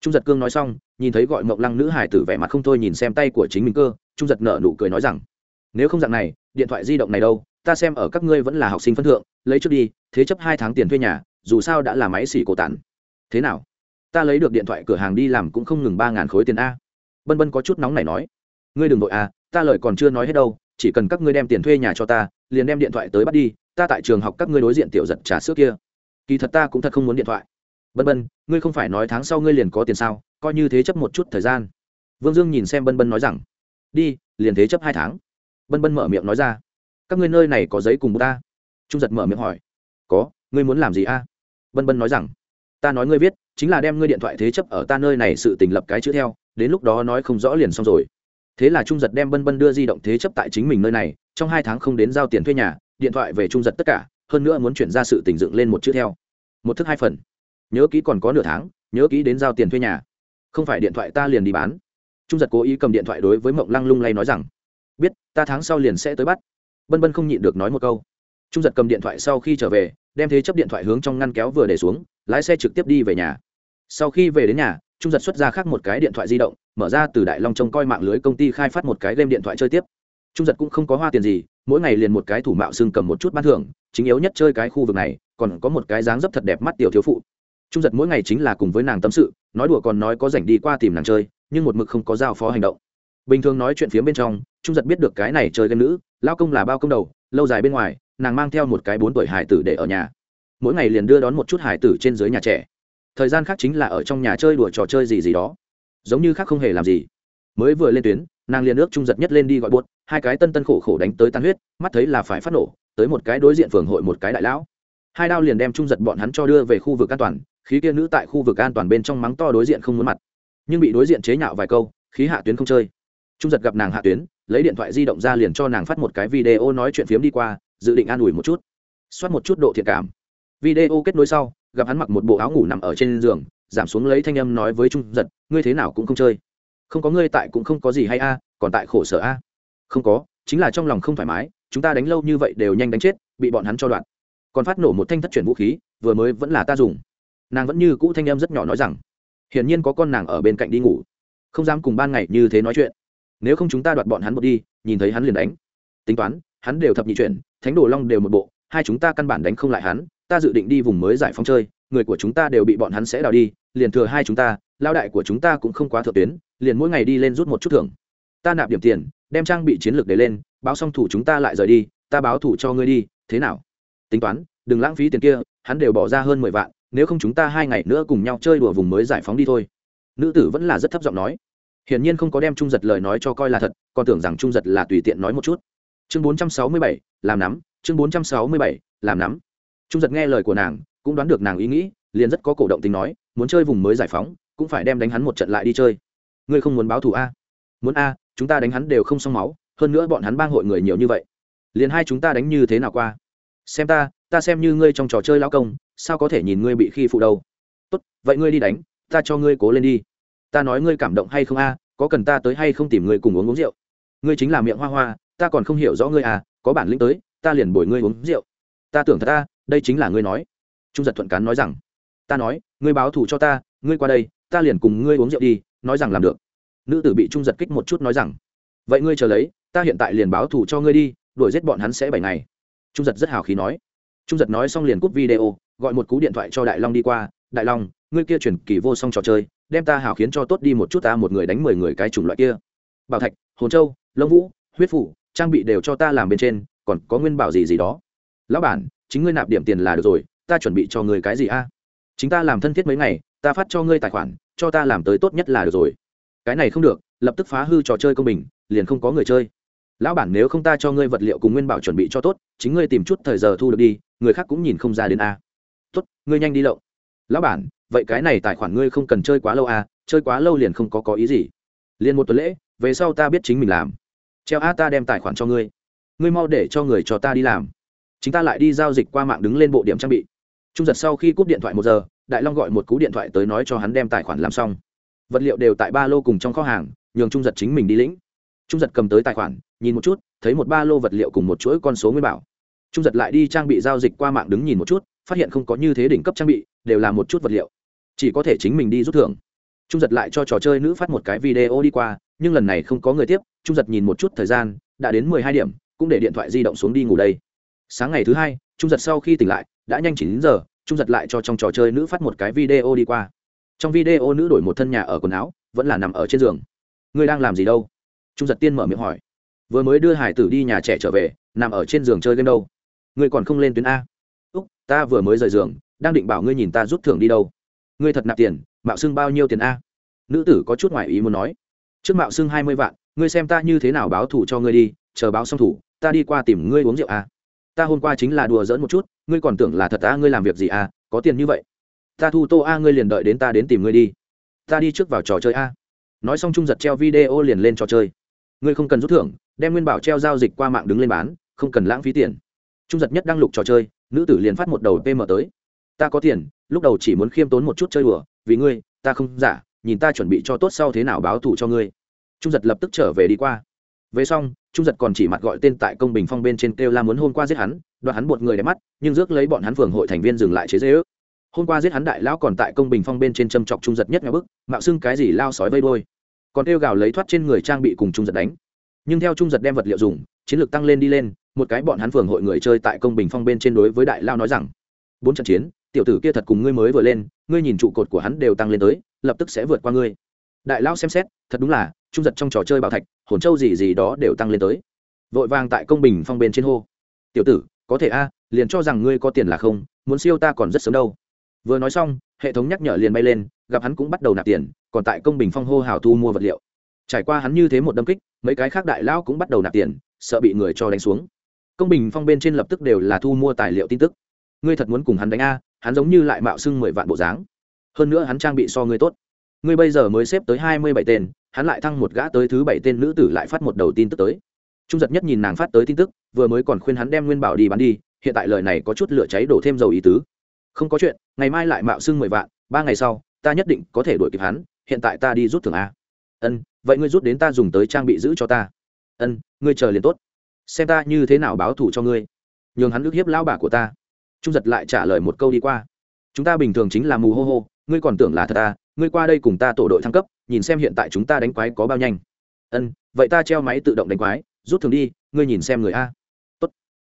trung giật cương nói xong, nhìn thấy gọi mộng lăng nữ hải tử vẻ mặt không thôi nhìn xem tay của chính mình cơ, trung giật nở nụ cười nói rằng, nếu không dạng này, điện thoại di động này đâu, ta xem ở các ngươi vẫn là học sinh phân thượng, lấy trước đi, thế chấp hai tháng tiền thuê nhà, dù sao đã là máy xỉ cổ tản. Thế nào? Ta lấy được điện thoại cửa hàng đi làm cũng không ngừng ba ngàn khối tiền a. Bân bân có chút nóng này nói, ngươi đừng vội à ta lời còn chưa nói hết đâu chỉ cần các ngươi đem tiền thuê nhà cho ta, liền đem điện thoại tới bắt đi, ta tại trường học các ngươi đối diện tiểu giật trả sữa kia. Kỳ thật ta cũng thật không muốn điện thoại. Bân bân, ngươi không phải nói tháng sau ngươi liền có tiền sao, coi như thế chấp một chút thời gian. Vương dương nhìn xem bân bân nói rằng, đi, liền thế chấp hai tháng. Bân bân mở miệng nói ra, các ngươi nơi này có giấy cùng bút ta? Trung giật mở miệng hỏi, có, ngươi muốn làm gì a? Bân bân nói rằng, ta nói ngươi viết, chính là đem ngươi điện thoại thế chấp ở ta nơi này sự tình lập cái chữ theo, đến lúc đó nói không rõ liền xong rồi thế là trung giật đem bân bân đưa di động thế chấp tại chính mình nơi này, trong hai tháng không đến giao tiền thuê nhà, điện thoại về trung giật tất cả, hơn nữa muốn chuyển ra sự tình dựng lên một chữ theo. Một thức hai phần. Nhớ kỹ còn có nửa tháng, nhớ kỹ đến giao tiền thuê nhà. Không phải điện thoại ta liền đi bán. Trung giật cố ý cầm điện thoại đối với mộng lăng lung lay nói rằng, biết, ta tháng sau liền sẽ tới bắt. Bân bân không nhịn được nói một câu. Trung giật cầm điện thoại sau khi trở về, đem thế chấp điện thoại hướng trong ngăn kéo vừa để xuống, lái xe trực tiếp đi về nhà. Sau khi về đến nhà trung giật xuất ra khác một cái điện thoại di động, mở ra từ đại long trông coi mạng lưới công ty khai phát một cái game điện thoại chơi tiếp. Trung giật cũng không có hoa tiền gì, mỗi ngày liền một cái thủ mạo xưng cầm một chút bán thưởng, chính yếu nhất chơi cái khu vực này, còn có một cái dáng dấp thật đẹp mắt tiểu thiếu phụ. Trung giật mỗi ngày chính là cùng với nàng tâm sự, nói đùa còn nói có rảnh đi qua tìm nàng chơi, nhưng một mực không có giao phó hành động. Bình thường nói chuyện phía bên trong, trung giật biết được cái này chơi game nữ lao công là bao công đầu, lâu dài bên ngoài, nàng mang theo một cái bốn tuổi hải tử để ở nhà. Mỗi ngày liền đưa đón một chút hải tử trên dưới nhà trẻ thời gian khác chính là ở trong nhà chơi đùa trò chơi gì gì đó. Giống như khác không hề làm gì. Mới vừa lên tuyến, nàng liền ước trung giật nhất lên đi gọi buốt, hai cái tân tân khổ khổ đánh tới tan huyết, mắt thấy là phải phát nổ, tới một cái đối diện phường hội một cái đại lão. Hai đao liền đem trung giật bọn hắn cho đưa về khu vực an toàn, khí kia nữ tại khu vực an toàn bên trong mắng to đối diện không muốn mặt. Nhưng bị đối diện chế nhạo vài câu, khí hạ tuyến không chơi. Trung giật gặp nàng hạ tuyến, lấy điện thoại di động ra liền cho nàng phát một cái video nói chuyện phiếm đi qua, dự định an ủi một chút. Xoát một chút độ thiện cảm. Video kết nối sau gặp hắn mặc một bộ áo ngủ nằm ở trên giường, giảm xuống lấy thanh âm nói với trung giật, ngươi thế nào cũng không chơi. Không có ngươi tại cũng không có gì hay a, còn tại khổ sở a. Không có, chính là trong lòng không thoải mái, chúng ta đánh lâu như vậy đều nhanh đánh chết, bị bọn hắn cho đoạn. Còn phát nổ một thanh thất chuyển vũ khí, vừa mới vẫn là ta dùng. Nàng vẫn như cũ thanh em rất nhỏ nói rằng, hiển nhiên có con nàng ở bên cạnh đi ngủ. Không dám cùng ban ngày như thế nói chuyện. Nếu không chúng ta đoạt bọn hắn một đi, nhìn thấy hắn liền đánh. Tính toán, hắn đều thập nhị chuyển, thánh đồ long đều một bộ, hai chúng ta căn bản đánh không lại hắn ta dự định đi vùng mới giải phóng chơi, người của chúng ta đều bị bọn hắn sẽ đào đi, liền thừa hai chúng ta lao đại của chúng ta cũng không quá thượng tuyến, liền mỗi ngày đi lên rút một chút thưởng. Ta nạp điểm tiền, đem trang bị chiến lược để lên, báo xong thủ chúng ta lại rời đi, ta báo thủ cho ngươi đi, thế nào? Tính toán, đừng lãng phí tiền kia, hắn đều bỏ ra hơn mười vạn, nếu không chúng ta hai ngày nữa cùng nhau chơi đùa vùng mới giải phóng đi thôi. Nữ tử vẫn là rất thấp giọng nói. Hiển nhiên không có đem trung giật lời nói cho coi là thật, còn tưởng rằng trung giật là tùy tiện nói một chút. Chương bốn trăm sáu mươi bảy, làm nắm, chương bốn trăm sáu mươi bảy, làm nắm trung giật nghe lời của nàng, cũng đoán được nàng ý nghĩ, liền rất có cổ động tính nói, muốn chơi vùng mới giải phóng, cũng phải đem đánh hắn một trận lại đi chơi. Ngươi không muốn báo thù a? Muốn a, chúng ta đánh hắn đều không xong máu, hơn nữa bọn hắn bang hội người nhiều như vậy. Liền hai chúng ta đánh như thế nào qua? Xem ta ta xem như ngươi trong trò chơi lao công, sao có thể nhìn ngươi bị khi phụ đâu? Tốt, vậy ngươi đi đánh, ta cho ngươi cố lên đi. Ta nói ngươi cảm động hay không a, có cần ta tới hay không tìm ngươi cùng uống uống rượu? Ngươi chính là miệng hoa hoa, ta còn không hiểu rõ ngươi à có bản lĩnh tới, ta liền bồi ngươi uống rượu. Ta tưởng thật ta đây chính là ngươi nói. Trung giật thuận cán nói rằng, ta nói, ngươi báo thù cho ta, ngươi qua đây, ta liền cùng ngươi uống rượu đi, nói rằng làm được. Nữ tử bị trung giật kích một chút nói rằng, vậy ngươi chờ lấy, ta hiện tại liền báo thù cho ngươi đi, đuổi giết bọn hắn sẽ bảy ngày. Trung giật rất hào khí nói. Trung giật nói xong liền cúp video, gọi một cú điện thoại cho đại long đi qua. Đại long, ngươi kia chuyển kỳ vô song trò chơi, đem ta hào khiến cho tốt đi một chút ta, một người đánh mười người cái chủng loại kia. Bảo thạch, hồn châu lông vũ, huyết phủ, trang bị đều cho ta làm bên trên, còn có nguyên bảo gì gì đó. Lão bản chính ngươi nạp điểm tiền là được rồi, ta chuẩn bị cho ngươi cái gì a? Chính ta làm thân thiết mấy ngày, ta phát cho ngươi tài khoản, cho ta làm tới tốt nhất là được rồi. Cái này không được, lập tức phá hư trò chơi công bình, liền không có người chơi. Lão bản nếu không ta cho ngươi vật liệu cùng nguyên bảo chuẩn bị cho tốt, chính ngươi tìm chút thời giờ thu được đi, người khác cũng nhìn không ra đến a. Tốt, ngươi nhanh đi lậu. Lão bản, vậy cái này tài khoản ngươi không cần chơi quá lâu a, chơi quá lâu liền không có có ý gì. Liền một tuần lễ, về sau ta biết chính mình làm. Treo a ta đem tài khoản cho ngươi. Ngươi mau để cho người cho ta đi làm chúng ta lại đi giao dịch qua mạng đứng lên bộ điểm trang bị. Trung giật sau khi cúp điện thoại một giờ, đại long gọi một cú điện thoại tới nói cho hắn đem tài khoản làm xong. Vật liệu đều tại ba lô cùng trong kho hàng, nhường trung giật chính mình đi lĩnh. Trung giật cầm tới tài khoản, nhìn một chút, thấy một ba lô vật liệu cùng một chuỗi con số nguyên bảo. Trung giật lại đi trang bị giao dịch qua mạng đứng nhìn một chút, phát hiện không có như thế đỉnh cấp trang bị, đều là một chút vật liệu. Chỉ có thể chính mình đi rút thưởng. Trung giật lại cho trò chơi nữ phát một cái video đi qua, nhưng lần này không có người tiếp. Trung giật nhìn một chút thời gian, đã đến mười hai điểm, cũng để điện thoại di động xuống đi ngủ đây sáng ngày thứ hai, trung giật sau khi tỉnh lại, đã nhanh chỉ đến giờ, trung giật lại cho trong trò chơi nữ phát một cái video đi qua. Trong video nữ đổi một thân nhà ở quần áo, vẫn là nằm ở trên giường. Ngươi đang làm gì đâu? Trung giật tiên mở miệng hỏi. Vừa mới đưa hải tử đi nhà trẻ trở về, nằm ở trên giường chơi game đâu? Ngươi còn không lên tuyến a. Úc, ta vừa mới rời giường, đang định bảo ngươi nhìn ta rút thưởng đi đâu. Ngươi thật nạp tiền, mạo xưng bao nhiêu tiền a? Nữ tử có chút ngoại ý muốn nói. Trước mạo xưng hai mươi vạn, ngươi xem ta như thế nào báo thủ cho ngươi đi, chờ báo xong thủ, ta đi qua tìm ngươi uống rượu a ta hôm qua chính là đùa giỡn một chút ngươi còn tưởng là thật ta, ngươi làm việc gì à? có tiền như vậy. Ta thu tô a ngươi liền đợi đến ta đến tìm ngươi đi. Ta đi trước vào trò chơi a. Nói xong trung giật treo video liền lên trò chơi. Ngươi không cần rút thưởng đem nguyên bảo treo giao dịch qua mạng đứng lên bán không cần lãng phí tiền. Trung giật nhất đăng lục trò chơi nữ tử liền phát một đầu pm tới. Ta có tiền lúc đầu chỉ muốn khiêm tốn một chút chơi đùa vì ngươi ta không giả nhìn ta chuẩn bị cho tốt sau thế nào báo thù cho ngươi. Trung giật lập tức trở về đi qua về xong, trung giật còn chỉ mặt gọi tên tại công bình phong bên trên kêu la muốn hôm qua giết hắn, đoạt hắn một người đẹp mắt, nhưng rước lấy bọn hắn phường hội thành viên dừng lại chế dễ ước. Hôm qua giết hắn đại lão còn tại công bình phong bên trên châm chọc trung giật nhất nhà bức, mạo xưng cái gì lao sói vây đôi còn kêu gào lấy thoát trên người trang bị cùng trung giật đánh. Nhưng theo trung giật đem vật liệu dùng, chiến lược tăng lên đi lên, một cái bọn hắn phường hội người chơi tại công bình phong bên trên đối với đại lao nói rằng, bốn trận chiến, tiểu tử kia thật cùng ngươi mới vừa lên, ngươi nhìn trụ cột của hắn đều tăng lên tới, lập tức sẽ vượt qua ngươi đại lao xem xét, thật đúng là, trung giật trong trò chơi bảo thạch, hồn châu gì gì đó đều tăng lên tới. Vội vàng tại công bình phong bên trên hô. Tiểu tử, có thể a, liền cho rằng ngươi có tiền là không, muốn siêu ta còn rất sớm đâu. Vừa nói xong, hệ thống nhắc nhở liền bay lên, gặp hắn cũng bắt đầu nạp tiền, còn tại công bình phong hô hào thu mua vật liệu. Trải qua hắn như thế một đâm kích, mấy cái khác đại lão cũng bắt đầu nạp tiền, sợ bị người cho đánh xuống. Công bình phong bên trên lập tức đều là thu mua tài liệu tin tức. Ngươi thật muốn cùng hắn đánh a, hắn giống như lại mạo xưng mười vạn bộ dáng. Hơn nữa hắn trang bị so ngươi tốt ngươi bây giờ mới xếp tới hai mươi bảy tên, hắn lại thăng một gã tới thứ bảy tên nữ tử lại phát một đầu tin tức tới. Trung giật nhất nhìn nàng phát tới tin tức, vừa mới còn khuyên hắn đem nguyên bảo đi bán đi, hiện tại lời này có chút lửa cháy đổ thêm dầu ý tứ. Không có chuyện, ngày mai lại mạo xưng mười vạn, ba ngày sau, ta nhất định có thể đuổi kịp hắn, hiện tại ta đi rút thưởng a. Ân, vậy ngươi rút đến ta dùng tới trang bị giữ cho ta. Ân, ngươi chờ liền tốt. Xem ta như thế nào báo thủ cho ngươi. Nhường hắn ức hiếp lao bà của ta. Trung giật lại trả lời một câu đi qua. Chúng ta bình thường chính là mù hô hô, ngươi còn tưởng là thật ta ngươi qua đây cùng ta tổ đội thăng cấp, nhìn xem hiện tại chúng ta đánh quái có bao nhanh. Ân, vậy ta treo máy tự động đánh quái, rút thưởng đi, ngươi nhìn xem người a. Tốt.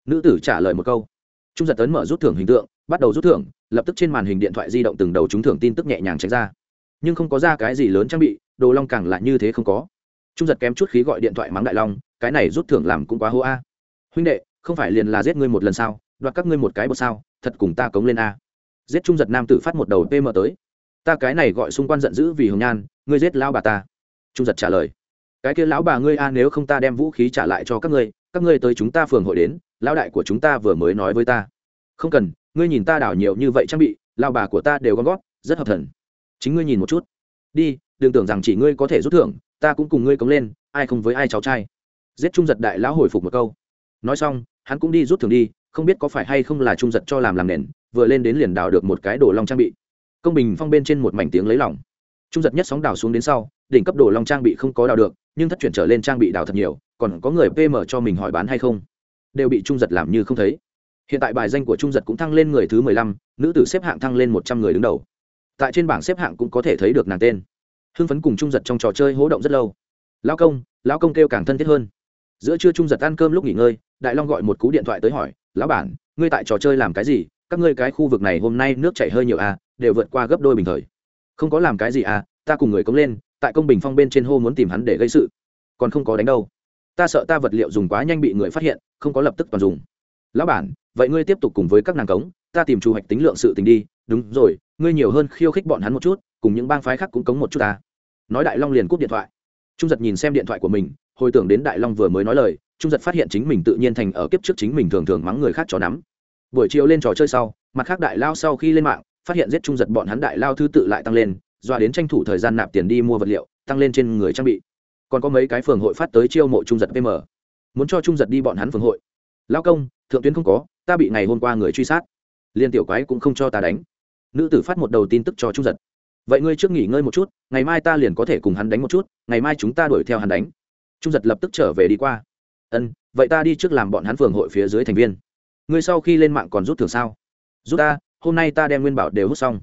nữ tử trả lời một câu. Trung giật tấn mở rút thưởng hình tượng, bắt đầu rút thưởng, lập tức trên màn hình điện thoại di động từng đầu trúng thưởng tin tức nhẹ nhàng tránh ra. Nhưng không có ra cái gì lớn trang bị, đồ long càng lại như thế không có. Trung giật kém chút khí gọi điện thoại mắng đại long, cái này rút thưởng làm cũng quá hô a. Huynh đệ, không phải liền là giết ngươi một lần sao? Đoạt các ngươi một cái bột sao? Thật cùng ta cống lên a. Giết trung giật nam tử phát một đầu pm tới ta cái này gọi xung quanh giận dữ vì hồng nhan, ngươi giết lão bà ta. Trung giật trả lời, cái kia lão bà ngươi a, nếu không ta đem vũ khí trả lại cho các ngươi các ngươi tới chúng ta phường hội đến, lão đại của chúng ta vừa mới nói với ta. Không cần, ngươi nhìn ta đảo nhiều như vậy trang bị, lão bà của ta đều gom gót, rất hợp thần. Chính ngươi nhìn một chút. Đi, đừng tưởng rằng chỉ ngươi có thể rút thưởng, ta cũng cùng ngươi cống lên, ai không với ai cháu trai. Giết trung giật đại lão hồi phục một câu. Nói xong, hắn cũng đi rút thưởng đi, không biết có phải hay không là trung giật cho làm làm nền, vừa lên đến liền đào được một cái đồ long trang bị công bình phong bên trên một mảnh tiếng lấy lỏng trung giật nhất sóng đào xuống đến sau, đỉnh cấp đồ long trang bị không có đào được, nhưng thất chuyển trở lên trang bị đào thật nhiều, còn có người pm cho mình hỏi bán hay không, đều bị trung giật làm như không thấy. Hiện tại bài danh của trung giật cũng thăng lên người thứ mười lăm, nữ tử xếp hạng thăng lên một trăm người đứng đầu. Tại trên bảng xếp hạng cũng có thể thấy được nàng tên. Hưng phấn cùng trung giật trong trò chơi hỗ động rất lâu. Lão công lão công kêu càng thân thiết hơn. Giữa trưa trung giật ăn cơm lúc nghỉ ngơi, đại long gọi một cú điện thoại tới hỏi, lão bản, ngươi tại trò chơi làm cái gì? Các ngươi cái khu vực này hôm nay nước chảy hơi nhiều à đều vượt qua gấp đôi bình thời. Không có làm cái gì à ta cùng người cống lên, tại công bình phong bên trên hô muốn tìm hắn để gây sự. Còn không có đánh đâu. Ta sợ ta vật liệu dùng quá nhanh bị người phát hiện, không có lập tức toàn dùng. Lão bản, vậy ngươi tiếp tục cùng với các nàng cống, ta tìm chủ hoạch tính lượng sự tình đi. Đúng rồi, ngươi nhiều hơn khiêu khích bọn hắn một chút, cùng những bang phái khác cũng cống một chút ta. Nói đại long liền cúp điện thoại. Trung giật nhìn xem điện thoại của mình, hồi tưởng đến đại long vừa mới nói lời, trung giật phát hiện chính mình tự nhiên thành ở kiếp trước chính mình thường thường mắng người khác cho nắm. Buổi chiều lên trò chơi sau, mặt khác đại lao sau khi lên mạng phát hiện giết trung giật bọn hắn đại lao thứ tự lại tăng lên, doa đến tranh thủ thời gian nạp tiền đi mua vật liệu, tăng lên trên người trang bị. Còn có mấy cái phường hội phát tới chiêu mộ trung giật pm. Muốn cho trung giật đi bọn hắn phường hội. Lao công, thượng tuyến không có, ta bị ngày hôm qua người truy sát. Liên tiểu quái cũng không cho ta đánh. Nữ tử phát một đầu tin tức cho trung giật. Vậy ngươi trước nghỉ ngơi một chút, ngày mai ta liền có thể cùng hắn đánh một chút, ngày mai chúng ta đuổi theo hắn đánh. Trung giật lập tức trở về đi qua. Ân, vậy ta đi trước làm bọn hắn phường hội phía dưới thành viên. Ngươi sau khi lên mạng còn rút thường sao? Rút ta hôm nay ta đem nguyên bảo đều hút xong.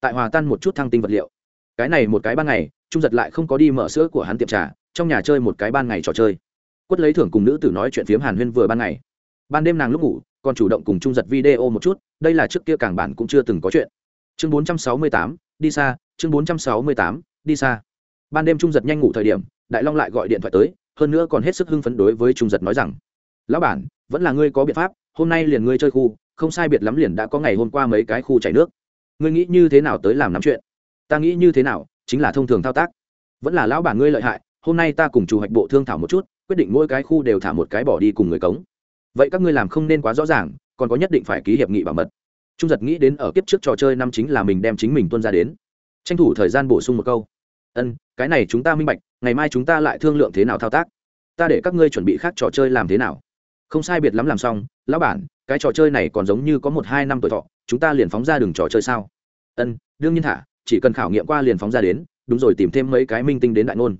Tại hòa tan một chút thăng tinh vật liệu. Cái này một cái ban ngày, trung giật lại không có đi mở sữa của hắn tiệm trà, trong nhà chơi một cái ban ngày trò chơi. Quất lấy thưởng cùng nữ tử nói chuyện phiếm hàn huyên vừa ban ngày. Ban đêm nàng lúc ngủ, còn chủ động cùng trung giật video một chút, đây là trước kia càng bản cũng chưa từng có chuyện. Chương bốn trăm sáu mươi tám, đi xa, chương bốn trăm sáu mươi tám, đi xa. Ban đêm trung giật nhanh ngủ thời điểm, đại long lại gọi điện thoại tới, hơn nữa còn hết sức hưng phấn đối với trung giật nói rằng, lão bản, vẫn là ngươi có biện pháp, hôm nay liền ngươi chơi khu không sai biệt lắm liền đã có ngày hôm qua mấy cái khu chảy nước. Ngươi nghĩ như thế nào tới làm nắm chuyện? Ta nghĩ như thế nào, chính là thông thường thao tác. Vẫn là lão bản ngươi lợi hại, hôm nay ta cùng chủ hoạch bộ thương thảo một chút, quyết định mỗi cái khu đều thả một cái bỏ đi cùng người cống. Vậy các ngươi làm không nên quá rõ ràng, còn có nhất định phải ký hiệp nghị bảo mật. Trung giật nghĩ đến ở kiếp trước trò chơi năm chính là mình đem chính mình tuân ra đến. Tranh thủ thời gian bổ sung một câu. Ân, cái này chúng ta minh bạch, ngày mai chúng ta lại thương lượng thế nào thao tác? Ta để các ngươi chuẩn bị khác trò chơi làm thế nào? Không sai biệt lắm làm xong, lão bản cái trò chơi này còn giống như có một hai năm tuổi thọ, chúng ta liền phóng ra đường trò chơi sao? Ân, đương nhiên thả, chỉ cần khảo nghiệm qua liền phóng ra đến, đúng rồi tìm thêm mấy cái minh tinh đến đại ngôn.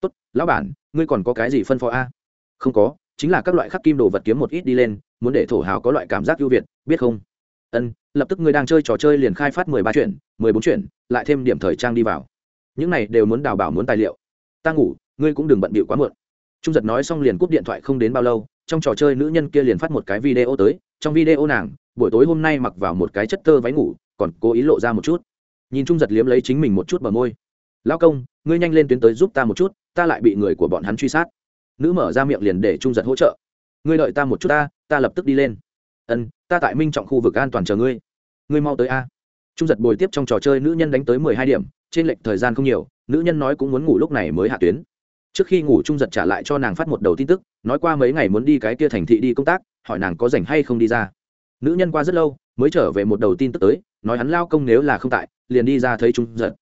Tốt, lão bản, ngươi còn có cái gì phân phó a? Không có, chính là các loại khắc kim đồ vật kiếm một ít đi lên, muốn để thổ hào có loại cảm giác ưu việt, biết không? Ân, lập tức ngươi đang chơi trò chơi liền khai phát mười ba chuyện, mười bốn chuyện, lại thêm điểm thời trang đi vào. Những này đều muốn đào bảo muốn tài liệu. Ta ngủ, ngươi cũng đừng bận bịu quá muộn. Trung giật nói xong liền cúp điện thoại không đến bao lâu trong trò chơi nữ nhân kia liền phát một cái video tới, trong video nàng, buổi tối hôm nay mặc vào một cái chất tơ váy ngủ, còn cố ý lộ ra một chút. Nhìn trung giật liếm lấy chính mình một chút bờ môi. Lao công, ngươi nhanh lên tuyến tới giúp ta một chút, ta lại bị người của bọn hắn truy sát. Nữ mở ra miệng liền để trung giật hỗ trợ. Ngươi đợi ta một chút ta ta lập tức đi lên. Ân, ta tại minh trọng khu vực an toàn chờ ngươi. Ngươi mau tới a. Trung giật bồi tiếp trong trò chơi nữ nhân đánh tới mười hai điểm, trên lệnh thời gian không nhiều, nữ nhân nói cũng muốn ngủ lúc này mới hạ tuyến trước khi ngủ trung giật trả lại cho nàng phát một đầu tin tức, nói qua mấy ngày muốn đi cái kia thành thị đi công tác, hỏi nàng có rảnh hay không đi ra. Nữ nhân qua rất lâu, mới trở về một đầu tin tức tới, nói hắn lao công nếu là không tại, liền đi ra thấy trung giật.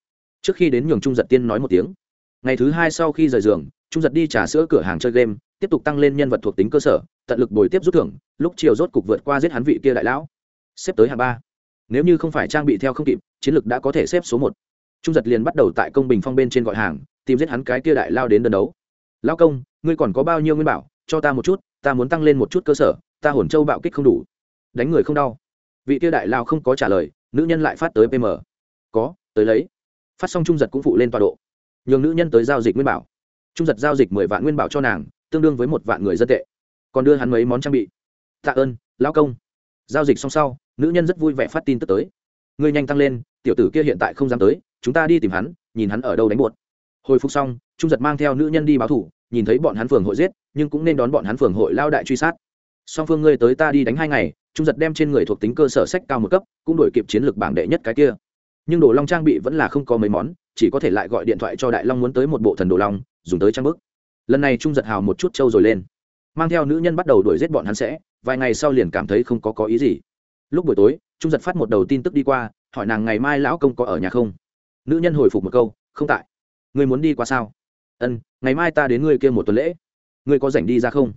Trước khi đến nhường trung giật tiên nói một tiếng. Ngày thứ hai sau khi rời giường, trung giật đi trả sữa cửa hàng chơi game, tiếp tục tăng lên nhân vật thuộc tính cơ sở, tận lực bồi tiếp rút thưởng, lúc chiều rốt cục vượt qua giết hắn vị kia đại lão. Xếp tới hạng ba. Nếu như không phải trang bị theo không kịp, chiến lược đã có thể xếp số một. Trung giật liền bắt đầu tại công bình phong bên trên gọi hàng tìm giết hắn cái kia đại lao đến đơn đấu. Lao công, ngươi còn có bao nhiêu nguyên bảo? Cho ta một chút, ta muốn tăng lên một chút cơ sở, ta hồn châu bạo kích không đủ. Đánh người không đau. Vị kia đại lao không có trả lời, nữ nhân lại phát tới pm có, tới lấy. Phát xong trung giật cũng phụ lên tọa độ. Nhường nữ nhân tới giao dịch nguyên bảo. Trung giật giao dịch mười vạn nguyên bảo cho nàng, tương đương với một vạn người dân tệ. Còn đưa hắn mấy món trang bị. Tạ ơn lão công. Giao dịch xong sau, nữ nhân rất vui vẻ phát tin tức tới. Ngươi nhanh tăng lên, tiểu tử kia hiện tại không dám tới, chúng ta đi tìm hắn, nhìn hắn ở đâu đánh buột hồi phục xong, trung giật mang theo nữ nhân đi báo thủ, nhìn thấy bọn hắn phường hội giết, nhưng cũng nên đón bọn hắn phường hội lao đại truy sát. Song phương ngươi tới ta đi đánh hai ngày, trung giật đem trên người thuộc tính cơ sở sách cao một cấp, cũng đổi kịp chiến lược bảng đệ nhất cái kia. Nhưng đồ long trang bị vẫn là không có mấy món, chỉ có thể lại gọi điện thoại cho đại long muốn tới một bộ thần đồ long, dùng tới trang bức. Lần này trung giật hào một chút trâu rồi lên. Mang theo nữ nhân bắt đầu đuổi giết bọn hắn sẽ, vài ngày sau liền cảm thấy không có có ý gì. Lúc buổi tối, trung giật phát một đầu tin tức đi qua, hỏi nàng ngày mai lão công có ở nhà không? Nữ nhân hồi phục một câu, không tại ngươi muốn đi qua sao? Ân, ngày mai ta đến ngươi kia một tuần lễ. Ngươi có rảnh đi ra không?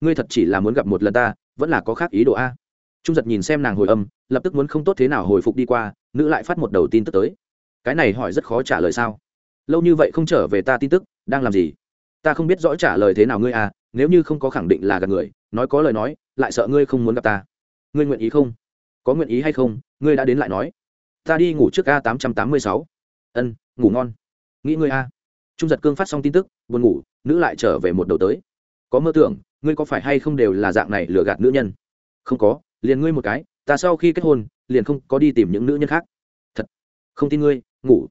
Ngươi thật chỉ là muốn gặp một lần ta, vẫn là có khác ý đồ a? Trung giật nhìn xem nàng hồi âm, lập tức muốn không tốt thế nào hồi phục đi qua, nữ lại phát một đầu tin tức tới. Cái này hỏi rất khó trả lời sao? Lâu như vậy không trở về ta tin tức, đang làm gì? Ta không biết rõ trả lời thế nào ngươi à nếu như không có khẳng định là gặp người, nói có lời nói, lại sợ ngươi không muốn gặp ta. Ngươi nguyện ý không? Có nguyện ý hay không? Ngươi đã đến lại nói. Ta đi ngủ trước a tám trăm tám mươi sáu. Ân, ngủ ngon nghĩ ngươi a. Trung giật cương phát xong tin tức, buồn ngủ, nữ lại trở về một đầu tới. Có mơ tưởng, ngươi có phải hay không đều là dạng này lừa gạt nữ nhân? Không có, liền ngươi một cái, ta sau khi kết hôn, liền không có đi tìm những nữ nhân khác. Thật, không tin ngươi, ngủ.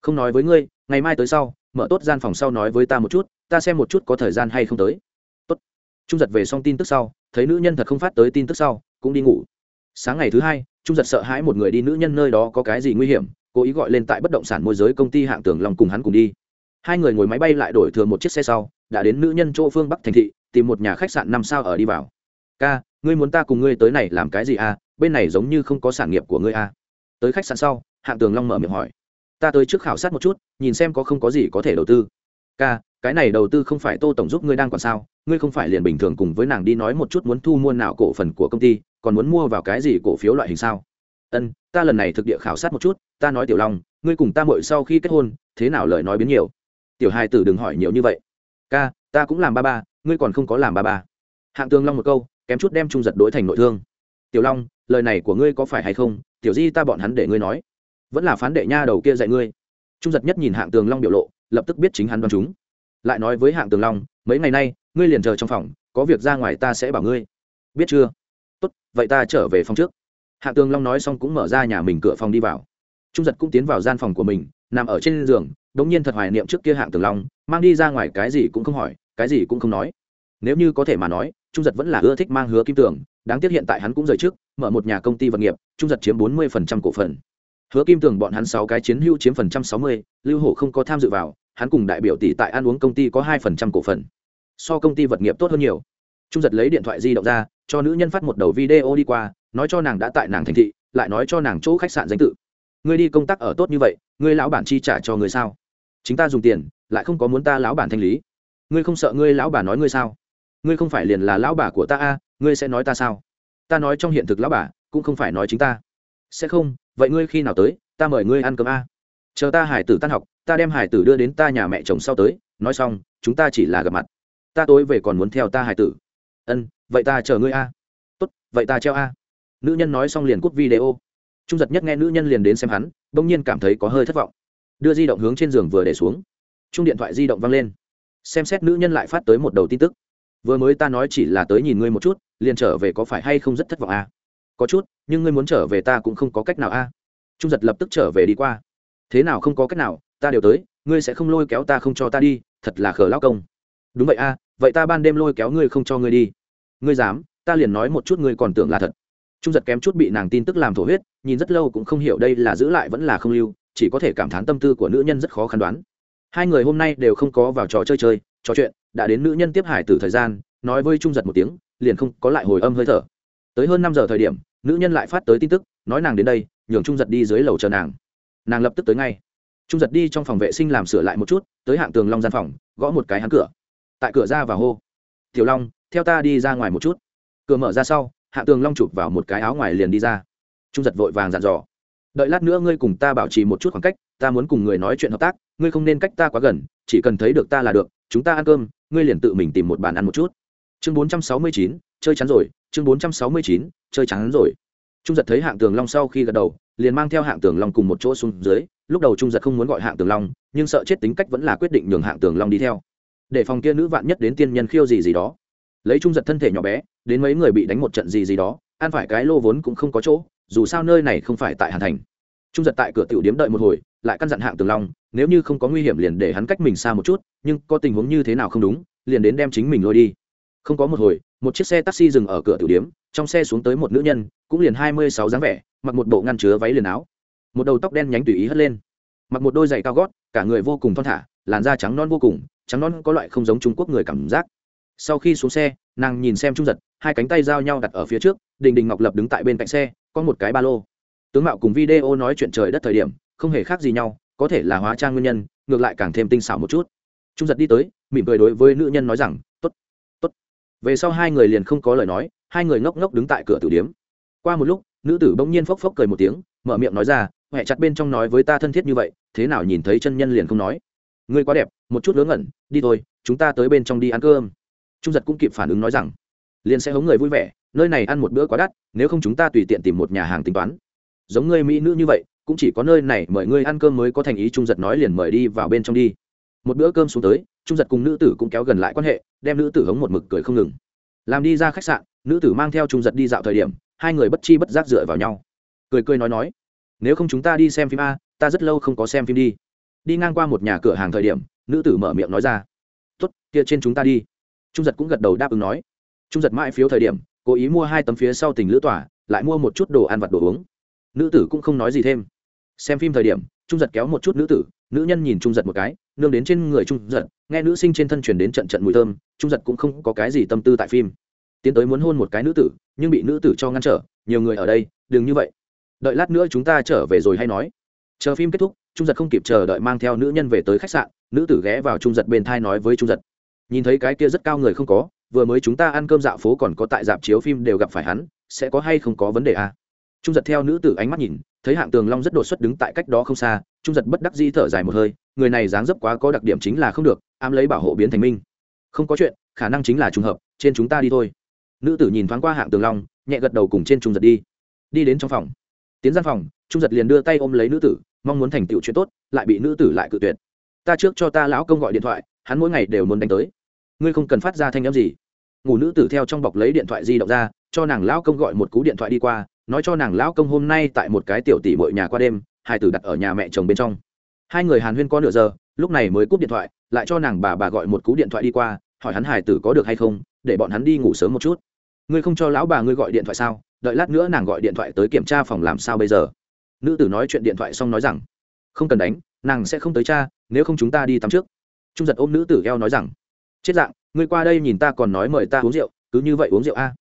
Không nói với ngươi, ngày mai tới sau, mở tốt gian phòng sau nói với ta một chút, ta xem một chút có thời gian hay không tới. Tốt. Trung giật về xong tin tức sau, thấy nữ nhân thật không phát tới tin tức sau, cũng đi ngủ. Sáng ngày thứ hai, trung giật sợ hãi một người đi, nữ nhân nơi đó có cái gì nguy hiểm cố ý gọi lên tại bất động sản môi giới công ty hạng tường Long cùng hắn cùng đi. Hai người ngồi máy bay lại đổi thừa một chiếc xe sau, đã đến nữ nhân chỗ phương bắc thành thị, tìm một nhà khách sạn năm sao ở đi vào. Ca, ngươi muốn ta cùng ngươi tới này làm cái gì à? Bên này giống như không có sản nghiệp của ngươi à? Tới khách sạn sau, hạng tường long mở miệng hỏi. Ta tới trước khảo sát một chút, nhìn xem có không có gì có thể đầu tư. Ca, cái này đầu tư không phải tô tổng giúp ngươi đang còn sao? Ngươi không phải liền bình thường cùng với nàng đi nói một chút muốn thu mua nào cổ phần của công ty, còn muốn mua vào cái gì cổ phiếu loại hình sao? Ân, ta lần này thực địa khảo sát một chút, ta nói tiểu long, ngươi cùng ta mội sau khi kết hôn, thế nào lời nói biến nhiều? Tiểu hai tử đừng hỏi nhiều như vậy. Ca, ta cũng làm ba ba, ngươi còn không có làm ba ba. Hạng tường long một câu, kém chút đem trung giật đối thành nội thương. Tiểu long, lời này của ngươi có phải hay không? Tiểu di ta bọn hắn để ngươi nói. Vẫn là phán đệ nha đầu kia dạy ngươi. Trung giật nhất nhìn hạng tường long biểu lộ, lập tức biết chính hắn đoán chúng. Lại nói với hạng tường long, mấy ngày nay, ngươi liền chờ trong phòng, có việc ra ngoài ta sẽ bảo ngươi. Biết chưa? Tốt, vậy ta trở về phòng trước hạng tường long nói xong cũng mở ra nhà mình cửa phòng đi vào. Trung giật cũng tiến vào gian phòng của mình, nằm ở trên giường, đống nhiên thật hoài niệm trước kia hạng tường long, mang đi ra ngoài cái gì cũng không hỏi, cái gì cũng không nói. Nếu như có thể mà nói, trung giật vẫn là ưa thích mang hứa kim tường, đáng tiếc hiện tại hắn cũng rời trước, mở một nhà công ty vật nghiệp, trung giật chiếm bốn mươi phần trăm cổ phần. Hứa kim tường bọn hắn sáu cái chiến hữu chiếm phần trăm sáu mươi, lưu hổ không có tham dự vào, hắn cùng đại biểu tỷ tại ăn uống công ty có hai phần trăm cổ phần. So công ty vật nghiệp tốt hơn nhiều. Trung giật lấy điện thoại di động ra, cho nữ nhân phát một đầu video đi qua nói cho nàng đã tại nàng thành thị, lại nói cho nàng chỗ khách sạn danh tự. Ngươi đi công tác ở tốt như vậy, ngươi lão bản chi trả cho người sao? Chính ta dùng tiền, lại không có muốn ta lão bản thanh lý. Ngươi không sợ ngươi lão bà nói ngươi sao? Ngươi không phải liền là lão bà của ta a, ngươi sẽ nói ta sao? Ta nói trong hiện thực lão bà, cũng không phải nói chính ta. Sẽ không, vậy ngươi khi nào tới, ta mời ngươi ăn cơm a. Chờ ta hải tử tan học, ta đem hải tử đưa đến ta nhà mẹ chồng sau tới, nói xong, chúng ta chỉ là gặp mặt. Ta tối về còn muốn theo ta hải tử. Ân, vậy ta chờ ngươi a. Tốt, vậy ta treo a nữ nhân nói xong liền cút video. Trung giật nhất nghe nữ nhân liền đến xem hắn bỗng nhiên cảm thấy có hơi thất vọng. Đưa di động hướng trên giường vừa để xuống. Chung điện thoại di động văng lên. Xem xét nữ nhân lại phát tới một đầu tin tức. Vừa mới ta nói chỉ là tới nhìn ngươi một chút liền trở về có phải hay không rất thất vọng à? có chút nhưng ngươi muốn trở về ta cũng không có cách nào a à? trung giật lập tức trở về đi qua. Thế nào không có cách nào ta đều tới ngươi sẽ không lôi kéo ta không cho ta đi thật là khờ lao công. Đúng vậy a à, vậy ta ban đêm lôi kéo ngươi không cho ngươi đi. Ngươi dám ta liền nói một chút ngươi còn tưởng là thật trung giật kém chút bị nàng tin tức làm thổ huyết, nhìn rất lâu cũng không hiểu đây là giữ lại vẫn là không lưu, chỉ có thể cảm thán tâm tư của nữ nhân rất khó khăn đoán. Hai người hôm nay đều không có vào trò chơi chơi, trò chuyện, đã đến nữ nhân tiếp hải từ thời gian, nói với trung giật một tiếng, liền không có lại hồi âm hơi thở. Tới hơn năm giờ thời điểm, nữ nhân lại phát tới tin tức, nói nàng đến đây, nhường trung giật đi dưới lầu chờ nàng. Nàng lập tức tới ngay. Trung giật đi trong phòng vệ sinh làm sửa lại một chút, tới hạng tường long gian phòng, gõ một cái hắn cửa. Tại cửa ra và hô. Tiểu long, theo ta đi ra ngoài một chút. Cửa mở ra sau hạng tường long chụp vào một cái áo ngoài liền đi ra. Trung giật vội vàng dặn dò. Đợi lát nữa ngươi cùng ta bảo trì một chút khoảng cách, ta muốn cùng người nói chuyện hợp tác, ngươi không nên cách ta quá gần, chỉ cần thấy được ta là được, chúng ta ăn cơm, ngươi liền tự mình tìm một bàn ăn một chút. Chương bốn trăm sáu mươi chín, chơi chắn rồi, chương bốn trăm sáu mươi chín, chơi chắn rồi. Trung giật thấy hạng tường long sau khi gật đầu, liền mang theo hạng tường long cùng một chỗ xuống dưới, lúc đầu trung giật không muốn gọi hạng tường long, nhưng sợ chết tính cách vẫn là quyết định nhường hạng tường long đi theo. Để phòng kia nữ vạn nhất đến tiên nhân khiêu gì gì đó lấy trung giật thân thể nhỏ bé, đến mấy người bị đánh một trận gì gì đó, ăn phải cái lô vốn cũng không có chỗ, dù sao nơi này không phải tại hàn thành. Trung giật tại cửa tiểu điếm đợi một hồi, lại căn dặn hạng tường long, nếu như không có nguy hiểm liền để hắn cách mình xa một chút, nhưng có tình huống như thế nào không đúng, liền đến đem chính mình lôi đi. Không có một hồi, một chiếc xe taxi dừng ở cửa tiểu điếm, trong xe xuống tới một nữ nhân, cũng liền hai mươi sáu dáng vẻ, mặc một bộ ngăn chứa váy liền áo. Một đầu tóc đen nhánh tùy ý hất lên. Mặc một đôi giày cao gót, cả người vô cùng thon thả, làn da trắng non vô cùng, trắng non có loại không giống trung quốc người cảm giác sau khi xuống xe, nàng nhìn xem trung giật, hai cánh tay giao nhau đặt ở phía trước, đình đình ngọc lập đứng tại bên cạnh xe, có một cái ba lô. Tướng mạo cùng video nói chuyện trời đất thời điểm, không hề khác gì nhau, có thể là hóa trang nguyên nhân, ngược lại càng thêm tinh xảo một chút. Trung giật đi tới, mỉm cười đối với nữ nhân nói rằng t ố t t ố t về sau hai người liền không có lời nói, hai người ngốc ngốc đứng tại cửa tử điếm. Qua một lúc, nữ tử bỗng nhiên phốc phốc cười một tiếng, mở miệng nói ra huệ chặt bên trong nói với ta thân thiết như vậy, thế nào nhìn thấy chân nhân liền không nói. Ngươi quá đẹp, một chút ngớ ngẩn, đi thôi, chúng ta tới bên trong đi ăn cơm trung giật cũng kịp phản ứng nói rằng, liền sẽ hống người vui vẻ, nơi này ăn một bữa quá đắt, nếu không chúng ta tùy tiện tìm một nhà hàng tính toán. Giống ngươi mỹ nữ như vậy, cũng chỉ có nơi này mời ngươi ăn cơm mới có thành ý, trung giật nói liền mời đi vào bên trong đi. Một bữa cơm xuống tới, trung giật cùng nữ tử cũng kéo gần lại quan hệ, đem nữ tử hống một mực cười không ngừng. Làm đi ra khách sạn, nữ tử mang theo trung giật đi dạo thời điểm, hai người bất chi bất giác dựa vào nhau. Cười cười nói nói, nếu không chúng ta đi xem phim a, ta rất lâu không có xem phim đi. Đi ngang qua một nhà cửa hàng thời điểm, nữ tử mở miệng nói ra, tốt, kia trên chúng ta đi trung giật cũng gật đầu đáp ứng nói. Trung giật mãi phiếu thời điểm, cố ý mua hai tấm phía sau tình lữ tỏa lại mua một chút đồ ăn vặt đồ uống. Nữ tử cũng không nói gì thêm. Xem phim thời điểm, trung giật kéo một chút nữ tử, nữ nhân nhìn trung giật một cái, nương đến trên người trung giật, nghe nữ sinh trên thân chuyển đến trận trận mùi thơm, trung giật cũng không có cái gì tâm tư tại phim. Tiến tới muốn hôn một cái nữ tử, nhưng bị nữ tử cho ngăn trở, nhiều người ở đây, đừng như vậy. Đợi lát nữa chúng ta trở về rồi hay nói. Chờ phim kết thúc, trung giật không kịp chờ đợi mang theo nữ nhân về tới khách sạn, nữ tử ghé vào trung giật bên thai nói với trung giật nhìn thấy cái kia rất cao người không có, vừa mới chúng ta ăn cơm dạo phố còn có tại dạp chiếu phim đều gặp phải hắn, sẽ có hay không có vấn đề à? trung giật theo nữ tử ánh mắt nhìn, thấy hạng tường long rất đột xuất đứng tại cách đó không xa, trung giật bất đắc di thở dài một hơi, người này dáng dấp quá có đặc điểm chính là không được, ám lấy bảo hộ biến thành minh. Không có chuyện, khả năng chính là trùng hợp, trên chúng ta đi thôi. Nữ tử nhìn thoáng qua hạng tường long, nhẹ gật đầu cùng trên trung giật đi. Đi đến trong phòng. Tiến gian phòng, trung giật liền đưa tay ôm lấy nữ tử, mong muốn thành tựu chuyện tốt, lại bị nữ tử lại cự tuyệt. Ta trước cho ta lão công gọi điện thoại hắn mỗi ngày đều muốn đánh tới. Ngươi không cần phát ra thanh â m gì. Ngủ nữ tử theo trong bọc lấy điện thoại di động ra, cho nàng lão công gọi một cú điện thoại đi qua, nói cho nàng lão công hôm nay tại một cái tiểu tỷ bội nhà qua đêm, hai tử đặt ở nhà mẹ chồng bên trong. Hai người hàn huyên có nửa giờ, lúc này mới cúp điện thoại, lại cho nàng bà bà gọi một cú điện thoại đi qua, hỏi hắn hải tử có được hay không, để bọn hắn đi ngủ sớm một chút. Ngươi không cho lão bà ngươi gọi điện thoại sao? Đợi lát nữa nàng gọi điện thoại tới kiểm tra phòng làm sao bây giờ? Nữ tử nói chuyện điện thoại xong nói rằng, không cần đánh, nàng sẽ không tới cha, nếu không chúng ta đi tắm trước trung giật ôm nữ tử eo nói rằng, chết dạng, ngươi qua đây nhìn ta còn nói mời ta uống rượu, cứ như vậy uống rượu a.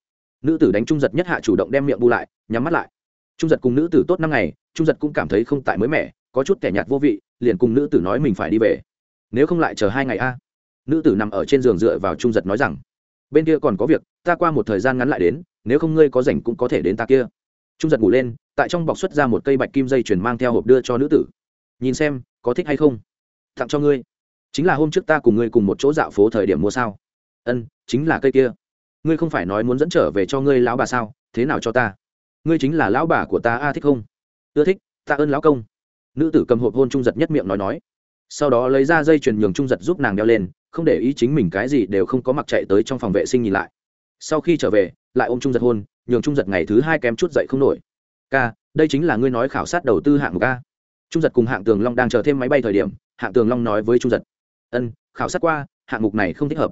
Nữ tử đánh trung giật nhất hạ chủ động đem miệng bu lại, nhắm mắt lại. Trung giật cùng nữ tử tốt năm ngày, trung giật cũng cảm thấy không tại mới mẻ, có chút kẻ nhạt vô vị, liền cùng nữ tử nói mình phải đi về. Nếu không lại chờ hai ngày a. Nữ tử nằm ở trên giường dựa vào trung giật nói rằng, bên kia còn có việc, ta qua một thời gian ngắn lại đến, nếu không ngươi có rảnh cũng có thể đến ta kia. Trung giật ngủ lên, tại trong bọc xuất ra một cây bạch kim dây chuyền mang theo hộp đưa cho nữ tử. Nhìn xem, có thích hay không? Tặng cho ngươi chính là hôm trước ta cùng ngươi cùng một chỗ dạo phố thời điểm mua sao? Ân, chính là cây kia. Ngươi không phải nói muốn dẫn trở về cho ngươi lão bà sao? Thế nào cho ta? Ngươi chính là lão bà của ta, a, thích không? Ưa thích, ta ơn lão công. Nữ tử cầm hộp hôn trung giật nhất miệng nói nói. Sau đó lấy ra dây chuyền nhường trung giật giúp nàng đeo lên, không để ý chính mình cái gì đều không có mặc chạy tới trong phòng vệ sinh nhìn lại. Sau khi trở về, lại ôm trung giật hôn, nhường trung giật ngày thứ hai kém chút dậy không nổi. Ca, đây chính là ngươi nói khảo sát đầu tư hạng ca trung giật cùng hạng tường long đang chờ thêm máy bay thời điểm, hạng tường long nói với trung giật ân, khảo sát qua, hạng mục này không thích hợp.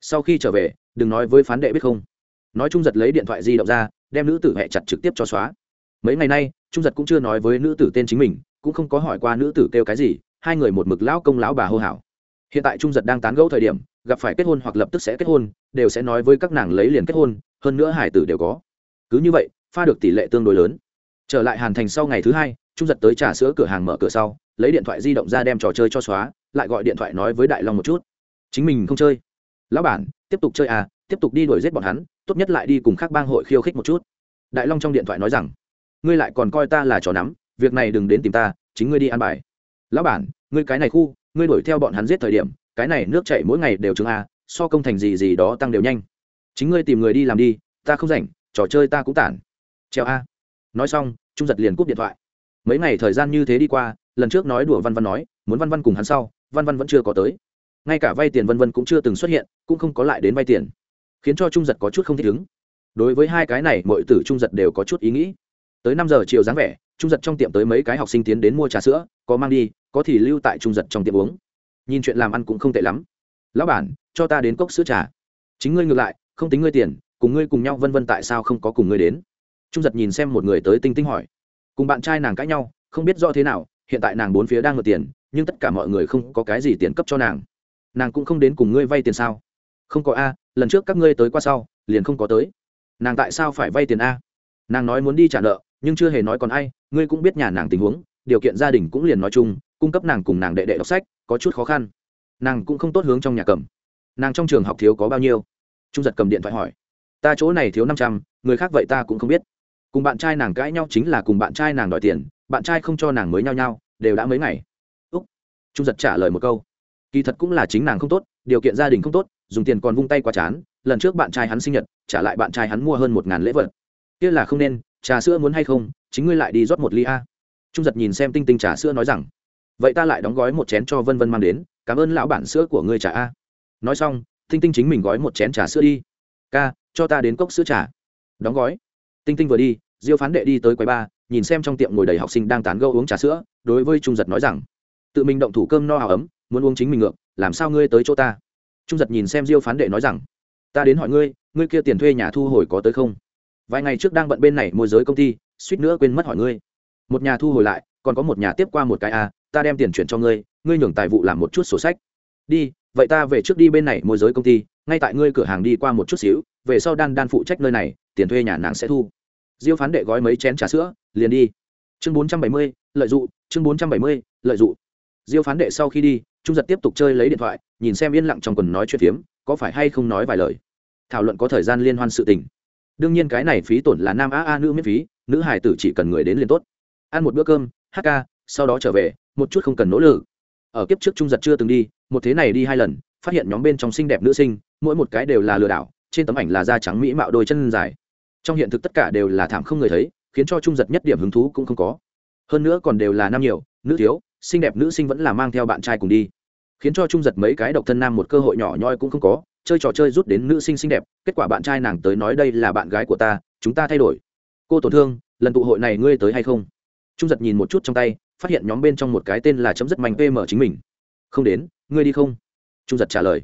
Sau khi trở về, đừng nói với phán đệ biết không. Nói trung giật lấy điện thoại di động ra, đem nữ tử hẹ chặt trực tiếp cho xóa. Mấy ngày nay, trung giật cũng chưa nói với nữ tử tên chính mình, cũng không có hỏi qua nữ tử kêu cái gì, hai người một mực lão công lão bà hô hào. Hiện tại trung giật đang tán gẫu thời điểm, gặp phải kết hôn hoặc lập tức sẽ kết hôn, đều sẽ nói với các nàng lấy liền kết hôn, hơn nữa hải tử đều có. Cứ như vậy, pha được tỷ lệ tương đối lớn. Trở lại hàn thành sau ngày thứ hai, trung giật tới trà sữa cửa hàng mở cửa sau, lấy điện thoại di động ra đem trò chơi cho xóa lại gọi điện thoại nói với đại long một chút. Chính mình không chơi. Lão bản, tiếp tục chơi à tiếp tục đi đuổi giết bọn hắn, tốt nhất lại đi cùng các bang hội khiêu khích một chút. Đại long trong điện thoại nói rằng, ngươi lại còn coi ta là trò nắm, việc này đừng đến tìm ta, chính ngươi đi ăn bài. Lão bản, ngươi cái này khu, ngươi đuổi theo bọn hắn giết thời điểm, cái này nước chảy mỗi ngày đều chứng a à, so công thành gì gì đó tăng đều nhanh. Chính ngươi tìm người đi làm đi, ta không rảnh, trò chơi ta cũng tản. Treo a. Nói xong, trung giật liền cúp điện thoại. Mấy ngày thời gian như thế đi qua, lần trước nói đùa văn văn nói, muốn văn văn cùng hắn sau văn văn vẫn chưa có tới. Ngay cả vay tiền vân vân cũng chưa từng xuất hiện, cũng không có lại đến vay tiền. Khiến cho trung giật có chút không thích ứng. Đối với hai cái này, mọi tử trung giật đều có chút ý nghĩ. Tới năm giờ chiều dáng vẻ, trung giật trong tiệm tới mấy cái học sinh tiến đến mua trà sữa, có mang đi, có thì lưu tại trung giật trong tiệm uống. Nhìn chuyện làm ăn cũng không tệ lắm. Lão bản, cho ta đến cốc sữa trà. Chính ngươi ngược lại, không tính ngươi tiền, cùng ngươi cùng nhau vân vân tại sao không có cùng ngươi đến? Trung giật nhìn xem một người tới tinh tinh hỏi. Cùng bạn trai nàng cãi nhau, không biết do thế nào, hiện tại nàng bốn phía đang ngược tiền nhưng tất cả mọi người không có cái gì tiền cấp cho nàng. Nàng cũng không đến cùng ngươi vay tiền sao? Không có a, lần trước các ngươi tới qua sau, liền không có tới. Nàng tại sao phải vay tiền a? Nàng nói muốn đi trả nợ, nhưng chưa hề nói còn ai, ngươi cũng biết nhà nàng tình huống, điều kiện gia đình cũng liền nói chung, cung cấp nàng cùng nàng đệ đệ đọc sách, có chút khó khăn. Nàng cũng không tốt hướng trong nhà cầm. Nàng trong trường học thiếu có bao nhiêu? Trung giật cầm điện thoại hỏi. Ta chỗ này thiếu năm trăm, người khác vậy ta cũng không biết. Cùng bạn trai nàng cãi nhau chính là cùng bạn trai nàng đòi tiền, bạn trai không cho nàng mới nhau nhau đều đã mấy ngày trung giật trả lời một câu. Kỳ thật cũng là chính nàng không tốt, điều kiện gia đình không tốt, dùng tiền còn vung tay qua chán, lần trước bạn trai hắn sinh nhật, trả lại bạn trai hắn mua hơn một ngàn lễ vật. Kia là không nên, trà sữa muốn hay không, chính ngươi lại đi rót một ly a. Trung giật nhìn xem tinh tinh trà sữa nói rằng, vậy ta lại đóng gói một chén cho vân vân mang đến, cảm ơn lão bản sữa của ngươi trà a. Nói xong, tinh tinh chính mình gói một chén trà sữa đi. Ca, cho ta đến cốc sữa trà. Đóng gói. Tinh tinh vừa đi, diêu phán đệ đi tới quầy ba, nhìn xem trong tiệm ngồi đầy học sinh đang tán gâu uống trà sữa, đối với trung giật nói rằng tự mình động thủ cơm no hào ấm, muốn uống chính mình ngược, làm sao ngươi tới chỗ ta? Trung giật nhìn xem diêu phán đệ nói rằng, ta đến hỏi ngươi ngươi kia tiền thuê nhà thu hồi có tới không? Vài ngày trước đang bận bên này môi giới công ty, suýt nữa quên mất hỏi ngươi. Một nhà thu hồi lại, còn có một nhà tiếp qua một cái a ta đem tiền chuyển cho ngươi ngươi nhường tài vụ làm một chút sổ sách. Đi, vậy ta về trước đi bên này môi giới công ty, ngay tại ngươi cửa hàng đi qua một chút xíu, về sau đan đan phụ trách nơi này, tiền thuê nhà nàng sẽ thu. Diêu phán đệ gói mấy chén trà sữa, liền đi. Chương bốn trăm bảy mươi, lợi dụng, chương bốn trăm bảy mươi, lợi dụng diêu phán đệ sau khi đi, trung giật tiếp tục chơi lấy điện thoại, nhìn xem yên lặng trong quần nói chuyện phiếm, có phải hay không nói vài lời. Thảo luận có thời gian liên hoan sự tình. Đương nhiên cái này phí tổn là nam a a nữ miễn phí, nữ hải tử chỉ cần người đến liền tốt. Ăn một bữa cơm hk sau đó trở về, một chút không cần nỗ lực. Ở kiếp trước trung giật chưa từng đi, một thế này đi hai lần, phát hiện nhóm bên trong xinh đẹp nữ sinh, mỗi một cái đều là lừa đảo, trên tấm ảnh là da trắng mỹ mạo đôi chân dài. Trong hiện thực tất cả đều là thảm không người thấy, khiến cho trung giật nhất điểm hứng thú cũng không có. Hơn nữa còn đều là nam nhiều, nữ thiếu xinh đẹp nữ sinh vẫn là mang theo bạn trai cùng đi. Khiến cho trung giật mấy cái độc thân nam một cơ hội nhỏ nhoi cũng không có, chơi trò chơi rút đến nữ sinh xinh đẹp, kết quả bạn trai nàng tới nói đây là bạn gái của ta, chúng ta thay đổi. Cô tổn thương, lần tụ hội này ngươi tới hay không? Trung giật nhìn một chút trong tay, phát hiện nhóm bên trong một cái tên là chấm dứt mạnh pm chính mình. Không đến, ngươi đi không? Trung giật trả lời.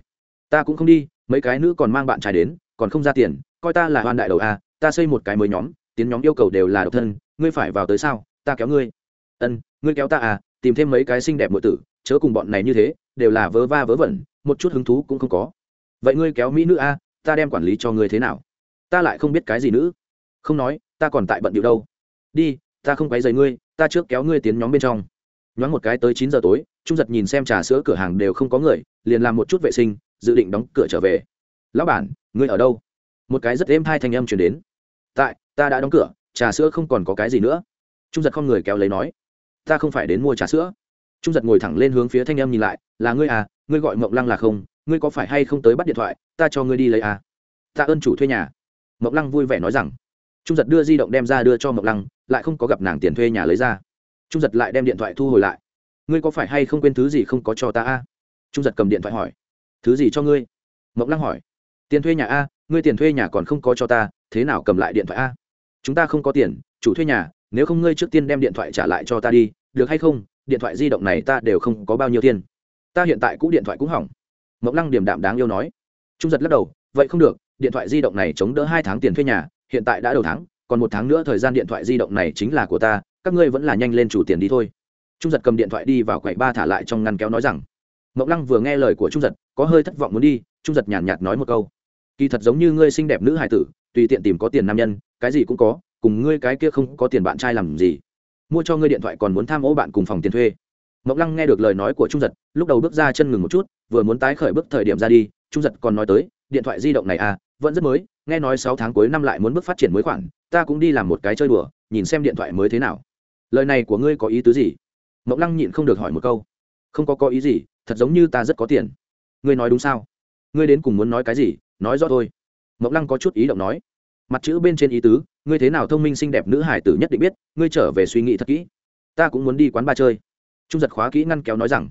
Ta cũng không đi, mấy cái nữ còn mang bạn trai đến, còn không ra tiền, coi ta là hoan đại đầu a, ta xây một cái mới nhóm, tiến nhóm yêu cầu đều là độc thân, ngươi phải vào tới sao? Ta kéo ngươi. Ân, ngươi kéo ta à? Tìm thêm mấy cái xinh đẹp nội tử, chớ cùng bọn này như thế, đều là vớ va vớ vẩn, một chút hứng thú cũng không có. Vậy ngươi kéo mỹ nữ a, ta đem quản lý cho ngươi thế nào? Ta lại không biết cái gì nữ. Không nói, ta còn tại bận điệu đâu. Đi, ta không quấy dày ngươi, ta trước kéo ngươi tiến nhóm bên trong. Nhoáng một cái tới chín giờ tối, trung giật nhìn xem trà sữa cửa hàng đều không có người, liền làm một chút vệ sinh, dự định đóng cửa trở về. Lão bản, ngươi ở đâu? Một cái rất êm hai thanh âm chuyển đến. Tại, ta đã đóng cửa, trà sữa không còn có cái gì nữa. Trung giật không người kéo lấy nói ta không phải đến mua trà sữa. Trung giật ngồi thẳng lên hướng phía thanh em nhìn lại, là ngươi à ngươi gọi mộng lăng là không, ngươi có phải hay không tới bắt điện thoại, ta cho ngươi đi lấy à. Ta ơn chủ thuê nhà. Mộng lăng vui vẻ nói rằng. Trung giật đưa di động đem ra đưa cho mộng lăng, lại không có gặp nàng tiền thuê nhà lấy ra. Trung giật lại đem điện thoại thu hồi lại. Ngươi có phải hay không quên thứ gì không có cho ta a trung giật cầm điện thoại hỏi. Thứ gì cho ngươi? Mộng lăng hỏi. Tiền thuê nhà a, ngươi tiền thuê nhà còn không có cho ta, thế nào cầm lại điện thoại a? Chúng ta không có tiền, chủ thuê nhà nếu không ngươi trước tiên đem điện thoại trả lại cho ta đi, được hay không? Điện thoại di động này ta đều không có bao nhiêu tiền. Ta hiện tại cũ điện thoại cũng hỏng. Mộng lăng điểm đạm đáng yêu nói. Trung giật lắc đầu, vậy không được, điện thoại di động này chống đỡ hai tháng tiền thuê nhà, hiện tại đã đầu tháng, còn một tháng nữa thời gian điện thoại di động này chính là của ta, các ngươi vẫn là nhanh lên chủ tiền đi thôi. Trung giật cầm điện thoại đi vào quầy ba thả lại trong ngăn kéo nói rằng. Mộng lăng vừa nghe lời của trung giật, có hơi thất vọng muốn đi, trung giật nhàn nhạt nói một câu. Kỳ thật giống như ngươi xinh đẹp nữ hài tử, tùy tiện tìm có tiền nam nhân, cái gì cũng có cùng ngươi cái kia không có tiền bạn trai làm gì. Mua cho ngươi điện thoại còn muốn tham ô bạn cùng phòng tiền thuê. Mộng lăng nghe được lời nói của trung giật, lúc đầu bước ra chân ngừng một chút, vừa muốn tái khởi bước thời điểm ra đi, trung giật còn nói tới, điện thoại di động này à vẫn rất mới, nghe nói sáu tháng cuối năm lại muốn bước phát triển mới khoản, ta cũng đi làm một cái chơi đùa, nhìn xem điện thoại mới thế nào. Lời này của ngươi có ý tứ gì? Mộng lăng nhịn không được hỏi một câu. Không có có ý gì, thật giống như ta rất có tiền. Ngươi nói đúng sao? Ngươi đến cùng muốn nói cái gì? Nói rõ thôi. Mộng lăng có chút ý động nói. Mặt chữ bên trên ý tứ ngươi thế nào thông minh xinh đẹp nữ hải tử nhất định biết, ngươi trở về suy nghĩ thật kỹ. Ta cũng muốn đi quán ba chơi. Trung giật khóa kỹ ngăn kéo nói rằng.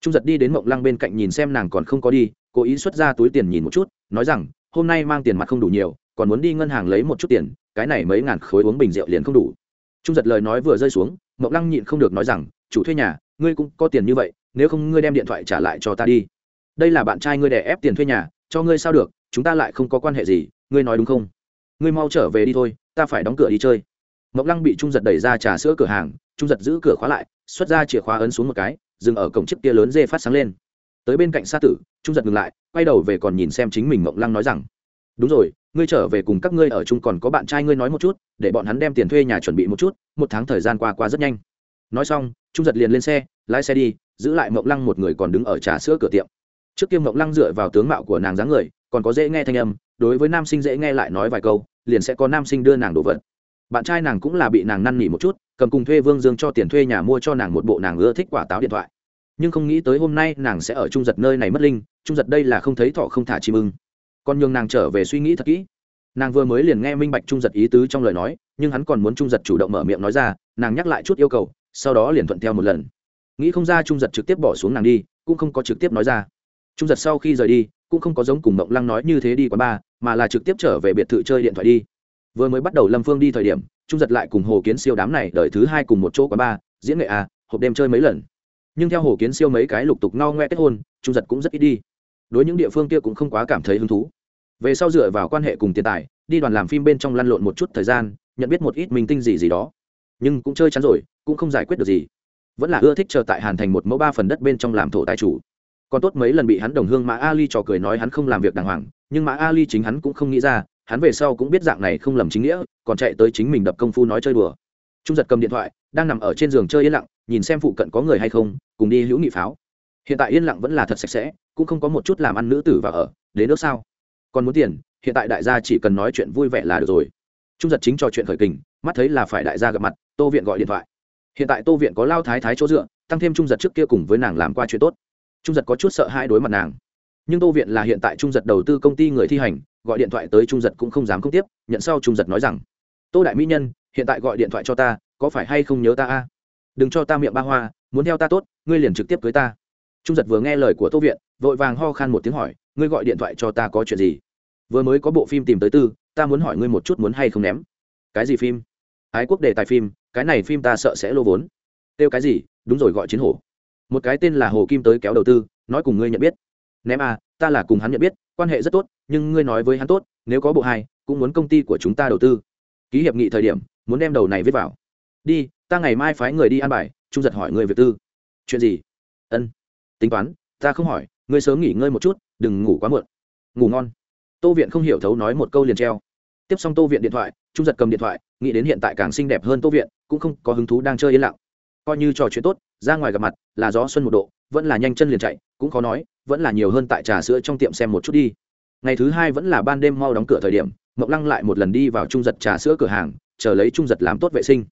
Trung giật đi đến mộng lăng bên cạnh nhìn xem nàng còn không có đi, cố ý xuất ra túi tiền nhìn một chút, nói rằng, hôm nay mang tiền mặt không đủ nhiều, còn muốn đi ngân hàng lấy một chút tiền, cái này mấy ngàn khối uống bình rượu liền không đủ. Trung giật lời nói vừa rơi xuống, mộng lăng nhịn không được nói rằng, chủ thuê nhà, ngươi cũng có tiền như vậy, nếu không ngươi đem điện thoại trả lại cho ta đi. Đây là bạn trai ngươi đè ép tiền thuê nhà, cho ngươi sao được, chúng ta lại không có quan hệ gì, ngươi nói đúng không? Ngươi mau trở về đi thôi, ta phải đóng cửa đi chơi. Mộng lăng bị trung giật đẩy ra trà sữa cửa hàng, trung giật giữ cửa khóa lại, xuất ra chìa khóa ấn xuống một cái, dừng ở cổng chiếc kia lớn dê phát sáng lên. Tới bên cạnh xa tử, trung giật ngừng lại, quay đầu về còn nhìn xem chính mình mộng lăng nói rằng, đúng rồi, ngươi trở về cùng các ngươi ở chung còn có bạn trai ngươi nói một chút, để bọn hắn đem tiền thuê nhà chuẩn bị một chút, một tháng thời gian qua qua rất nhanh. Nói xong, trung giật liền lên xe, lái xe đi, giữ lại mộng lăng một người còn đứng ở trà sữa cửa tiệm. Trước kia mộng lăng dựa vào tướng mạo của nàng dáng người, còn có dễ nghe thanh âm đối với nam sinh dễ nghe lại nói vài câu, liền sẽ có nam sinh đưa nàng đồ vật. Bạn trai nàng cũng là bị nàng năn nỉ một chút, cầm cùng thuê vương dương cho tiền thuê nhà mua cho nàng một bộ nàng ưa thích quả táo điện thoại. Nhưng không nghĩ tới hôm nay nàng sẽ ở trung giật nơi này mất linh, trung giật đây là không thấy thọ không thả chim ưng. Còn nhường nàng trở về suy nghĩ thật kỹ. Nàng vừa mới liền nghe minh bạch trung giật ý tứ trong lời nói, nhưng hắn còn muốn trung giật chủ động mở miệng nói ra, nàng nhắc lại chút yêu cầu, sau đó liền thuận theo một lần. Nghĩ không ra trung giật trực tiếp bỏ xuống nàng đi, cũng không có trực tiếp nói ra trung giật sau khi rời đi, cũng không có giống cùng mộng lăng nói như thế đi quán bar, mà là trực tiếp trở về biệt thự chơi điện thoại đi. Vừa mới bắt đầu lâm phương đi thời điểm, trung giật lại cùng hồ kiến siêu đám này đợi thứ hai cùng một chỗ quán bar, diễn nghệ à hộp đêm chơi mấy lần. Nhưng theo hồ kiến siêu mấy cái lục tục no ngoe kết hôn, trung giật cũng rất ít đi. Đối những địa phương kia cũng không quá cảm thấy hứng thú. Về sau dựa vào quan hệ cùng tiền tài, đi đoàn làm phim bên trong lăn lộn một chút thời gian, nhận biết một ít minh tinh gì gì đó. Nhưng cũng chơi chắn rồi, cũng không giải quyết được gì. Vẫn là ưa thích chờ tại hàn thành một mẫu ba phần đất bên trong làm thổ tài chủ còn tốt mấy lần bị hắn đồng hương mã ali trò cười nói hắn không làm việc đàng hoàng, nhưng mã ali chính hắn cũng không nghĩ ra, hắn về sau cũng biết dạng này không lầm chính nghĩa, còn chạy tới chính mình đập công phu nói chơi đùa. Trung giật cầm điện thoại, đang nằm ở trên giường chơi yên lặng, nhìn xem phụ cận có người hay không, cùng đi hữu nghị pháo. Hiện tại yên lặng vẫn là thật sạch sẽ, cũng không có một chút làm ăn nữ tử và ở, đến nước sao? Còn muốn tiền, hiện tại đại gia chỉ cần nói chuyện vui vẻ là được rồi. Trung giật chính trò chuyện khởi kình, mắt thấy là phải đại gia gặp mặt, tô viện gọi điện thoại. Hiện tại tô viện có lao thái thái chỗ dựa, tăng thêm trung giật trước kia cùng với nàng làm qua chuyện tốt trung giật có chút sợ hai đối mặt nàng. Nhưng tô viện là hiện tại trung giật đầu tư công ty người thi hành, gọi điện thoại tới trung giật cũng không dám không tiếp, nhận sau trung giật nói rằng, tô đại mỹ nhân, hiện tại gọi điện thoại cho ta, có phải hay không nhớ ta a? Đừng cho ta miệng ba hoa, muốn theo ta tốt, ngươi liền trực tiếp cưới ta. Trung giật vừa nghe lời của tô viện, vội vàng ho khan một tiếng hỏi, ngươi gọi điện thoại cho ta có chuyện gì? Vừa mới có bộ phim tìm tới tư, ta muốn hỏi ngươi một chút muốn hay không ném. Cái gì phim? Ái quốc đề tài phim, cái này phim ta sợ sẽ lô vốn. Kêu cái gì? Đúng rồi, gọi chiến hổ một cái tên là hồ kim tới kéo đầu tư, nói cùng ngươi nhận biết. Ném à ta là cùng hắn nhận biết, quan hệ rất tốt, nhưng ngươi nói với hắn tốt, nếu có bộ hai, cũng muốn công ty của chúng ta đầu tư. Ký hiệp nghị thời điểm, muốn đem đầu này viết vào. Đi, ta ngày mai phái người đi ăn bài, trung giật hỏi người việc tư. Chuyện gì? Ân. Tính toán, ta không hỏi, ngươi sớm nghỉ ngơi một chút, đừng ngủ quá muộn. Ngủ ngon. Tô viện không hiểu thấu nói một câu liền treo. Tiếp xong tô viện điện thoại, trung giật cầm điện thoại, nghĩ đến hiện tại càng xinh đẹp hơn tô viện, cũng không có hứng thú đang chơi yên lặng. Coi như trò chuyện tốt ra ngoài gặp mặt, là gió xuân một độ, vẫn là nhanh chân liền chạy, cũng khó nói, vẫn là nhiều hơn tại trà sữa trong tiệm xem một chút đi. Ngày thứ hai vẫn là ban đêm mau đóng cửa thời điểm, mộng lăng lại một lần đi vào trung giật trà sữa cửa hàng, chờ lấy trung giật làm tốt vệ sinh.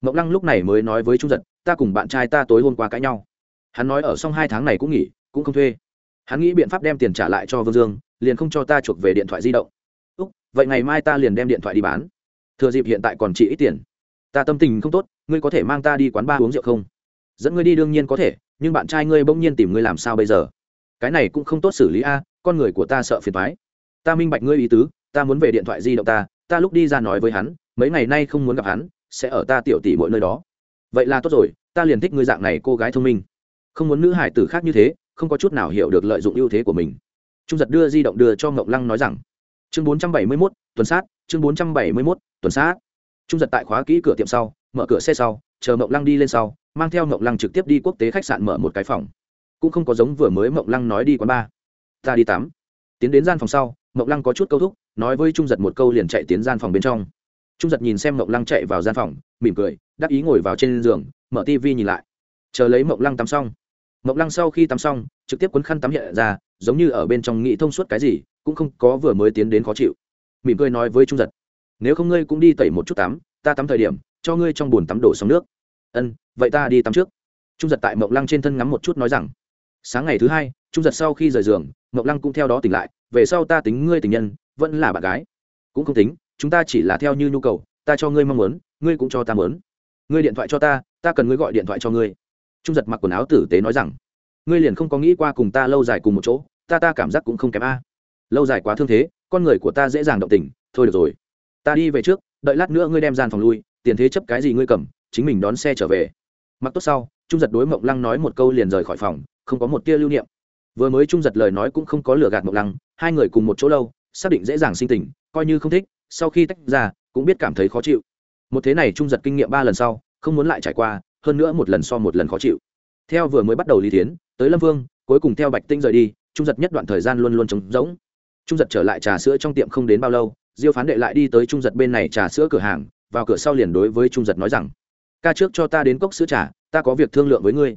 Mộng lăng lúc này mới nói với trung giật, ta cùng bạn trai ta tối hôm qua cãi nhau. Hắn nói ở xong hai tháng này cũng nghỉ, cũng không thuê. Hắn nghĩ biện pháp đem tiền trả lại cho vương dương, liền không cho ta chuộc về điện thoại di động. Úc, vậy ngày mai ta liền đem điện thoại đi bán. Thừa dịp hiện tại còn chỉ ít tiền. Ta tâm tình không tốt, ngươi có thể mang ta đi quán ba uống rượu không? Dẫn ngươi đi đương nhiên có thể, nhưng bạn trai ngươi bỗng nhiên tìm ngươi làm sao bây giờ? Cái này cũng không tốt xử lý a, con người của ta sợ phiền thoái ta minh bạch ngươi ý tứ, ta muốn về điện thoại di động ta ta lúc đi ra nói với hắn, mấy ngày nay không muốn gặp hắn, sẽ ở ta tiểu tỷ mỗi nơi đó. Vậy là tốt rồi, ta liền thích ngươi dạng này cô gái thông minh. Không muốn nữ hải tử khác như thế, không có chút nào hiểu được lợi dụng ưu thế của mình. Trung giật đưa di động đưa cho ngọc lăng nói rằng, chương bốn trăm bảy mươi mốt, tuần sát, chương bốn trăm bảy mươi mốt, tuần sát. Trung giật tại khóa kỹ cửa tiệm sau, mở cửa xe sau, chờ ngọc lăng đi lên sau mang theo ngọc lăng trực tiếp đi quốc tế khách sạn mở một cái phòng. Cũng không có giống vừa mới mộng lăng nói đi quán ba ta đi tắm. Tiến đến gian phòng sau, mộng lăng có chút câu thúc, nói với trung giật một câu liền chạy tiến gian phòng bên trong. Trung giật nhìn xem mộng lăng chạy vào gian phòng, mỉm cười, đắc ý ngồi vào trên giường, mở tv nhìn lại. Chờ lấy mộng lăng tắm xong. Mộng lăng sau khi tắm xong, trực tiếp quấn khăn tắm hiện ra, giống như ở bên trong nghĩ thông suốt cái gì, cũng không có vừa mới tiến đến khó chịu. Mỉm cười nói với trung giật, nếu không ngươi cũng đi tẩy một chút tắm, ta tắm thời điểm, cho ngươi trong bồn tắm đổ xong nước ân, vậy ta đi tắm trước. Trung giật tại mộng lăng trên thân ngắm một chút nói rằng, sáng ngày thứ hai, trung giật sau khi rời giường mộng lăng cũng theo đó tỉnh lại, về sau ta tính ngươi tình nhân, vẫn là bạn gái. Cũng không tính, chúng ta chỉ là theo như nhu cầu, ta cho ngươi mong muốn, ngươi cũng cho ta muốn. Ngươi điện thoại cho ta ta cần ngươi gọi điện thoại cho ngươi. Trung giật mặc quần áo tử tế nói rằng, ngươi liền không có nghĩ qua cùng ta lâu dài cùng một chỗ, ta ta cảm giác cũng không kém a. Lâu dài quá thương thế, con người của ta dễ dàng động tình, thôi được rồi. Ta đi về trước, đợi lát nữa ngươi đem gian phòng lui, tiền thế chấp cái gì ngươi cầm chính mình đón xe trở về. Mặc tốt sau, trung giật đối mộng lăng nói một câu liền rời khỏi phòng, không có một tia lưu niệm. Vừa mới trung giật lời nói cũng không có lừa gạt mộng lăng, hai người cùng một chỗ lâu, xác định dễ dàng sinh tình, coi như không thích, sau khi tách ra, cũng biết cảm thấy khó chịu. Một thế này trung giật kinh nghiệm ba lần sau, không muốn lại trải qua, hơn nữa một lần so một lần khó chịu. Theo vừa mới bắt đầu lý tiến tới lâm vương, cuối cùng theo bạch tinh rời đi, trung giật nhất đoạn thời gian luôn luôn trống rỗng. Trung giật trở lại trà sữa trong tiệm không đến bao lâu, diêu phán đệ lại đi tới trung giật bên này trà sữa cửa hàng, vào cửa sau liền đối với trung giật nói rằng ca trước cho ta đến cốc sữa trà, ta có việc thương lượng với ngươi.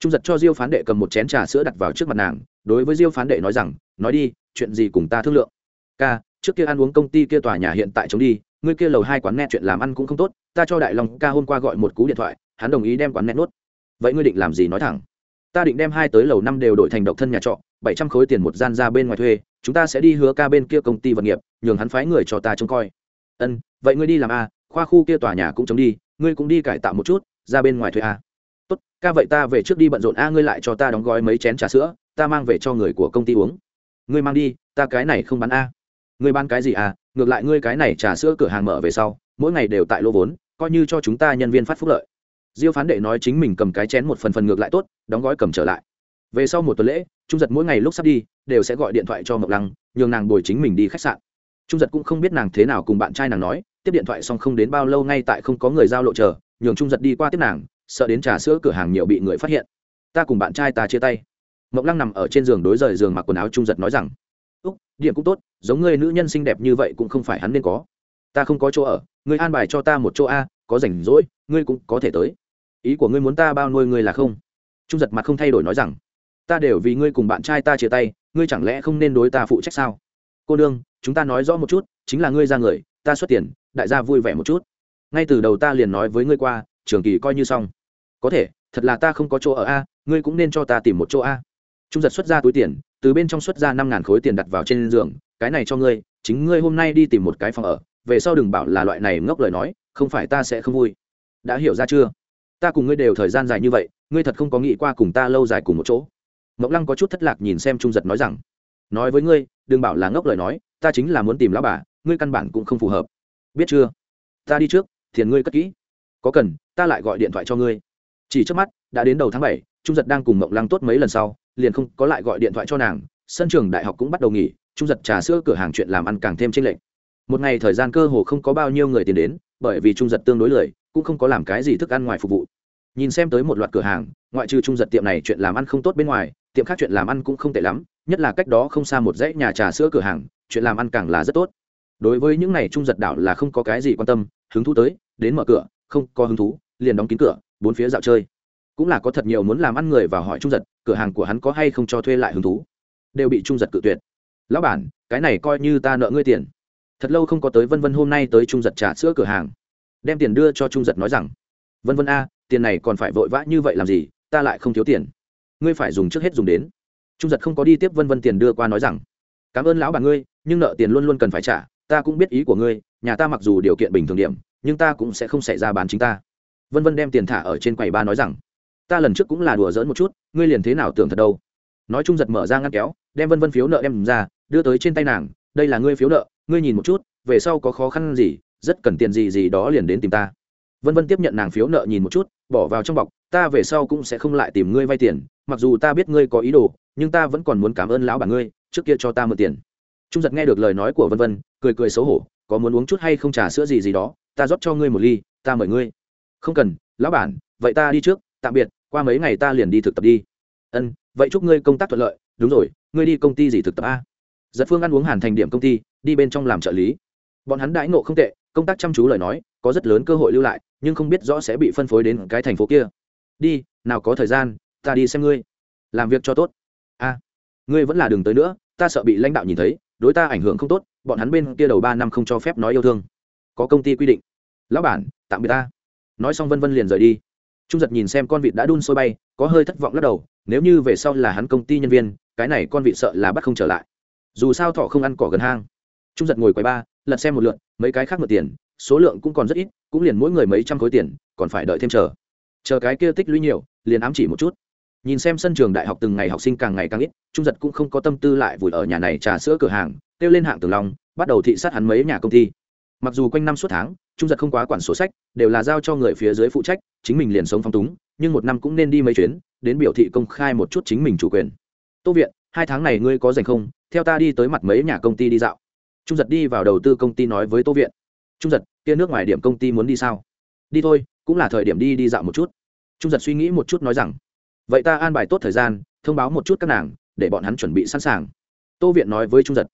Trung giật cho diêu phán đệ cầm một chén trà sữa đặt vào trước mặt nàng, đối với diêu phán đệ nói rằng, nói đi, chuyện gì cùng ta thương lượng. Ca, trước kia ăn uống công ty kia tòa nhà hiện tại chống đi, ngươi kia lầu hai quán net chuyện làm ăn cũng không tốt, ta cho đại long ca hôm qua gọi một cú điện thoại, hắn đồng ý đem quán net nuốt. Vậy ngươi định làm gì nói thẳng? Ta định đem hai tới lầu năm đều đổi thành độc thân nhà trọ, bảy trăm khối tiền một gian ra bên ngoài thuê, chúng ta sẽ đi hứa ca bên kia công ty vật nghiệp, nhường hắn phái người cho ta trông coi. Ân, vậy ngươi đi làm a khoa khu kia tòa nhà cũng chống đi ngươi cũng đi cải tạo một chút, ra bên ngoài thuê a. Tốt, ca vậy ta về trước đi bận rộn a, ngươi lại cho ta đóng gói mấy chén trà sữa, ta mang về cho người của công ty uống. Ngươi mang đi, ta cái này không bán a. Ngươi bán cái gì à ngược lại ngươi cái này trà sữa cửa hàng mở về sau, mỗi ngày đều tại lô vốn, coi như cho chúng ta nhân viên phát phúc lợi. Diêu phán đệ nói chính mình cầm cái chén một phần phần ngược lại tốt, đóng gói cầm trở lại. Về sau một tuần lễ, trung giật mỗi ngày lúc sắp đi, đều sẽ gọi điện thoại cho mộc lăng, nhường nàng bồi chính mình đi khách sạn. Trung giật cũng không biết nàng thế nào cùng bạn trai nàng nói tiếp điện thoại xong không đến bao lâu ngay tại không có người giao lộ chờ, nhường trung giật đi qua tiếp nàng, sợ đến trà sữa cửa hàng nhiều bị người phát hiện. Ta cùng bạn trai ta chia tay. Mộng lăng nằm ở trên giường đối rời giường mặc quần áo trung giật nói rằng, úc điện cũng tốt, giống người nữ nhân xinh đẹp như vậy cũng không phải hắn nên có. Ta không có chỗ ở, ngươi an bài cho ta một chỗ a, có rảnh rỗi, ngươi cũng có thể tới. Ý của ngươi muốn ta bao nuôi ngươi là không? Trung giật mặt không thay đổi nói rằng, ta đều vì ngươi cùng bạn trai ta chia tay, ngươi chẳng lẽ không nên đối ta phụ trách sao? Cô đương chúng ta nói rõ một chút, chính là ngươi ra người ta xuất tiền, đại gia vui vẻ một chút. Ngay từ đầu ta liền nói với ngươi qua, trường kỳ coi như xong. Có thể, thật là ta không có chỗ ở a, ngươi cũng nên cho ta tìm một chỗ a. Trung giật xuất ra túi tiền, từ bên trong xuất ra năm ngàn khối tiền đặt vào trên giường, cái này cho ngươi, chính ngươi hôm nay đi tìm một cái phòng ở, về sau đừng bảo là loại này ngốc lời nói, không phải ta sẽ không vui. Đã hiểu ra chưa? Ta cùng ngươi đều thời gian dài như vậy, ngươi thật không có nghĩ qua cùng ta lâu dài cùng một chỗ. Mộng lăng có chút thất lạc nhìn xem trung giật nói rằng, nói với ngươi, đừng bảo là ngốc lời nói, ta chính là muốn tìm lão bà ngươi căn bản cũng không phù hợp. Biết chưa? Ta đi trước, thiền ngươi cất kỹ. Có cần, ta lại gọi điện thoại cho ngươi. Chỉ trước mắt, đã đến đầu tháng bảy, trung giật đang cùng mộng lăng tốt mấy lần sau, liền không có lại gọi điện thoại cho nàng. Sân trường đại học cũng bắt đầu nghỉ, trung giật trà sữa cửa hàng chuyện làm ăn càng thêm tranh lệch. Một ngày thời gian cơ hồ không có bao nhiêu người tiền đến, bởi vì trung giật tương đối lười, cũng không có làm cái gì thức ăn ngoài phục vụ. Nhìn xem tới một loạt cửa hàng, ngoại trừ trung giật tiệm này chuyện làm ăn không tốt bên ngoài, tiệm khác chuyện làm ăn cũng không tệ lắm, nhất là cách đó không xa một dãy nhà trà sữa cửa hàng, chuyện làm ăn càng là rất tốt đối với những này trung giật đảo là không có cái gì quan tâm, hứng thú tới, đến mở cửa, không có hứng thú, liền đóng kín cửa, bốn phía dạo chơi. Cũng là có thật nhiều muốn làm ăn người và hỏi trung giật, cửa hàng của hắn có hay không cho thuê lại hứng thú. Đều bị trung giật cự tuyệt. Lão bản, cái này coi như ta nợ ngươi tiền. Thật lâu không có tới vân vân hôm nay tới trung giật trà sữa cửa hàng. Đem tiền đưa cho trung giật nói rằng, vân vân a, tiền này còn phải vội vã như vậy làm gì, ta lại không thiếu tiền. Ngươi phải dùng trước hết dùng đến. Trung giật không có đi tiếp vân vân tiền đưa qua nói rằng, cảm ơn lão bà ngươi, nhưng nợ tiền luôn luôn cần phải trả ta cũng biết ý của ngươi, nhà ta mặc dù điều kiện bình thường điểm, nhưng ta cũng sẽ không xảy ra bán chính ta. Vân vân đem tiền thả ở trên quầy ba nói rằng, ta lần trước cũng là đùa giỡn một chút, ngươi liền thế nào tưởng thật đâu. Nói chung giật mở ra ngăn kéo, đem vân vân phiếu nợ đem ra, đưa tới trên tay nàng, đây là ngươi phiếu nợ, ngươi nhìn một chút, về sau có khó khăn gì, rất cần tiền gì gì đó liền đến tìm ta. Vân vân tiếp nhận nàng phiếu nợ nhìn một chút, bỏ vào trong bọc, ta về sau cũng sẽ không lại tìm ngươi vay tiền, mặc dù ta biết ngươi có ý đồ, nhưng ta vẫn còn muốn cảm ơn lão bà ngươi, trước kia cho ta mượn tiền trung giật nghe được lời nói của vân vân, cười cười xấu hổ, có muốn uống chút hay không trà sữa gì gì đó, ta rót cho ngươi một ly, ta mời ngươi. Không cần, lão bản, vậy ta đi trước, tạm biệt, qua mấy ngày ta liền đi thực tập đi. Ân, vậy chúc ngươi công tác thuận lợi. Đúng rồi, ngươi đi công ty gì thực tập a? Giật phương ăn uống hàn thành điểm công ty, đi bên trong làm trợ lý. Bọn hắn đãi ngộ không tệ, công tác chăm chú lời nói, có rất lớn cơ hội lưu lại, nhưng không biết rõ sẽ bị phân phối đến cái thành phố kia. Đi, nào có thời gian, ta đi xem ngươi, làm việc cho tốt. A, ngươi vẫn là đường tới nữa, ta sợ bị lãnh đạo nhìn thấy đối ta ảnh hưởng không tốt, bọn hắn bên kia đầu ba năm không cho phép nói yêu thương. Có công ty quy định. Lão bản, tạm biệt ta. Nói xong vân vân liền rời đi. Trung giật nhìn xem con vịt đã đun sôi bay, có hơi thất vọng lắc đầu, nếu như về sau là hắn công ty nhân viên, cái này con vịt sợ là bắt không trở lại. Dù sao thọ không ăn cỏ gần hang. Trung giật ngồi quầy ba, lật xem một lượn mấy cái khác mượn tiền, số lượng cũng còn rất ít, cũng liền mỗi người mấy trăm khối tiền, còn phải đợi thêm chờ. Chờ cái kia tích lũy nhiều, liền ám chỉ một chút nhìn xem sân trường đại học từng ngày học sinh càng ngày càng ít, trung giật cũng không có tâm tư lại vùi ở nhà này trà sữa cửa hàng, kêu lên hạng tường long, bắt đầu thị sát hắn mấy nhà công ty. Mặc dù quanh năm suốt tháng, trung giật không quá quản sổ sách, đều là giao cho người phía dưới phụ trách, chính mình liền sống phong túng, nhưng một năm cũng nên đi mấy chuyến, đến biểu thị công khai một chút chính mình chủ quyền. Tô viện, hai tháng này ngươi có dành không? Theo ta đi tới mặt mấy nhà công ty đi dạo. Trung giật đi vào đầu tư công ty nói với tô viện. Trung giật, kia nước ngoài điểm công ty muốn đi sao? Đi thôi, cũng là thời điểm đi đi dạo một chút. Trung giật suy nghĩ một chút nói rằng vậy ta an bài tốt thời gian, thông báo một chút các nàng, để bọn hắn chuẩn bị sẵn sàng. Tô viện nói với trung giật.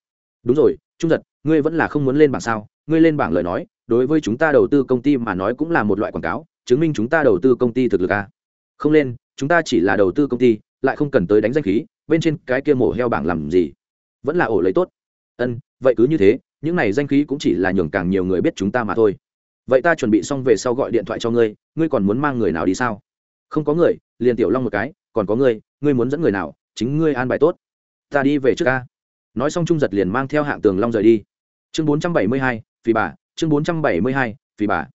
Đúng rồi, trung giật, ngươi vẫn là không muốn lên bảng sao? Ngươi lên bảng lời nói, đối với chúng ta đầu tư công ty mà nói cũng là một loại quảng cáo, chứng minh chúng ta đầu tư công ty thực lực à. không lên, chúng ta chỉ là đầu tư công ty, lại không cần tới đánh danh khí, bên trên cái kia mổ heo bảng làm gì? Vẫn là ổ lấy tốt. Ân, vậy cứ như thế, những này danh khí cũng chỉ là nhường càng nhiều người biết chúng ta mà thôi. Vậy ta chuẩn bị xong về sau gọi điện thoại cho ngươi ngươi còn muốn mang người nào đi sao? Không có người, liền tiểu long một cái, còn có ngươi ngươi muốn dẫn người nào, chính ngươi an bài tốt. Ta đi về trước ca. Nói xong trung giật liền mang theo hạng tường long rời đi. Chương bốn trăm bảy mươi hai, phì bà, chương bốn trăm bảy mươi hai, phì bà.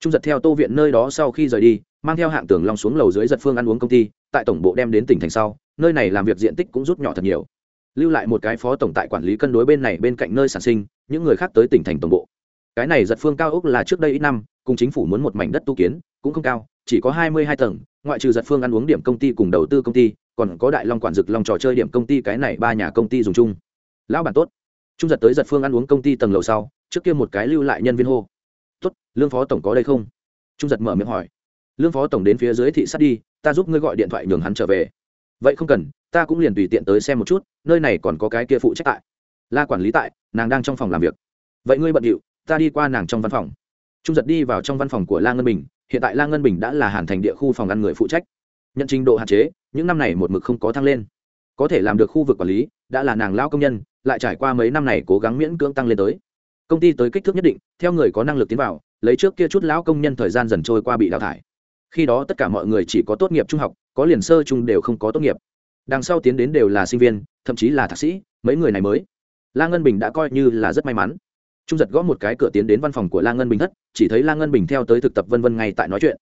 Trung giật theo tô viện nơi đó sau khi rời đi, mang theo hạng tường long xuống lầu dưới giật phương ăn uống công ty, tại tổng bộ đem đến tỉnh thành sau, nơi này làm việc diện tích cũng rút nhỏ thật nhiều. Lưu lại một cái phó tổng tại quản lý cân đối bên này bên cạnh nơi sản sinh, những người khác tới tỉnh thành tổng bộ. Cái này giật phương cao ốc là trước đây ít năm, cùng chính phủ muốn một mảnh đất tu kiến, cũng không cao chỉ có hai mươi hai tầng, ngoại trừ giật phương ăn uống điểm công ty cùng đầu tư công ty, còn có đại long quản dực long trò chơi điểm công ty cái này ba nhà công ty dùng chung. Lão bản tốt. Trung giật tới giật phương ăn uống công ty tầng lầu sau, trước kia một cái lưu lại nhân viên hô. Tốt, lương phó tổng có đây không? Trung giật mở miệng hỏi. Lương phó tổng đến phía dưới thị sát đi, ta giúp ngươi gọi điện thoại nhường hắn trở về. Vậy không cần, ta cũng liền tùy tiện tới xem một chút, nơi này còn có cái kia phụ trách tại. La quản lý tại, nàng đang trong phòng làm việc. Vậy ngươi bận điệu, ta đi qua nàng trong văn phòng. Trung giật đi vào trong văn phòng của la ngân bình hiện tại la ngân bình đã là hàn thành địa khu phòng ăn người phụ trách. Nhận trình độ hạn chế, những năm này một mực không có thăng lên. Có thể làm được khu vực quản lý, đã là nàng lao công nhân, lại trải qua mấy năm này cố gắng miễn cưỡng tăng lên tới. Công ty tới kích thước nhất định, theo người có năng lực tiến vào, lấy trước kia chút lão công nhân thời gian dần trôi qua bị đào thải. Khi đó tất cả mọi người chỉ có tốt nghiệp trung học, có liền sơ chung đều không có tốt nghiệp. Đằng sau tiến đến đều là sinh viên, thậm chí là thạc sĩ, mấy người này mới. La ngân bình đã coi như là rất may mắn trung giật gõ một cái cửa tiến đến văn phòng của la ngân bình thất, chỉ thấy la ngân bình theo tới thực tập vân vân ngay tại nói chuyện.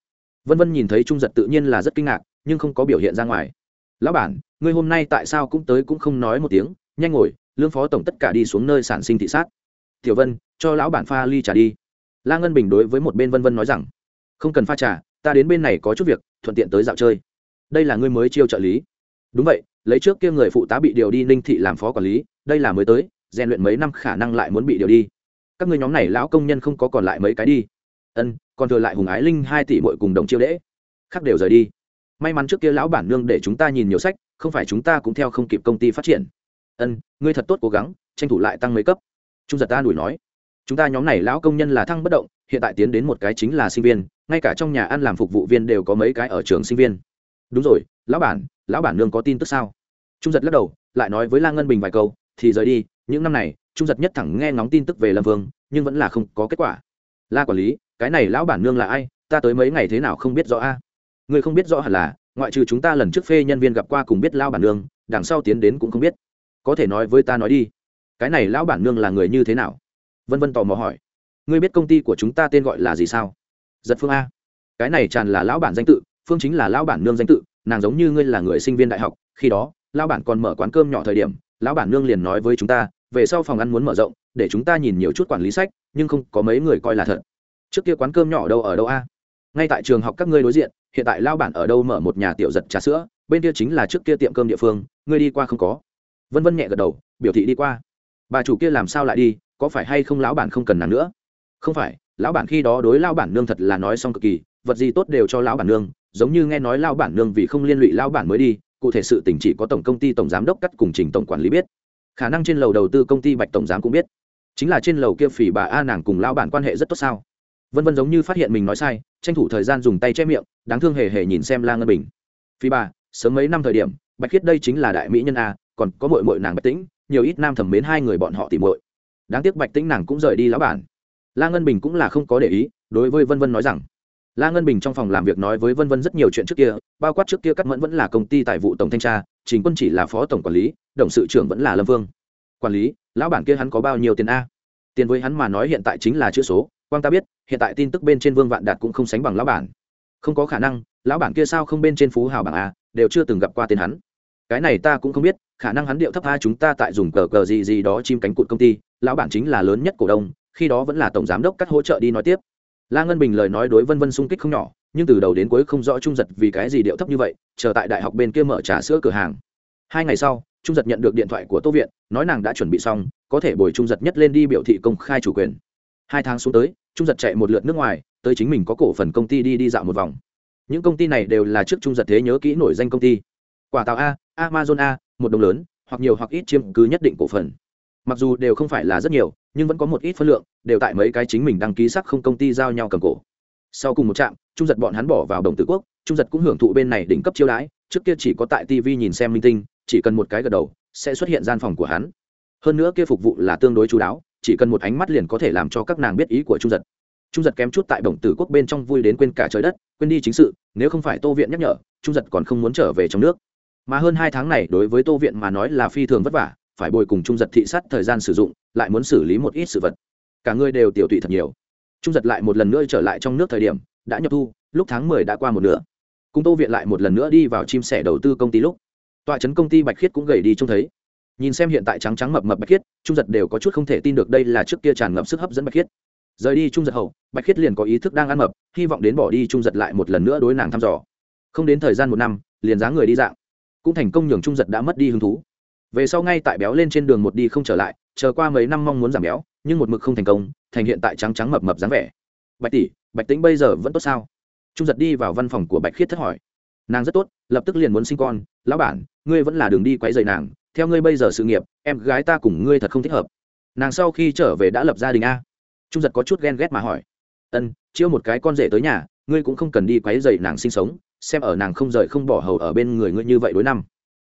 Vân vân nhìn thấy trung giật tự nhiên là rất kinh ngạc, nhưng không có biểu hiện ra ngoài. Lão bản, ngươi hôm nay tại sao cũng tới cũng không nói một tiếng, nhanh ngồi, lương phó tổng tất cả đi xuống nơi sản sinh thị sát. Tiểu vân, cho lão bản pha ly trà đi. La ngân bình đối với một bên vân vân nói rằng, không cần pha trà, ta đến bên này có chút việc, thuận tiện tới dạo chơi. Đây là ngươi mới chiêu trợ lý. Đúng vậy, lấy trước kia người phụ tá bị điều đi ninh thị làm phó quản lý, đây là mới tới, rèn luyện mấy năm khả năng lại muốn bị điều đi các ngươi nhóm này lão công nhân không có còn lại mấy cái đi. Ân, còn thừa lại hùng ái linh hai tỷ mội cùng đồng chiêu đễ. Khác đều rời đi. May mắn trước kia lão bản nương để chúng ta nhìn nhiều sách, không phải chúng ta cũng theo không kịp công ty phát triển. Ân, ngươi thật tốt cố gắng, tranh thủ lại tăng mấy cấp. Trung giật ta đuổi nói. Chúng ta nhóm này lão công nhân là thăng bất động, hiện tại tiến đến một cái chính là sinh viên, ngay cả trong nhà ăn làm phục vụ viên đều có mấy cái ở trường sinh viên. Đúng rồi, lão bản lão bản nương có tin tức sao? Trung giật lắc đầu, lại nói với la ngân bình vài câu, thì rời đi những năm này, trung giật nhất thẳng nghe ngóng tin tức về lâm vương, nhưng vẫn là không có kết quả. La quản lý, cái này lão bản nương là ai? Ta tới mấy ngày thế nào không biết rõ a? À? người không biết rõ hẳn là, ngoại trừ chúng ta lần trước phê nhân viên gặp qua cùng biết lão bản nương, đằng sau tiến đến cũng không biết. Có thể nói với ta nói đi, cái này lão bản nương là người như thế nào? Vân vân tò mò hỏi. Ngươi biết công ty của chúng ta tên gọi là gì sao? Giật phương a. Cái này tràn là lão bản danh tự, phương chính là lão bản nương danh tự, nàng giống như ngươi là người sinh viên đại học. Khi đó, lão bản còn mở quán cơm nhỏ thời điểm, lão bản nương liền nói với chúng ta về sau phòng ăn muốn mở rộng, để chúng ta nhìn nhiều chút quản lý sách, nhưng không có mấy người coi là thật. Trước kia quán cơm nhỏ đâu ở đâu a? Ngay tại trường học các ngươi đối diện, hiện tại lao bản ở đâu mở một nhà tiểu giật trà sữa, bên kia chính là trước kia tiệm cơm địa phương, ngươi đi qua không có? Vân vân nhẹ gật đầu, biểu thị đi qua. Bà chủ kia làm sao lại đi, có phải hay không lão bản không cần nàng nữa? Không phải, lão bản khi đó đối lão bản nương thật là nói xong cực kỳ, vật gì tốt đều cho lão bản nương, giống như nghe nói lão bản nương vì không liên lụy lão bản mới đi, cụ thể sự tỉnh chỉ có tổng công ty tổng giám đốc cắt cùng trình tổng quản lý biết khả năng trên lầu đầu tư công ty bạch tổng giám cũng biết. Chính là trên lầu kia phỉ bà a nàng cùng lao bản quan hệ rất tốt sao? Vân vân giống như phát hiện mình nói sai, tranh thủ thời gian dùng tay che miệng, đáng thương hề hề nhìn xem la ngân bình. Phi bà, sớm mấy năm thời điểm, bạch khiết đây chính là đại mỹ nhân a, còn có mội mội nàng bạch tĩnh, nhiều ít nam thẩm mến hai người bọn họ tìm mội đáng tiếc bạch tĩnh nàng cũng rời đi lão bản. La ngân bình cũng là không có để ý, đối với vân vân nói rằng la ngân bình trong phòng làm việc nói với vân vân rất nhiều chuyện trước kia, bao quát trước kia cắt mẫn vẫn là công ty tài vụ tổng thanh tra, trình quân chỉ là phó tổng quản lý, đồng sự trưởng vẫn là lâm vương. Quản lý, lão bản kia hắn có bao nhiêu tiền a? Tiền với hắn mà nói hiện tại chính là chữ số, quang ta biết, hiện tại tin tức bên trên vương vạn đạt cũng không sánh bằng lão bản. Không có khả năng, lão bản kia sao không bên trên phú hào bảng a, đều chưa từng gặp qua tên hắn. Cái này ta cũng không biết, khả năng hắn điệu thấp a chúng ta tại dùng cờ cờ gì gì đó chim cánh cụt công ty, lão bản chính là lớn nhất cổ đông, khi đó vẫn là tổng giám đốc cắt hỗ trợ đi nói tiếp la ngân bình lời nói đối vân vân xung kích không nhỏ, nhưng từ đầu đến cuối không rõ trung giật vì cái gì điệu thấp như vậy, chờ tại đại học bên kia mở trà sữa cửa hàng. Hai ngày sau, trung giật nhận được điện thoại của tô viện, nói nàng đã chuẩn bị xong, có thể bồi trung giật nhất lên đi biểu thị công khai chủ quyền. Hai tháng xuống tới, trung giật chạy một lượt nước ngoài, tới chính mình có cổ phần công ty đi đi dạo một vòng. Những công ty này đều là trước trung giật thế nhớ kỹ nổi danh công ty. Quả tàu a, amazon a, một đồng lớn, hoặc nhiều hoặc ít chiếm cứ nhất định cổ phần. Mặc dù đều không phải là rất nhiều nhưng vẫn có một ít phân lượng, đều tại mấy cái chính mình đăng ký sắc không công ty giao nhau cầm cổ. Sau cùng một trạm, trung giật bọn hắn bỏ vào đồng tử quốc, trung giật cũng hưởng thụ bên này đỉnh cấp chiêu đãi, trước kia chỉ có tại tv nhìn xem minh tinh, chỉ cần một cái gật đầu, sẽ xuất hiện gian phòng của hắn. Hơn nữa kia phục vụ là tương đối chú đáo, chỉ cần một ánh mắt liền có thể làm cho các nàng biết ý của trung giật. Trung giật kém chút tại đồng tử quốc bên trong vui đến quên cả trời đất, quên đi chính sự, nếu không phải tô viện nhắc nhở, trung giật còn không muốn trở về trong nước. Mà hơn hai tháng này đối với tô viện mà nói là phi thường vất vả phải bồi cùng trung giật thị sát thời gian sử dụng, lại muốn xử lý một ít sự vật. Cả người đều tiểu tụy thật nhiều. Trung giật lại một lần nữa trở lại trong nước thời điểm, đã nhập thu, lúc tháng mười đã qua một nửa. Cùng tô viện lại một lần nữa đi vào chim sẻ đầu tư công ty lúc. Tọa trấn công ty bạch khiết cũng gầy đi trông thấy. Nhìn xem hiện tại trắng trắng mập mập bạch khiết, trung giật đều có chút không thể tin được đây là trước kia tràn ngập sức hấp dẫn bạch khiết. Rời đi trung giật hậu, bạch khiết liền có ý thức đang ăn mập, hy vọng đến bỏ đi trung giật lại một lần nữa đối nàng thăm dò. Không đến thời gian một năm, liền giá người đi dạng. Cũng thành công nhường trung giật đã mất đi hứng thú về sau ngay tại béo lên trên đường một đi không trở lại, chờ qua mấy năm mong muốn giảm béo, nhưng một mực không thành công, thành hiện tại trắng trắng mập mập dáng vẻ. Bạch tỷ, bạch tính bây giờ vẫn tốt sao? Trung giật đi vào văn phòng của bạch khiết thất hỏi. Nàng rất tốt, lập tức liền muốn sinh con. Lão bản, ngươi vẫn là đường đi quấy dày nàng. Theo ngươi bây giờ sự nghiệp, em gái ta cùng ngươi thật không thích hợp. Nàng sau khi trở về đã lập gia đình a? Trung giật có chút ghen ghét mà hỏi. Ân, chiêu một cái con rể tới nhà, ngươi cũng không cần đi quấy dày nàng sinh sống, xem ở nàng không rời không bỏ hầu ở bên người ngươi như vậy đối năm.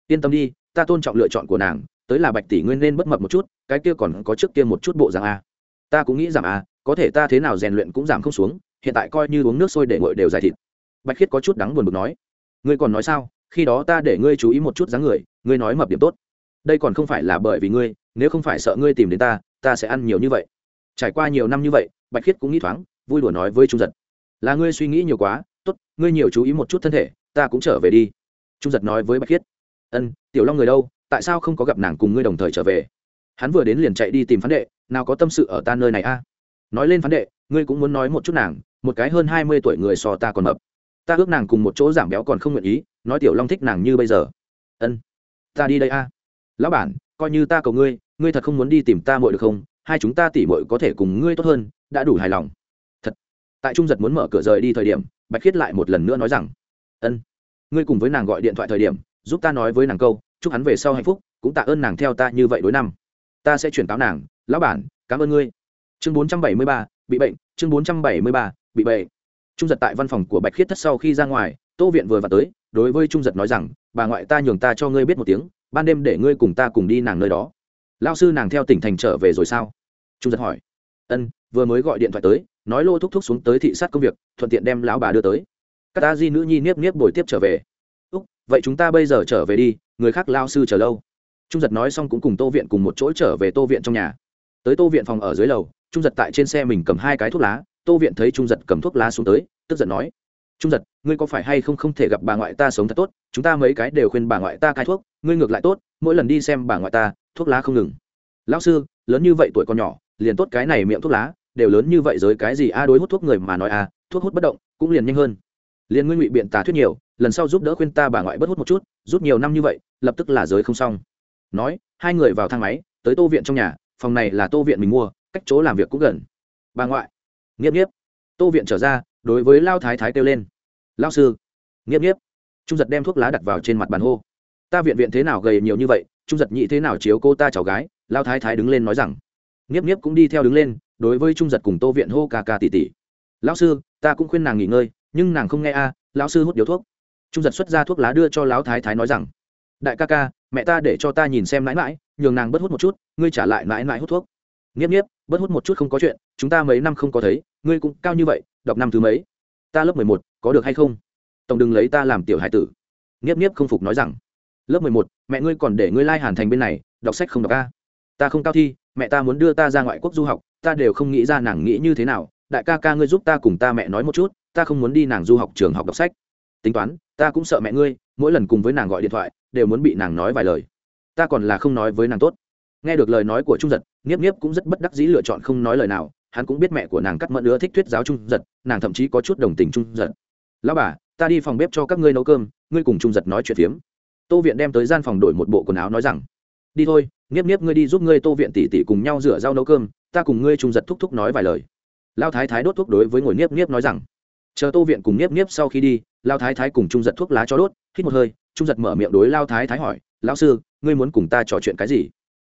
Yên tâm đi ta tôn trọng lựa chọn của nàng, tới là bạch tỷ nguyên nên bất mập một chút, cái kia còn có trước kia một chút bộ dạng a. Ta cũng nghĩ giảm a, có thể ta thế nào rèn luyện cũng giảm không xuống, hiện tại coi như uống nước sôi để ngội đều dài thịt. Bạch khiết có chút đắng buồn bực nói, ngươi còn nói sao, khi đó ta để ngươi chú ý một chút dáng người, ngươi nói mập điểm tốt. Đây còn không phải là bởi vì ngươi, nếu không phải sợ ngươi tìm đến ta ta sẽ ăn nhiều như vậy. Trải qua nhiều năm như vậy, bạch khiết cũng nghĩ thoáng, vui đùa nói với trung giật, là ngươi suy nghĩ nhiều quá, tốt, ngươi nhiều chú ý một chút thân thể, ta cũng trở về đi. Trung giật nói với bạch khiết ân, tiểu long người đâu? Tại sao không có gặp nàng cùng ngươi đồng thời trở về? Hắn vừa đến liền chạy đi tìm phán đệ, nào có tâm sự ở ta nơi này a? Nói lên phán đệ, ngươi cũng muốn nói một chút nàng, một cái hơn hai mươi tuổi người so ta còn mập. Ta ước nàng cùng một chỗ giảm béo còn không nguyện ý, nói tiểu long thích nàng như bây giờ. Ân, ta đi đây a. Lão bản, coi như ta cầu ngươi ngươi thật không muốn đi tìm ta muội được không? Hai chúng ta tỉ muội có thể cùng ngươi tốt hơn, đã đủ hài lòng. Thật. Tại trung giật muốn mở cửa rời đi thời điểm, bạch khiết lại một lần nữa nói rằng, ân, ngươi cùng với nàng gọi điện thoại thời điểm giúp ta nói với nàng câu, chúc hắn về sau hạnh phúc, cũng tạ ơn nàng theo ta như vậy đối năm. Ta sẽ chuyển cáo nàng, lão bản, cảm ơn ngươi. Chương bốn trăm bảy mươi ba, bị bệnh, chương bốn trăm bảy mươi ba, bị bệnh. Trung giật tại văn phòng của bạch khiết thất sau khi ra ngoài, tô viện vừa vào tới, đối với trung giật nói rằng, bà ngoại ta nhường ta cho ngươi biết một tiếng, ban đêm để ngươi cùng ta cùng đi nàng nơi đó. Lao sư nàng theo tỉnh thành trở về rồi sao? Trung giật hỏi. Ân, vừa mới gọi điện thoại tới, nói lô thúc thúc xuống tới thị sát công việc, thuận tiện đem lão bà đưa tới. Các ta di nữ nhi niếp niếp bồi tiếp trở về vậy chúng ta bây giờ trở về đi, người khác lao sư chờ lâu. Trung giật nói xong cũng cùng tô viện cùng một chỗ trở về tô viện trong nhà. Tới tô viện phòng ở dưới lầu, trung giật tại trên xe mình cầm hai cái thuốc lá, tô viện thấy trung giật cầm thuốc lá xuống tới, tức giận nói, trung giật, ngươi có phải hay không không thể gặp bà ngoại ta sống thật tốt, chúng ta mấy cái đều khuyên bà ngoại ta cai thuốc, ngươi ngược lại tốt, mỗi lần đi xem bà ngoại ta, thuốc lá không ngừng. Lão sư, lớn như vậy tuổi còn nhỏ, liền tốt cái này miệng thuốc lá, đều lớn như vậy giới cái gì a, đối hút thuốc người mà nói a, thuốc hút bất động, cũng liền nhanh hơn liền nguyên ngụy biện tà thuyết nhiều, lần sau giúp đỡ khuyên ta bà ngoại bất hút một chút rút nhiều năm như vậy, lập tức là giới không xong. Nói, hai người vào thang máy, tới tô viện trong nhà, phòng này là tô viện mình mua, cách chỗ làm việc cũng gần. Bà ngoại, nghiếp nghiếp. Tô viện trở ra, đối với lao thái thái kêu lên. Lao sư, nghiếp nghiếp. Trung giật đem thuốc lá đặt vào trên mặt bàn hô. Ta viện viện thế nào gầy nhiều như vậy, trung giật nhị thế nào chiếu cô ta cháu gái, lao thái thái đứng lên nói rằng. Nghiếp nghiếp cũng đi theo đứng lên, đối với trung giật cùng tô viện hô ca ca tỉ tỉ. Lão sư, ta cũng khuyên nàng nghỉ ngơi nhưng nàng không nghe a, lão sư hút điếu thuốc. Trung giật xuất ra thuốc lá đưa cho lão thái thái nói rằng, đại ca ca, mẹ ta để cho ta nhìn xem mãi mãi, nhường nàng bớt hút một chút, ngươi trả lại mãi mãi hút thuốc. Nghiếp nghiếp, bớt hút một chút không có chuyện, chúng ta mấy năm không có thấy, ngươi cũng cao như vậy, đọc năm thứ mấy? Ta lớp mười một, có được hay không? Tổng đừng lấy ta làm tiểu hải tử. Nghiếp nghiếp không phục nói rằng, lớp mười một, mẹ ngươi còn để ngươi lai thành bên này, đọc sách không đọc ca ta không cao thi, mẹ ta muốn đưa ta ra ngoại quốc du học, ta đều không nghĩ ra nàng nghĩ như thế nào. Đại ca ca ngươi giúp ta cùng ta mẹ nói một chút ta không muốn đi nàng du học trường học đọc sách. Tính toán, ta cũng sợ mẹ ngươi, mỗi lần cùng với nàng gọi điện thoại, đều muốn bị nàng nói vài lời. Ta còn là không nói với nàng tốt. Nghe được lời nói của trung giật, nghiếp nghiếp cũng rất bất đắc dĩ lựa chọn không nói lời nào. Hắn cũng biết mẹ của nàng cắt mẫn nữa thích thuyết giáo trung giật, nàng thậm chí có chút đồng tình trung giật. Lão bà, ta đi phòng bếp cho các ngươi nấu cơm, ngươi cùng trung giật nói chuyện phiếm. Tô viện đem tới gian phòng đổi một bộ quần áo nói rằng, đi thôi, nghiếp nghiếp ngươi đi giúp ngươi tô viện tỉ tỉ cùng nhau rửa rau nấu cơm, ta cùng ngươi trung giật thúc thúc nói vài lời. Lao thái thái đốt thuốc đối với ngồi nghiếp nghiếp nói rằng chờ tô viện cùng nhiếp nhiếp sau khi đi, lao thái thái cùng trung giật thuốc lá cho đốt, hít một hơi, trung giật mở miệng đối lao thái thái hỏi, lão sư, ngươi muốn cùng ta trò chuyện cái gì?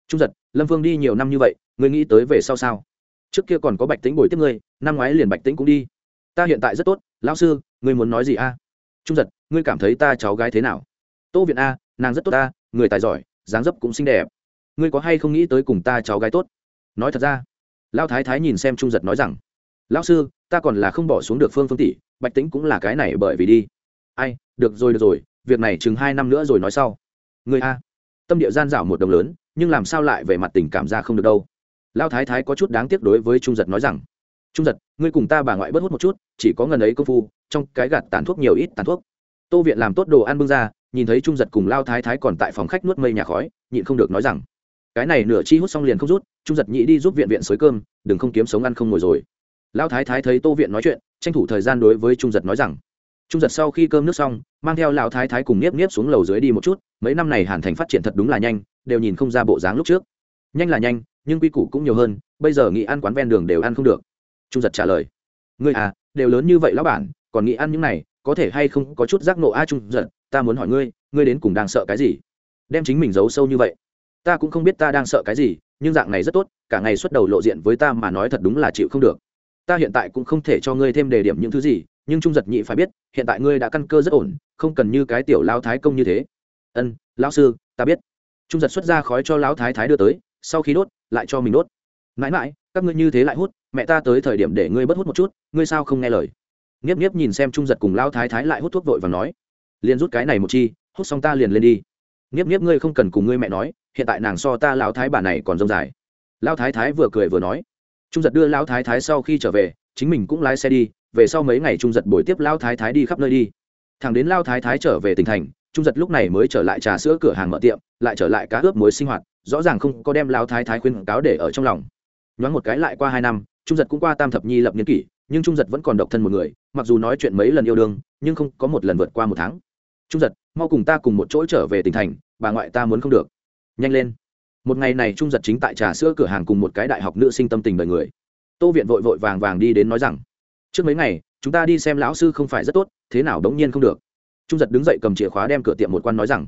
Trung giật, lâm phương đi nhiều năm như vậy, ngươi nghĩ tới về sau sao? Trước kia còn có bạch tính bồi tiếp ngươi, năm ngoái liền bạch tính cũng đi. Ta hiện tại rất tốt, lão sư, ngươi muốn nói gì a? Trung giật, ngươi cảm thấy ta cháu gái thế nào? Tô viện a, nàng rất tốt ta người tài giỏi, dáng dấp cũng xinh đẹp. Ngươi có hay không nghĩ tới cùng ta cháu gái tốt? Nói thật ra. Lão thái thái nhìn xem trung giật nói rằng lão sư, ta còn là không bỏ xuống được phương phương tỷ, bạch tính cũng là cái này bởi vì đi. Ai, được rồi được rồi, việc này chừng hai năm nữa rồi nói sau. Người a. Tâm địa gian dảo một đồng lớn, nhưng làm sao lại về mặt tình cảm ra không được đâu. Lao thái thái có chút đáng tiếc đối với trung giật nói rằng, trung giật, ngươi cùng ta bà ngoại bớt hút một chút, chỉ có ngần ấy công phu, trong cái gạt tàn thuốc nhiều ít tàn thuốc. Tô viện làm tốt đồ ăn bưng ra, nhìn thấy trung giật cùng lao thái thái còn tại phòng khách nuốt mây nhà khói, nhịn không được nói rằng, cái này nửa chi hút xong liền không rút, trung giật nhị đi giúp viện viện xới cơm, đừng không kiếm sống ăn không ngồi rồi. Lão thái thái thấy tô viện nói chuyện, tranh thủ thời gian đối với trung giật nói rằng, trung giật sau khi cơm nước xong, mang theo lão thái thái cùng nếp nếp xuống lầu dưới đi một chút, mấy năm này hàn thành phát triển thật đúng là nhanh, đều nhìn không ra bộ dáng lúc trước. Nhanh là nhanh, nhưng quy củ cũng nhiều hơn, bây giờ nghĩ ăn quán ven đường đều ăn không được. Trung giật trả lời, ngươi à đều lớn như vậy lão bản, còn nghĩ ăn những này, có thể hay không có chút giác nộ a trung giật, ta muốn hỏi ngươi ngươi đến cùng đang sợ cái gì? Đem chính mình giấu sâu như vậy, ta cũng không biết ta đang sợ cái gì, nhưng dạng này rất tốt, cả ngày xuất đầu lộ diện với ta mà nói thật đúng là chịu không được ta hiện tại cũng không thể cho ngươi thêm đề điểm những thứ gì, nhưng trung giật nhị phải biết, hiện tại ngươi đã căn cơ rất ổn, không cần như cái tiểu lao thái công như thế. Ân, lão sư, ta biết. Trung giật xuất ra khói cho lão thái thái đưa tới, sau khi đốt, lại cho mình đốt. Mãi mãi, các ngươi như thế lại hút, mẹ ta tới thời điểm để ngươi bất hút một chút, ngươi sao không nghe lời? Nghiếp nghiếp nhìn xem trung giật cùng lão thái thái lại hút thuốc vội và nói, liền rút cái này một chi, hút xong ta liền lên đi. Nghiếp nghiếp ngươi không cần cùng ngươi mẹ nói, hiện tại nàng so ta lão thái bà này còn rông dài. Lão thái thái vừa cười vừa nói trung giật đưa lão thái thái sau khi trở về, chính mình cũng lái xe đi, về sau mấy ngày trung giật buổi tiếp lao thái thái đi khắp nơi đi. Thằng đến lao thái thái trở về tỉnh thành, trung giật lúc này mới trở lại trà sữa cửa hàng mở tiệm, lại trở lại cá ướp muối sinh hoạt, rõ ràng không có đem lao thái thái khuyên cáo để ở trong lòng. Nhoáng một cái lại qua hai năm, trung giật cũng qua tam thập nhi lập niên kỷ, nhưng trung giật vẫn còn độc thân một người, mặc dù nói chuyện mấy lần yêu đương, nhưng không có một lần vượt qua một tháng. Trung giật, mau cùng ta cùng một chỗ trở về tỉnh thành, bà ngoại ta muốn không được. Nhanh lên một ngày này trung giật chính tại trà sữa cửa hàng cùng một cái đại học nữ sinh tâm tình đời người. Tô viện vội vội vàng vàng đi đến nói rằng, trước mấy ngày, chúng ta đi xem lão sư không phải rất tốt, thế nào đống nhiên không được? Trung giật đứng dậy cầm chìa khóa đem cửa tiệm một quan nói rằng,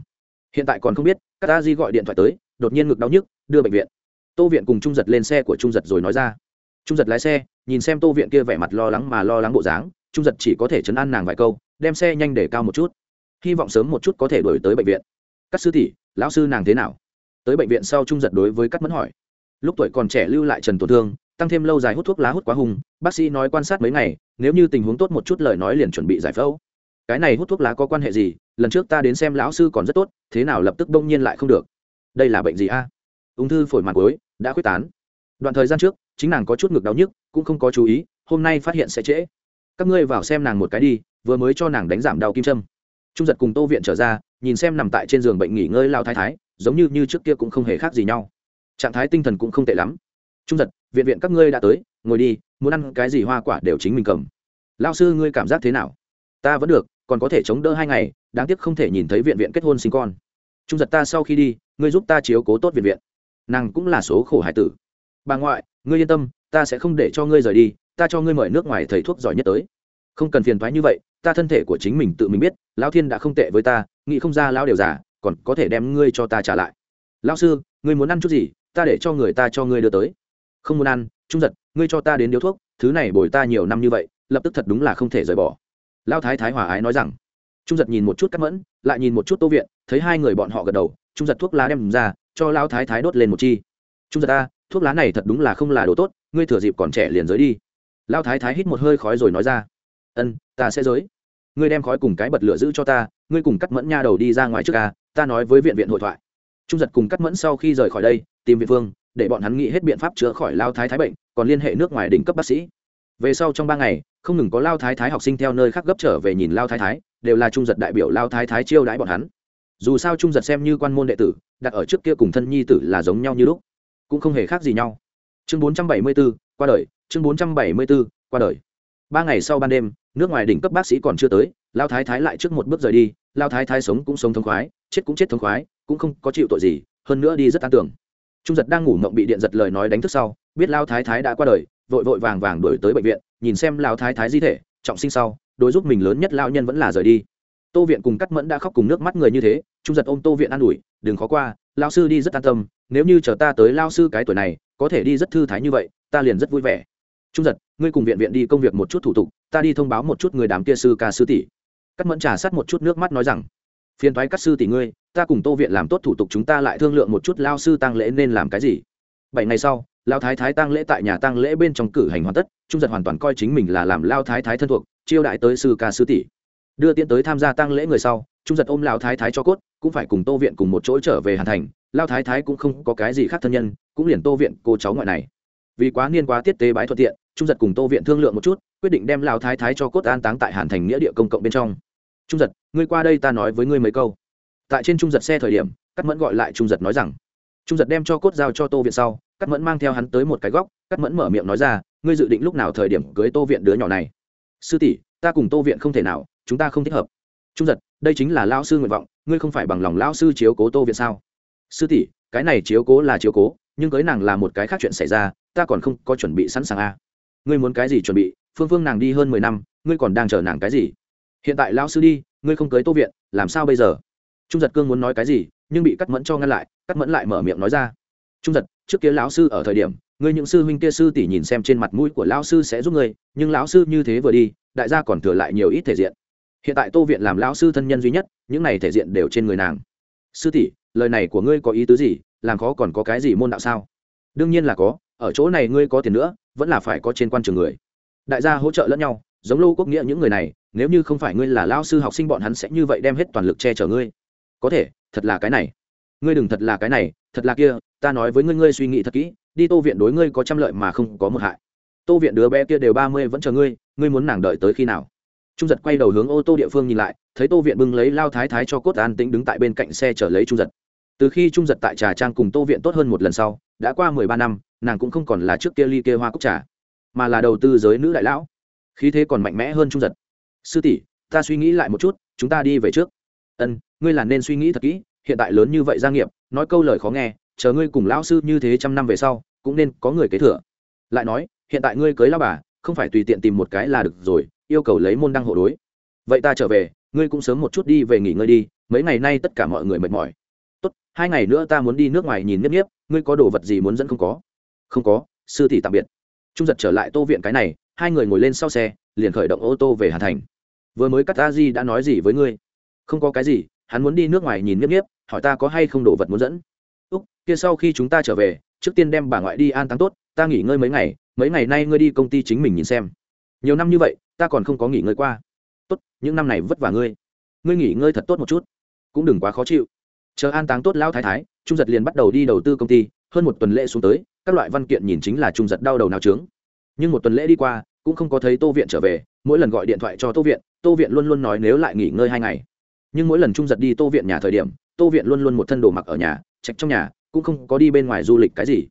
hiện tại còn không biết, các ta di gọi điện thoại tới, đột nhiên ngực đau nhức, đưa bệnh viện. Tô viện cùng trung giật lên xe của trung giật rồi nói ra. Trung giật lái xe, nhìn xem tô viện kia vẻ mặt lo lắng mà lo lắng bộ dáng, trung giật chỉ có thể chấn an nàng vài câu, đem xe nhanh để cao một chút. Hy vọng sớm một chút có thể đổi tới bệnh viện. Các sư tỷ, lão sư nàng thế nào? Tới bệnh viện sau trung giật đối với các mẫn hỏi. Lúc tuổi còn trẻ lưu lại trần tổn thương, tăng thêm lâu dài hút thuốc lá hút quá hùng, bác sĩ nói quan sát mấy ngày, nếu như tình huống tốt một chút lời nói liền chuẩn bị giải phẫu. Cái này hút thuốc lá có quan hệ gì? Lần trước ta đến xem lão sư còn rất tốt, thế nào lập tức đông nhiên lại không được? Đây là bệnh gì a? Ung thư phổi mặt cuối, đã quyết tán. Đoạn thời gian trước, chính nàng có chút ngực đau nhức, cũng không có chú ý, hôm nay phát hiện sẽ trễ. Các ngươi vào xem nàng một cái đi, vừa mới cho nàng đánh giảm đau kim châm. Trung giật cùng tô viện trở ra, nhìn xem nằm tại trên giường bệnh nghỉ ngơi lao thái thái giống như như trước kia cũng không hề khác gì nhau. Trạng thái tinh thần cũng không tệ lắm. Trung giật, viện viện các ngươi đã tới, ngồi đi, muốn ăn cái gì hoa quả đều chính mình cầm. Lao sư, ngươi cảm giác thế nào? Ta vẫn được, còn có thể chống đỡ hai ngày, đáng tiếc không thể nhìn thấy viện viện kết hôn sinh con. Trung giật ta sau khi đi, ngươi giúp ta chiếu cố tốt viện viện. Nàng cũng là số khổ hải tử. Bà ngoại, ngươi yên tâm, ta sẽ không để cho ngươi rời đi, ta cho ngươi mời nước ngoài thầy thuốc giỏi nhất tới. Không cần phiền thoái như vậy, ta thân thể của chính mình tự mình biết, lão thiên đã không tệ với ta, nghĩ không ra lão đều già còn có thể đem ngươi cho ta trả lại. Lao sư, ngươi muốn ăn chút gì, ta để cho người ta cho ngươi đưa tới. Không muốn ăn, trung giật, ngươi cho ta đến điếu thuốc, thứ này bồi ta nhiều năm như vậy, lập tức thật đúng là không thể rời bỏ. Lao thái thái hòa ái nói rằng. Trung giật nhìn một chút cắt mẫn, lại nhìn một chút tô viện, thấy hai người bọn họ gật đầu, trung giật thuốc lá đem ra, cho lao thái thái đốt lên một chi. Trung giật ta, thuốc lá này thật đúng là không là đồ tốt, ngươi thừa dịp còn trẻ liền giới đi. Lao thái thái hít một hơi khói rồi nói ra. Ân, ta sẽ giới. Ngươi đem khói cùng cái bật lửa giữ cho ta, ngươi cùng cắt mẫn nha đầu đi ra ngoài trước ca ta nói với viện viện hội thoại. Trung giật cùng cắt mẫn sau khi rời khỏi đây tìm viện phương để bọn hắn nghĩ hết biện pháp chữa khỏi lao thái thái bệnh còn liên hệ nước ngoài đỉnh cấp bác sĩ. Về sau trong ba ngày không ngừng có lao thái thái học sinh theo nơi khác gấp trở về nhìn lao thái thái đều là trung giật đại biểu lao thái thái chiêu đãi bọn hắn. Dù sao trung giật xem như quan môn đệ tử đặt ở trước kia cùng thân nhi tử là giống nhau như lúc cũng không hề khác gì nhau. Chương bốn trăm bảy mươi 474, qua đời chương bốn trăm bảy mươi 474, qua đời. Ba ngày sau ban đêm nước ngoài đỉnh cấp bác sĩ còn chưa tới lao thái thái lại trước một bước rời đi lao thái thái sống cũng sống thống khoái chết cũng chết thống khoái, cũng không có chịu tội gì, hơn nữa đi rất an tưởng trung giật đang ngủ mộng bị điện giật lời nói đánh thức sau, biết lao thái thái đã qua đời, vội vội vàng vàng đuổi tới bệnh viện, nhìn xem lao thái thái di thể, trọng sinh sau, đối giúp mình lớn nhất lao nhân vẫn là rời đi. Tô viện cùng cắt mẫn đã khóc cùng nước mắt người như thế, trung giật ôm tô viện an ủi, đừng khó qua lao sư đi rất an tâm, nếu như chờ ta tới lao sư cái tuổi này, có thể đi rất thư thái như vậy, ta liền rất vui vẻ. Trung giật, ngươi cùng viện viện đi công việc một chút thủ tục, ta đi thông báo một chút người đám kia sư ca sư tỷ. Cắt mẫn trà sát một chút nước mắt nói rằng phiền thoái cắt sư tỷ ngươi, ta cùng tô viện làm tốt thủ tục chúng ta lại thương lượng một chút lao sư tăng lễ nên làm cái gì. Bảy ngày sau, lao thái thái tăng lễ tại nhà tăng lễ bên trong cử hành hoàn tất, trung giật hoàn toàn coi chính mình là làm lao thái thái thân thuộc, chiêu đại tới sư ca sư tỷ. Đưa tiễn tới tham gia tăng lễ người sau, trung giật ôm lao thái thái cho cốt, cũng phải cùng tô viện cùng một chỗ trở về hàn thành. Lao thái thái cũng không có cái gì khác thân nhân, cũng liền tô viện cô cháu ngoại này. Vì quá niên quá tiết tế bái thuận tiện, trung giật cùng tô viện thương lượng một chút, quyết định đem lao thái thái cho cốt an táng tại hàn thành nghĩa địa công cộng bên trong. Trung giật ngươi qua đây ta nói với ngươi mấy câu. Tại trên trung giật xe thời điểm cắt mẫn gọi lại trung giật nói rằng, trung giật đem cho cốt giao cho tô viện sau cắt mẫn mang theo hắn tới một cái góc cắt mẫn mở miệng nói ra, ngươi dự định lúc nào thời điểm cưới tô viện đứa nhỏ này? Sư tỷ, ta cùng tô viện không thể nào, chúng ta không thích hợp. Trung giật, đây chính là lao sư nguyện vọng, ngươi không phải bằng lòng lao sư chiếu cố tô viện sao? Sư tỷ, cái này chiếu cố là chiếu cố, nhưng cưới nàng là một cái khác chuyện xảy ra, ta còn không có chuẩn bị sẵn sàng a à. ngươi muốn cái gì chuẩn bị? Phương phương nàng đi hơn mười năm, ngươi còn đang chờ nàng cái gì? Hiện tại lao sư đi ngươi không cưới tô viện, làm sao bây giờ? Trung giật cương muốn nói cái gì, nhưng bị cắt mẫn cho ngăn lại cắt mẫn lại mở miệng nói ra. Trung giật, trước kia lão sư ở thời điểm, ngươi những sư huynh kia sư tỷ nhìn xem trên mặt mũi của lão sư sẽ giúp ngươi, nhưng lão sư như thế vừa đi, đại gia còn thừa lại nhiều ít thể diện. Hiện tại tô viện làm lão sư thân nhân duy nhất, những này thể diện đều trên người nàng. Sư tỷ, lời này của ngươi có ý tứ gì? Làm khó còn có cái gì môn đạo sao? Đương nhiên là có, ở chỗ này ngươi có tiền nữa, vẫn là phải có trên quan trường người. Đại gia hỗ trợ lẫn nhau giống lô quốc nghĩa những người này, nếu như không phải ngươi là lao sư học sinh bọn hắn sẽ như vậy đem hết toàn lực che chở ngươi. Có thể, thật là cái này. Ngươi đừng thật là cái này, thật là kia, ta nói với ngươi ngươi suy nghĩ thật kỹ, đi tô viện đối ngươi có trăm lợi mà không có một hại. Tô viện đứa bé kia đều ba mươi vẫn chờ ngươi ngươi muốn nàng đợi tới khi nào? Trung giật quay đầu hướng ô tô địa phương nhìn lại, thấy tô viện bưng lấy lao thái thái cho cốt an tĩnh đứng tại bên cạnh xe chở lấy trung giật. Từ khi trung giật tại trà trang cùng tô viện tốt hơn một lần sau, đã qua mười ba năm, nàng cũng không còn là trước kia ly kia hoa cúc trà, mà là đầu tư giới nữ đại lão khí thế còn mạnh mẽ hơn trung giật. Sư tỷ, ta suy nghĩ lại một chút, chúng ta đi về trước. Ân, ngươi là nên suy nghĩ thật kỹ, hiện tại lớn như vậy gia nghiệp, nói câu lời khó nghe, chờ ngươi cùng lão sư như thế trăm năm về sau, cũng nên có người kế thừa. Lại nói, hiện tại ngươi cưới lao bà, không phải tùy tiện tìm một cái là được rồi, yêu cầu lấy môn đăng hộ đối. Vậy ta trở về, ngươi cũng sớm một chút đi về nghỉ ngơi đi, mấy ngày nay tất cả mọi người mệt mỏi. Tốt, hai ngày nữa ta muốn đi nước ngoài nhìn nếp nếp ngươi có đồ vật gì muốn dẫn không có? Không có, sư tỷ tạm biệt. Trung giật trở lại tô viện cái này hai người ngồi lên sau xe, liền khởi động ô tô về hà thành. Vừa mới cắt a di đã nói gì với ngươi? Không có cái gì, hắn muốn đi nước ngoài nhìn nhấp nhiếp hỏi ta có hay không đồ vật muốn dẫn. Úc, kia sau khi chúng ta trở về, trước tiên đem bà ngoại đi an táng tốt, ta nghỉ ngơi mấy ngày mấy ngày nay ngươi đi công ty chính mình nhìn xem. Nhiều năm như vậy, ta còn không có nghỉ ngơi qua. Tốt, những năm này vất vả ngươi. Ngươi nghỉ ngơi thật tốt một chút. Cũng đừng quá khó chịu. Chờ an táng tốt lão thái thái, trung giật liền bắt đầu đi đầu tư công ty, hơn một tuần lễ xuống tới, các loại văn kiện nhìn chính là trung giật đau đầu nào trướng nhưng một tuần lễ đi qua, cũng không có thấy tô viện trở về, mỗi lần gọi điện thoại cho tô viện tô viện luôn luôn nói nếu lại nghỉ ngơi hai ngày. Nhưng mỗi lần trung giật đi tô viện nhà thời điểm, tô viện luôn luôn một thân đồ mặc ở nhà, trạch trong nhà, cũng không có đi bên ngoài du lịch cái gì.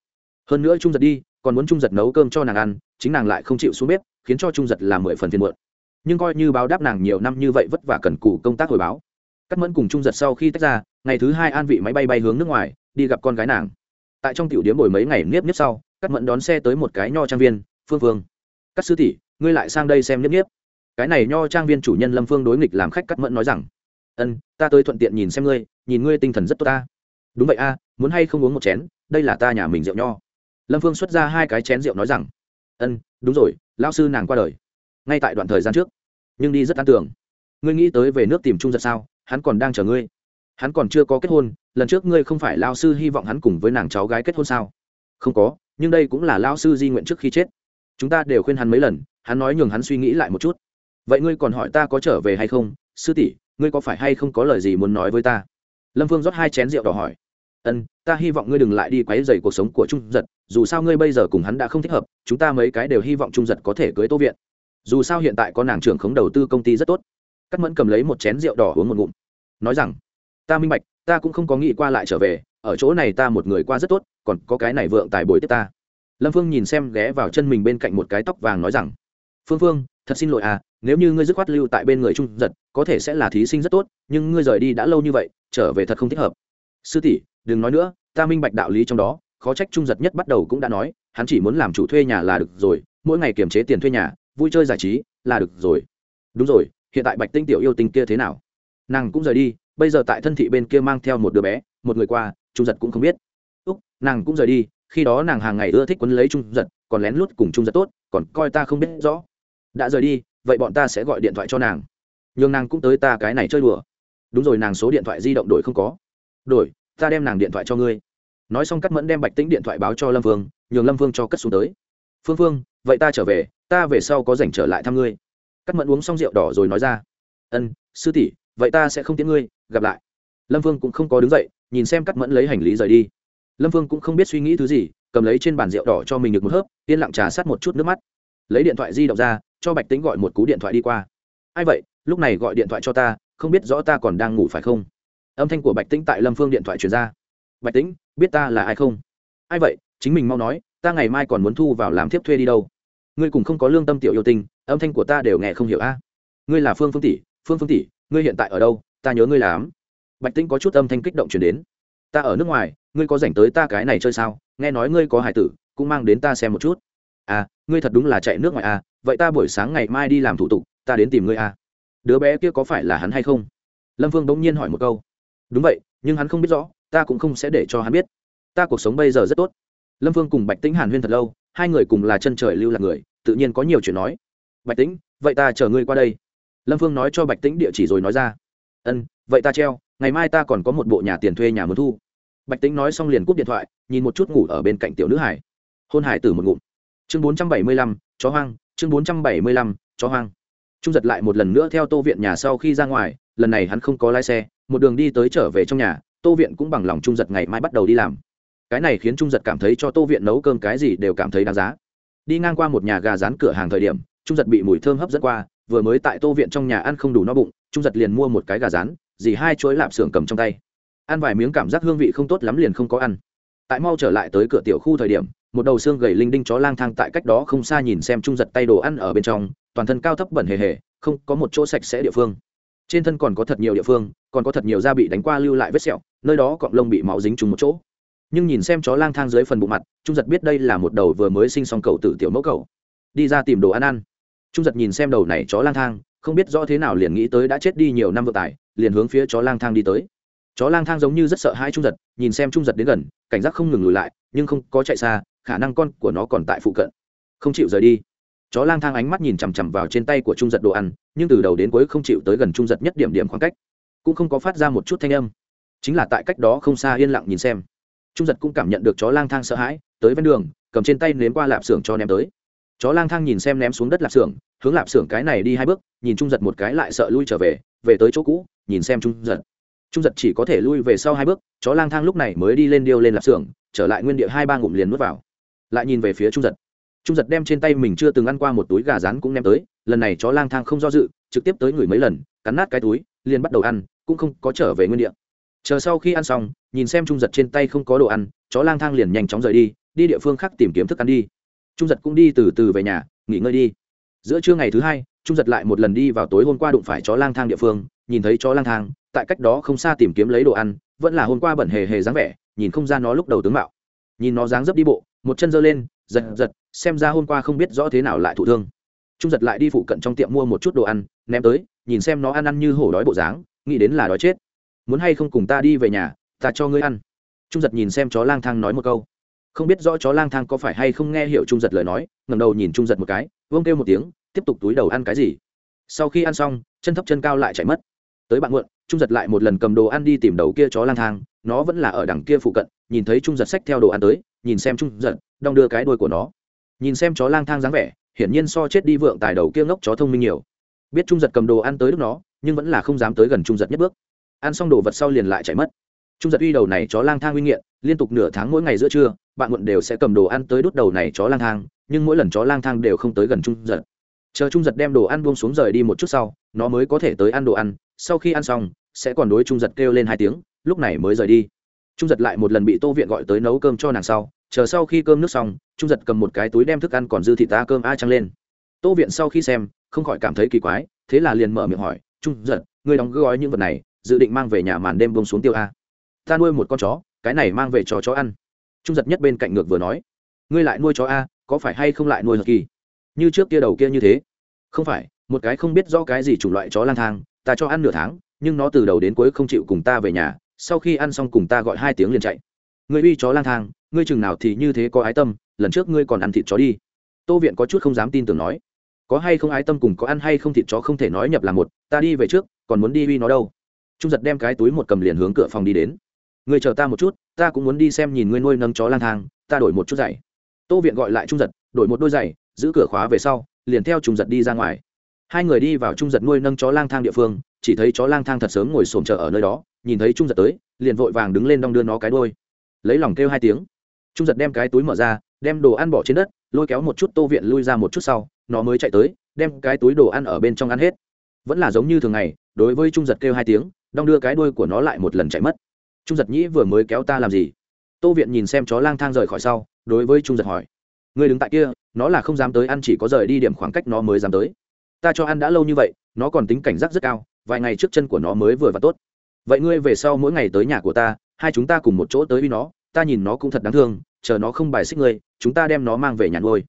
Hơn nữa trung giật đi, còn muốn trung giật nấu cơm cho nàng ăn, chính nàng lại không chịu xuống bếp, khiến cho trung giật làm mười phần phiền muộn. Nhưng coi như báo đáp nàng nhiều năm như vậy vất vả cần cù công tác hồi báo. Cắt mẫn cùng trung giật sau khi tách ra, ngày thứ hai an vị máy bay bay hướng nước ngoài, đi gặp con gái nàng. Tại trong tiểu điếm bồi mấy ngày nếp nếp sau cắt mẫn đón xe tới một cái nho trang viên phương phương các sư tỷ, ngươi lại sang đây xem nhất nhiếp cái này nho trang viên chủ nhân lâm phương đối nghịch làm khách cắt mẫn nói rằng, ân, ta tới thuận tiện nhìn xem ngươi, nhìn ngươi tinh thần rất tốt ta. Đúng vậy a, muốn hay không uống một chén? Đây là ta nhà mình rượu nho. Lâm phương xuất ra hai cái chén rượu nói rằng, ân, đúng rồi, lão sư nàng qua đời, ngay tại đoạn thời gian trước, nhưng đi rất an tưởng ngươi nghĩ tới về nước tìm trung giật sao? Hắn còn đang chờ ngươi. Hắn còn chưa có kết hôn, lần trước ngươi không phải lao sư hy vọng hắn cùng với nàng cháu gái kết hôn sao? Không có, nhưng đây cũng là lao sư di nguyện trước khi chết chúng ta đều khuyên hắn mấy lần, hắn nói nhường hắn suy nghĩ lại một chút. Vậy ngươi còn hỏi ta có trở về hay không? Sư tỷ, ngươi có phải hay không có lời gì muốn nói với ta? Lâm phương rót hai chén rượu đỏ hỏi. Ân, ta hy vọng ngươi đừng lại đi quấy dày cuộc sống của trung giật, dù sao ngươi bây giờ cùng hắn đã không thích hợp, chúng ta mấy cái đều hy vọng trung giật có thể cưới tô viện. Dù sao hiện tại có nàng trưởng khống đầu tư công ty rất tốt. Cắt mẫn cầm lấy một chén rượu đỏ uống một ngụm. Nói rằng, ta minh bạch, ta cũng không có nghĩ qua lại trở về, ở chỗ này ta một người qua rất tốt, còn có cái này vượng tài bồi tiếp ta lâm phương nhìn xem ghé vào chân mình bên cạnh một cái tóc vàng nói rằng, phương phương, thật xin lỗi à nếu như ngươi dứt khoát lưu tại bên người trung giật, có thể sẽ là thí sinh rất tốt, nhưng ngươi rời đi đã lâu như vậy, trở về thật không thích hợp. Sư tỷ, đừng nói nữa, ta minh bạch đạo lý trong đó, khó trách trung giật nhất bắt đầu cũng đã nói, hắn chỉ muốn làm chủ thuê nhà là được rồi, mỗi ngày kiềm chế tiền thuê nhà, vui chơi giải trí là được rồi. Đúng rồi, hiện tại bạch tinh tiểu yêu tinh kia thế nào? Nàng cũng rời đi, bây giờ tại thân thị bên kia mang theo một đứa bé, một người qua, trung giật cũng không biết. Úc, nàng cũng rời đi khi đó nàng hàng ngày ưa thích quấn lấy trung giật, còn lén lút cùng trung giật tốt, còn coi ta không biết rõ. Đã rời đi, vậy bọn ta sẽ gọi điện thoại cho nàng. Nhường nàng cũng tới ta cái này chơi đùa. Đúng rồi, nàng số điện thoại di động đổi không có. Đổi, ta đem nàng điện thoại cho ngươi. Nói xong cắt mẫn đem bạch tính điện thoại báo cho lâm phương nhường lâm phương cho cất xuống tới. Phương phương vậy ta trở về, ta về sau có dành trở lại thăm ngươi. Cắt mẫn uống xong rượu đỏ rồi nói ra. Ân, sư tỷ, vậy ta sẽ không tiễn ngươi, gặp lại. Lâm phương cũng không có đứng dậy, nhìn xem cắt mẫn lấy hành lý rời đi lâm phương cũng không biết suy nghĩ thứ gì cầm lấy trên bàn rượu đỏ cho mình được một hớp yên lặng trà sát một chút nước mắt. Lấy điện thoại di động ra cho bạch tính gọi một cú điện thoại đi qua. Ai vậy? Lúc này gọi điện thoại cho ta không biết rõ ta còn đang ngủ phải không? Âm thanh của bạch tĩnh tại lâm phương điện thoại truyền ra. Bạch tĩnh biết ta là ai không? Ai vậy? Chính mình mau nói ta ngày mai còn muốn thu vào làm thiếp thuê đi đâu. Ngươi cùng không có lương tâm tiểu yêu tình, âm thanh của ta đều nghe không hiểu a. Ngươi là phương phương tỷ phương phương tỷ ngươi hiện tại ở đâu? Ta nhớ ngươi làm bạch tĩnh có chút âm thanh kích động chuyển đến ta ở nước ngoài, ngươi có dành tới ta cái này chơi sao? Nghe nói ngươi có hải tử, cũng mang đến ta xem một chút. À ngươi thật đúng là chạy nước ngoài à vậy ta buổi sáng ngày mai đi làm thủ tục, ta đến tìm ngươi à. Đứa bé kia có phải là hắn hay không? Lâm vương bỗng nhiên hỏi một câu. Đúng vậy, nhưng hắn không biết rõ, ta cũng không sẽ để cho hắn biết. Ta cuộc sống bây giờ rất tốt. Lâm vương cùng bạch tĩnh hàn huyên thật lâu, hai người cùng là chân trời lưu lạc người, tự nhiên có nhiều chuyện nói. Bạch tĩnh, vậy ta chờ ngươi qua đây. Lâm vương nói cho bạch tĩnh địa chỉ rồi nói ra. Ân, vậy ta treo ngày mai ta còn có một bộ nhà tiền thuê nhà muốn thu. Bạch tĩnh nói xong liền cúp điện thoại, nhìn một chút ngủ ở bên cạnh tiểu nữ hải. Hôn hải tử một ngụm. Chương bốn trăm bảy mươi lăm, chó hoang, chương bốn trăm bảy mươi lăm, chó hoang. Trung giật lại một lần nữa theo tô viện nhà sau khi ra ngoài, lần này hắn không có lái xe, một đường đi tới trở về trong nhà, tô viện cũng bằng lòng trung giật ngày mai bắt đầu đi làm. Cái này khiến trung giật cảm thấy cho tô viện nấu cơm cái gì đều cảm thấy đáng giá. Đi ngang qua một nhà gà rán cửa hàng thời điểm, trung giật bị mùi thơm hấp dẫn qua, vừa mới tại tô viện trong nhà ăn không đủ no bụng, trung giật liền mua một cái gà rán dì hai chuỗi lạp xưởng cầm trong tay. Ăn vài miếng cảm giác hương vị không tốt lắm liền không có ăn. Tại mau trở lại tới cửa tiểu khu thời điểm, một đầu xương gầy linh đinh chó lang thang tại cách đó không xa nhìn xem trung giật tay đồ ăn ở bên trong, toàn thân cao thấp bẩn hề hề, không có một chỗ sạch sẽ địa phương. Trên thân còn có thật nhiều địa phương, còn có thật nhiều da bị đánh qua lưu lại vết sẹo, nơi đó cọng lông bị máu dính trùng một chỗ. Nhưng nhìn xem chó lang thang dưới phần bụng mặt, trung giật biết đây là một đầu vừa mới sinh xong cầu tử tiểu mẫu cầu đi ra tìm đồ ăn ăn. Trung giật nhìn xem đầu này chó lang thang không biết rõ thế nào liền nghĩ tới đã chết đi nhiều năm vợ tải liền hướng phía chó lang thang đi tới. Chó lang thang giống như rất sợ hai trung giật, nhìn xem trung giật đến gần, cảnh giác không ngừng lùi lại, nhưng không có chạy xa, khả năng con của nó còn tại phụ cận. Không chịu rời đi. Chó lang thang ánh mắt nhìn chằm chằm vào trên tay của trung giật đồ ăn, nhưng từ đầu đến cuối không chịu tới gần trung giật nhất điểm điểm khoảng cách. Cũng không có phát ra một chút thanh âm. Chính là tại cách đó không xa yên lặng nhìn xem. Trung giật cũng cảm nhận được chó lang thang sợ hãi, tới ven đường, cầm trên tay nếm qua lạp xưởng cho ném tới. Chó lang thang nhìn xem ném xuống đất lạp xưởng hướng lạp xưởng cái này đi hai bước, nhìn trung giật một cái lại sợ lui trở về về tới chỗ cũ, nhìn xem trung giật. Trung giật chỉ có thể lui về sau hai bước, chó lang thang lúc này mới đi lên điêu lên lạp xưởng, trở lại nguyên địa hai ba ngụm liền nuốt vào. Lại nhìn về phía trung giật. Trung giật đem trên tay mình chưa từng ăn qua một túi gà rán cũng ném tới, lần này chó lang thang không do dự, trực tiếp tới người mấy lần, cắn nát cái túi, liền bắt đầu ăn, cũng không có trở về nguyên địa. Chờ sau khi ăn xong, nhìn xem trung giật trên tay không có đồ ăn, chó lang thang liền nhanh chóng rời đi đi địa phương khác tìm kiếm thức ăn đi. Trung giật cũng đi từ từ về nhà, nghỉ ngơi đi giữa trưa ngày thứ hai, trung giật lại một lần đi vào tối hôm qua đụng phải chó lang thang địa phương, nhìn thấy chó lang thang, tại cách đó không xa tìm kiếm lấy đồ ăn, vẫn là hôm qua bẩn hề hề dáng vẻ, nhìn không ra nó lúc đầu tướng mạo. Nhìn nó dáng dấp đi bộ, một chân giơ lên, giật giật, xem ra hôm qua không biết rõ thế nào lại thụ thương. Trung giật lại đi phụ cận trong tiệm mua một chút đồ ăn, ném tới, nhìn xem nó ăn ăn như hổ đói bộ dáng, nghĩ đến là đói chết. Muốn hay không cùng ta đi về nhà, ta cho ngươi ăn? Trung giật nhìn xem chó lang thang nói một câu không biết rõ chó lang thang có phải hay không nghe hiểu trung giật lời nói ngầm đầu nhìn trung giật một cái vương kêu một tiếng, tiếp tục túi đầu ăn cái gì. Sau khi ăn xong, chân thấp chân cao lại chạy mất. Tới bạn muộn, trung giật lại một lần cầm đồ ăn đi tìm đầu kia chó lang thang, nó vẫn là ở đằng kia phụ cận, nhìn thấy trung giật xách theo đồ ăn tới, nhìn xem trung giật, đong đưa cái đuôi của nó. Nhìn xem chó lang thang dáng vẻ, hiển nhiên so chết đi vượng tài đầu kia ngốc chó thông minh nhiều. Biết trung giật cầm đồ ăn tới lúc nó, nhưng vẫn là không dám tới gần trung giật nhất bước. Ăn xong đồ vật sau liền lại chạy mất trung giật uy đầu này chó lang thang uy nghiện, liên tục nửa tháng mỗi ngày giữa trưa, bạn muộn đều sẽ cầm đồ ăn tới đốt đầu này chó lang thang, nhưng mỗi lần chó lang thang đều không tới gần trung giật. Chờ trung giật đem đồ ăn buông xuống rời đi một chút sau, nó mới có thể tới ăn đồ ăn, sau khi ăn xong, sẽ còn đối trung giật kêu lên hai tiếng, lúc này mới rời đi. Trung giật lại một lần bị tô viện gọi tới nấu cơm cho nàng sau, chờ sau khi cơm nước xong, trung giật cầm một cái túi đem thức ăn còn dư thịt ta cơm a trăng lên. Tô viện sau khi xem, không khỏi cảm thấy kỳ quái, thế là liền mở miệng hỏi, trung giật, ngươi đóng gói những vật này, dự định mang về nhà màn đêm bông xuống tiêu a? Ta nuôi một con chó, cái này mang về cho chó ăn. Trung giật nhất bên cạnh ngược vừa nói, ngươi lại nuôi chó a, có phải hay không lại nuôi hờ kỳ? Như trước kia đầu kia như thế. Không phải, một cái không biết do cái gì chủng loại chó lang thang, ta cho ăn nửa tháng, nhưng nó từ đầu đến cuối không chịu cùng ta về nhà, sau khi ăn xong cùng ta gọi hai tiếng liền chạy. Ngươi uy chó lang thang, ngươi chừng nào thì như thế có ái tâm, lần trước ngươi còn ăn thịt chó đi. Tô viện có chút không dám tin tưởng nói, có hay không ái tâm cùng có ăn hay không thịt chó không thể nói nhập là một, ta đi về trước, còn muốn đi uy nó đâu. Trung giật đem cái túi một cầm liền hướng cửa phòng đi đến người chờ ta một chút, ta cũng muốn đi xem nhìn ngươi nuôi nâng chó lang thang, ta đổi một chút giày. Tô viện gọi lại trung giật, đổi một đôi giày, giữ cửa khóa về sau, liền theo trung giật đi ra ngoài. Hai người đi vào trung giật nuôi nâng chó lang thang địa phương, chỉ thấy chó lang thang thật sớm ngồi sồn chờ ở nơi đó, nhìn thấy trung giật tới, liền vội vàng đứng lên đong đưa nó cái đôi lấy lòng kêu hai tiếng. Trung giật đem cái túi mở ra, đem đồ ăn bỏ trên đất, lôi kéo một chút tô viện lui ra một chút sau, nó mới chạy tới, đem cái túi đồ ăn ở bên trong ăn hết. Vẫn là giống như thường ngày, đối với trung giật kêu hai tiếng, đong đưa cái đuôi của nó lại một lần chạy mất trung giật nhĩ vừa mới kéo ta làm gì? Tô viện nhìn xem chó lang thang rời khỏi sau đối với trung giật hỏi. Người đứng tại kia nó là không dám tới ăn chỉ có rời đi điểm khoảng cách nó mới dám tới. Ta cho ăn đã lâu như vậy nó còn tính cảnh giác rất cao vài ngày trước chân của nó mới vừa và tốt. Vậy ngươi về sau mỗi ngày tới nhà của ta hai chúng ta cùng một chỗ tới với nó ta nhìn nó cũng thật đáng thương chờ nó không bài xích ngươi chúng ta đem nó mang về nhà nuôi.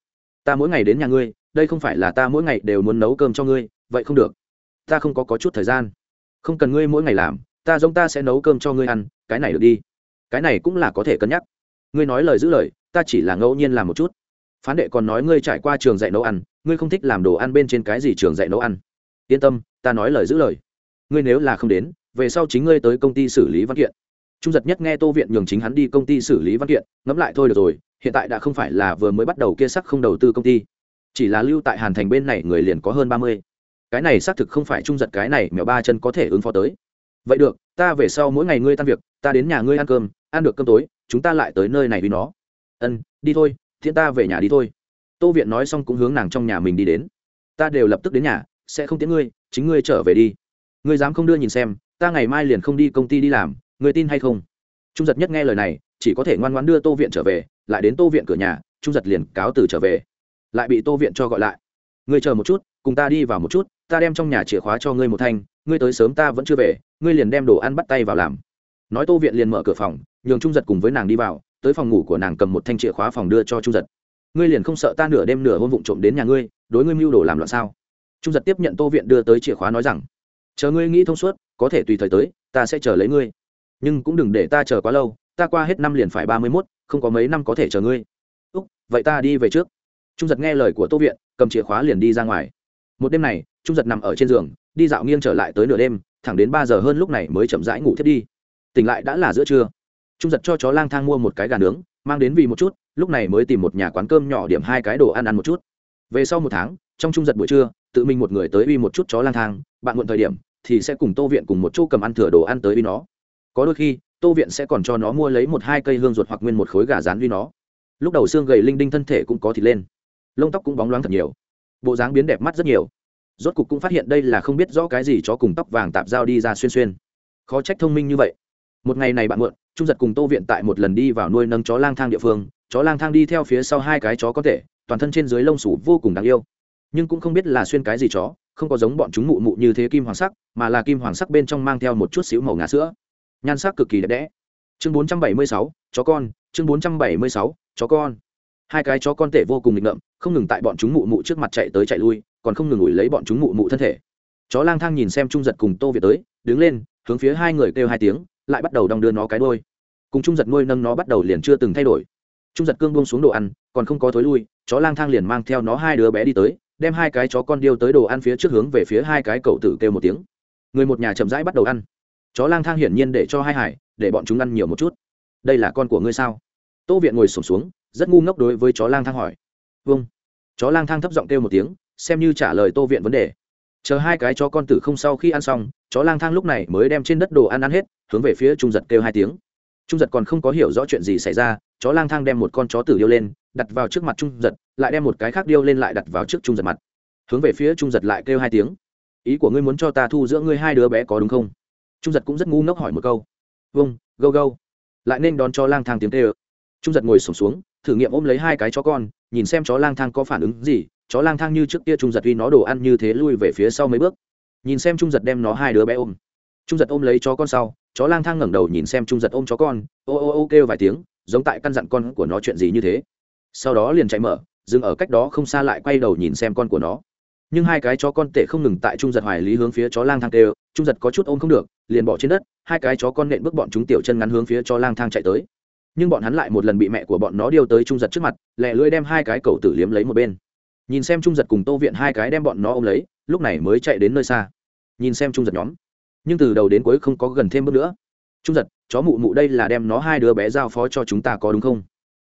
Ta mỗi ngày đến nhà ngươi đây không phải là ta mỗi ngày đều muốn nấu cơm cho ngươi vậy không được. Ta không có, có chút thời gian. Không cần ngươi mỗi ngày làm ta giống ta sẽ nấu cơm cho ngươi ăn, cái này được đi. Cái này cũng là có thể cân nhắc. Ngươi nói lời giữ lời, ta chỉ là ngẫu nhiên làm một chút. Phán đệ còn nói ngươi trải qua trường dạy nấu ăn, ngươi không thích làm đồ ăn bên trên cái gì trường dạy nấu ăn. Yên tâm, ta nói lời giữ lời. Ngươi nếu là không đến, về sau chính ngươi tới công ty xử lý văn kiện. Trung giật nhất nghe tô viện nhường chính hắn đi công ty xử lý văn kiện, ngẫm lại thôi được rồi, hiện tại đã không phải là vừa mới bắt đầu kia sắc không đầu tư công ty. Chỉ là lưu tại hàn thành bên này người liền có hơn ba mươi. Cái này xác thực không phải trung giật cái này mèo ba chân có thể ứng phó tới vậy được, ta về sau mỗi ngày ngươi tan việc, ta đến nhà ngươi ăn cơm, ăn được cơm tối, chúng ta lại tới nơi này vì nó. Ân, đi thôi, thiện ta về nhà đi thôi. Tô viện nói xong cũng hướng nàng trong nhà mình đi đến. Ta đều lập tức đến nhà, sẽ không tiễn ngươi, chính ngươi trở về đi. Ngươi dám không đưa nhìn xem, ta ngày mai liền không đi công ty đi làm, ngươi tin hay không? Trung giật nhất nghe lời này, chỉ có thể ngoan ngoãn đưa tô viện trở về, lại đến tô viện cửa nhà, trung giật liền cáo từ trở về. Lại bị tô viện cho gọi lại. Ngươi chờ một chút, cùng ta đi vào một chút, ta đem trong nhà chìa khóa cho ngươi một thanh ngươi tới sớm ta vẫn chưa về, ngươi liền đem đồ ăn bắt tay vào làm. Nói tô viện liền mở cửa phòng, nhường trung giật cùng với nàng đi vào, tới phòng ngủ của nàng cầm một thanh chìa khóa phòng đưa cho trung giật. Ngươi liền không sợ ta nửa đêm nửa hôm vụng trộm đến nhà ngươi, đối ngươi mưu đồ làm loạn sao? Trung giật tiếp nhận tô viện đưa tới chìa khóa nói rằng, chờ ngươi nghĩ thông suốt, có thể tùy thời tới, ta sẽ chờ lấy ngươi. Nhưng cũng đừng để ta chờ quá lâu, ta qua hết năm liền phải ba mươi mốt, không có mấy năm có thể chờ ngươi. Úc, vậy ta đi về trước. Trung giật nghe lời của tô viện, cầm chìa khóa liền đi ra ngoài. Một đêm này trung giật nằm ở trên giường, đi dạo nghiêng trở lại tới nửa đêm, thẳng đến ba giờ hơn lúc này mới chậm rãi ngủ thiết đi. Tỉnh lại đã là giữa trưa. Trung giật cho chó lang thang mua một cái gà nướng, mang đến vì một chút, lúc này mới tìm một nhà quán cơm nhỏ điểm hai cái đồ ăn ăn một chút. Về sau một tháng, trong trung giật buổi trưa, tự mình một người tới uy một chút chó lang thang, bạn muộn thời điểm thì sẽ cùng tô viện cùng một chỗ cầm ăn thừa đồ ăn tới uy nó. Có đôi khi, tô viện sẽ còn cho nó mua lấy một hai cây hương ruột hoặc nguyên một khối gà rán uy nó. Lúc đầu xương gầy linh đinh thân thể cũng có thịt lên. Lông tóc cũng bóng loáng thật nhiều. Bộ dáng biến đẹp mắt rất nhiều rốt cục cũng phát hiện đây là không biết rõ cái gì chó cùng tóc vàng tạp dao đi ra xuyên xuyên. Khó trách thông minh như vậy. Một ngày này bạn muộn trung giật cùng tô viện tại một lần đi vào nuôi nâng chó lang thang địa phương chó lang thang đi theo phía sau hai cái chó có thể toàn thân trên dưới lông sủ vô cùng đáng yêu. Nhưng cũng không biết là xuyên cái gì chó không có giống bọn chúng mụ mụ như thế kim hoàng sắc mà là kim hoàng sắc bên trong mang theo một chút xíu màu ngà sữa. Nhan sắc cực kỳ đẹp đẽ. Chương 476, chó con chương 476, chó con. Hai cái chó con tể vô cùng nghịch ngợm không ngừng tại bọn chúng mụ mụ trước mặt chạy tới chạy lui còn không ngừng ủi lấy bọn chúng mụ mụ thân thể. Chó lang thang nhìn xem trung giật cùng tô việt tới, đứng lên, hướng phía hai người kêu hai tiếng, lại bắt đầu đong đưa nó cái đôi cùng trung giật nuôi nâng nó bắt đầu liền chưa từng thay đổi. Trung giật cương buông xuống đồ ăn, còn không có thối lui, chó lang thang liền mang theo nó hai đứa bé đi tới, đem hai cái chó con điêu tới đồ ăn phía trước hướng về phía hai cái cậu tử kêu một tiếng. Người một nhà chậm rãi bắt đầu ăn. Chó lang thang hiển nhiên để cho hai hải, để bọn chúng ăn nhiều một chút. Đây là con của ngươi sao? Tô viện ngồi sổm xuống, rất ngu ngốc đối với chó lang thang hỏi. Vâng. Chó lang thang thấp giọng kêu một tiếng xem như trả lời tô viện vấn đề. Chờ hai cái chó con tử không sau khi ăn xong, chó lang thang lúc này mới đem trên đất đồ ăn ăn hết, hướng về phía trung giật kêu hai tiếng. Trung giật còn không có hiểu rõ chuyện gì xảy ra, chó lang thang đem một con chó tử điêu lên, đặt vào trước mặt trung giật, lại đem một cái khác điêu lên lại đặt vào trước trung giật mặt. Hướng về phía trung giật lại kêu hai tiếng. Ý của ngươi muốn cho ta thu giữa ngươi hai đứa bé có đúng không? Trung giật cũng rất ngu ngốc hỏi một câu. Vâng gâu gâu. Lại nên đón cho lang thang tiếng tê ơ trung giật ngồi sổng xuống, thử nghiệm ôm lấy hai cái chó con, nhìn xem chó lang thang có phản ứng gì chó lang thang như trước kia trung giật uy nó đồ ăn như thế lui về phía sau mấy bước. Nhìn xem trung giật đem nó hai đứa bé ôm. Trung giật ôm lấy chó con sau, chó lang thang ngẩng đầu nhìn xem trung giật ôm chó con, ô ô ô kêu vài tiếng, giống tại căn dặn con của nó chuyện gì như thế. Sau đó liền chạy mở, dừng ở cách đó không xa lại quay đầu nhìn xem con của nó. Nhưng hai cái chó con tệ không ngừng tại trung giật hoài lý hướng phía chó lang thang tê trung giật có chút ôm không được, liền bỏ trên đất, hai cái chó con nện bước bọn chúng tiểu chân ngắn hướng phía chó lang thang chạy tới. Nhưng bọn hắn lại một lần bị mẹ của bọn nó điêu tới trung giật trước mặt, lẹ lưỡi đem hai cái cầu tử liếm lấy một bên nhìn xem trung giật cùng tô viện hai cái đem bọn nó ôm lấy, lúc này mới chạy đến nơi xa. Nhìn xem trung giật nhóm, nhưng từ đầu đến cuối không có gần thêm bước nữa. Trung giật, chó mụ mụ đây là đem nó hai đứa bé giao phó cho chúng ta có đúng không?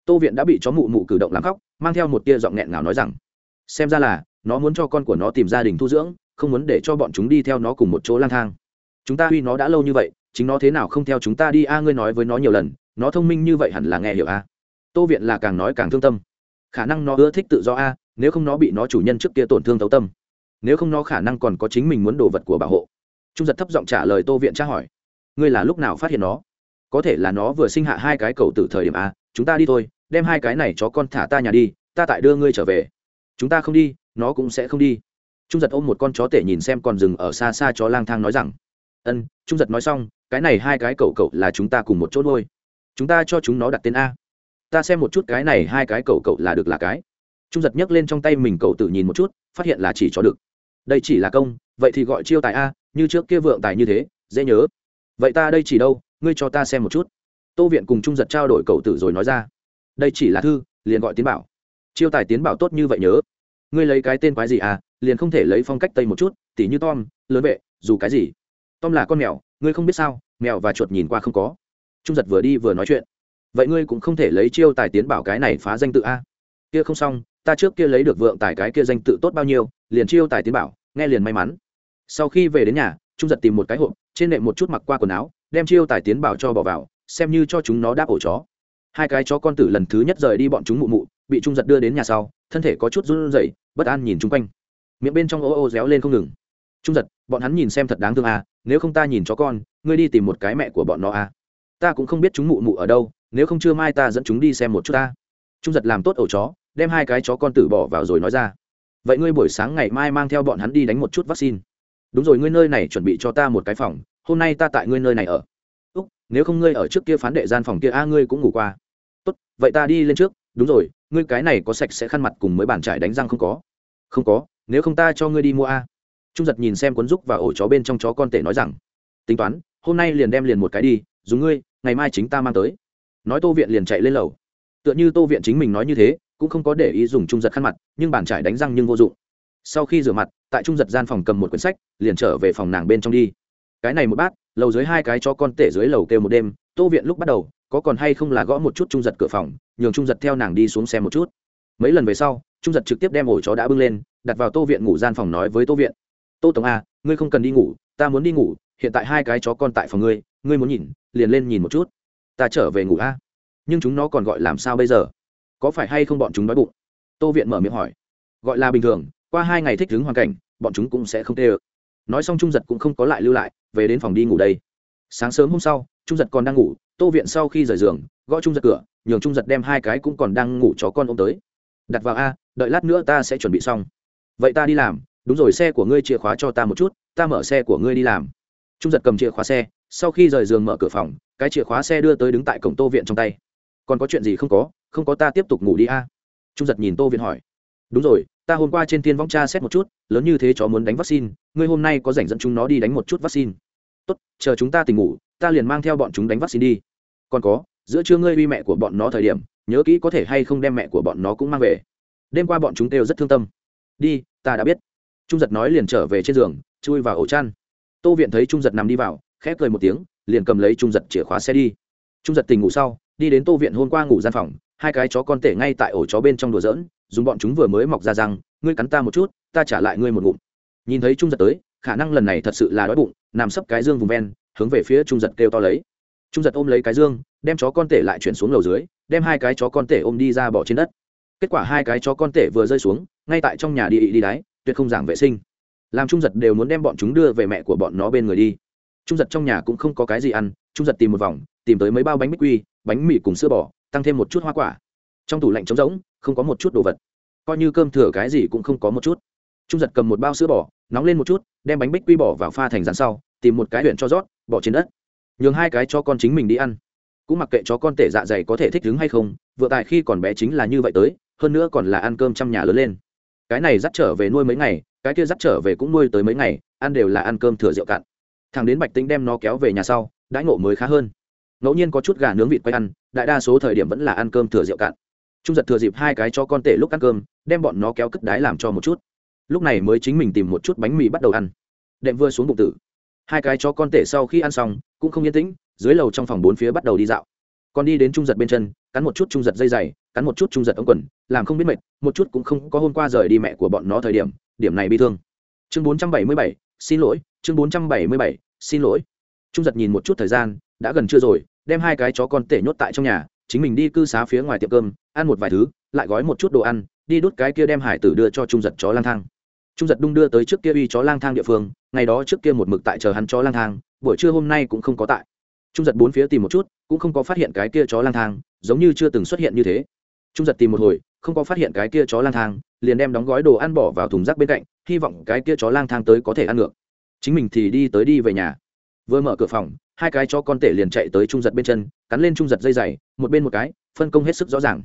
Tô viện đã bị chó mụ mụ cử động làm khóc, mang theo một tia giọng nghẹn ngào nói rằng, xem ra là, nó muốn cho con của nó tìm gia đình thu dưỡng, không muốn để cho bọn chúng đi theo nó cùng một chỗ lang thang. Chúng ta huy nó đã lâu như vậy, chính nó thế nào không theo chúng ta đi a, ngươi nói với nó nhiều lần, nó thông minh như vậy hẳn là nghe hiểu a. Tô viện là càng nói càng thương tâm. Khả năng nó ưa thích tự do a nếu không nó bị nó chủ nhân trước kia tổn thương thấu tâm, nếu không nó khả năng còn có chính mình muốn đồ vật của bảo hộ. Trung giật thấp giọng trả lời tô viện tra hỏi, ngươi là lúc nào phát hiện nó? Có thể là nó vừa sinh hạ hai cái cầu từ thời điểm a chúng ta đi thôi, đem hai cái này cho con thả ta nhà đi, ta tại đưa ngươi trở về. Chúng ta không đi, nó cũng sẽ không đi. Trung giật ôm một con chó tể nhìn xem còn rừng ở xa xa chó lang thang nói rằng, ân, trung giật nói xong, cái này hai cái cậu cậu là chúng ta cùng một chỗ nuôi. Chúng ta cho chúng nó đặt tên a. Ta xem một chút cái này hai cái cậu cậu là được là cái trung giật nhấc lên trong tay mình cậu tự nhìn một chút, phát hiện là chỉ cho được. Đây chỉ là công, vậy thì gọi chiêu tài a, như trước kia vượng tài như thế, dễ nhớ. Vậy ta đây chỉ đâu, ngươi cho ta xem một chút. Tô viện cùng trung giật trao đổi cậu tử rồi nói ra. Đây chỉ là thư, liền gọi tiến bảo. Chiêu tài tiến bảo tốt như vậy nhớ. Ngươi lấy cái tên quái gì à liền không thể lấy phong cách tây một chút, tỉ như tom, lớn vệ, dù cái gì. Tom là con mèo, ngươi không biết sao, mèo và chuột nhìn qua không có. Trung giật vừa đi vừa nói chuyện. Vậy ngươi cũng không thể lấy chiêu tài tiến bảo cái này phá danh tự a. Kia không xong ta trước kia lấy được vượng tài cái kia danh tự tốt bao nhiêu, liền chiêu tài tiến bảo, nghe liền may mắn. Sau khi về đến nhà, trung giật tìm một cái hộp, trên nệm một chút mặc qua quần áo, đem chiêu tài tiến bảo cho bỏ vào, xem như cho chúng nó đáp ổ chó. Hai cái chó con tử lần thứ nhất rời đi bọn chúng mụ mụ, bị trung giật đưa đến nhà sau, thân thể có chút run rẩy, bất an nhìn chung quanh. Miệng bên trong ô ô réo lên không ngừng. Trung giật, bọn hắn nhìn xem thật đáng thương à nếu không ta nhìn chó con, ngươi đi tìm một cái mẹ của bọn nó à. Ta cũng không biết chúng mụ mụ ở đâu, nếu không chưa mai ta dẫn chúng đi xem một chút ta. Trung giật làm tốt ổ chó đem hai cái chó con tử bỏ vào rồi nói ra. Vậy ngươi buổi sáng ngày mai mang theo bọn hắn đi đánh một chút vaccine. Đúng rồi, ngươi nơi này chuẩn bị cho ta một cái phòng, hôm nay ta tại ngươi nơi này ở. Úc, nếu không ngươi ở trước kia phán đệ gian phòng kia, a, ngươi cũng ngủ qua. Tốt, vậy ta đi lên trước. Đúng rồi, ngươi cái này có sạch sẽ khăn mặt cùng mới bàn trải đánh răng không có? Không có, nếu không ta cho ngươi đi mua a. Trung giật nhìn xem cuốn rúc và ổ chó bên trong chó con tể nói rằng, tính toán, hôm nay liền đem liền một cái đi dùng ngươi, ngày mai chính ta mang tới. Nói tô viện liền chạy lên lầu. Tựa như tô viện chính mình nói như thế cũng không có để ý dùng trung giật khăn mặt, nhưng bàn trải đánh răng nhưng vô dụng. Sau khi rửa mặt, tại trung giật gian phòng cầm một quyển sách, liền trở về phòng nàng bên trong đi. Cái này một bát, lầu dưới hai cái cho con tể dưới lầu kêu một đêm, tô viện lúc bắt đầu, có còn hay không là gõ một chút trung giật cửa phòng, nhường trung giật theo nàng đi xuống xem một chút. Mấy lần về sau, trung giật trực tiếp đem ổ chó đã bưng lên, đặt vào tô viện ngủ gian phòng nói với tô viện, tô tổng a, ngươi không cần đi ngủ, ta muốn đi ngủ, hiện tại hai cái chó con tại phòng ngươi ngươi muốn nhìn, liền lên nhìn một chút. Ta trở về ngủ a. Nhưng chúng nó còn gọi làm sao bây giờ? Có phải hay không bọn chúng đói bụng? Tô viện mở miệng hỏi. Gọi là bình thường, qua hai ngày thích ứng hoàn cảnh, bọn chúng cũng sẽ không tê ơ. Nói xong trung giật cũng không có lại lưu lại, về đến phòng đi ngủ đây. Sáng sớm hôm sau, trung giật còn đang ngủ, tô viện sau khi rời giường, gõ trung giật cửa, nhường trung giật đem hai cái cũng còn đang ngủ chó con ôm tới. Đặt vào a, đợi lát nữa ta sẽ chuẩn bị xong. Vậy ta đi làm, đúng rồi xe của ngươi chìa khóa cho ta một chút, ta mở xe của ngươi đi làm. Trung giật cầm chìa khóa xe, sau khi rời giường mở cửa phòng, cái chìa khóa xe đưa tới đứng tại cổng tô viện trong tay. Còn có chuyện gì không có không có ta tiếp tục ngủ đi a. Trung giật nhìn tô viện hỏi. Đúng rồi, ta hôm qua trên thiên vong cha xét một chút, lớn như thế chó muốn đánh vaccine, ngươi hôm nay có rảnh dẫn chúng nó đi đánh một chút vaccine. Tốt, chờ chúng ta tỉnh ngủ, ta liền mang theo bọn chúng đánh vaccine đi. Còn có, giữa trưa ngươi uy mẹ của bọn nó thời điểm, nhớ kỹ có thể hay không đem mẹ của bọn nó cũng mang về. Đêm qua bọn chúng đều rất thương tâm. Đi, ta đã biết. Trung giật nói liền trở về trên giường, chui vào ổ chăn. Tô viện thấy trung giật nằm đi vào, khẽ cười một tiếng, liền cầm lấy trung giật chìa khóa xe đi. Trung giật tỉnh ngủ sau đi đến tô viện hôm qua ngủ gian phòng, hai cái chó con tể ngay tại ổ chó bên trong đùa giỡn, dùng bọn chúng vừa mới mọc ra răng, ngươi cắn ta một chút, ta trả lại ngươi một ngụm. Nhìn thấy trung giật tới, khả năng lần này thật sự là đói bụng, nằm sấp cái dương vùng ven, hướng về phía trung giật kêu to lấy. Trung giật ôm lấy cái dương, đem chó con tể lại chuyển xuống lầu dưới, đem hai cái chó con tể ôm đi ra bỏ trên đất. Kết quả hai cái chó con tể vừa rơi xuống, ngay tại trong nhà đi đi đáy tuyệt không giảng vệ sinh. Làm trung giật đều muốn đem bọn chúng đưa về mẹ của bọn nó bên người đi. Trung giật trong nhà cũng không có cái gì ăn, trung giật tìm một vòng, tìm tới mấy bao bánh bích quy bánh mì cùng sữa bò, tăng thêm một chút hoa quả. Trong tủ lạnh trống rỗng, không có một chút đồ vật. Coi như cơm thừa cái gì cũng không có một chút. Trung giật cầm một bao sữa bò, nóng lên một chút, đem bánh bích quy bỏ vào pha thành rán sau, tìm một cái huyện cho rót, bỏ trên đất. Nhường hai cái cho con chính mình đi ăn. Cũng mặc kệ chó con tể dạ dày có thể thích ứng hay không, vừa tại khi còn bé chính là như vậy tới, hơn nữa còn là ăn cơm trong nhà lớn lên. Cái này dắt trở về nuôi mấy ngày, cái kia dắt trở về cũng nuôi tới mấy ngày, ăn đều là ăn cơm thừa rượu cạn. Thằng đến bạch tính đem nó kéo về nhà sau, đãi ngộ mới khá hơn ngẫu nhiên có chút gà nướng vịt quay ăn, đại đa số thời điểm vẫn là ăn cơm thừa rượu cạn. Trung giật thừa dịp hai cái cho con tể lúc ăn cơm, đem bọn nó kéo cất đái làm cho một chút. Lúc này mới chính mình tìm một chút bánh mì bắt đầu ăn. Đệm vừa xuống bụng tử. Hai cái chó con tể sau khi ăn xong, cũng không yên tĩnh, dưới lầu trong phòng bốn phía bắt đầu đi dạo. Còn đi đến trung giật bên chân, cắn một chút trung giật dây dày, cắn một chút trung giật ống quần, làm không biết mệt, một chút cũng không có hôm qua rời đi mẹ của bọn nó thời điểm điểm này bị thương. Chương bốn trăm bảy mươi bảy, xin lỗi, chương bốn trăm bảy mươi bảy, xin lỗi. Trung giật nhìn một chút thời gian, đã gần trưa rồi đem hai cái chó con tể nhốt tại trong nhà, chính mình đi cư xá phía ngoài tiệm cơm, ăn một vài thứ, lại gói một chút đồ ăn, đi đút cái kia đem hải tử đưa cho trung giật chó lang thang. Trung giật đung đưa tới trước kia uy chó lang thang địa phương, ngày đó trước kia một mực tại chờ hắn chó lang thang, buổi trưa hôm nay cũng không có tại. Trung giật bốn phía tìm một chút, cũng không có phát hiện cái kia chó lang thang, giống như chưa từng xuất hiện như thế. Trung giật tìm một hồi, không có phát hiện cái kia chó lang thang, liền đem đóng gói đồ ăn bỏ vào thùng rác bên cạnh, hy vọng cái kia chó lang thang tới có thể ăn ngược. Chính mình thì đi tới đi về nhà. Vừa mở cửa phòng hai cái cho con tể liền chạy tới trung giật bên chân, cắn lên trung giật dây dày, một bên một cái, phân công hết sức rõ ràng.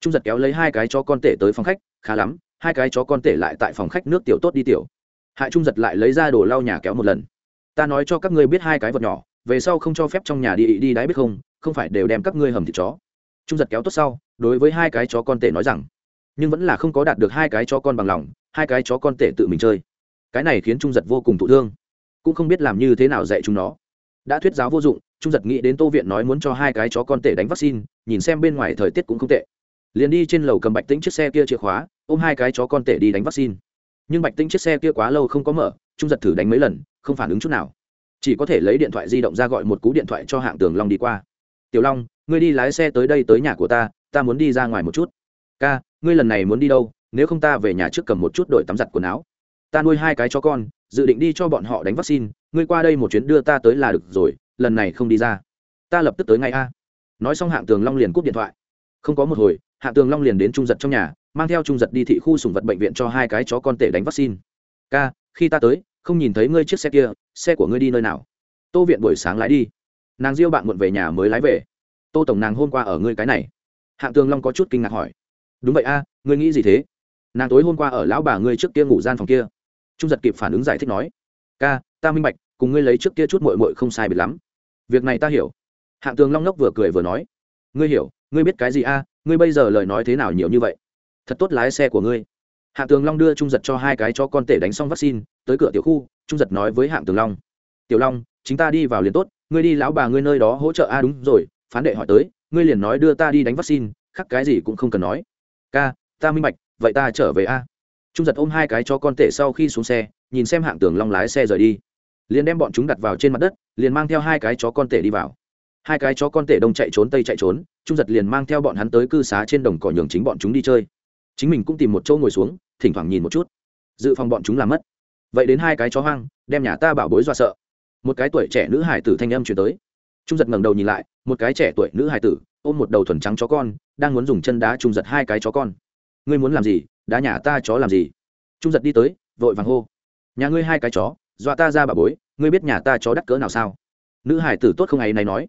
Trung giật kéo lấy hai cái cho con tể tới phòng khách, khá lắm, hai cái chó con tể lại tại phòng khách nước tiểu tốt đi tiểu. Hại trung giật lại lấy ra đồ lau nhà kéo một lần. Ta nói cho các ngươi biết hai cái vật nhỏ, về sau không cho phép trong nhà đi đi đáy biết không không phải đều đem các ngươi hầm thịt chó. Trung giật kéo tốt sau, đối với hai cái chó con tể nói rằng, nhưng vẫn là không có đạt được hai cái chó con bằng lòng, hai cái chó con tể tự mình chơi. Cái này khiến trung giật vô cùng thụ thương, cũng không biết làm như thế nào dạy chúng nó đã thuyết giáo vô dụng, trung giật nghĩ đến tô viện nói muốn cho hai cái chó con tể đánh vaccine, nhìn xem bên ngoài thời tiết cũng không tệ. Liền đi trên lầu cầm bạch tĩnh chiếc xe kia chìa khóa, ôm hai cái chó con tể đi đánh vaccine. Nhưng bạch tĩnh chiếc xe kia quá lâu không có mở, trung giật thử đánh mấy lần, không phản ứng chút nào. Chỉ có thể lấy điện thoại di động ra gọi một cú điện thoại cho hạng tường long đi qua. Tiểu long, ngươi đi lái xe tới đây tới nhà của ta ta muốn đi ra ngoài một chút. Ca, ngươi lần này muốn đi đâu? Nếu không ta về nhà trước cầm một chút đội tắm giặt quần áo. Ta nuôi hai cái chó con, dự định đi cho bọn họ đánh vaccine ngươi qua đây một chuyến đưa ta tới là được rồi, lần này không đi ra. Ta lập tức tới ngay a. Nói xong hạng tường long liền cúp điện thoại. Không có một hồi, hạng tường long liền đến trung giật trong nhà, mang theo trung giật đi thị khu sùng vật bệnh viện cho hai cái chó con tể đánh vaccine. Ca, khi ta tới, không nhìn thấy ngươi chiếc xe kia, xe của ngươi đi nơi nào? Tô viện buổi sáng lái đi. Nàng diêu bạn muộn về nhà mới lái về. Tô tổng nàng hôm qua ở ngươi cái này. Hạng tường long có chút kinh ngạc hỏi. Đúng vậy a, ngươi nghĩ gì thế? Nàng tối hôm qua ở lão bà ngươi trước kia ngủ gian phòng kia. Trung giật kịp phản ứng giải thích nói. Ca ta minh bạch, cùng ngươi lấy trước kia chút mội mội không sai biệt lắm. Việc này ta hiểu. Hạng tường long ngốc vừa cười vừa nói, ngươi hiểu, ngươi biết cái gì a, ngươi bây giờ lời nói thế nào nhiều như vậy? Thật tốt lái xe của ngươi. Hạng tường long đưa trung giật cho hai cái cho con tể đánh xong vaccine, tới cửa tiểu khu, trung giật nói với hạng tường long, tiểu long chúng ta đi vào liền tốt, ngươi đi lão bà ngươi nơi đó hỗ trợ a, đúng rồi, phán đệ hỏi tới, ngươi liền nói đưa ta đi đánh vaccine khắc cái gì cũng không cần nói. Ca, ta minh bạch, vậy ta trở về a. Trung giật ôm hai cái cho con tể sau khi xuống xe, nhìn xem hạng tường long lái xe rời đi liền đem bọn chúng đặt vào trên mặt đất, liền mang theo hai cái chó con tể đi vào. Hai cái chó con tể đông chạy trốn, tây chạy trốn, trung giật liền mang theo bọn hắn tới cư xá trên đồng cỏ nhường chính bọn chúng đi chơi. Chính mình cũng tìm một chỗ ngồi xuống, thỉnh thoảng nhìn một chút. Dự phòng bọn chúng làm mất. Vậy đến hai cái chó hoang, đem nhà ta bảo bối dọa sợ. Một cái tuổi trẻ nữ hải tử thanh âm chuyển tới. Trung giật ngẩng đầu nhìn lại, một cái trẻ tuổi nữ hải tử, ôm một đầu thuần trắng chó con, đang muốn dùng chân đá trung giật hai cái chó con. Ngươi muốn làm gì? Đá nhà ta chó làm gì? Trung giật đi tới, vội vàng hô. Nhà ngươi hai cái chó dọa ta ra bà bối, ngươi biết nhà ta chó đắt cỡ nào sao? Nữ hải tử tốt không ấy này nói.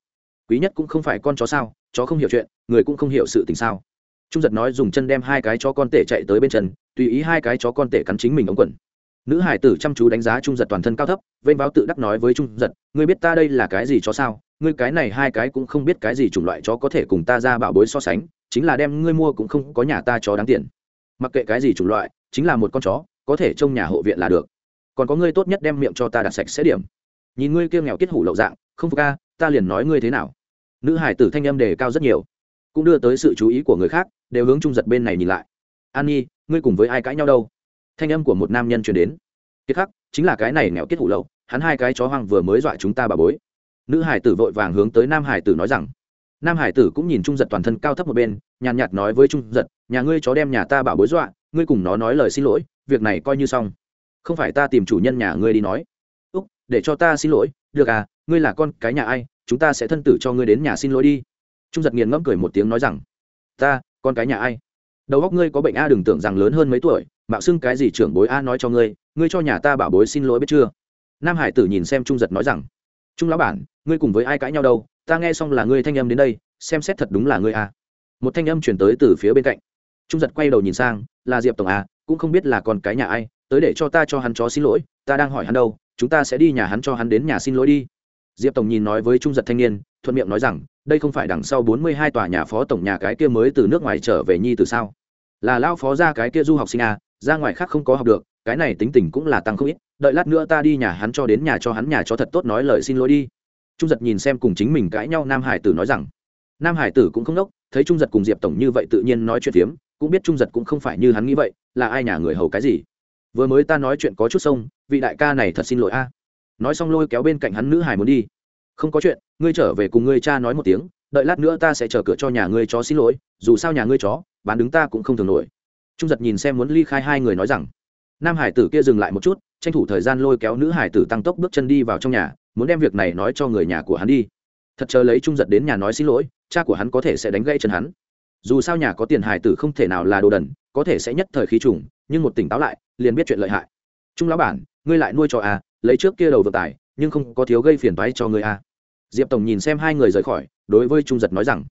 Quý nhất cũng không phải con chó sao, chó không hiểu chuyện, người cũng không hiểu sự tình sao. Trung giật nói dùng chân đem hai cái chó con tể chạy tới bên chân, tùy ý hai cái chó con tể cắn chính mình ống quần. Nữ hải tử chăm chú đánh giá trung giật toàn thân cao thấp, vênh báo tự đắc nói với trung giật, ngươi biết ta đây là cái gì chó sao? Ngươi cái này hai cái cũng không biết cái gì chủng loại chó có thể cùng ta ra bảo bối so sánh, chính là đem ngươi mua cũng không có nhà ta chó đáng tiền. Mặc kệ cái gì chủng loại, chính là một con chó, có thể trông nhà hộ viện là được còn có ngươi tốt nhất đem miệng cho ta đặt sạch sẽ điểm. Nhìn ngươi kia nghèo kết hủ lậu dạng, không phục ca ta liền nói ngươi thế nào. Nữ hải tử thanh âm đề cao rất nhiều, cũng đưa tới sự chú ý của người khác, đều hướng trung giật bên này nhìn lại. An nhi ngươi cùng với ai cãi nhau đâu? Thanh âm của một nam nhân truyền đến. Kiệt khắc, chính là cái này nghèo kết hủ lậu, hắn hai cái chó hoang vừa mới dọa chúng ta bà bối. Nữ hải tử vội vàng hướng tới nam hải tử nói rằng, nam hải tử cũng nhìn trung giật toàn thân cao thấp một bên, nhàn nhạt nói với trung giật, nhà ngươi chó đem nhà ta bảo bối dọa, ngươi cùng nó nói lời xin lỗi, việc này coi như xong không phải ta tìm chủ nhân nhà ngươi đi nói. Úc, để cho ta xin lỗi, được à ngươi là con cái nhà ai, chúng ta sẽ thân tử cho ngươi đến nhà xin lỗi đi. Trung giật nghiền ngẫm cười một tiếng nói rằng, ta, con cái nhà ai? Đầu óc ngươi có bệnh a đừng tưởng rằng lớn hơn mấy tuổi, mạo xưng cái gì trưởng bối a nói cho ngươi ngươi cho nhà ta bảo bối xin lỗi biết chưa? Nam hải tử nhìn xem trung giật nói rằng, trung lão bản, ngươi cùng với ai cãi nhau đâu, ta nghe xong là ngươi thanh âm đến đây, xem xét thật đúng là ngươi a. Một thanh âm chuyển tới từ phía bên cạnh. Trung giật quay đầu nhìn sang, là diệp tổng a, cũng không biết là con cái nhà ai tới để cho ta cho hắn chó xin lỗi, ta đang hỏi hắn đâu, chúng ta sẽ đi nhà hắn cho hắn đến nhà xin lỗi đi. Diệp tổng nhìn nói với trung giật thanh niên, thuận miệng nói rằng, đây không phải đằng sau bốn mươi hai tòa nhà phó tổng nhà cái kia mới từ nước ngoài trở về nhi từ sao? Là lao phó ra cái kia du học sinh à ra ngoài khác không có học được, cái này tính tình cũng là tăng không ít, đợi lát nữa ta đi nhà hắn cho đến nhà cho hắn nhà cho thật tốt nói lời xin lỗi đi. Trung giật nhìn xem cùng chính mình cãi nhau nam hải tử nói rằng, nam hải tử cũng không đốc, thấy trung giật cùng diệp tổng như vậy tự nhiên nói chuyện phiếm, cũng biết trung giật cũng không phải như hắn nghĩ vậy, là ai nhà người hầu cái gì? Vừa mới ta nói chuyện có chút sông, vị đại ca này thật xin lỗi a. Nói xong lôi kéo bên cạnh hắn nữ hải muốn đi. Không có chuyện, ngươi trở về cùng ngươi cha nói một tiếng, đợi lát nữa ta sẽ chờ cửa cho nhà ngươi chó xin lỗi, dù sao nhà ngươi chó, bán đứng ta cũng không thường nổi. Trung giật nhìn xem muốn ly khai hai người nói rằng, nam hải tử kia dừng lại một chút, tranh thủ thời gian lôi kéo nữ hải tử tăng tốc bước chân đi vào trong nhà, muốn đem việc này nói cho người nhà của hắn đi. Thật chờ lấy trung giật đến nhà nói xin lỗi, cha của hắn có thể sẽ đánh gãy chân hắn. Dù sao nhà có tiền hải tử không thể nào là đồ đần có thể sẽ nhất thời khí trùng, nhưng một tỉnh táo lại, liền biết chuyện lợi hại. Trung lão bản, ngươi lại nuôi cho à lấy trước kia đầu vận tải nhưng không có thiếu gây phiền toái cho ngươi à. Diệp tổng nhìn xem hai người rời khỏi, đối với trung giật nói rằng,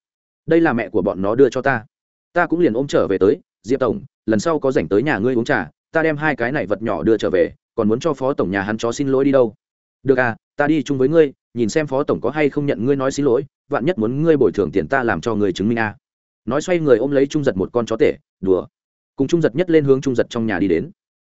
đây là mẹ của bọn nó đưa cho ta. Ta cũng liền ôm trở về tới, diệp tổng, lần sau có rảnh tới nhà ngươi uống trà, ta đem hai cái này vật nhỏ đưa trở về, còn muốn cho phó tổng nhà hắn chó xin lỗi đi đâu. Được à ta đi chung với ngươi, nhìn xem phó tổng có hay không nhận ngươi nói xin lỗi, vạn nhất muốn ngươi bồi thường tiền ta làm cho người chứng minh à. nói xoay người ôm lấy trung giật một con chó tể, đùa cùng trung giật nhất lên hướng trung giật trong nhà đi đến.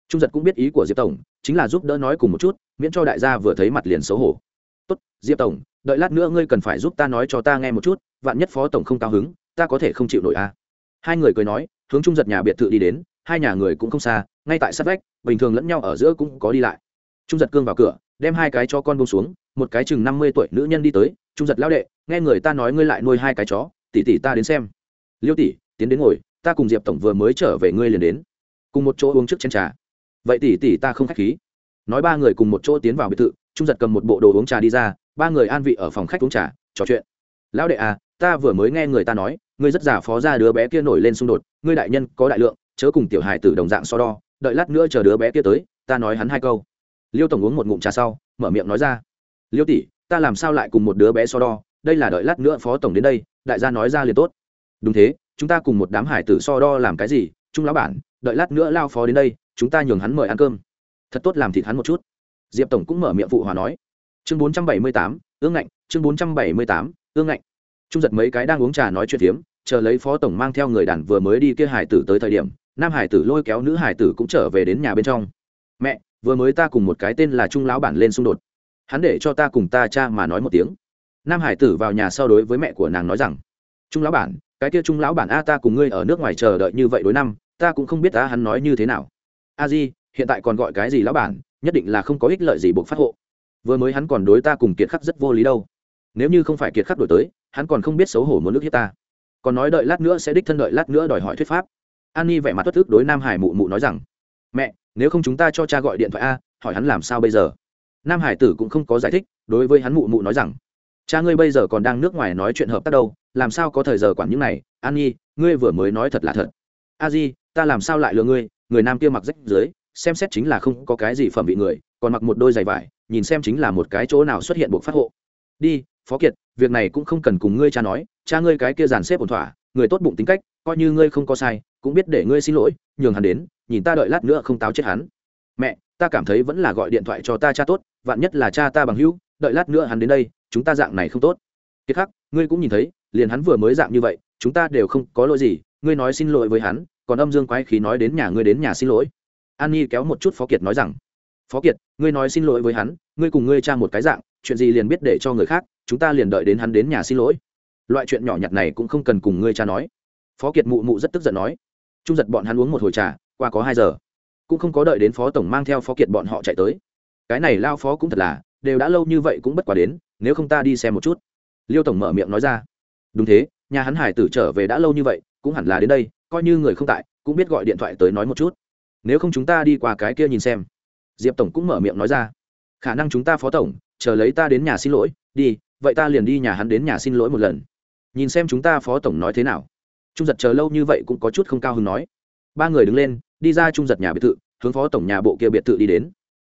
Trung giật cũng biết ý của diệp tổng, chính là giúp đỡ nói cùng một chút, miễn cho đại gia vừa thấy mặt liền xấu hổ. Tốt, diệp tổng, đợi lát nữa ngươi cần phải giúp ta nói cho ta nghe một chút, vạn nhất phó tổng không cao hứng, ta có thể không chịu nổi à. hai người cười nói, hướng trung giật nhà biệt thự đi đến, hai nhà người cũng không xa, ngay tại sát vách, bình thường lẫn nhau ở giữa cũng có đi lại. Trung giật cương vào cửa, đem hai cái cho con bông xuống, một cái chừng năm mươi tuổi nữ nhân đi tới, trung giật lao đệ, nghe người ta nói ngươi lại nuôi hai cái chó, tỷ tỷ ta đến xem. Liêu tỷ, tiến đến ngồi ta cùng diệp tổng vừa mới trở về ngươi liền đến. Cùng một chỗ uống trước chén trà. Vậy tỷ tỷ ta không khách khí. Nói ba người cùng một chỗ tiến vào biệt thự, trung giật cầm một bộ đồ uống trà đi ra, ba người an vị ở phòng khách uống trà, trò chuyện. Lão đệ à ta vừa mới nghe người ta nói, ngươi rất giả phó ra đứa bé kia nổi lên xung đột, ngươi đại nhân có đại lượng, chớ cùng tiểu hài tử đồng dạng so đo, đợi lát nữa chờ đứa bé kia tới, ta nói hắn hai câu. Liêu tổng uống một ngụm trà sau, mở miệng nói ra, liêu tỷ, ta làm sao lại cùng một đứa bé so đo, đây là đợi lát nữa phó tổng đến đây, đại gia nói ra liền tốt. Đúng thế chúng ta cùng một đám hải tử so đo làm cái gì, trung lão bản, đợi lát nữa lao phó đến đây, chúng ta nhường hắn mời ăn cơm. Thật tốt làm thịt hắn một chút. Diệp tổng cũng mở miệng phụ hòa nói. Chương bốn trăm bảy mươi tám, ương ngạnh, chương bốn trăm bảy mươi tám, ương ngạnh. Trung giật mấy cái đang uống trà nói chuyện phiếm, chờ lấy phó tổng mang theo người đàn vừa mới đi kia hải tử tới thời điểm, nam hải tử lôi kéo nữ hải tử cũng trở về đến nhà bên trong. Mẹ, vừa mới ta cùng một cái tên là trung lão bản lên xung đột. Hắn để cho ta cùng ta cha mà nói một tiếng. Nam hải tử vào nhà sau đối với mẹ của nàng nói rằng, trung lão bản cái kia trung lão bản a ta cùng ngươi ở nước ngoài chờ đợi như vậy đối năm, ta cũng không biết ta hắn nói như thế nào. A di, hiện tại còn gọi cái gì lão bản, nhất định là không có ích lợi gì buộc phát hộ. Vừa mới hắn còn đối ta cùng kiệt khắc rất vô lý đâu. Nếu như không phải kiệt khắc đổi tới, hắn còn không biết xấu hổ muốn nước hiếp ta. Còn nói đợi lát nữa sẽ đích thân đợi lát nữa đòi hỏi thuyết pháp. An ni vẻ mặt thất thức đối nam hải mụ mụ nói rằng, mẹ, nếu không chúng ta cho cha gọi điện thoại a, hỏi hắn làm sao bây giờ? Nam hải tử cũng không có giải thích, đối với hắn mụ mụ nói rằng cha ngươi bây giờ còn đang nước ngoài nói chuyện hợp tác đâu, làm sao có thời giờ quản những này? An nhi, ngươi vừa mới nói thật là thật. A di, ta làm sao lại lừa ngươi? Người nam kia mặc rách dưới, xem xét chính là không có cái gì phẩm vị người, còn mặc một đôi giày vải, nhìn xem chính là một cái chỗ nào xuất hiện buộc phát hộ. Đi, phó kiệt, việc này cũng không cần cùng ngươi cha nói, cha ngươi cái kia dàn xếp ổn thỏa, người tốt bụng tính cách, coi như ngươi không có sai, cũng biết để ngươi xin lỗi, nhường hắn đến, nhìn ta đợi lát nữa không táo chết hắn. Mẹ, ta cảm thấy vẫn là gọi điện thoại cho ta cha tốt, vạn nhất là cha ta bằng hữu đợi lát nữa hắn đến đây, chúng ta dạng này không tốt. Kiệt khắc, ngươi cũng nhìn thấy, liền hắn vừa mới dạng như vậy, chúng ta đều không có lỗi gì, ngươi nói xin lỗi với hắn, còn âm dương quái khí nói đến nhà ngươi đến nhà xin lỗi. An nhi kéo một chút phó kiệt nói rằng, phó kiệt, ngươi nói xin lỗi với hắn, ngươi cùng ngươi cha một cái dạng, chuyện gì liền biết để cho người khác, chúng ta liền đợi đến hắn đến nhà xin lỗi. Loại chuyện nhỏ nhặt này cũng không cần cùng ngươi cha nói. Phó kiệt mụ mụ rất tức giận nói, trung giật bọn hắn uống một hồi trà, qua có hai giờ. Cũng không có đợi đến phó tổng mang theo phó kiệt bọn họ chạy tới. Cái này lao phó cũng thật là đều đã lâu như vậy cũng bất quá đến, nếu không ta đi xem một chút. Liêu tổng mở miệng nói ra. Đúng thế, nhà hắn hải tử trở về đã lâu như vậy, cũng hẳn là đến đây, coi như người không tại, cũng biết gọi điện thoại tới nói một chút. Nếu không chúng ta đi qua cái kia nhìn xem. Diệp tổng cũng mở miệng nói ra. Khả năng chúng ta phó tổng, chờ lấy ta đến nhà xin lỗi, đi, vậy ta liền đi nhà hắn đến nhà xin lỗi một lần. Nhìn xem chúng ta phó tổng nói thế nào. Trung giật chờ lâu như vậy cũng có chút không cao hứng nói. Ba người đứng lên, đi ra trung giật nhà biệt thự, hướng phó tổng nhà bộ kia biệt thự đi đến.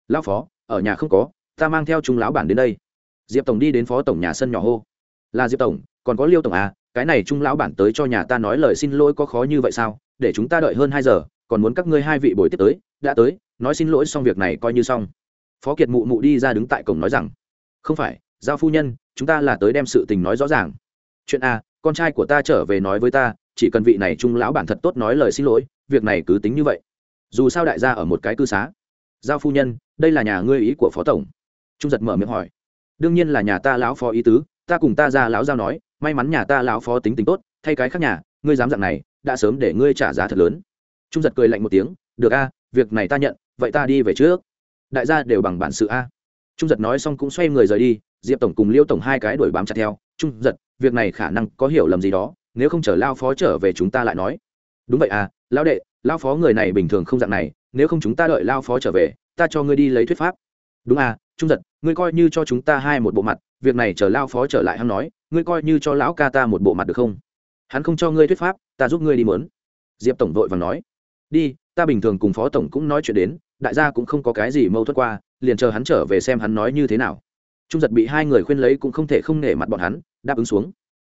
Lão phó, ở nhà không có ta mang theo trung lão bản đến đây. Diệp tổng đi đến phó tổng nhà sân nhỏ hô. Là diệp tổng, còn có liêu tổng à cái này trung lão bản tới cho nhà ta nói lời xin lỗi có khó như vậy sao? Để chúng ta đợi hơn hai giờ, còn muốn các ngươi hai vị buổi tiếp tới, đã tới, nói xin lỗi xong việc này coi như xong. Phó kiệt mụ mụ đi ra đứng tại cổng nói rằng, không phải, giao phu nhân, chúng ta là tới đem sự tình nói rõ ràng. Chuyện a con trai của ta trở về nói với ta, chỉ cần vị này trung lão bản thật tốt nói lời xin lỗi, việc này cứ tính như vậy. Dù sao đại gia ở một cái cư xá. Giao phu nhân, đây là nhà ngươi ý của phó tổng trung giật mở miệng hỏi. Đương nhiên là nhà ta lão phó ý tứ, ta cùng ta ra lão giao nói, may mắn nhà ta lão phó tính tính tốt, thay cái khác nhà, ngươi dám dạng này, đã sớm để ngươi trả giá thật lớn. Trung giật cười lạnh một tiếng, được a, việc này ta nhận, vậy ta đi về trước. Đại gia đều bằng bản sự a. Trung giật nói xong cũng xoay người rời đi, diệp tổng cùng liêu tổng hai cái đuổi bám chặt theo. Trung giật, việc này khả năng có hiểu lầm gì đó, nếu không chờ lao phó trở về chúng ta lại nói. Đúng vậy à lao đệ lao phó người này bình thường không dạng này, nếu không chúng ta đợi lao phó trở về, ta cho ngươi đi lấy thuyết pháp. Đúng à trung giật, ngươi coi như cho chúng ta hai một bộ mặt, việc này chờ lao phó trở lại hắn nói, ngươi coi như cho lão ca ta một bộ mặt được không? Hắn không cho ngươi thuyết pháp, ta giúp ngươi đi mớn. Diệp tổng vội và nói. Đi, ta bình thường cùng phó tổng cũng nói chuyện đến, đại gia cũng không có cái gì mâu thuẫn qua, liền chờ hắn trở về xem hắn nói như thế nào. Trung giật bị hai người khuyên lấy cũng không thể không nể mặt bọn hắn, đáp ứng xuống.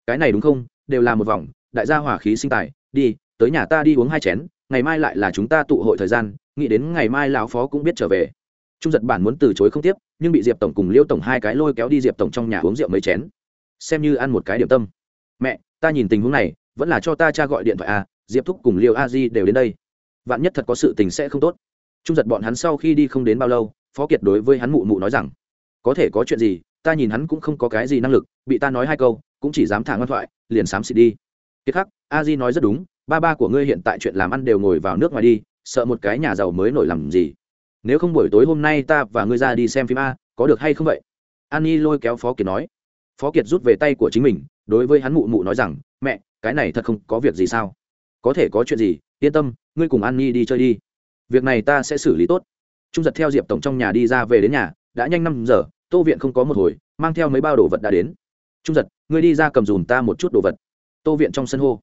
Cái này đúng không? Đều là một vòng, đại gia hỏa khí sinh tài, đi, tới nhà ta đi uống hai chén, ngày mai lại là chúng ta tụ hội thời gian, nghĩ đến ngày mai lão phó cũng biết trở về. Trung giật bản muốn từ chối không tiếp nhưng bị diệp tổng cùng liêu tổng hai cái lôi kéo đi diệp tổng trong nhà uống rượu mấy chén. Xem như ăn một cái điểm tâm. Mẹ, ta nhìn tình huống này, vẫn là cho ta cha gọi điện thoại à diệp thúc cùng liêu a di đều đến đây. Vạn nhất thật có sự tình sẽ không tốt. Trung giật bọn hắn sau khi đi không đến bao lâu, phó kiệt đối với hắn mụ mụ nói rằng, có thể có chuyện gì, ta nhìn hắn cũng không có cái gì năng lực, bị ta nói hai câu, cũng chỉ dám thả ngoan thoại, liền xám xịt đi. Kiệt khắc, a di nói rất đúng, ba ba của ngươi hiện tại chuyện làm ăn đều ngồi vào nước ngoài đi, sợ một cái nhà giàu mới nổi làm gì? Nếu không buổi tối hôm nay ta và ngươi ra đi xem phim a, có được hay không vậy? An nhi lôi kéo phó kiệt nói. Phó kiệt rút về tay của chính mình, đối với hắn mụ mụ nói rằng, mẹ, cái này thật không có việc gì sao? Có thể có chuyện gì, yên tâm, ngươi cùng an nhi đi chơi đi. Việc này ta sẽ xử lý tốt. Trung giật theo diệp tổng trong nhà đi ra về đến nhà, đã nhanh năm giờ, tô viện không có một hồi, mang theo mấy bao đồ vật đã đến. Trung giật, ngươi đi ra cầm dùm ta một chút đồ vật. Tô viện trong sân hô.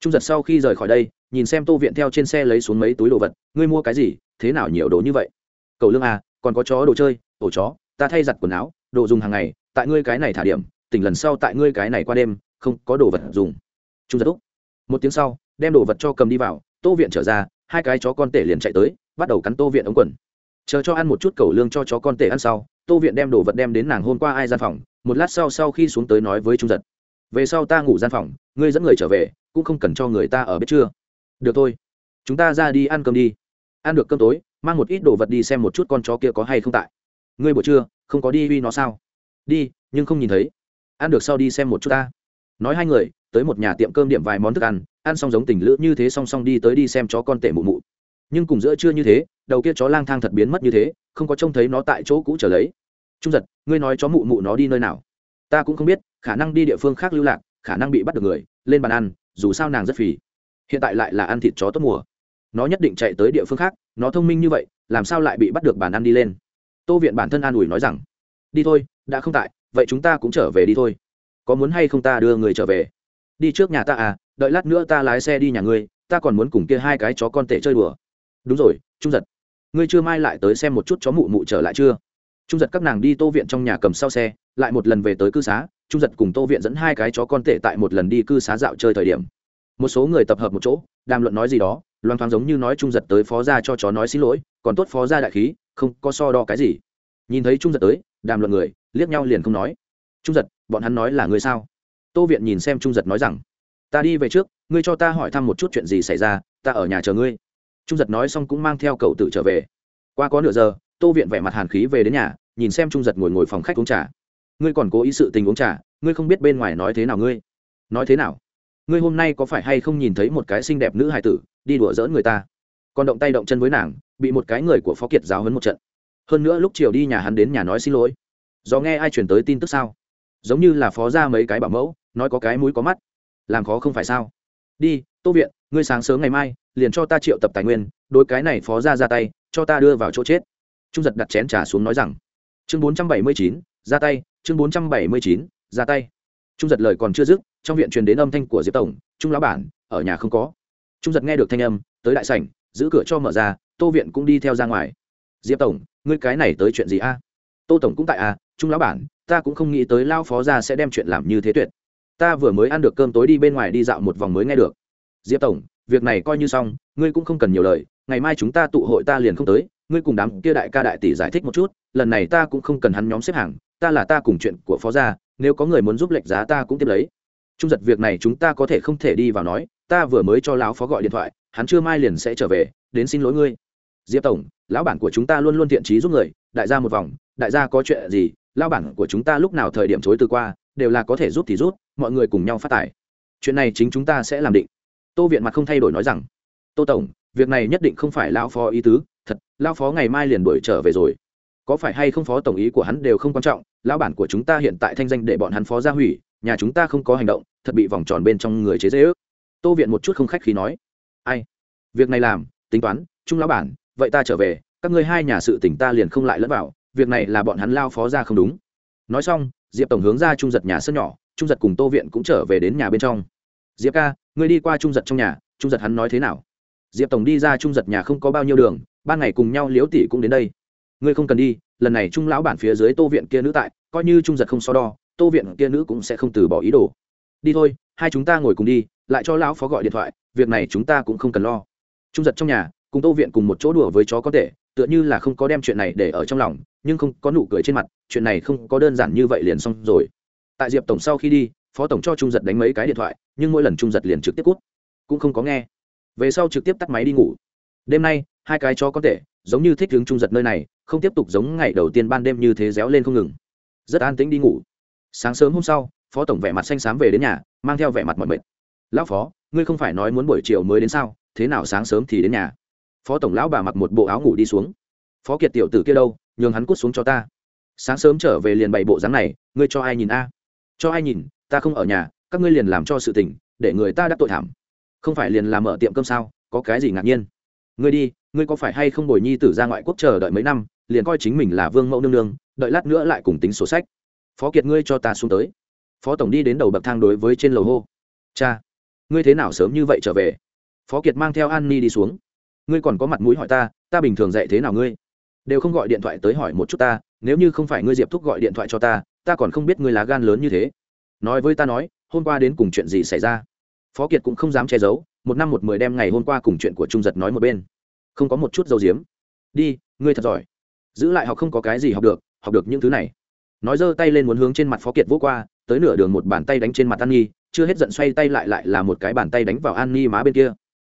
Trung giật sau khi rời khỏi đây, nhìn xem tô viện theo trên xe lấy xuống mấy túi đồ vật, ngươi mua cái gì? Thế nào nhiều đồ như vậy? Cầu lương à còn có chó đồ chơi ổ chó, ta thay giặt quần áo, đồ dùng hàng ngày, tại ngươi cái này thả điểm, tỉnh lần sau tại ngươi cái này qua đêm, không có đồ vật dùng. Trung giật úc. Một tiếng sau, đem đồ vật cho cầm đi vào, tô viện trở ra, hai cái chó con tể liền chạy tới, bắt đầu cắn tô viện ống quần. Chờ cho ăn một chút cầu lương cho chó con tể ăn sau, tô viện đem đồ vật đem đến nàng hôm qua ai gian phòng, một lát sau sau khi xuống tới nói với trung giật. Về sau ta ngủ gian phòng, ngươi dẫn người trở về, cũng không cần cho người ta ở biết chưa được thôi, chúng ta ra đi ăn cơm đi. Ăn được cơm tối mang một ít đồ vật đi xem một chút con chó kia có hay không tại. Ngươi buổi trưa, không có đi uy nó sao? Đi, nhưng không nhìn thấy. Ăn được sau đi xem một chút ta. Nói hai người, tới một nhà tiệm cơm điểm vài món thức ăn ăn xong giống tình lữ như thế song song đi tới đi xem chó con tể mụ mụ. Nhưng cùng giữa trưa như thế, đầu kia chó lang thang thật biến mất như thế, không có trông thấy nó tại chỗ cũ trở lấy. Trung giật, ngươi nói chó mụ mụ nó đi nơi nào? Ta cũng không biết, khả năng đi địa phương khác lưu lạc, khả năng bị bắt được người, lên bàn ăn, dù sao nàng rất phì. Hiện tại lại là ăn thịt chó tốt mùa. Nó nhất định chạy tới địa phương khác nó thông minh như vậy, làm sao lại bị bắt được bàn ăn đi lên? Tô viện bản thân an ủi nói rằng, đi thôi, đã không tại, vậy chúng ta cũng trở về đi thôi. Có muốn hay không ta đưa người trở về? Đi trước nhà ta à đợi lát nữa ta lái xe đi nhà ngươi, ta còn muốn cùng kia hai cái chó con tể chơi đùa. Đúng rồi, trung giật. Ngươi chưa mai lại tới xem một chút chó mụ mụ trở lại chưa? Trung giật các nàng đi tô viện trong nhà cầm sau xe, lại một lần về tới cư xá. Trung giật cùng tô viện dẫn hai cái chó con tể tại một lần đi cư xá dạo chơi thời điểm một số người tập hợp một chỗ, đàm luận nói gì đó loan thoáng giống như nói trung giật tới phó gia cho chó nói xin lỗi, còn tốt phó gia đại khí, không có so đo cái gì. Nhìn thấy trung giật tới, đàm luận người, liếc nhau liền không nói. Trung giật, bọn hắn nói là ngươi sao? Tô viện nhìn xem trung giật nói rằng, ta đi về trước, ngươi cho ta hỏi thăm một chút chuyện gì xảy ra, ta ở nhà chờ ngươi. Trung giật nói xong cũng mang theo cậu tự trở về. Qua có nửa giờ, tô viện vẻ mặt hàn khí về đến nhà, nhìn xem trung giật ngồi ngồi phòng khách uống trà. Ngươi còn cố ý sự tình uống trà, ngươi không biết bên ngoài nói thế nào ngươi? Nói thế nào? Ngươi hôm nay có phải hay không nhìn thấy một cái xinh đẹp nữ hài tử, đi đùa giỡn người ta? Còn động tay động chân với nàng, bị một cái người của phó kiệt giáo hấn một trận. Hơn nữa lúc chiều đi nhà hắn đến nhà nói xin lỗi. Do nghe ai chuyển tới tin tức sao? Giống như là phó ra mấy cái bảo mẫu, nói có cái mũi có mắt. Làm khó không phải sao? Đi, tô viện, ngươi sáng sớm ngày mai, liền cho ta triệu tập tài nguyên, đối cái này phó ra ra tay, cho ta đưa vào chỗ chết. Trung giật đặt chén trà xuống nói rằng, chương bốn trăm bảy mươi chín, ra tay, chương bốn trăm bảy mươi chín, ra tay trung giật lời còn chưa dứt, trong viện truyền đến âm thanh của diệp tổng, trung lão bản, ở nhà không có. Trung giật nghe được thanh âm, tới đại sảnh, giữ cửa cho mở ra, tô viện cũng đi theo ra ngoài. Diệp tổng, ngươi cái này tới chuyện gì a? Tô tổng cũng tại a trung lão bản, ta cũng không nghĩ tới lao phó ra sẽ đem chuyện làm như thế tuyệt. Ta vừa mới ăn được cơm tối đi bên ngoài đi dạo một vòng mới nghe được. Diệp tổng, việc này coi như xong, ngươi cũng không cần nhiều lời, ngày mai chúng ta tụ hội ta liền không tới, ngươi cùng đám kia đại ca đại tỷ giải thích một chút, lần này ta cũng không cần hắn nhóm xếp hàng ta là ta cùng chuyện của phó gia, nếu có người muốn giúp lệch giá ta cũng tiếp lấy. Trung giật việc này chúng ta có thể không thể đi vào nói, ta vừa mới cho lão phó gọi điện thoại, hắn chưa mai liền sẽ trở về, đến xin lỗi ngươi. Diệp tổng, lão bản của chúng ta luôn luôn thiện trí giúp người, đại gia một vòng, đại gia có chuyện gì, lão bản của chúng ta lúc nào thời điểm chối từ qua, đều là có thể giúp thì giúp. mọi người cùng nhau phát tài. Chuyện này chính chúng ta sẽ làm định. Tô viện mặt không thay đổi nói rằng, tô tổng, việc này nhất định không phải lão phó ý tứ, thật, lão phó ngày mai liền đuổi trở về rồi. Có phải hay không phó tổng ý của hắn đều không quan trọng lão bản của chúng ta hiện tại thanh danh để bọn hắn phó ra hủy, nhà chúng ta không có hành động, thật bị vòng tròn bên trong người chế dễ ước tô viện một chút không khách khí nói. Ai? Việc này làm, tính toán trung lão bản, vậy ta trở về, các ngươi hai nhà sự tỉnh ta liền không lại lẫn vào, việc này là bọn hắn lao phó ra không đúng. Nói xong, diệp tổng hướng ra trung giật nhà sân nhỏ, trung giật cùng tô viện cũng trở về đến nhà bên trong. Diệp ca, ngươi đi qua trung giật trong nhà, trung giật hắn nói thế nào? Diệp tổng đi ra trung giật nhà không có bao nhiêu đường, ban ngày cùng nhau liếu tỷ cũng đến đây ngươi không cần đi, lần này trung lão bản phía dưới tô viện kia nữ tại, coi như trung giật không so đo, tô viện kia nữ cũng sẽ không từ bỏ ý đồ. Đi thôi, hai chúng ta ngồi cùng đi, lại cho lão phó gọi điện thoại, việc này chúng ta cũng không cần lo. Trung giật trong nhà, cùng tô viện cùng một chỗ đùa với chó có thể tựa như là không có đem chuyện này để ở trong lòng, nhưng không có nụ cười trên mặt, chuyện này không có đơn giản như vậy liền xong rồi. Tại diệp tổng sau khi đi, phó tổng cho trung giật đánh mấy cái điện thoại, nhưng mỗi lần trung giật liền trực tiếp cút, cũng không có nghe. Về sau trực tiếp tắt máy đi ngủ. Đêm nay, hai cái chó có thể giống như thích hướng trung giật nơi này không tiếp tục giống ngày đầu tiên ban đêm như thế réo lên không ngừng. Rất an tĩnh đi ngủ. Sáng sớm hôm sau, phó tổng vẻ mặt xanh xám về đến nhà, mang theo vẻ mặt mọi mệt. Lão phó, ngươi không phải nói muốn buổi chiều mới đến sao? Thế nào sáng sớm thì đến nhà? Phó tổng lão bà mặc một bộ áo ngủ đi xuống. Phó kiệt tiểu tử kia đâu, nhường hắn cút xuống cho ta. Sáng sớm trở về liền bày bộ dáng này, ngươi cho ai nhìn a? Cho ai nhìn? Ta không ở nhà, các ngươi liền làm cho sự tình, để người ta đắc tội thảm. Không phải liền làm mở tiệm cơm sao? Có cái gì ngạc nhiên? Ngươi đi, ngươi có phải hay không bồi nhi tử ra ngoại quốc chờ đợi mấy năm liền coi chính mình là vương mẫu nương nương, đợi lát nữa lại cùng tính sổ sách. Phó kiệt ngươi cho ta xuống tới. Phó tổng đi đến đầu bậc thang đối với trên lầu hô. Cha, ngươi thế nào sớm như vậy trở về? Phó kiệt mang theo an ni đi xuống. Ngươi còn có mặt mũi hỏi ta ta bình thường dạy thế nào ngươi? Đều không gọi điện thoại tới hỏi một chút ta, nếu như không phải ngươi diệp thúc gọi điện thoại cho ta ta còn không biết ngươi lá gan lớn như thế. Nói với ta nói, hôm qua đến cùng chuyện gì xảy ra? Phó kiệt cũng không dám che giấu, một năm một mười đem ngày hôm qua cùng chuyện của trung giật nói một bên. Không có một chút dầu diếm. Đi, ngươi thật giỏi giữ lại học không có cái gì học được học được những thứ này. Nói giơ tay lên muốn hướng trên mặt phó kiệt vỗ qua, tới nửa đường một bàn tay đánh trên mặt an nhi, chưa hết giận xoay tay lại lại là một cái bàn tay đánh vào an nhi má bên kia.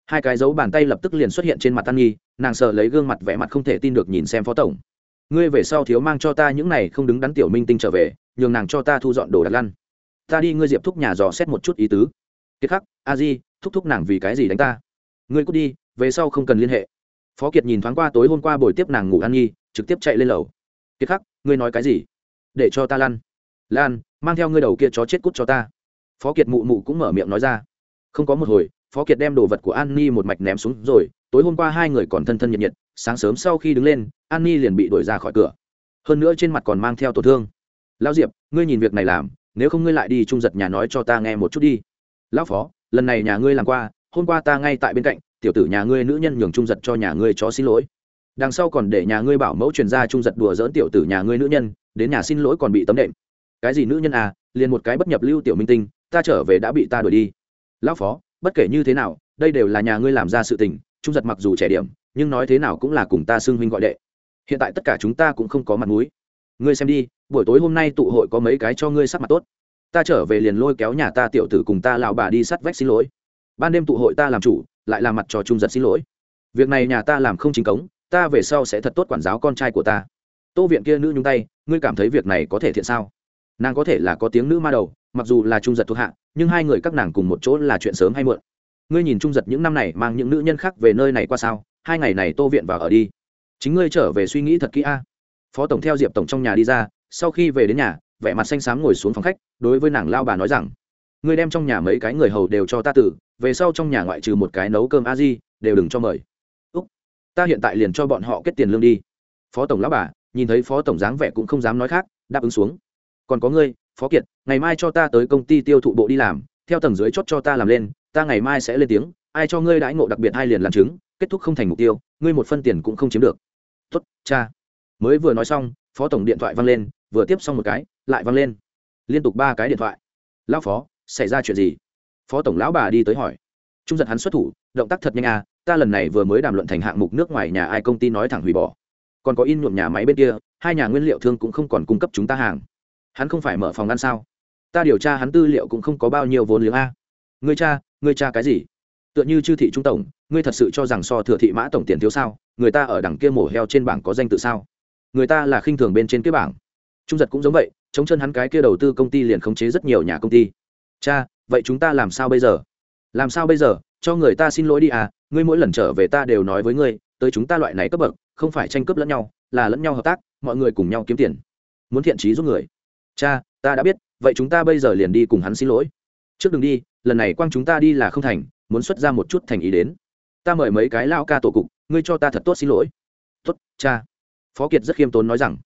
Hai cái dấu bàn tay lập tức liền xuất hiện trên mặt an nhi, nàng sợ lấy gương mặt vẻ mặt không thể tin được nhìn xem phó tổng. Ngươi về sau thiếu mang cho ta những này không đứng đắn tiểu minh tinh trở về, nhường nàng cho ta thu dọn đồ đặt lăn. Ta đi ngươi diệp thúc nhà dò xét một chút ý tứ. Kiệt khắc, a di, thúc thúc nàng vì cái gì đánh ta? Ngươi cút đi, về sau không cần liên hệ. Phó kiệt nhìn thoáng qua tối hôm qua buổi tiếp nàng ngủ an nhi trực tiếp chạy lên lầu. Kiệt khắc, ngươi nói cái gì? Để cho ta lăn. Lan, mang theo ngươi đầu kia chó chết cút cho ta. Phó kiệt mụ mụ cũng mở miệng nói ra. Không có một hồi, phó kiệt đem đồ vật của an ni một mạch ném xuống rồi, tối hôm qua hai người còn thân thân nhiệt nhiệt, sáng sớm sau khi đứng lên, an ni liền bị đuổi ra khỏi cửa. Hơn nữa trên mặt còn mang theo tổn thương. Lão diệp, ngươi nhìn việc này làm, nếu không ngươi lại đi trung giật nhà nói cho ta nghe một chút đi. Lão phó, lần này nhà ngươi làm qua, hôm qua ta ngay tại bên cạnh, tiểu tử nhà ngươi nữ nhân nhường trung giật cho nhà ngươi chó xin lỗi đằng sau còn để nhà ngươi bảo mẫu truyền ra trung giật đùa dỡn tiểu tử nhà ngươi nữ nhân, đến nhà xin lỗi còn bị tấm đệm. Cái gì nữ nhân à liền một cái bất nhập lưu tiểu minh tinh, ta trở về đã bị ta đuổi đi. Lão phó, bất kể như thế nào, đây đều là nhà ngươi làm ra sự tình, trung giật mặc dù trẻ điểm, nhưng nói thế nào cũng là cùng ta xưng huynh gọi đệ. Hiện tại tất cả chúng ta cũng không có mặt mũi. Ngươi xem đi, buổi tối hôm nay tụ hội có mấy cái cho ngươi sắc mặt tốt. Ta trở về liền lôi kéo nhà ta tiểu tử cùng ta lào bà đi sắt vách xin lỗi. Ban đêm tụ hội ta làm chủ, lại làm mặt trò trung giật xin lỗi. Việc này nhà ta làm không chính cống ta về sau sẽ thật tốt quản giáo con trai của ta. Tô viện kia nữ nhung tay, ngươi cảm thấy việc này có thể thiện sao? Nàng có thể là có tiếng nữ ma đầu, mặc dù là trung giật thuộc hạ, nhưng hai người các nàng cùng một chỗ là chuyện sớm hay muộn. Ngươi nhìn trung giật những năm này mang những nữ nhân khác về nơi này qua sao? Hai ngày này tô viện vào ở đi. Chính ngươi trở về suy nghĩ thật kỹ a. Phó tổng theo diệp tổng trong nhà đi ra, sau khi về đến nhà, vẻ mặt xanh xám ngồi xuống phòng khách, đối với nàng lao bà nói rằng, ngươi đem trong nhà mấy cái người hầu đều cho ta tử, về sau trong nhà ngoại trừ một cái nấu cơm a di, đều đừng cho mời ta hiện tại liền cho bọn họ kết tiền lương đi. Phó tổng lão bà, nhìn thấy phó tổng dáng vẻ cũng không dám nói khác, đáp ứng xuống. Còn có ngươi, phó kiệt, ngày mai cho ta tới công ty tiêu thụ bộ đi làm, theo tầng dưới chót cho ta làm lên, ta ngày mai sẽ lên tiếng, ai cho ngươi đãi ngộ đặc biệt hai liền làm chứng, kết thúc không thành mục tiêu, ngươi một phân tiền cũng không chiếm được. Tuất cha. Mới vừa nói xong, phó tổng điện thoại văng lên, vừa tiếp xong một cái, lại văng lên. Liên tục ba cái điện thoại. Lão phó, xảy ra chuyện gì? Phó tổng lão bà đi tới hỏi. Trung giật hắn xuất thủ, động tác thật nhanh à ta lần này vừa mới đàm luận thành hạng mục nước ngoài nhà ai công ty nói thẳng hủy bỏ. Còn có in nhuộm nhà máy bên kia, hai nhà nguyên liệu thương cũng không còn cung cấp chúng ta hàng. Hắn không phải mở phòng ăn sao? Ta điều tra hắn tư liệu cũng không có bao nhiêu vốn liếng a. Ngươi cha ngươi cha cái gì? Tựa như chư thị trung tổng, ngươi thật sự cho rằng so thừa thị mã tổng tiền thiếu sao? Người ta ở đằng kia mổ heo trên bảng có danh tự sao? Người ta là khinh thường bên trên cái bảng. Trung giật cũng giống vậy, chống chân hắn cái kia đầu tư công ty liền khống chế rất nhiều nhà công ty. Cha, vậy chúng ta làm sao bây giờ? Làm sao bây giờ? Cho người ta xin lỗi đi à ngươi mỗi lần trở về ta đều nói với ngươi, tới chúng ta loại này cấp bậc, không phải tranh cướp lẫn nhau, là lẫn nhau hợp tác, mọi người cùng nhau kiếm tiền. Muốn thiện trí giúp người. Cha, ta đã biết, vậy chúng ta bây giờ liền đi cùng hắn xin lỗi. Trước đừng đi, lần này quang chúng ta đi là không thành, muốn xuất ra một chút thành ý đến. Ta mời mấy cái lao ca tổ cục, ngươi cho ta thật tốt xin lỗi. Tốt, cha. Phó kiệt rất khiêm tốn nói rằng.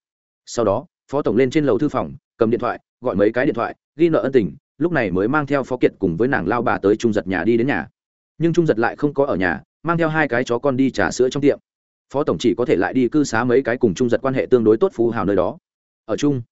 Sau đó, phó tổng lên trên lầu thư phòng, cầm điện thoại, gọi mấy cái điện thoại, ghi nợ ân tình, lúc này mới mang theo phó kiệt cùng với nàng lao bà tới trung giật nhà đi đến nhà nhưng trung giật lại không có ở nhà mang theo hai cái chó con đi trả sữa trong tiệm. Phó tổng chỉ có thể lại đi cư xá mấy cái cùng trung giật quan hệ tương đối tốt phú hào nơi đó. Ở chung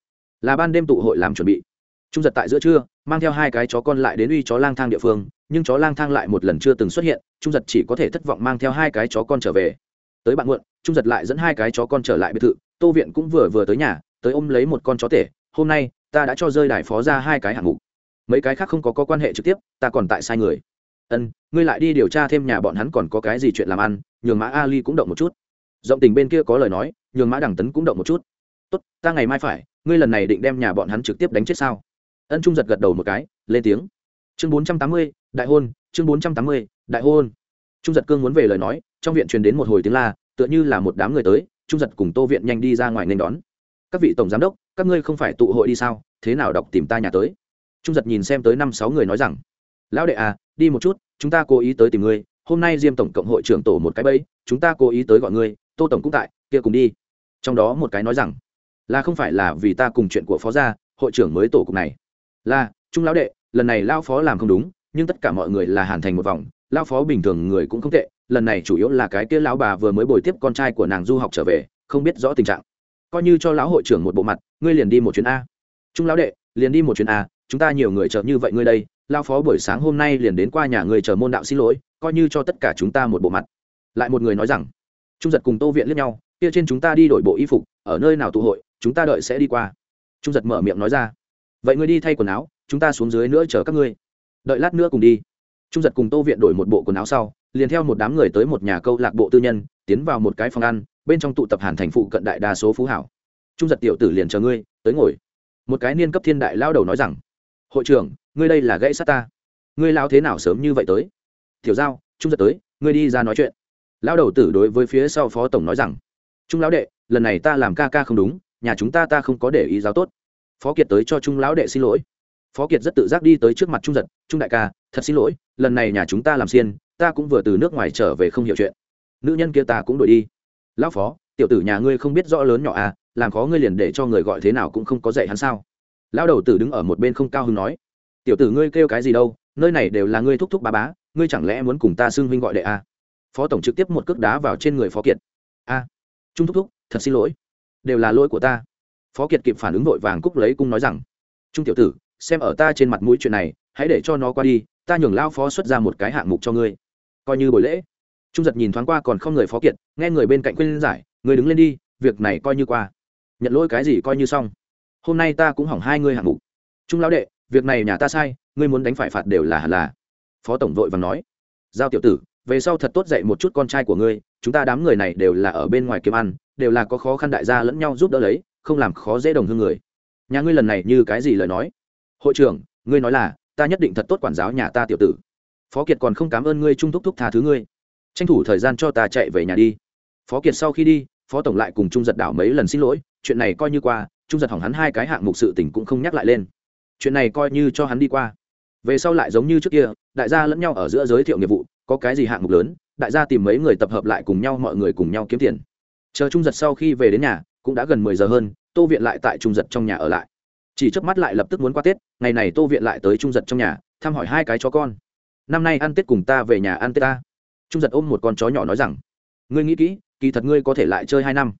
là ban đêm tụ hội làm chuẩn bị. Trung giật tại giữa trưa mang theo hai cái chó con lại đến uy chó lang thang địa phương nhưng chó lang thang lại một lần chưa từng xuất hiện trung giật chỉ có thể thất vọng mang theo hai cái chó con trở về. Tới bạn muộn trung giật lại dẫn hai cái chó con trở lại biệt thự tô viện cũng vừa vừa tới nhà tới ôm lấy một con chó tể hôm nay ta đã cho rơi đài phó ra hai cái hạng mục. Mấy cái khác không có, có quan hệ trực tiếp ta còn tại sai người ân, ngươi lại đi điều tra thêm nhà bọn hắn còn có cái gì chuyện làm ăn, nhường mã ali cũng động một chút. Rộng tình bên kia có lời nói, nhường mã đẳng tấn cũng động một chút. Tốt, ta ngày mai phải, ngươi lần này định đem nhà bọn hắn trực tiếp đánh chết sao? Ân trung giật gật đầu một cái, lên tiếng. Chương bốn trăm tám mươi, đại hôn, chương bốn trăm tám mươi, đại hôn. Trung giật cương muốn về lời nói, trong viện truyền đến một hồi tiếng la, tựa như là một đám người tới, trung giật cùng tô viện nhanh đi ra ngoài nên đón. Các vị tổng giám đốc, các ngươi không phải tụ hội đi sao, thế nào đọc tìm ta nhà tới? Trung giật nhìn xem tới năm sáu người nói rằng lão đệ à đi một chút, chúng ta cố ý tới tìm ngươi, hôm nay diêm tổng cộng hội trưởng tổ một cái bẫy, chúng ta cố ý tới gọi ngươi, tô tổng cũng tại, kia cùng đi. Trong đó một cái nói rằng, là không phải là vì ta cùng chuyện của phó gia, hội trưởng mới tổ cục này. Là, trung lão đệ, lần này lao phó làm không đúng, nhưng tất cả mọi người là hàn thành một vòng lao phó bình thường người cũng không tệ, lần này chủ yếu là cái kia lão bà vừa mới bồi tiếp con trai của nàng du học trở về, không biết rõ tình trạng. Coi như cho lão hội trưởng một bộ mặt, ngươi liền đi một chuyến a. Trung lão đệ, liền đi một chuyến a, chúng ta nhiều người chờ như vậy ngươi đây lao phó buổi sáng hôm nay liền đến qua nhà người chờ môn đạo xin lỗi, coi như cho tất cả chúng ta một bộ mặt. Lại một người nói rằng, trung giật cùng tô viện lướt nhau, kia trên chúng ta đi đổi bộ y phục, ở nơi nào tụ hội, chúng ta đợi sẽ đi qua. Trung giật mở miệng nói ra, vậy ngươi đi thay quần áo, chúng ta xuống dưới nữa chờ các ngươi. Đợi lát nữa cùng đi. Trung giật cùng tô viện đổi một bộ quần áo sau, liền theo một đám người tới một nhà câu lạc bộ tư nhân, tiến vào một cái phòng ăn, bên trong tụ tập hàn thành phụ cận đại đa số phú hảo. Trung giật tiểu tử liền chờ ngươi, tới ngồi. Một cái niên cấp thiên đại lao đầu nói rằng, hội trưởng ngươi đây là gãy sát ta. Ngươi lao thế nào sớm như vậy tới? Tiểu giao, trung giật tới, ngươi đi ra nói chuyện. Lao đầu tử đối với phía sau phó tổng nói rằng, trung lão đệ, lần này ta làm ca ca không đúng, nhà chúng ta ta không có để ý giáo tốt. Phó kiệt tới cho trung lão đệ xin lỗi. Phó kiệt rất tự giác đi tới trước mặt trung giật, trung đại ca, thật xin lỗi, lần này nhà chúng ta làm xiên, ta cũng vừa từ nước ngoài trở về không hiểu chuyện. Nữ nhân kia ta cũng đổi đi. Lão phó, tiểu tử nhà ngươi không biết rõ lớn nhỏ à làm khó ngươi liền để cho người gọi thế nào cũng không có dạy hắn sao. Lão đầu tử đứng ở một bên không cao hứng nói tiểu tử ngươi kêu cái gì đâu, nơi này đều là ngươi thúc thúc bá bá, ngươi chẳng lẽ muốn cùng ta xưng huynh gọi đệ à? phó tổng trực tiếp một cước đá vào trên người phó kiệt. A, trung thúc thúc, thật xin lỗi, đều là lỗi của ta. Phó kiệt kịp phản ứng vội vàng cúc lấy cung nói rằng, trung tiểu tử, xem ở ta trên mặt mũi chuyện này, hãy để cho nó qua đi, ta nhường lao phó xuất ra một cái hạng mục cho ngươi. Coi như buổi lễ. Trung giật nhìn thoáng qua còn không người phó kiệt, nghe người bên cạnh khuyên giải, người đứng lên đi, việc này coi như qua. Nhận lỗi cái gì coi như xong. Hôm nay ta cũng hỏng hai ngươi hạng mục. Trung lão đệ việc này nhà ta sai, ngươi muốn đánh phải phạt đều là hẳn là. Phó tổng vội và nói. Giao tiểu tử, về sau thật tốt dạy một chút con trai của ngươi, chúng ta đám người này đều là ở bên ngoài kiếm ăn, đều là có khó khăn đại gia lẫn nhau giúp đỡ lấy, không làm khó dễ đồng hương người. Nhà ngươi lần này như cái gì lời nói? Hội trưởng, ngươi nói là, ta nhất định thật tốt quản giáo nhà ta tiểu tử. Phó kiệt còn không cảm ơn ngươi trung thúc thúc tha thứ ngươi. Tranh thủ thời gian cho ta chạy về nhà đi. Phó kiệt sau khi đi, phó tổng lại cùng trung giật đảo mấy lần xin lỗi, chuyện này coi như qua, trung giật hỏng hắn hai cái hạng mục sự tình cũng không nhắc lại lên chuyện này coi như cho hắn đi qua. Về sau lại giống như trước kia, đại gia lẫn nhau ở giữa giới thiệu nghiệp vụ, có cái gì hạng mục lớn, đại gia tìm mấy người tập hợp lại cùng nhau mọi người cùng nhau kiếm tiền. Chờ trung giật sau khi về đến nhà, cũng đã gần mười giờ hơn, tô viện lại tại trung giật trong nhà ở lại. Chỉ trước mắt lại lập tức muốn qua tết, ngày này tô viện lại tới trung giật trong nhà, thăm hỏi hai cái chó con. Năm nay ăn tết cùng ta về nhà ăn tết ta. Trung giật ôm một con chó nhỏ nói rằng, ngươi nghĩ kỹ, kỳ thật ngươi có thể lại chơi hai năm.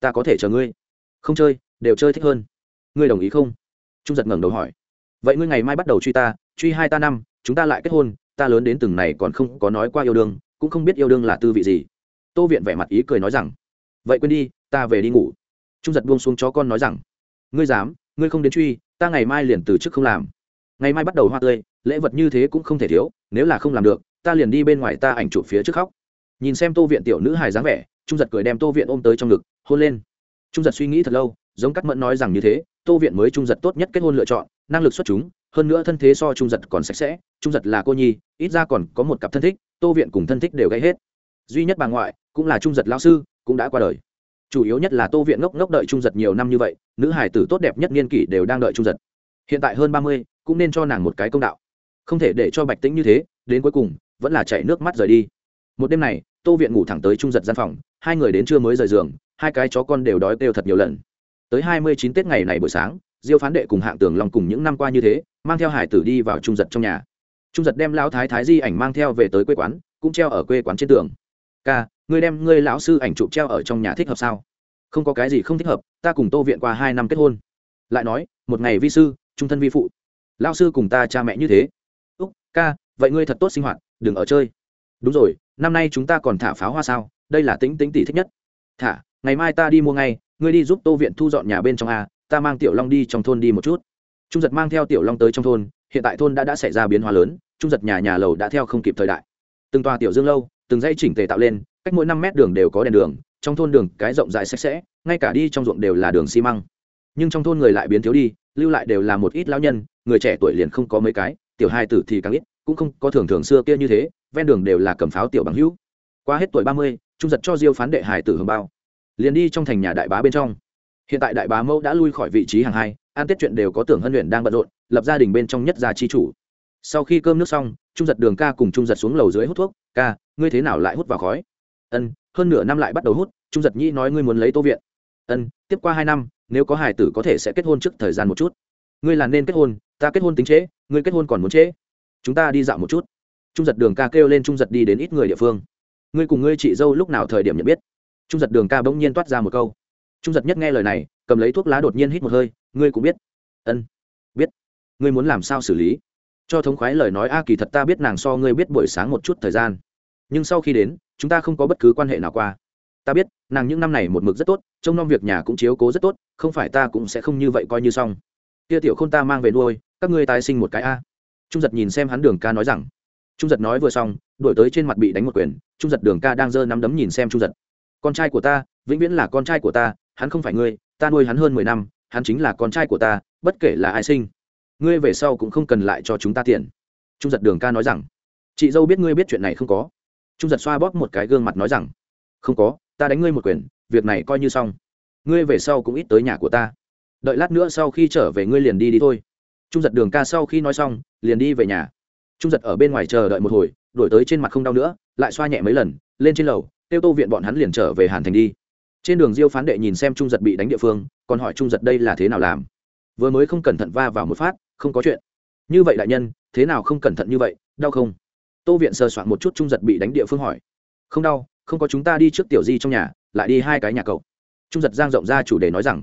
Ta có thể chờ ngươi. Không chơi, đều chơi thích hơn. Ngươi đồng ý không? Trung giật ngẩng đầu hỏi vậy ngươi ngày mai bắt đầu truy ta, truy hai ta năm, chúng ta lại kết hôn, ta lớn đến từng này còn không có nói qua yêu đương, cũng không biết yêu đương là tư vị gì. Tô viện vẻ mặt ý cười nói rằng, vậy quên đi, ta về đi ngủ. Trung giật buông xuống chó con nói rằng, ngươi dám, ngươi không đến truy, ta ngày mai liền từ chức không làm. Ngày mai bắt đầu hoa tươi, lễ vật như thế cũng không thể thiếu, nếu là không làm được, ta liền đi bên ngoài ta ảnh chụp phía trước khóc. Nhìn xem tô viện tiểu nữ hài dáng vẻ, trung giật cười đem tô viện ôm tới trong ngực, hôn lên. Trung giật suy nghĩ thật lâu, giống cắt mẫn nói rằng như thế, tô viện mới trung giật tốt nhất kết hôn lựa chọn năng lực xuất chúng, hơn nữa thân thế so trung giật còn sạch sẽ, trung giật là cô nhi, ít ra còn có một cặp thân thích, tô viện cùng thân thích đều gây hết. Duy nhất bà ngoại, cũng là trung giật lao sư, cũng đã qua đời. Chủ yếu nhất là tô viện ngốc ngốc đợi trung giật nhiều năm như vậy, nữ hải tử tốt đẹp nhất niên kỷ đều đang đợi trung giật. Hiện tại hơn ba mươi, cũng nên cho nàng một cái công đạo. Không thể để cho bạch tĩnh như thế, đến cuối cùng, vẫn là chạy nước mắt rời đi. Một đêm này, tô viện ngủ thẳng tới trung giật gian phòng, hai người đến trưa mới rời giường, hai cái chó con đều đói kêu thật nhiều lần. Tới hai mươi chín tết ngày này buổi sáng diêu phán đệ cùng hạng tường long cùng những năm qua như thế, mang theo hải tử đi vào trung giật trong nhà. Trung giật đem lão thái thái di ảnh mang theo về tới quê quán, cũng treo ở quê quán trên tường. Ca, ngươi đem ngươi lão sư ảnh chụp treo ở trong nhà thích hợp sao? Không có cái gì không thích hợp, ta cùng tô viện qua hai năm kết hôn. Lại nói, một ngày vi sư, trung thân vi phụ. Lao sư cùng ta cha mẹ như thế. Úc, ca, vậy ngươi thật tốt sinh hoạt, đừng ở chơi. Đúng rồi, năm nay chúng ta còn thả pháo hoa sao, đây là tính tính tỷ thích nhất. Thả, ngày mai ta đi mua ngay, ngươi đi giúp tô viện thu dọn nhà bên trong a ta mang tiểu long đi trong thôn đi một chút. Trung giật mang theo tiểu long tới trong thôn, hiện tại thôn đã đã xảy ra biến hóa lớn, trung giật nhà nhà lầu đã theo không kịp thời đại. Từng tòa tiểu dương lâu, từng dây chỉnh tề tạo lên, cách mỗi năm mét đường đều có đèn đường, trong thôn đường cái rộng rãi sạch sẽ, ngay cả đi trong ruộng đều là đường xi măng. Nhưng trong thôn người lại biến thiếu đi, lưu lại đều là một ít lão nhân, người trẻ tuổi liền không có mấy cái, tiểu hai tử thì càng ít, cũng không có thường thường xưa kia như thế, ven đường đều là cầm pháo tiểu bằng hữu. Qua hết tuổi ba mươi, trung giật cho diêu phán đệ hải tử hồng bao, liền đi trong thành nhà đại bá bên trong hiện tại đại bá mẫu đã lui khỏi vị trí hàng hai an tết chuyện đều có tưởng hân luyện đang bận rộn, lập gia đình bên trong nhất gia chi chủ. Sau khi cơm nước xong, trung giật đường ca cùng trung giật xuống lầu dưới hút thuốc, ca, ngươi thế nào lại hút vào khói? Ân, hơn nửa năm lại bắt đầu hút, trung giật nhĩ nói ngươi muốn lấy tô viện. Ân, tiếp qua hai năm, nếu có hài tử có thể sẽ kết hôn trước thời gian một chút. Ngươi là nên kết hôn, ta kết hôn tính trễ, ngươi kết hôn còn muốn trễ. Chúng ta đi dạo một chút. Trung giật đường ca kêu lên trung giật đi đến ít người địa phương. Ngươi cùng ngươi chị dâu lúc nào thời điểm nhận biết? Trung giật đường ca bỗng nhiên toát ra một câu trung giật nhất nghe lời này cầm lấy thuốc lá đột nhiên hít một hơi ngươi cũng biết ân biết ngươi muốn làm sao xử lý cho thống khoái lời nói a kỳ thật ta biết nàng so ngươi biết buổi sáng một chút thời gian nhưng sau khi đến chúng ta không có bất cứ quan hệ nào qua ta biết nàng những năm này một mực rất tốt trông nom việc nhà cũng chiếu cố rất tốt không phải ta cũng sẽ không như vậy coi như xong kia tiểu k h ô n ta mang về nuôi các ngươi tái sinh một cái a trung giật nhìn xem hắn đường ca nói rằng trung giật nói vừa xong đổi tới trên mặt bị đánh một quyền trung giật đường ca đang giơ nắm đấm nhìn xem trung giật con trai của ta vĩnh viễn là con trai của ta hắn không phải ngươi, ta nuôi hắn hơn mười năm, hắn chính là con trai của ta, bất kể là ai sinh, ngươi về sau cũng không cần lại cho chúng ta tiền. Trung giật đường ca nói rằng. Chị dâu biết ngươi biết chuyện này không có. Trung giật xoa bóp một cái gương mặt nói rằng. Không có, ta đánh ngươi một quyền, việc này coi như xong. Ngươi về sau cũng ít tới nhà của ta. Đợi lát nữa sau khi trở về ngươi liền đi đi thôi. Trung giật đường ca sau khi nói xong, liền đi về nhà. Trung giật ở bên ngoài chờ đợi một hồi, đổi tới trên mặt không đau nữa, lại xoa nhẹ mấy lần, lên trên lầu, tiêu tô viện bọn hắn liền trở về hàn thành đi trên đường diêu phán đệ nhìn xem trung giật bị đánh địa phương, còn hỏi trung giật đây là thế nào làm. Vừa mới không cẩn thận va vào một phát, không có chuyện. Như vậy đại nhân, thế nào không cẩn thận như vậy, đau không? Tô viện sờ soạn một chút trung giật bị đánh địa phương hỏi. Không đau, không có chúng ta đi trước tiểu di trong nhà, lại đi hai cái nhà cậu. Trung giật giang rộng ra chủ đề nói rằng.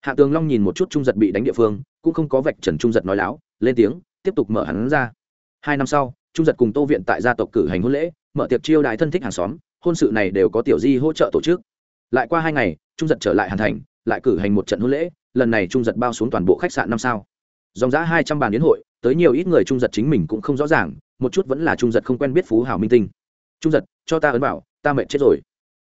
Hạ tường long nhìn một chút trung giật bị đánh địa phương, cũng không có vạch trần trung giật nói láo, lên tiếng, tiếp tục mở hắn ra. Hai năm sau, trung giật cùng tô viện tại gia tộc cử hành hôn lễ, mở tiệc chiêu đại thân thích hàng xóm, hôn sự này đều có tiểu di hỗ trợ tổ chức lại qua hai ngày, trung giật trở lại hàn thành, lại cử hành một trận hôn lễ, lần này trung giật bao xuống toàn bộ khách sạn năm sao. Dòng giã hai trăm bàn đến hội, tới nhiều ít người trung giật chính mình cũng không rõ ràng, một chút vẫn là trung giật không quen biết phú hào minh tinh. Trung giật, cho ta ấn bảo, ta mệt chết rồi.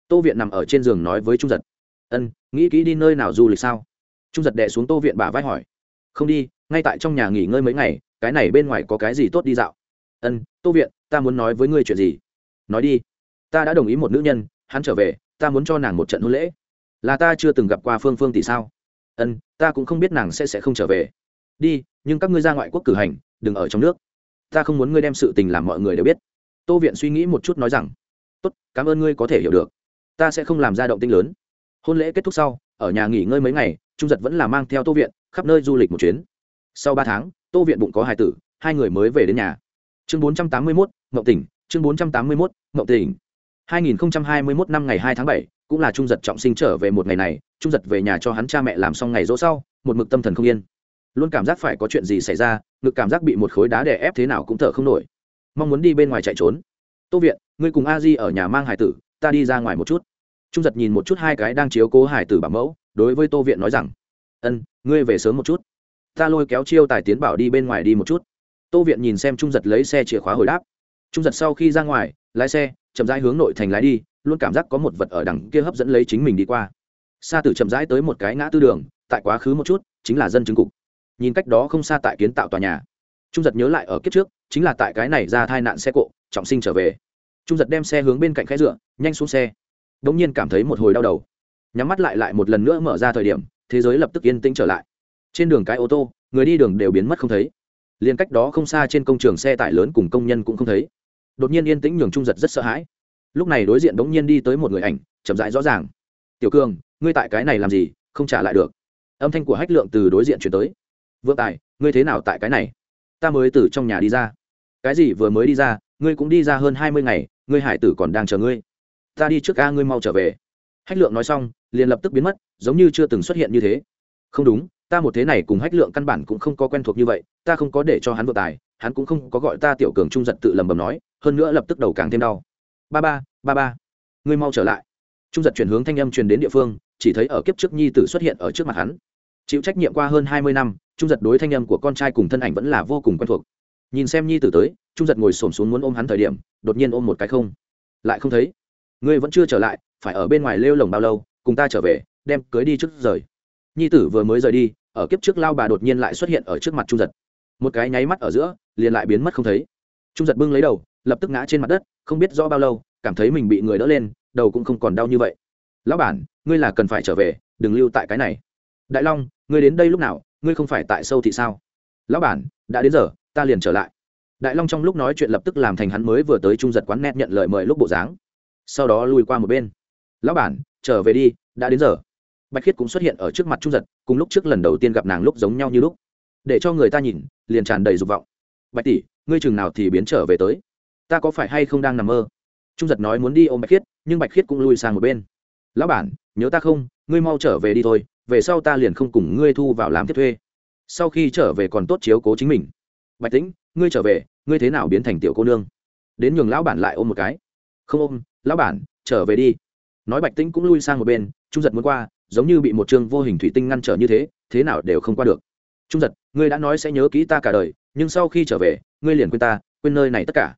Tô viện nằm ở trên giường nói với trung giật. Ân, nghĩ kỹ đi nơi nào du lịch sao? Trung giật đẻ xuống tô viện bả vai hỏi. Không đi, ngay tại trong nhà nghỉ ngơi mấy ngày, cái này bên ngoài có cái gì tốt đi dạo? Ân, tô viện, ta muốn nói với ngươi chuyện gì? Nói đi. Ta đã đồng ý một nữ nhân, hắn trở về ta muốn cho nàng một trận hôn lễ. Là ta chưa từng gặp qua phương phương tỷ sao? Ân, ta cũng không biết nàng sẽ sẽ không trở về. Đi, nhưng các ngươi ra ngoại quốc cử hành, đừng ở trong nước. Ta không muốn ngươi đem sự tình làm mọi người đều biết. Tô viện suy nghĩ một chút nói rằng, tốt, cảm ơn ngươi có thể hiểu được. Ta sẽ không làm ra động tinh lớn. Hôn lễ kết thúc sau, ở nhà nghỉ ngơi mấy ngày, trung giật vẫn là mang theo tô viện khắp nơi du lịch một chuyến. Sau ba tháng, tô viện bụng có hai tử, hai người mới về đến nhà. Chương bốn trăm tám mươi mốt mậu tỉnh, chương bốn trăm tám mươi mốt mậu tỉnh hai nghìn hai mươi mốt năm ngày 2 tháng 7, cũng là trung giật trọng sinh trở về một ngày này trung giật về nhà cho hắn cha mẹ làm xong ngày dỗ sau một mực tâm thần không yên. Luôn cảm giác phải có chuyện gì xảy ra ngực cảm giác bị một khối đá đè ép thế nào cũng thở không nổi. Mong muốn đi bên ngoài chạy trốn. Tô viện ngươi cùng a di ở nhà mang hải tử ta đi ra ngoài một chút. Trung giật nhìn một chút hai cái đang chiếu cố hải tử bảo mẫu đối với tô viện nói rằng ân ngươi về sớm một chút. Ta lôi kéo chiêu tài tiến bảo đi bên ngoài đi một chút. Tô viện nhìn xem trung giật lấy xe chìa khóa hồi đáp. Trung giật sau khi ra ngoài lái xe chậm rãi hướng nội thành lái đi, luôn cảm giác có một vật ở đằng kia hấp dẫn lấy chính mình đi qua. Xa từ chậm rãi tới một cái ngã tư đường, tại quá khứ một chút, chính là dân chứng cục. Nhìn cách đó không xa tại kiến tạo tòa nhà. Trung giật nhớ lại ở kiếp trước, chính là tại cái này ra tai nạn xe cộ, trọng sinh trở về. Trung giật đem xe hướng bên cạnh khẽ dựa, nhanh xuống xe. Đ ỗ n g nhiên cảm thấy một hồi đau đầu. Nhắm mắt lại lại một lần nữa mở ra thời điểm, thế giới lập tức yên tĩnh trở lại. Trên đường cái ô tô, người đi đường đều biến mất không thấy. Liền cách đó không xa trên công trường xe tải lớn cùng công nhân cũng không thấy đột nhiên yên tĩnh nhường trung giật rất sợ hãi. Lúc này đối diện đ ố n g nhiên đi tới một người ảnh, chậm rãi rõ ràng. Tiểu cường, ngươi tại cái này làm gì? Không trả lại được. Âm thanh của hách lượng từ đối diện chuyển tới. Vượng tài, ngươi thế nào tại cái này? Ta mới từ trong nhà đi ra. Cái gì vừa mới đi ra? Ngươi cũng đi ra hơn hai mươi ngày, ngươi hải tử còn đang chờ ngươi. Ta đi trước ca ngươi mau trở về. Hách lượng nói xong, liền lập tức biến mất, giống như chưa từng xuất hiện như thế. Không đúng, ta một thế này cùng hách lượng căn bản cũng không có quen thuộc như vậy, ta không có để cho hắn vượng tài, hắn cũng không có gọi ta tiểu cường trung giật tự lầm bầm nói hơn nữa lập tức đầu càng thêm đau. Ba ba ba ba, ngươi mau trở lại. Trung giật chuyển hướng thanh âm truyền đến địa phương, chỉ thấy ở kiếp trước nhi tử xuất hiện ở trước mặt hắn. Chịu trách nhiệm qua hơn hai mươi năm, trung giật đối thanh âm của con trai cùng thân ảnh vẫn là vô cùng quen thuộc. Nhìn xem nhi tử tới, trung giật ngồi s ổ m xuống muốn ôm hắn thời điểm, đột nhiên ôm một cái không. Lại không thấy. Ngươi vẫn chưa trở lại, phải ở bên ngoài lêu lồng bao lâu, cùng ta trở về, đem cưới đi trước rời. Nhi tử vừa mới rời đi, ở kiếp trước lao bà đột nhiên lại xuất hiện ở trước mặt trung giật. Một cái nháy mắt ở giữa, liền lại biến mất không thấy. Trung giật bưng lấy đầu lập tức ngã trên mặt đất, không biết rõ bao lâu, cảm thấy mình bị người đỡ lên, đầu cũng không còn đau như vậy. Lão bản, ngươi là cần phải trở về, đừng lưu tại cái này. Đại long, ngươi đến đây lúc nào, ngươi không phải tại sâu thị sao? Lão bản, đã đến giờ, ta liền trở lại. Đại long trong lúc nói chuyện lập tức làm thành hắn mới vừa tới trung giật quán net nhận lời mời lúc bộ dáng. Sau đó lùi qua một bên. Lão bản, trở về đi, đã đến giờ. Bạch khiết cũng xuất hiện ở trước mặt trung giật, cùng lúc trước lần đầu tiên gặp nàng lúc giống nhau như lúc. Để cho người ta nhìn, liền tràn đầy dục vọng. Bạch tỷ, ngươi chừng nào thì biến trở về tới? Ta có phải hay không đang nằm mơ? Trung giật nói muốn đi ôm bạch khiết, nhưng bạch khiết cũng lui sang một bên. Lão bản, nhớ ta không? Ngươi mau trở về đi thôi, về sau ta liền không cùng ngươi thu vào làm tiếp thuê. Sau khi trở về còn tốt chiếu cố chính mình. Bạch tĩnh, ngươi trở về, ngươi thế nào biến thành tiểu cô nương? Đến nhường lão bản lại ôm một cái. Không ôm, lão bản, trở về đi. Nói bạch tĩnh cũng lui sang một bên, trung giật muốn qua, giống như bị một chương vô hình thủy tinh ngăn trở như thế thế nào đều không qua được. Trung giật, ngươi đã nói sẽ nhớ kỹ ta cả đời, nhưng sau khi trở về, ngươi liền quên ta, quên nơi này tất cả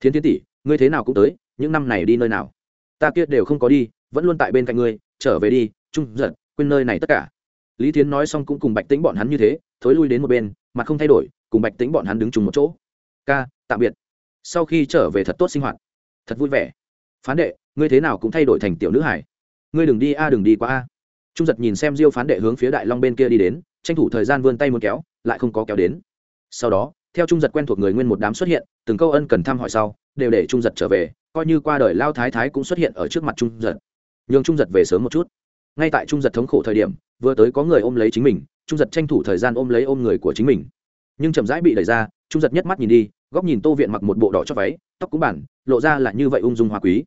thiến tiến tỷ, ngươi thế nào cũng tới, những năm này đi nơi nào? Ta kia đều không có đi, vẫn luôn tại bên cạnh ngươi, trở về đi, trung giật, quên nơi này tất cả. Lý thiến nói xong cũng cùng bạch tính bọn hắn như thế, thối lui đến một bên, mặt không thay đổi, cùng bạch tính bọn hắn đứng chung một chỗ. Ca, tạm biệt. Sau khi trở về thật tốt sinh hoạt. Thật vui vẻ. Phán đệ, ngươi thế nào cũng thay đổi thành tiểu nữ hải. Ngươi đừng đi a, đừng đi qua a. Trung giật nhìn xem diêu phán đệ hướng phía đại long bên kia đi đến, tranh thủ thời gian vươn tay muốn kéo, lại không có kéo đến. Sau đó theo trung giật quen thuộc người nguyên một đám xuất hiện, từng câu ân cần thăm hỏi sau, đều để trung giật trở về, coi như qua đời lao thái thái cũng xuất hiện ở trước mặt trung giật. Nhường trung giật về sớm một chút. Ngay tại trung giật thống khổ thời điểm, vừa tới có người ôm lấy chính mình, trung giật tranh thủ thời gian ôm lấy ôm người của chính mình. Nhưng chậm rãi bị đẩy ra, trung giật nhất mắt nhìn đi, góc nhìn tô viện mặc một bộ đỏ cho váy, tóc cũng bản, lộ ra là như vậy ung dung hoa quý.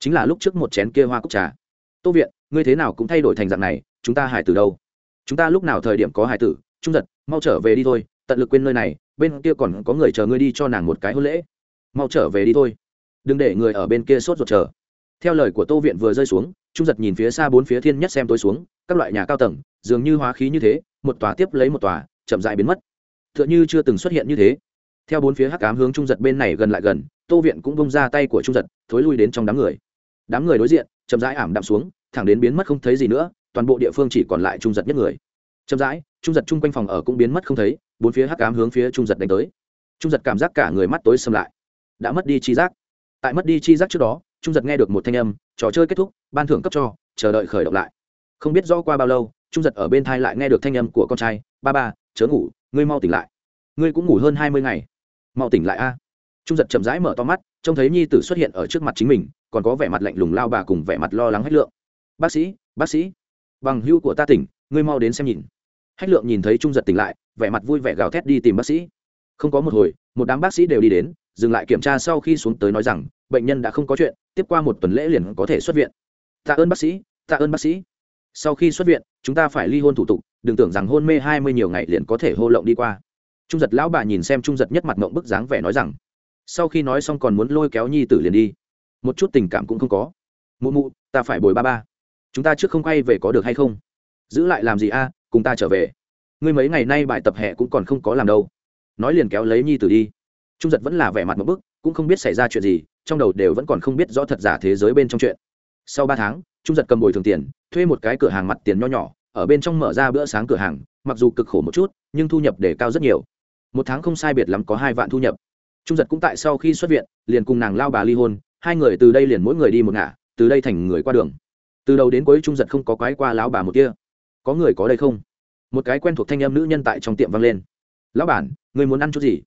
Chính là lúc trước một chén kia hoa cúc trà. Tô viện, ngươi thế nào cũng thay đổi thành dạng này, chúng ta hải từ đâu? Chúng ta lúc nào thời điểm có hải tử? Trung giật, mau trở về đi thôi, tận lực quên nơi này bên kia còn có người chờ ngươi đi cho nàng một cái hôn lễ. Mau trở về đi thôi. Đừng để người ở bên kia sốt ruột chờ. Theo lời của tô viện vừa rơi xuống, trung giật nhìn phía xa bốn phía thiên nhất xem tối xuống, các loại nhà cao tầng, dường như hóa khí như thế, một tòa tiếp lấy một tòa, chậm dại biến mất. T h ư ợ n h ư chưa từng xuất hiện như thế. Theo bốn phía hắc cám hướng trung giật bên này gần lại gần, tô viện cũng bông ra tay của trung giật, thối lui đến trong đám người. Đám người đối diện, chậm rãi ảm đạm xuống, thẳng đến biến mất không thấy gì nữa, toàn bộ địa phương chỉ còn lại trung giật nhất người chậm rãi, trung giật chung quanh phòng ở cũng biến mất không thấy, bốn phía hắc cám hướng phía trung giật đánh tới. Trung giật cảm giác cả người mắt tối xâm lại. Đã mất đi chi giác. Tại mất đi chi giác trước đó, trung giật nghe được một thanh âm, trò chơi kết thúc, ban thưởng cấp cho, chờ đợi khởi động lại. Không biết rõ qua bao lâu, trung giật ở bên thai lại nghe được thanh âm của con trai, ba ba, chớ ngủ, ngươi mau tỉnh lại. Ngươi cũng ngủ hơn hai mươi ngày. Mau tỉnh lại a. Trung giật chậm rãi mở to mắt, trông thấy nhi tử xuất hiện ở trước mặt chính mình, còn có vẻ mặt lạnh lùng lao bà cùng vẻ mặt lo lắng hết lượng. Bác sĩ bác sĩ, bằng hưu của ta tỉnh, ngươi mau đến xem nhìn hách lượng nhìn thấy trung giật tỉnh lại, vẻ mặt vui vẻ gào thét đi tìm bác sĩ. Không có một hồi, một đám bác sĩ đều đi đến, dừng lại kiểm tra sau khi xuống tới nói rằng, bệnh nhân đã không có chuyện, tiếp qua một tuần lễ liền có thể xuất viện. Tạ ơn bác sĩ, tạ ơn bác sĩ. Sau khi xuất viện, chúng ta phải ly hôn thủ tục, đừng tưởng rằng hôn mê hai mươi nhiều ngày liền có thể hô lộng đi qua. Trung giật lão bà nhìn xem trung giật nhất mặt mộng bức dáng vẻ nói rằng, sau khi nói xong còn muốn lôi kéo nhi tử liền đi. Một chút tình cảm cũng không có. Mụ mụ, ta phải bồi ba ba. Chúng ta trước không quay về có được hay không? Giữ lại làm gì a? Cùng ta trở về. Ngươi mấy ngày nay bài tập hè cũng còn không có làm đâu. Nói liền kéo lấy nhi tử đi. Trung giật vẫn là vẻ mặt một bức, cũng không biết xảy ra chuyện gì, trong đầu đều vẫn còn không biết rõ thật giả thế giới bên trong chuyện. Sau ba tháng, trung giật cầm bồi thường tiền, thuê một cái cửa hàng mặt tiền nho nhỏ, ở bên trong mở ra bữa sáng cửa hàng, mặc dù cực khổ một chút, nhưng thu nhập để cao rất nhiều. Một tháng không sai biệt lắm có hai vạn thu nhập. Trung giật cũng tại sau khi xuất viện, liền cùng nàng lao bà ly hôn, hai người từ đây liền mỗi người đi một ngả, từ đây thành người qua đường. Từ đầu đến cuối trung giật không có quái qua lão bà một kia có người có đây không? Một cái quen thuộc thanh em nữ nhân tại trong tiệm vang lên. Lão bản, người muốn ăn chút gì?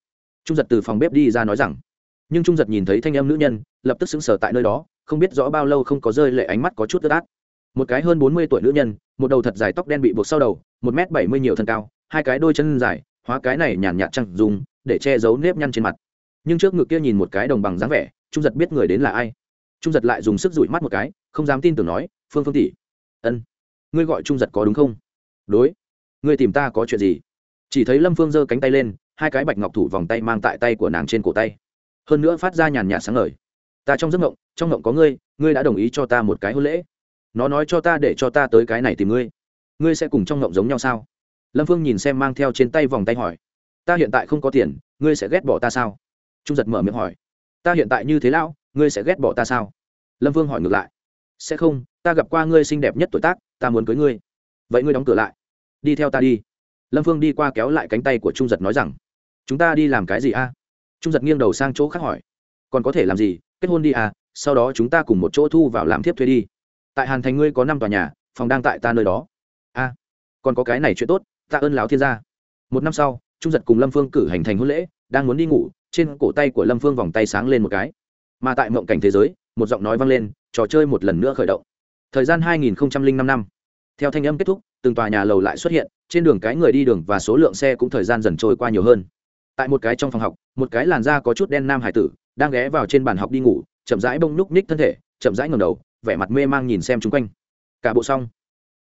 Trung giật từ phòng bếp đi ra nói rằng. Nhưng trung giật nhìn thấy thanh em nữ nhân, lập tức sững sờ tại nơi đó, không biết rõ bao lâu không có rơi lệ ánh mắt có chút ướt át. Một cái hơn bốn mươi tuổi nữ nhân, một đầu thật dài tóc đen bị buộc sau đầu, một m bảy mươi nhiều thân cao, hai cái đôi chân dài, hóa cái này nhàn nhạt chẳng dùng, để che giấu nếp nhăn trên mặt. Nhưng trước ngực kia nhìn một cái đồng bằng dáng vẻ, trung giật biết người đến là ai. Trung giật lại dùng sức dụi mắt một cái, không dám tin tưởng nói, phương phương tỷ. Ân ngươi gọi trung giật có đúng không? Đối. Ngươi tìm ta có chuyện gì? Chỉ thấy lâm phương giơ cánh tay lên, hai cái bạch ngọc thủ vòng tay mang tại tay của nàng trên cổ tay. Hơn nữa phát ra nhàn nhạt sáng ngời. Ta trong giấc ngộng trong ngộng có ngươi ngươi đã đồng ý cho ta một cái hôn lễ. Nó nói cho ta để cho ta tới cái này tìm ngươi. Ngươi sẽ cùng trong ngộng giống nhau sao? Lâm phương nhìn xem mang theo trên tay vòng tay hỏi. Ta hiện tại không có tiền, ngươi sẽ ghét bỏ ta sao? Trung giật mở miệng hỏi. Ta hiện tại như thế lão, ngươi sẽ ghét bỏ ta sao? Lâm vương hỏi ngược lại. Sẽ không, ta gặp qua ngươi xinh đẹp nhất tuổi tác ta muốn cưới ngươi. Vậy ngươi đóng cửa lại. Đi theo ta đi. Lâm phương đi qua kéo lại cánh tay của trung giật nói rằng, chúng ta đi làm cái gì a? Trung giật nghiêng đầu sang chỗ khác hỏi, còn có thể làm gì? Kết hôn đi à sau đó chúng ta cùng một chỗ thu vào làm thiếp thuê đi. Tại hàn thành ngươi có năm tòa nhà, phòng đang tại ta nơi đó. A, còn có cái này chuyện tốt tạ ơn láo thiên gia. Một năm sau, trung giật cùng lâm phương cử hành thành hôn lễ, đang muốn đi ngủ, trên cổ tay của lâm phương vòng tay sáng lên một cái. Mà tại mộng cảnh thế giới, một giọng nói vang lên, trò chơi một lần nữa khởi động thời gian hai nghìn năm năm. Theo thanh âm kết thúc, từng tòa nhà lầu lại xuất hiện, trên đường cái người đi đường và số lượng xe cũng thời gian dần trôi qua nhiều hơn. Tại một cái trong phòng học, một cái làn da có chút đen nam hải tử, đang ghé vào trên bàn học đi ngủ, chậm rãi bông núc ních thân thể, chậm rãi ngầm đầu, vẻ mặt mê mang nhìn xem chung quanh. Cả bộ xong.